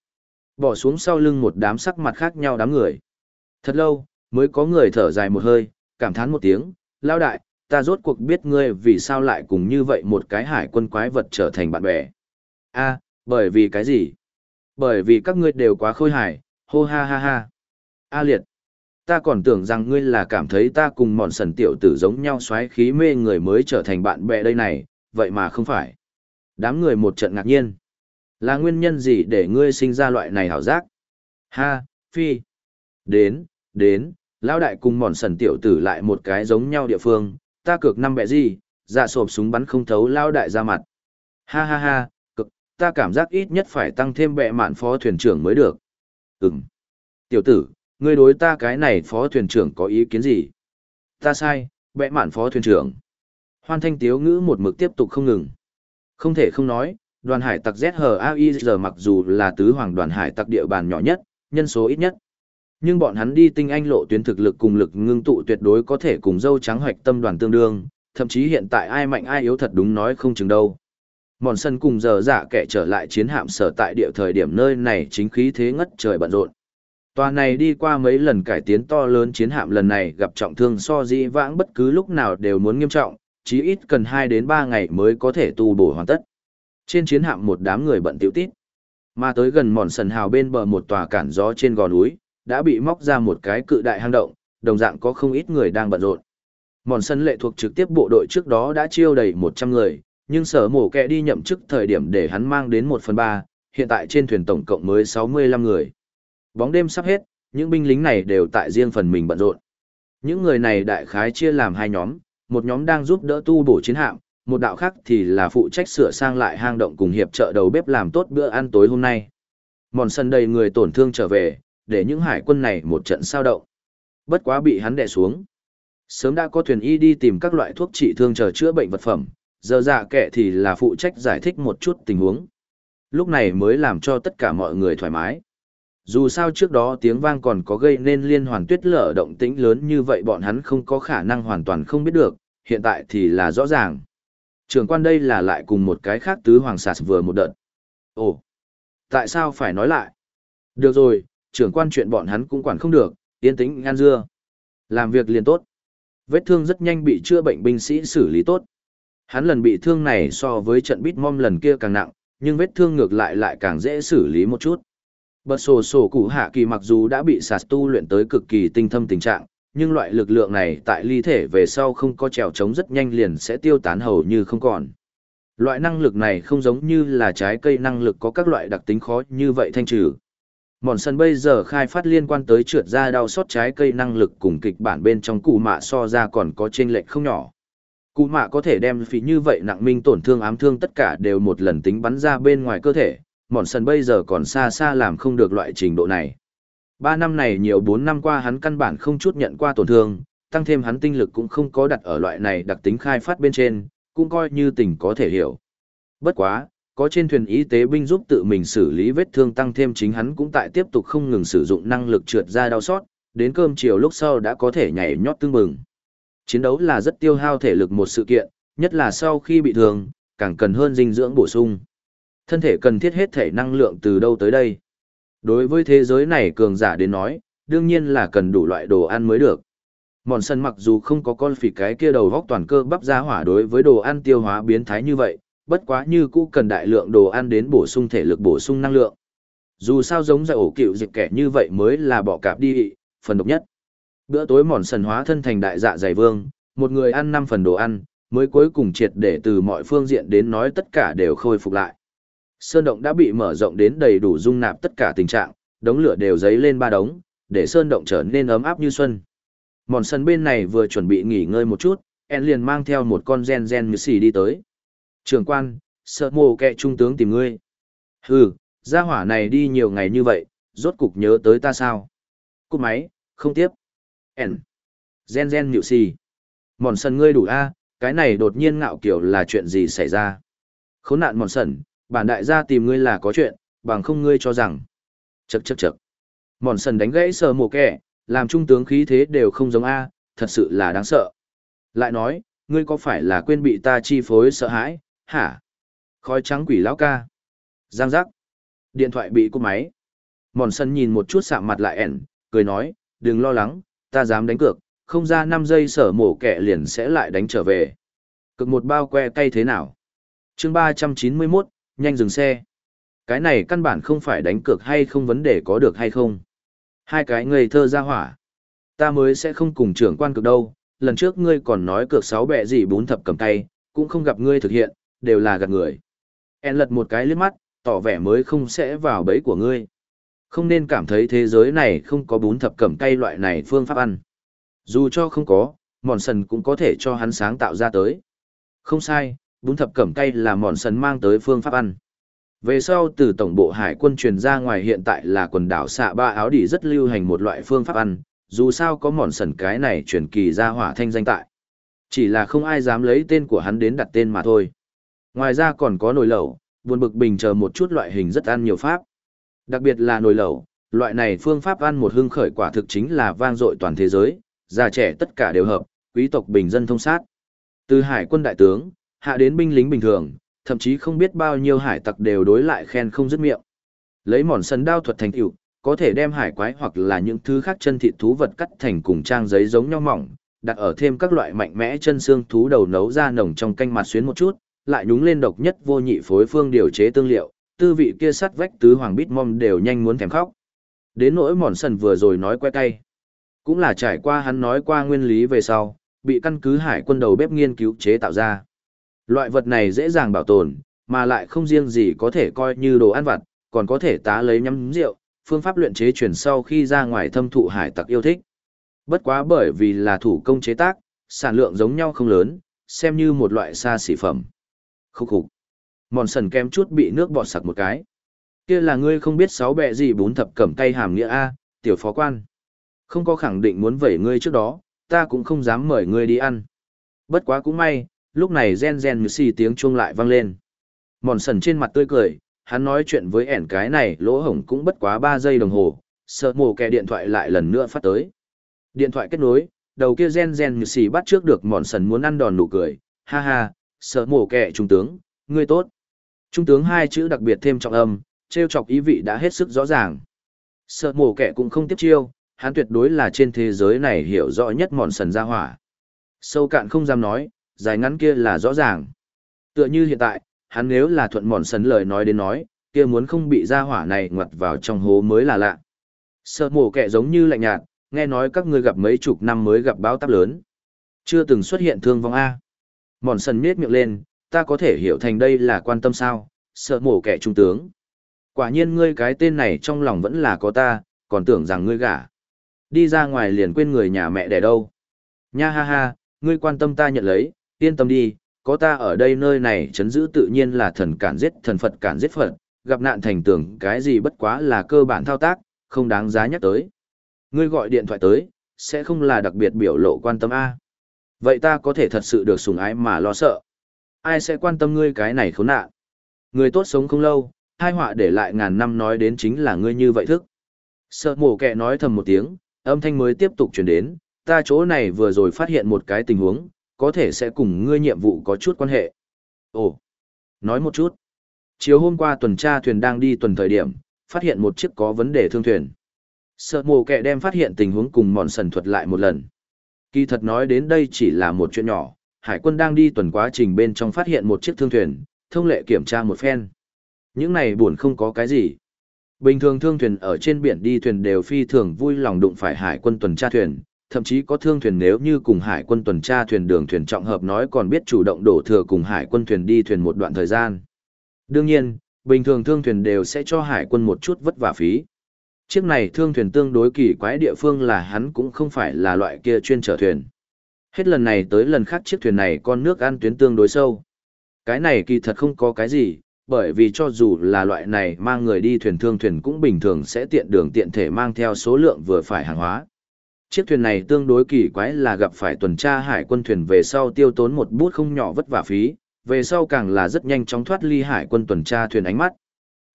Bỏ xuống sau lưng một đám sắc mặt khác nhau đám người. Thật lâu, mới có người thở dài một hơi, cảm thán một tiếng, lao đại, ta rốt cuộc biết ngươi vì sao lại cùng như vậy một cái hải quân quái vật trở thành bạn bè. a bởi vì cái gì? Bởi vì các ngươi đều quá khôi hài, hô ha ha ha. A liệt, ta còn tưởng rằng ngươi là cảm thấy ta cùng mòn sần tiểu tử giống nhau xoáy khí mê người mới trở thành bạn bè đây này, vậy mà không phải. Đám người một trận ngạc nhiên. Là nguyên nhân gì để ngươi sinh ra loại này hảo giác? Ha, phi. Đến, đến, lão đại cùng mòn sần tiểu tử lại một cái giống nhau địa phương, ta cược năm bẹ gì, dạ sộp súng bắn không thấu lão đại ra mặt. Ha ha ha, cực, ta cảm giác ít nhất phải tăng thêm bẹ mạn phó thuyền trưởng mới được. Ừm. Tiểu tử, ngươi đối ta cái này phó thuyền trưởng có ý kiến gì? Ta sai, bẹ mạn phó thuyền trưởng. Hoan thanh tiếu ngữ một mực tiếp tục không ngừng. Không thể không nói, đoàn hải tặc ZHAIZ mặc dù là tứ hoàng đoàn hải tặc địa bàn nhỏ nhất, nhân số ít nhất. Nhưng bọn hắn đi tinh anh lộ tuyến thực lực cùng lực ngưng tụ tuyệt đối có thể cùng dâu trắng hoạch tâm đoàn tương đương, thậm chí hiện tại ai mạnh ai yếu thật đúng nói không chừng đâu. Mòn sân cùng giờ giả kẻ trở lại chiến hạm sở tại địa thời điểm nơi này chính khí thế ngất trời bận rộn. Tòa này đi qua mấy lần cải tiến to lớn chiến hạm lần này gặp trọng thương so dĩ vãng bất cứ lúc nào đều muốn nghiêm trọng, chí ít cần 2 đến 3 ngày mới có thể tu bổ hoàn tất. Trên chiến hạm một đám người bận tiểu tít. Mà tới gần mòn sần hào bên bờ một tòa cản gió trên gò núi, đã bị móc ra một cái cự đại hang động, đồng dạng có không ít người đang bận rộn. Mòn sân lệ thuộc trực tiếp bộ đội trước đó đã chiêu đầy 100 người, nhưng sở mổ kẹ đi nhậm chức thời điểm để hắn mang đến 1 phần 3, hiện tại trên thuyền tổng cộng mới 65 người. Bóng đêm sắp hết, những binh lính này đều tại riêng phần mình bận rộn. Những người này đại khái chia làm hai nhóm, một nhóm đang giúp đỡ tu bổ chiến hạm, một đạo khác thì là phụ trách sửa sang lại hang động cùng hiệp trợ đầu bếp làm tốt bữa ăn tối hôm nay. Mòn sân đầy người tổn thương trở về, để những hải quân này một trận sao động. Bất quá bị hắn đè xuống. Sớm đã có thuyền y đi tìm các loại thuốc trị thương chờ chữa bệnh vật phẩm, giờ dạ kệ thì là phụ trách giải thích một chút tình huống. Lúc này mới làm cho tất cả mọi người thoải mái. Dù sao trước đó tiếng vang còn có gây nên liên hoàn tuyết lở động tĩnh lớn như vậy bọn hắn không có khả năng hoàn toàn không biết được, hiện tại thì là rõ ràng. Trường quan đây là lại cùng một cái khác tứ hoàng sạt vừa một đợt. Ồ, tại sao phải nói lại? Được rồi, trưởng quan chuyện bọn hắn cũng quản không được, yên tĩnh ngăn dưa. Làm việc liền tốt. Vết thương rất nhanh bị chữa bệnh binh sĩ xử lý tốt. Hắn lần bị thương này so với trận bít mom lần kia càng nặng, nhưng vết thương ngược lại lại càng dễ xử lý một chút. Bật sổ sổ cụ hạ kỳ mặc dù đã bị sạt tu luyện tới cực kỳ tinh thâm tình trạng, nhưng loại lực lượng này tại ly thể về sau không có trèo trống rất nhanh liền sẽ tiêu tán hầu như không còn. Loại năng lực này không giống như là trái cây năng lực có các loại đặc tính khó như vậy thanh trừ. Mòn sân bây giờ khai phát liên quan tới trượt ra đau xót trái cây năng lực cùng kịch bản bên trong cụ mạ so ra còn có chênh lệch không nhỏ. Cụ mạ có thể đem phí như vậy nặng minh tổn thương ám thương tất cả đều một lần tính bắn ra bên ngoài cơ thể, mòn sân bây giờ còn xa xa làm không được loại trình độ này. Ba năm này nhiều bốn năm qua hắn căn bản không chút nhận qua tổn thương, tăng thêm hắn tinh lực cũng không có đặt ở loại này đặc tính khai phát bên trên, cũng coi như tình có thể hiểu. Bất quá, có trên thuyền y tế binh giúp tự mình xử lý vết thương tăng thêm chính hắn cũng tại tiếp tục không ngừng sử dụng năng lực trượt ra đau xót, đến cơm chiều lúc sau đã có thể nhảy nhót tương mừng. Chiến đấu là rất tiêu hao thể lực một sự kiện, nhất là sau khi bị thương, càng cần hơn dinh dưỡng bổ sung. Thân thể cần thiết hết thể năng lượng từ đâu tới đây. Đối với thế giới này cường giả đến nói, đương nhiên là cần đủ loại đồ ăn mới được. Mòn sân mặc dù không có con phỉ cái kia đầu góc toàn cơ bắp ra hỏa đối với đồ ăn tiêu hóa biến thái như vậy, bất quá như cũ cần đại lượng đồ ăn đến bổ sung thể lực bổ sung năng lượng. Dù sao giống dạy ổ cựu dịch kẻ như vậy mới là bỏ cạp đi, phần độc nhất. Bữa tối mòn sần hóa thân thành đại dạ dày vương, một người ăn năm phần đồ ăn, mới cuối cùng triệt để từ mọi phương diện đến nói tất cả đều khôi phục lại. Sơn động đã bị mở rộng đến đầy đủ dung nạp tất cả tình trạng, đống lửa đều dấy lên ba đống, để sơn động trở nên ấm áp như xuân. Mòn sân bên này vừa chuẩn bị nghỉ ngơi một chút, En liền mang theo một con gen gen như xì đi tới. Trường quan, sợ mồ kẹ trung tướng tìm ngươi. Hừ, gia hỏa này đi nhiều ngày như vậy, rốt cục nhớ tới ta sao? Cúp máy, không tiếp. En. Gen gen nhịu xì. Mòn sân ngươi đủ a, cái này đột nhiên ngạo kiểu là chuyện gì xảy ra? Khốn nạn mòn sần, bản đại gia tìm ngươi là có chuyện, bằng không ngươi cho rằng. Chậc chậc chậc. Mòn sần đánh gãy sờ mồ kẹ, làm trung tướng khí thế đều không giống A, thật sự là đáng sợ. Lại nói, ngươi có phải là quên bị ta chi phối sợ hãi, hả? Khói trắng quỷ lão ca. Giang giác. Điện thoại bị cúp máy. Mòn sân nhìn một chút sạm mặt lại ẻn, cười nói, đừng lo lắng, ta dám đánh cược, không ra 5 giây sở mổ kẹ liền sẽ lại đánh trở về. Cực một bao que cay thế nào? chương 391, nhanh dừng xe. Cái này căn bản không phải đánh cược hay không vấn đề có được hay không. Hai cái ngây thơ ra hỏa. Ta mới sẽ không cùng trưởng quan cược đâu, lần trước ngươi còn nói cược sáu bẹ gì bốn thập cầm tay, cũng không gặp ngươi thực hiện, đều là gạt người. En lật một cái liếc mắt, tỏ vẻ mới không sẽ vào bẫy của ngươi. Không nên cảm thấy thế giới này không có bún thập cẩm cây loại này phương pháp ăn. Dù cho không có, mòn sần cũng có thể cho hắn sáng tạo ra tới. Không sai, bún thập cẩm cây là mòn sần mang tới phương pháp ăn. Về sau từ tổng bộ hải quân truyền ra ngoài hiện tại là quần đảo xạ ba áo đỉ rất lưu hành một loại phương pháp ăn, dù sao có mòn sần cái này truyền kỳ ra hỏa thanh danh tại. Chỉ là không ai dám lấy tên của hắn đến đặt tên mà thôi. Ngoài ra còn có nồi lẩu, buồn bực bình chờ một chút loại hình rất ăn nhiều pháp. Đặc biệt là nồi lẩu, loại này phương pháp ăn một hương khởi quả thực chính là vang dội toàn thế giới, già trẻ tất cả đều hợp, quý tộc bình dân thông sát. Từ hải quân đại tướng, hạ đến binh lính bình thường, thậm chí không biết bao nhiêu hải tặc đều đối lại khen không dứt miệng. Lấy mòn sân đao thuật thành tựu, có thể đem hải quái hoặc là những thứ khác chân thịt thú vật cắt thành cùng trang giấy giống nhau mỏng, đặt ở thêm các loại mạnh mẽ chân xương thú đầu nấu ra nồng trong canh mặt xuyến một chút, lại nhúng lên độc nhất vô nhị phối phương điều chế tương liệu, tư vị kia sắt vách tứ hoàng bít mom đều nhanh muốn thèm khóc. Đến nỗi mòn sần vừa rồi nói que cay. Cũng là trải qua hắn nói qua nguyên lý về sau, bị căn cứ hải quân đầu bếp nghiên cứu chế tạo ra. Loại vật này dễ dàng bảo tồn, mà lại không riêng gì có thể coi như đồ ăn vặt, còn có thể tá lấy nhắm rượu, phương pháp luyện chế chuyển sau khi ra ngoài thâm thụ hải tặc yêu thích. Bất quá bởi vì là thủ công chế tác, sản lượng giống nhau không lớn, xem như một loại xa xỉ phẩm. Khúc khục. Mòn sần kem chút bị nước bọt sặc một cái. Kia là ngươi không biết sáu bẹ gì bún thập cẩm tay hàm nghĩa A, tiểu phó quan. Không có khẳng định muốn vẩy ngươi trước đó, ta cũng không dám mời ngươi đi ăn. Bất quá cũng may, lúc này gen gen như xì tiếng chuông lại vang lên. Mòn sần trên mặt tươi cười, hắn nói chuyện với ẻn cái này lỗ hổng cũng bất quá 3 giây đồng hồ, sợ mồ kẻ điện thoại lại lần nữa phát tới. Điện thoại kết nối, đầu kia gen gen như xì bắt trước được mòn sần muốn ăn đòn nụ cười, ha ha, sợ mồ kẻ trung tướng, ngươi tốt. Trung tướng hai chữ đặc biệt thêm trọng âm, trêu chọc ý vị đã hết sức rõ ràng. Sợ mồ kẻ cũng không tiếp chiêu, hắn tuyệt đối là trên thế giới này hiểu rõ nhất mòn sần ra hỏa. Sâu cạn không dám nói, dài ngắn kia là rõ ràng. Tựa như hiện tại, hắn nếu là thuận mòn sấn lời nói đến nói, kia muốn không bị ra hỏa này ngoặt vào trong hố mới là lạ. Sợ mổ kẻ giống như lạnh nhạt, nghe nói các ngươi gặp mấy chục năm mới gặp báo táp lớn. Chưa từng xuất hiện thương vong A. Mòn sần miết miệng lên, ta có thể hiểu thành đây là quan tâm sao, sợ mổ kẻ trung tướng. Quả nhiên ngươi cái tên này trong lòng vẫn là có ta, còn tưởng rằng ngươi gả. Đi ra ngoài liền quên người nhà mẹ đẻ đâu. Nha ha ha, ngươi quan tâm ta nhận lấy, yên tâm đi, có ta ở đây nơi này chấn giữ tự nhiên là thần cản giết thần Phật cản giết Phật, gặp nạn thành tưởng cái gì bất quá là cơ bản thao tác, không đáng giá nhắc tới. Ngươi gọi điện thoại tới, sẽ không là đặc biệt biểu lộ quan tâm A. Vậy ta có thể thật sự được sủng ái mà lo sợ. Ai sẽ quan tâm ngươi cái này khốn nạn? Người tốt sống không lâu, hai họa để lại ngàn năm nói đến chính là ngươi như vậy thức. Sợ mổ kẹ nói thầm một tiếng, âm thanh mới tiếp tục truyền đến, ta chỗ này vừa rồi phát hiện một cái tình huống, có thể sẽ cùng ngươi nhiệm vụ có chút quan hệ. Ồ, nói một chút. Chiều hôm qua tuần tra thuyền đang đi tuần thời điểm, phát hiện một chiếc có vấn đề thương thuyền. Sợ mồ kẹ đem phát hiện tình huống cùng mòn sần thuật lại một lần. Kỳ thật nói đến đây chỉ là một chuyện nhỏ, hải quân đang đi tuần quá trình bên trong phát hiện một chiếc thương thuyền, thông lệ kiểm tra một phen. Những này buồn không có cái gì. Bình thường thương thuyền ở trên biển đi thuyền đều phi thường vui lòng đụng phải hải quân tuần tra thuyền, thậm chí có thương thuyền nếu như cùng hải quân tuần tra thuyền đường thuyền trọng hợp nói còn biết chủ động đổ thừa cùng hải quân thuyền đi thuyền một đoạn thời gian. Đương nhiên, bình thường thương thuyền đều sẽ cho hải quân một chút vất vả phí. Chiếc này thương thuyền tương đối kỳ quái địa phương là hắn cũng không phải là loại kia chuyên chở thuyền. Hết lần này tới lần khác chiếc thuyền này con nước ăn tuyến tương đối sâu. Cái này kỳ thật không có cái gì, bởi vì cho dù là loại này mang người đi thuyền thương thuyền cũng bình thường sẽ tiện đường tiện thể mang theo số lượng vừa phải hàng hóa. Chiếc thuyền này tương đối kỳ quái là gặp phải tuần tra hải quân thuyền về sau tiêu tốn một bút không nhỏ vất vả phí, về sau càng là rất nhanh chóng thoát ly hải quân tuần tra thuyền ánh mắt.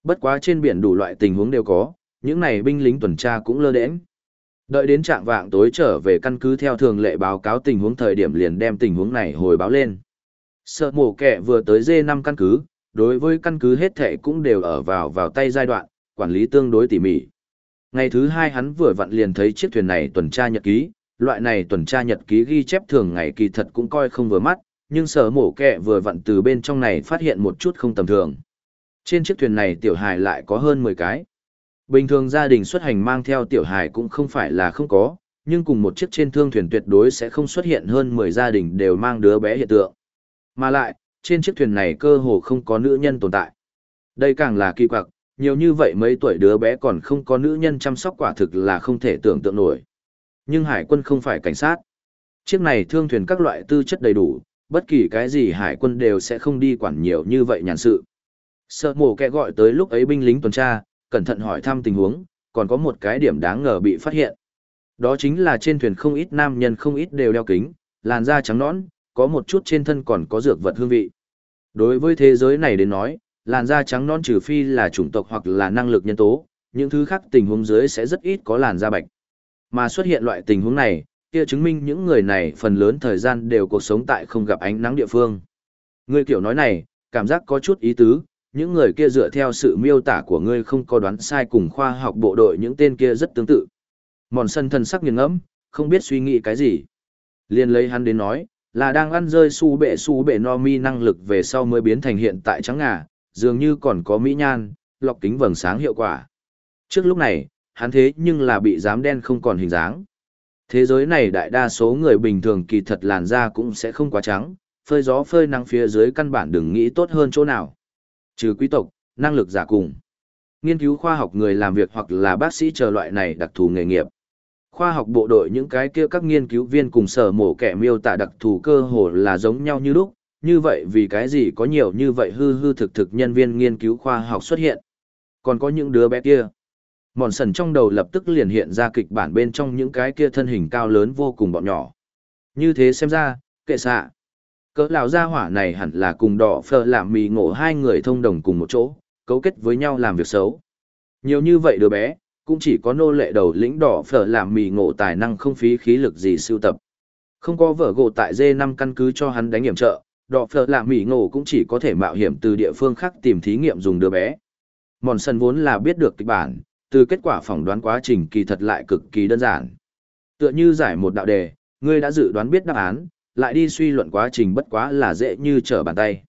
Bất quá trên biển đủ loại tình huống đều có, những này binh lính tuần tra cũng lơ đễnh. Đợi đến trạng vạng tối trở về căn cứ theo thường lệ báo cáo tình huống thời điểm liền đem tình huống này hồi báo lên. Sợ mổ kẹ vừa tới d năm căn cứ, đối với căn cứ hết thệ cũng đều ở vào vào tay giai đoạn, quản lý tương đối tỉ mỉ. Ngày thứ hai hắn vừa vặn liền thấy chiếc thuyền này tuần tra nhật ký, loại này tuần tra nhật ký ghi chép thường ngày kỳ thật cũng coi không vừa mắt, nhưng sở mổ kẹ vừa vặn từ bên trong này phát hiện một chút không tầm thường. Trên chiếc thuyền này tiểu hài lại có hơn 10 cái. Bình thường gia đình xuất hành mang theo tiểu hài cũng không phải là không có, nhưng cùng một chiếc trên thương thuyền tuyệt đối sẽ không xuất hiện hơn 10 gia đình đều mang đứa bé hiện tượng. Mà lại, trên chiếc thuyền này cơ hồ không có nữ nhân tồn tại. Đây càng là kỳ quặc, nhiều như vậy mấy tuổi đứa bé còn không có nữ nhân chăm sóc quả thực là không thể tưởng tượng nổi. Nhưng hải quân không phải cảnh sát. Chiếc này thương thuyền các loại tư chất đầy đủ, bất kỳ cái gì hải quân đều sẽ không đi quản nhiều như vậy nhàn sự. Sợ mổ kẻ gọi tới lúc ấy binh lính tuần tra, cẩn thận hỏi thăm tình huống, còn có một cái điểm đáng ngờ bị phát hiện. Đó chính là trên thuyền không ít nam nhân không ít đều đeo kính, làn da trắng nõn, có một chút trên thân còn có dược vật hương vị. Đối với thế giới này đến nói, làn da trắng non trừ phi là chủng tộc hoặc là năng lực nhân tố, những thứ khác tình huống dưới sẽ rất ít có làn da bạch. Mà xuất hiện loại tình huống này, kia chứng minh những người này phần lớn thời gian đều cuộc sống tại không gặp ánh nắng địa phương. Người kiểu nói này, cảm giác có chút ý tứ, những người kia dựa theo sự miêu tả của ngươi không có đoán sai cùng khoa học bộ đội những tên kia rất tương tự. Mòn sân thần sắc nghiền ngẫm, không biết suy nghĩ cái gì. Liên lấy hắn đến nói, là đang ăn rơi su bệ su bệ no mi năng lực về sau mới biến thành hiện tại trắng ngà, dường như còn có mỹ nhan, lọc kính vầng sáng hiệu quả. Trước lúc này, hắn thế nhưng là bị dám đen không còn hình dáng. Thế giới này đại đa số người bình thường kỳ thật làn da cũng sẽ không quá trắng, phơi gió phơi nắng phía dưới căn bản đừng nghĩ tốt hơn chỗ nào. Trừ quý tộc, năng lực giả cùng. Nghiên cứu khoa học người làm việc hoặc là bác sĩ chờ loại này đặc thù nghề nghiệp. Khoa học bộ đội những cái kia các nghiên cứu viên cùng sở mổ kẻ miêu tả đặc thù cơ hồ là giống nhau như lúc, như vậy vì cái gì có nhiều như vậy hư hư thực thực nhân viên nghiên cứu khoa học xuất hiện. Còn có những đứa bé kia. Mòn sần trong đầu lập tức liền hiện ra kịch bản bên trong những cái kia thân hình cao lớn vô cùng bọn nhỏ. Như thế xem ra, kệ xạ. Cỡ lão gia hỏa này hẳn là cùng đỏ phở làm mì ngộ hai người thông đồng cùng một chỗ, cấu kết với nhau làm việc xấu. Nhiều như vậy đứa bé, cũng chỉ có nô lệ đầu lĩnh đỏ phở làm mì ngộ tài năng không phí khí lực gì sưu tập. Không có vợ gỗ tại D5 căn cứ cho hắn đánh hiểm trợ, đọ phở lạ mỹ ngộ cũng chỉ có thể mạo hiểm từ địa phương khác tìm thí nghiệm dùng đứa bé. Mòn sân vốn là biết được kịch bản, từ kết quả phỏng đoán quá trình kỳ thật lại cực kỳ đơn giản. Tựa như giải một đạo đề, ngươi đã dự đoán biết đáp án, lại đi suy luận quá trình bất quá là dễ như trở bàn tay.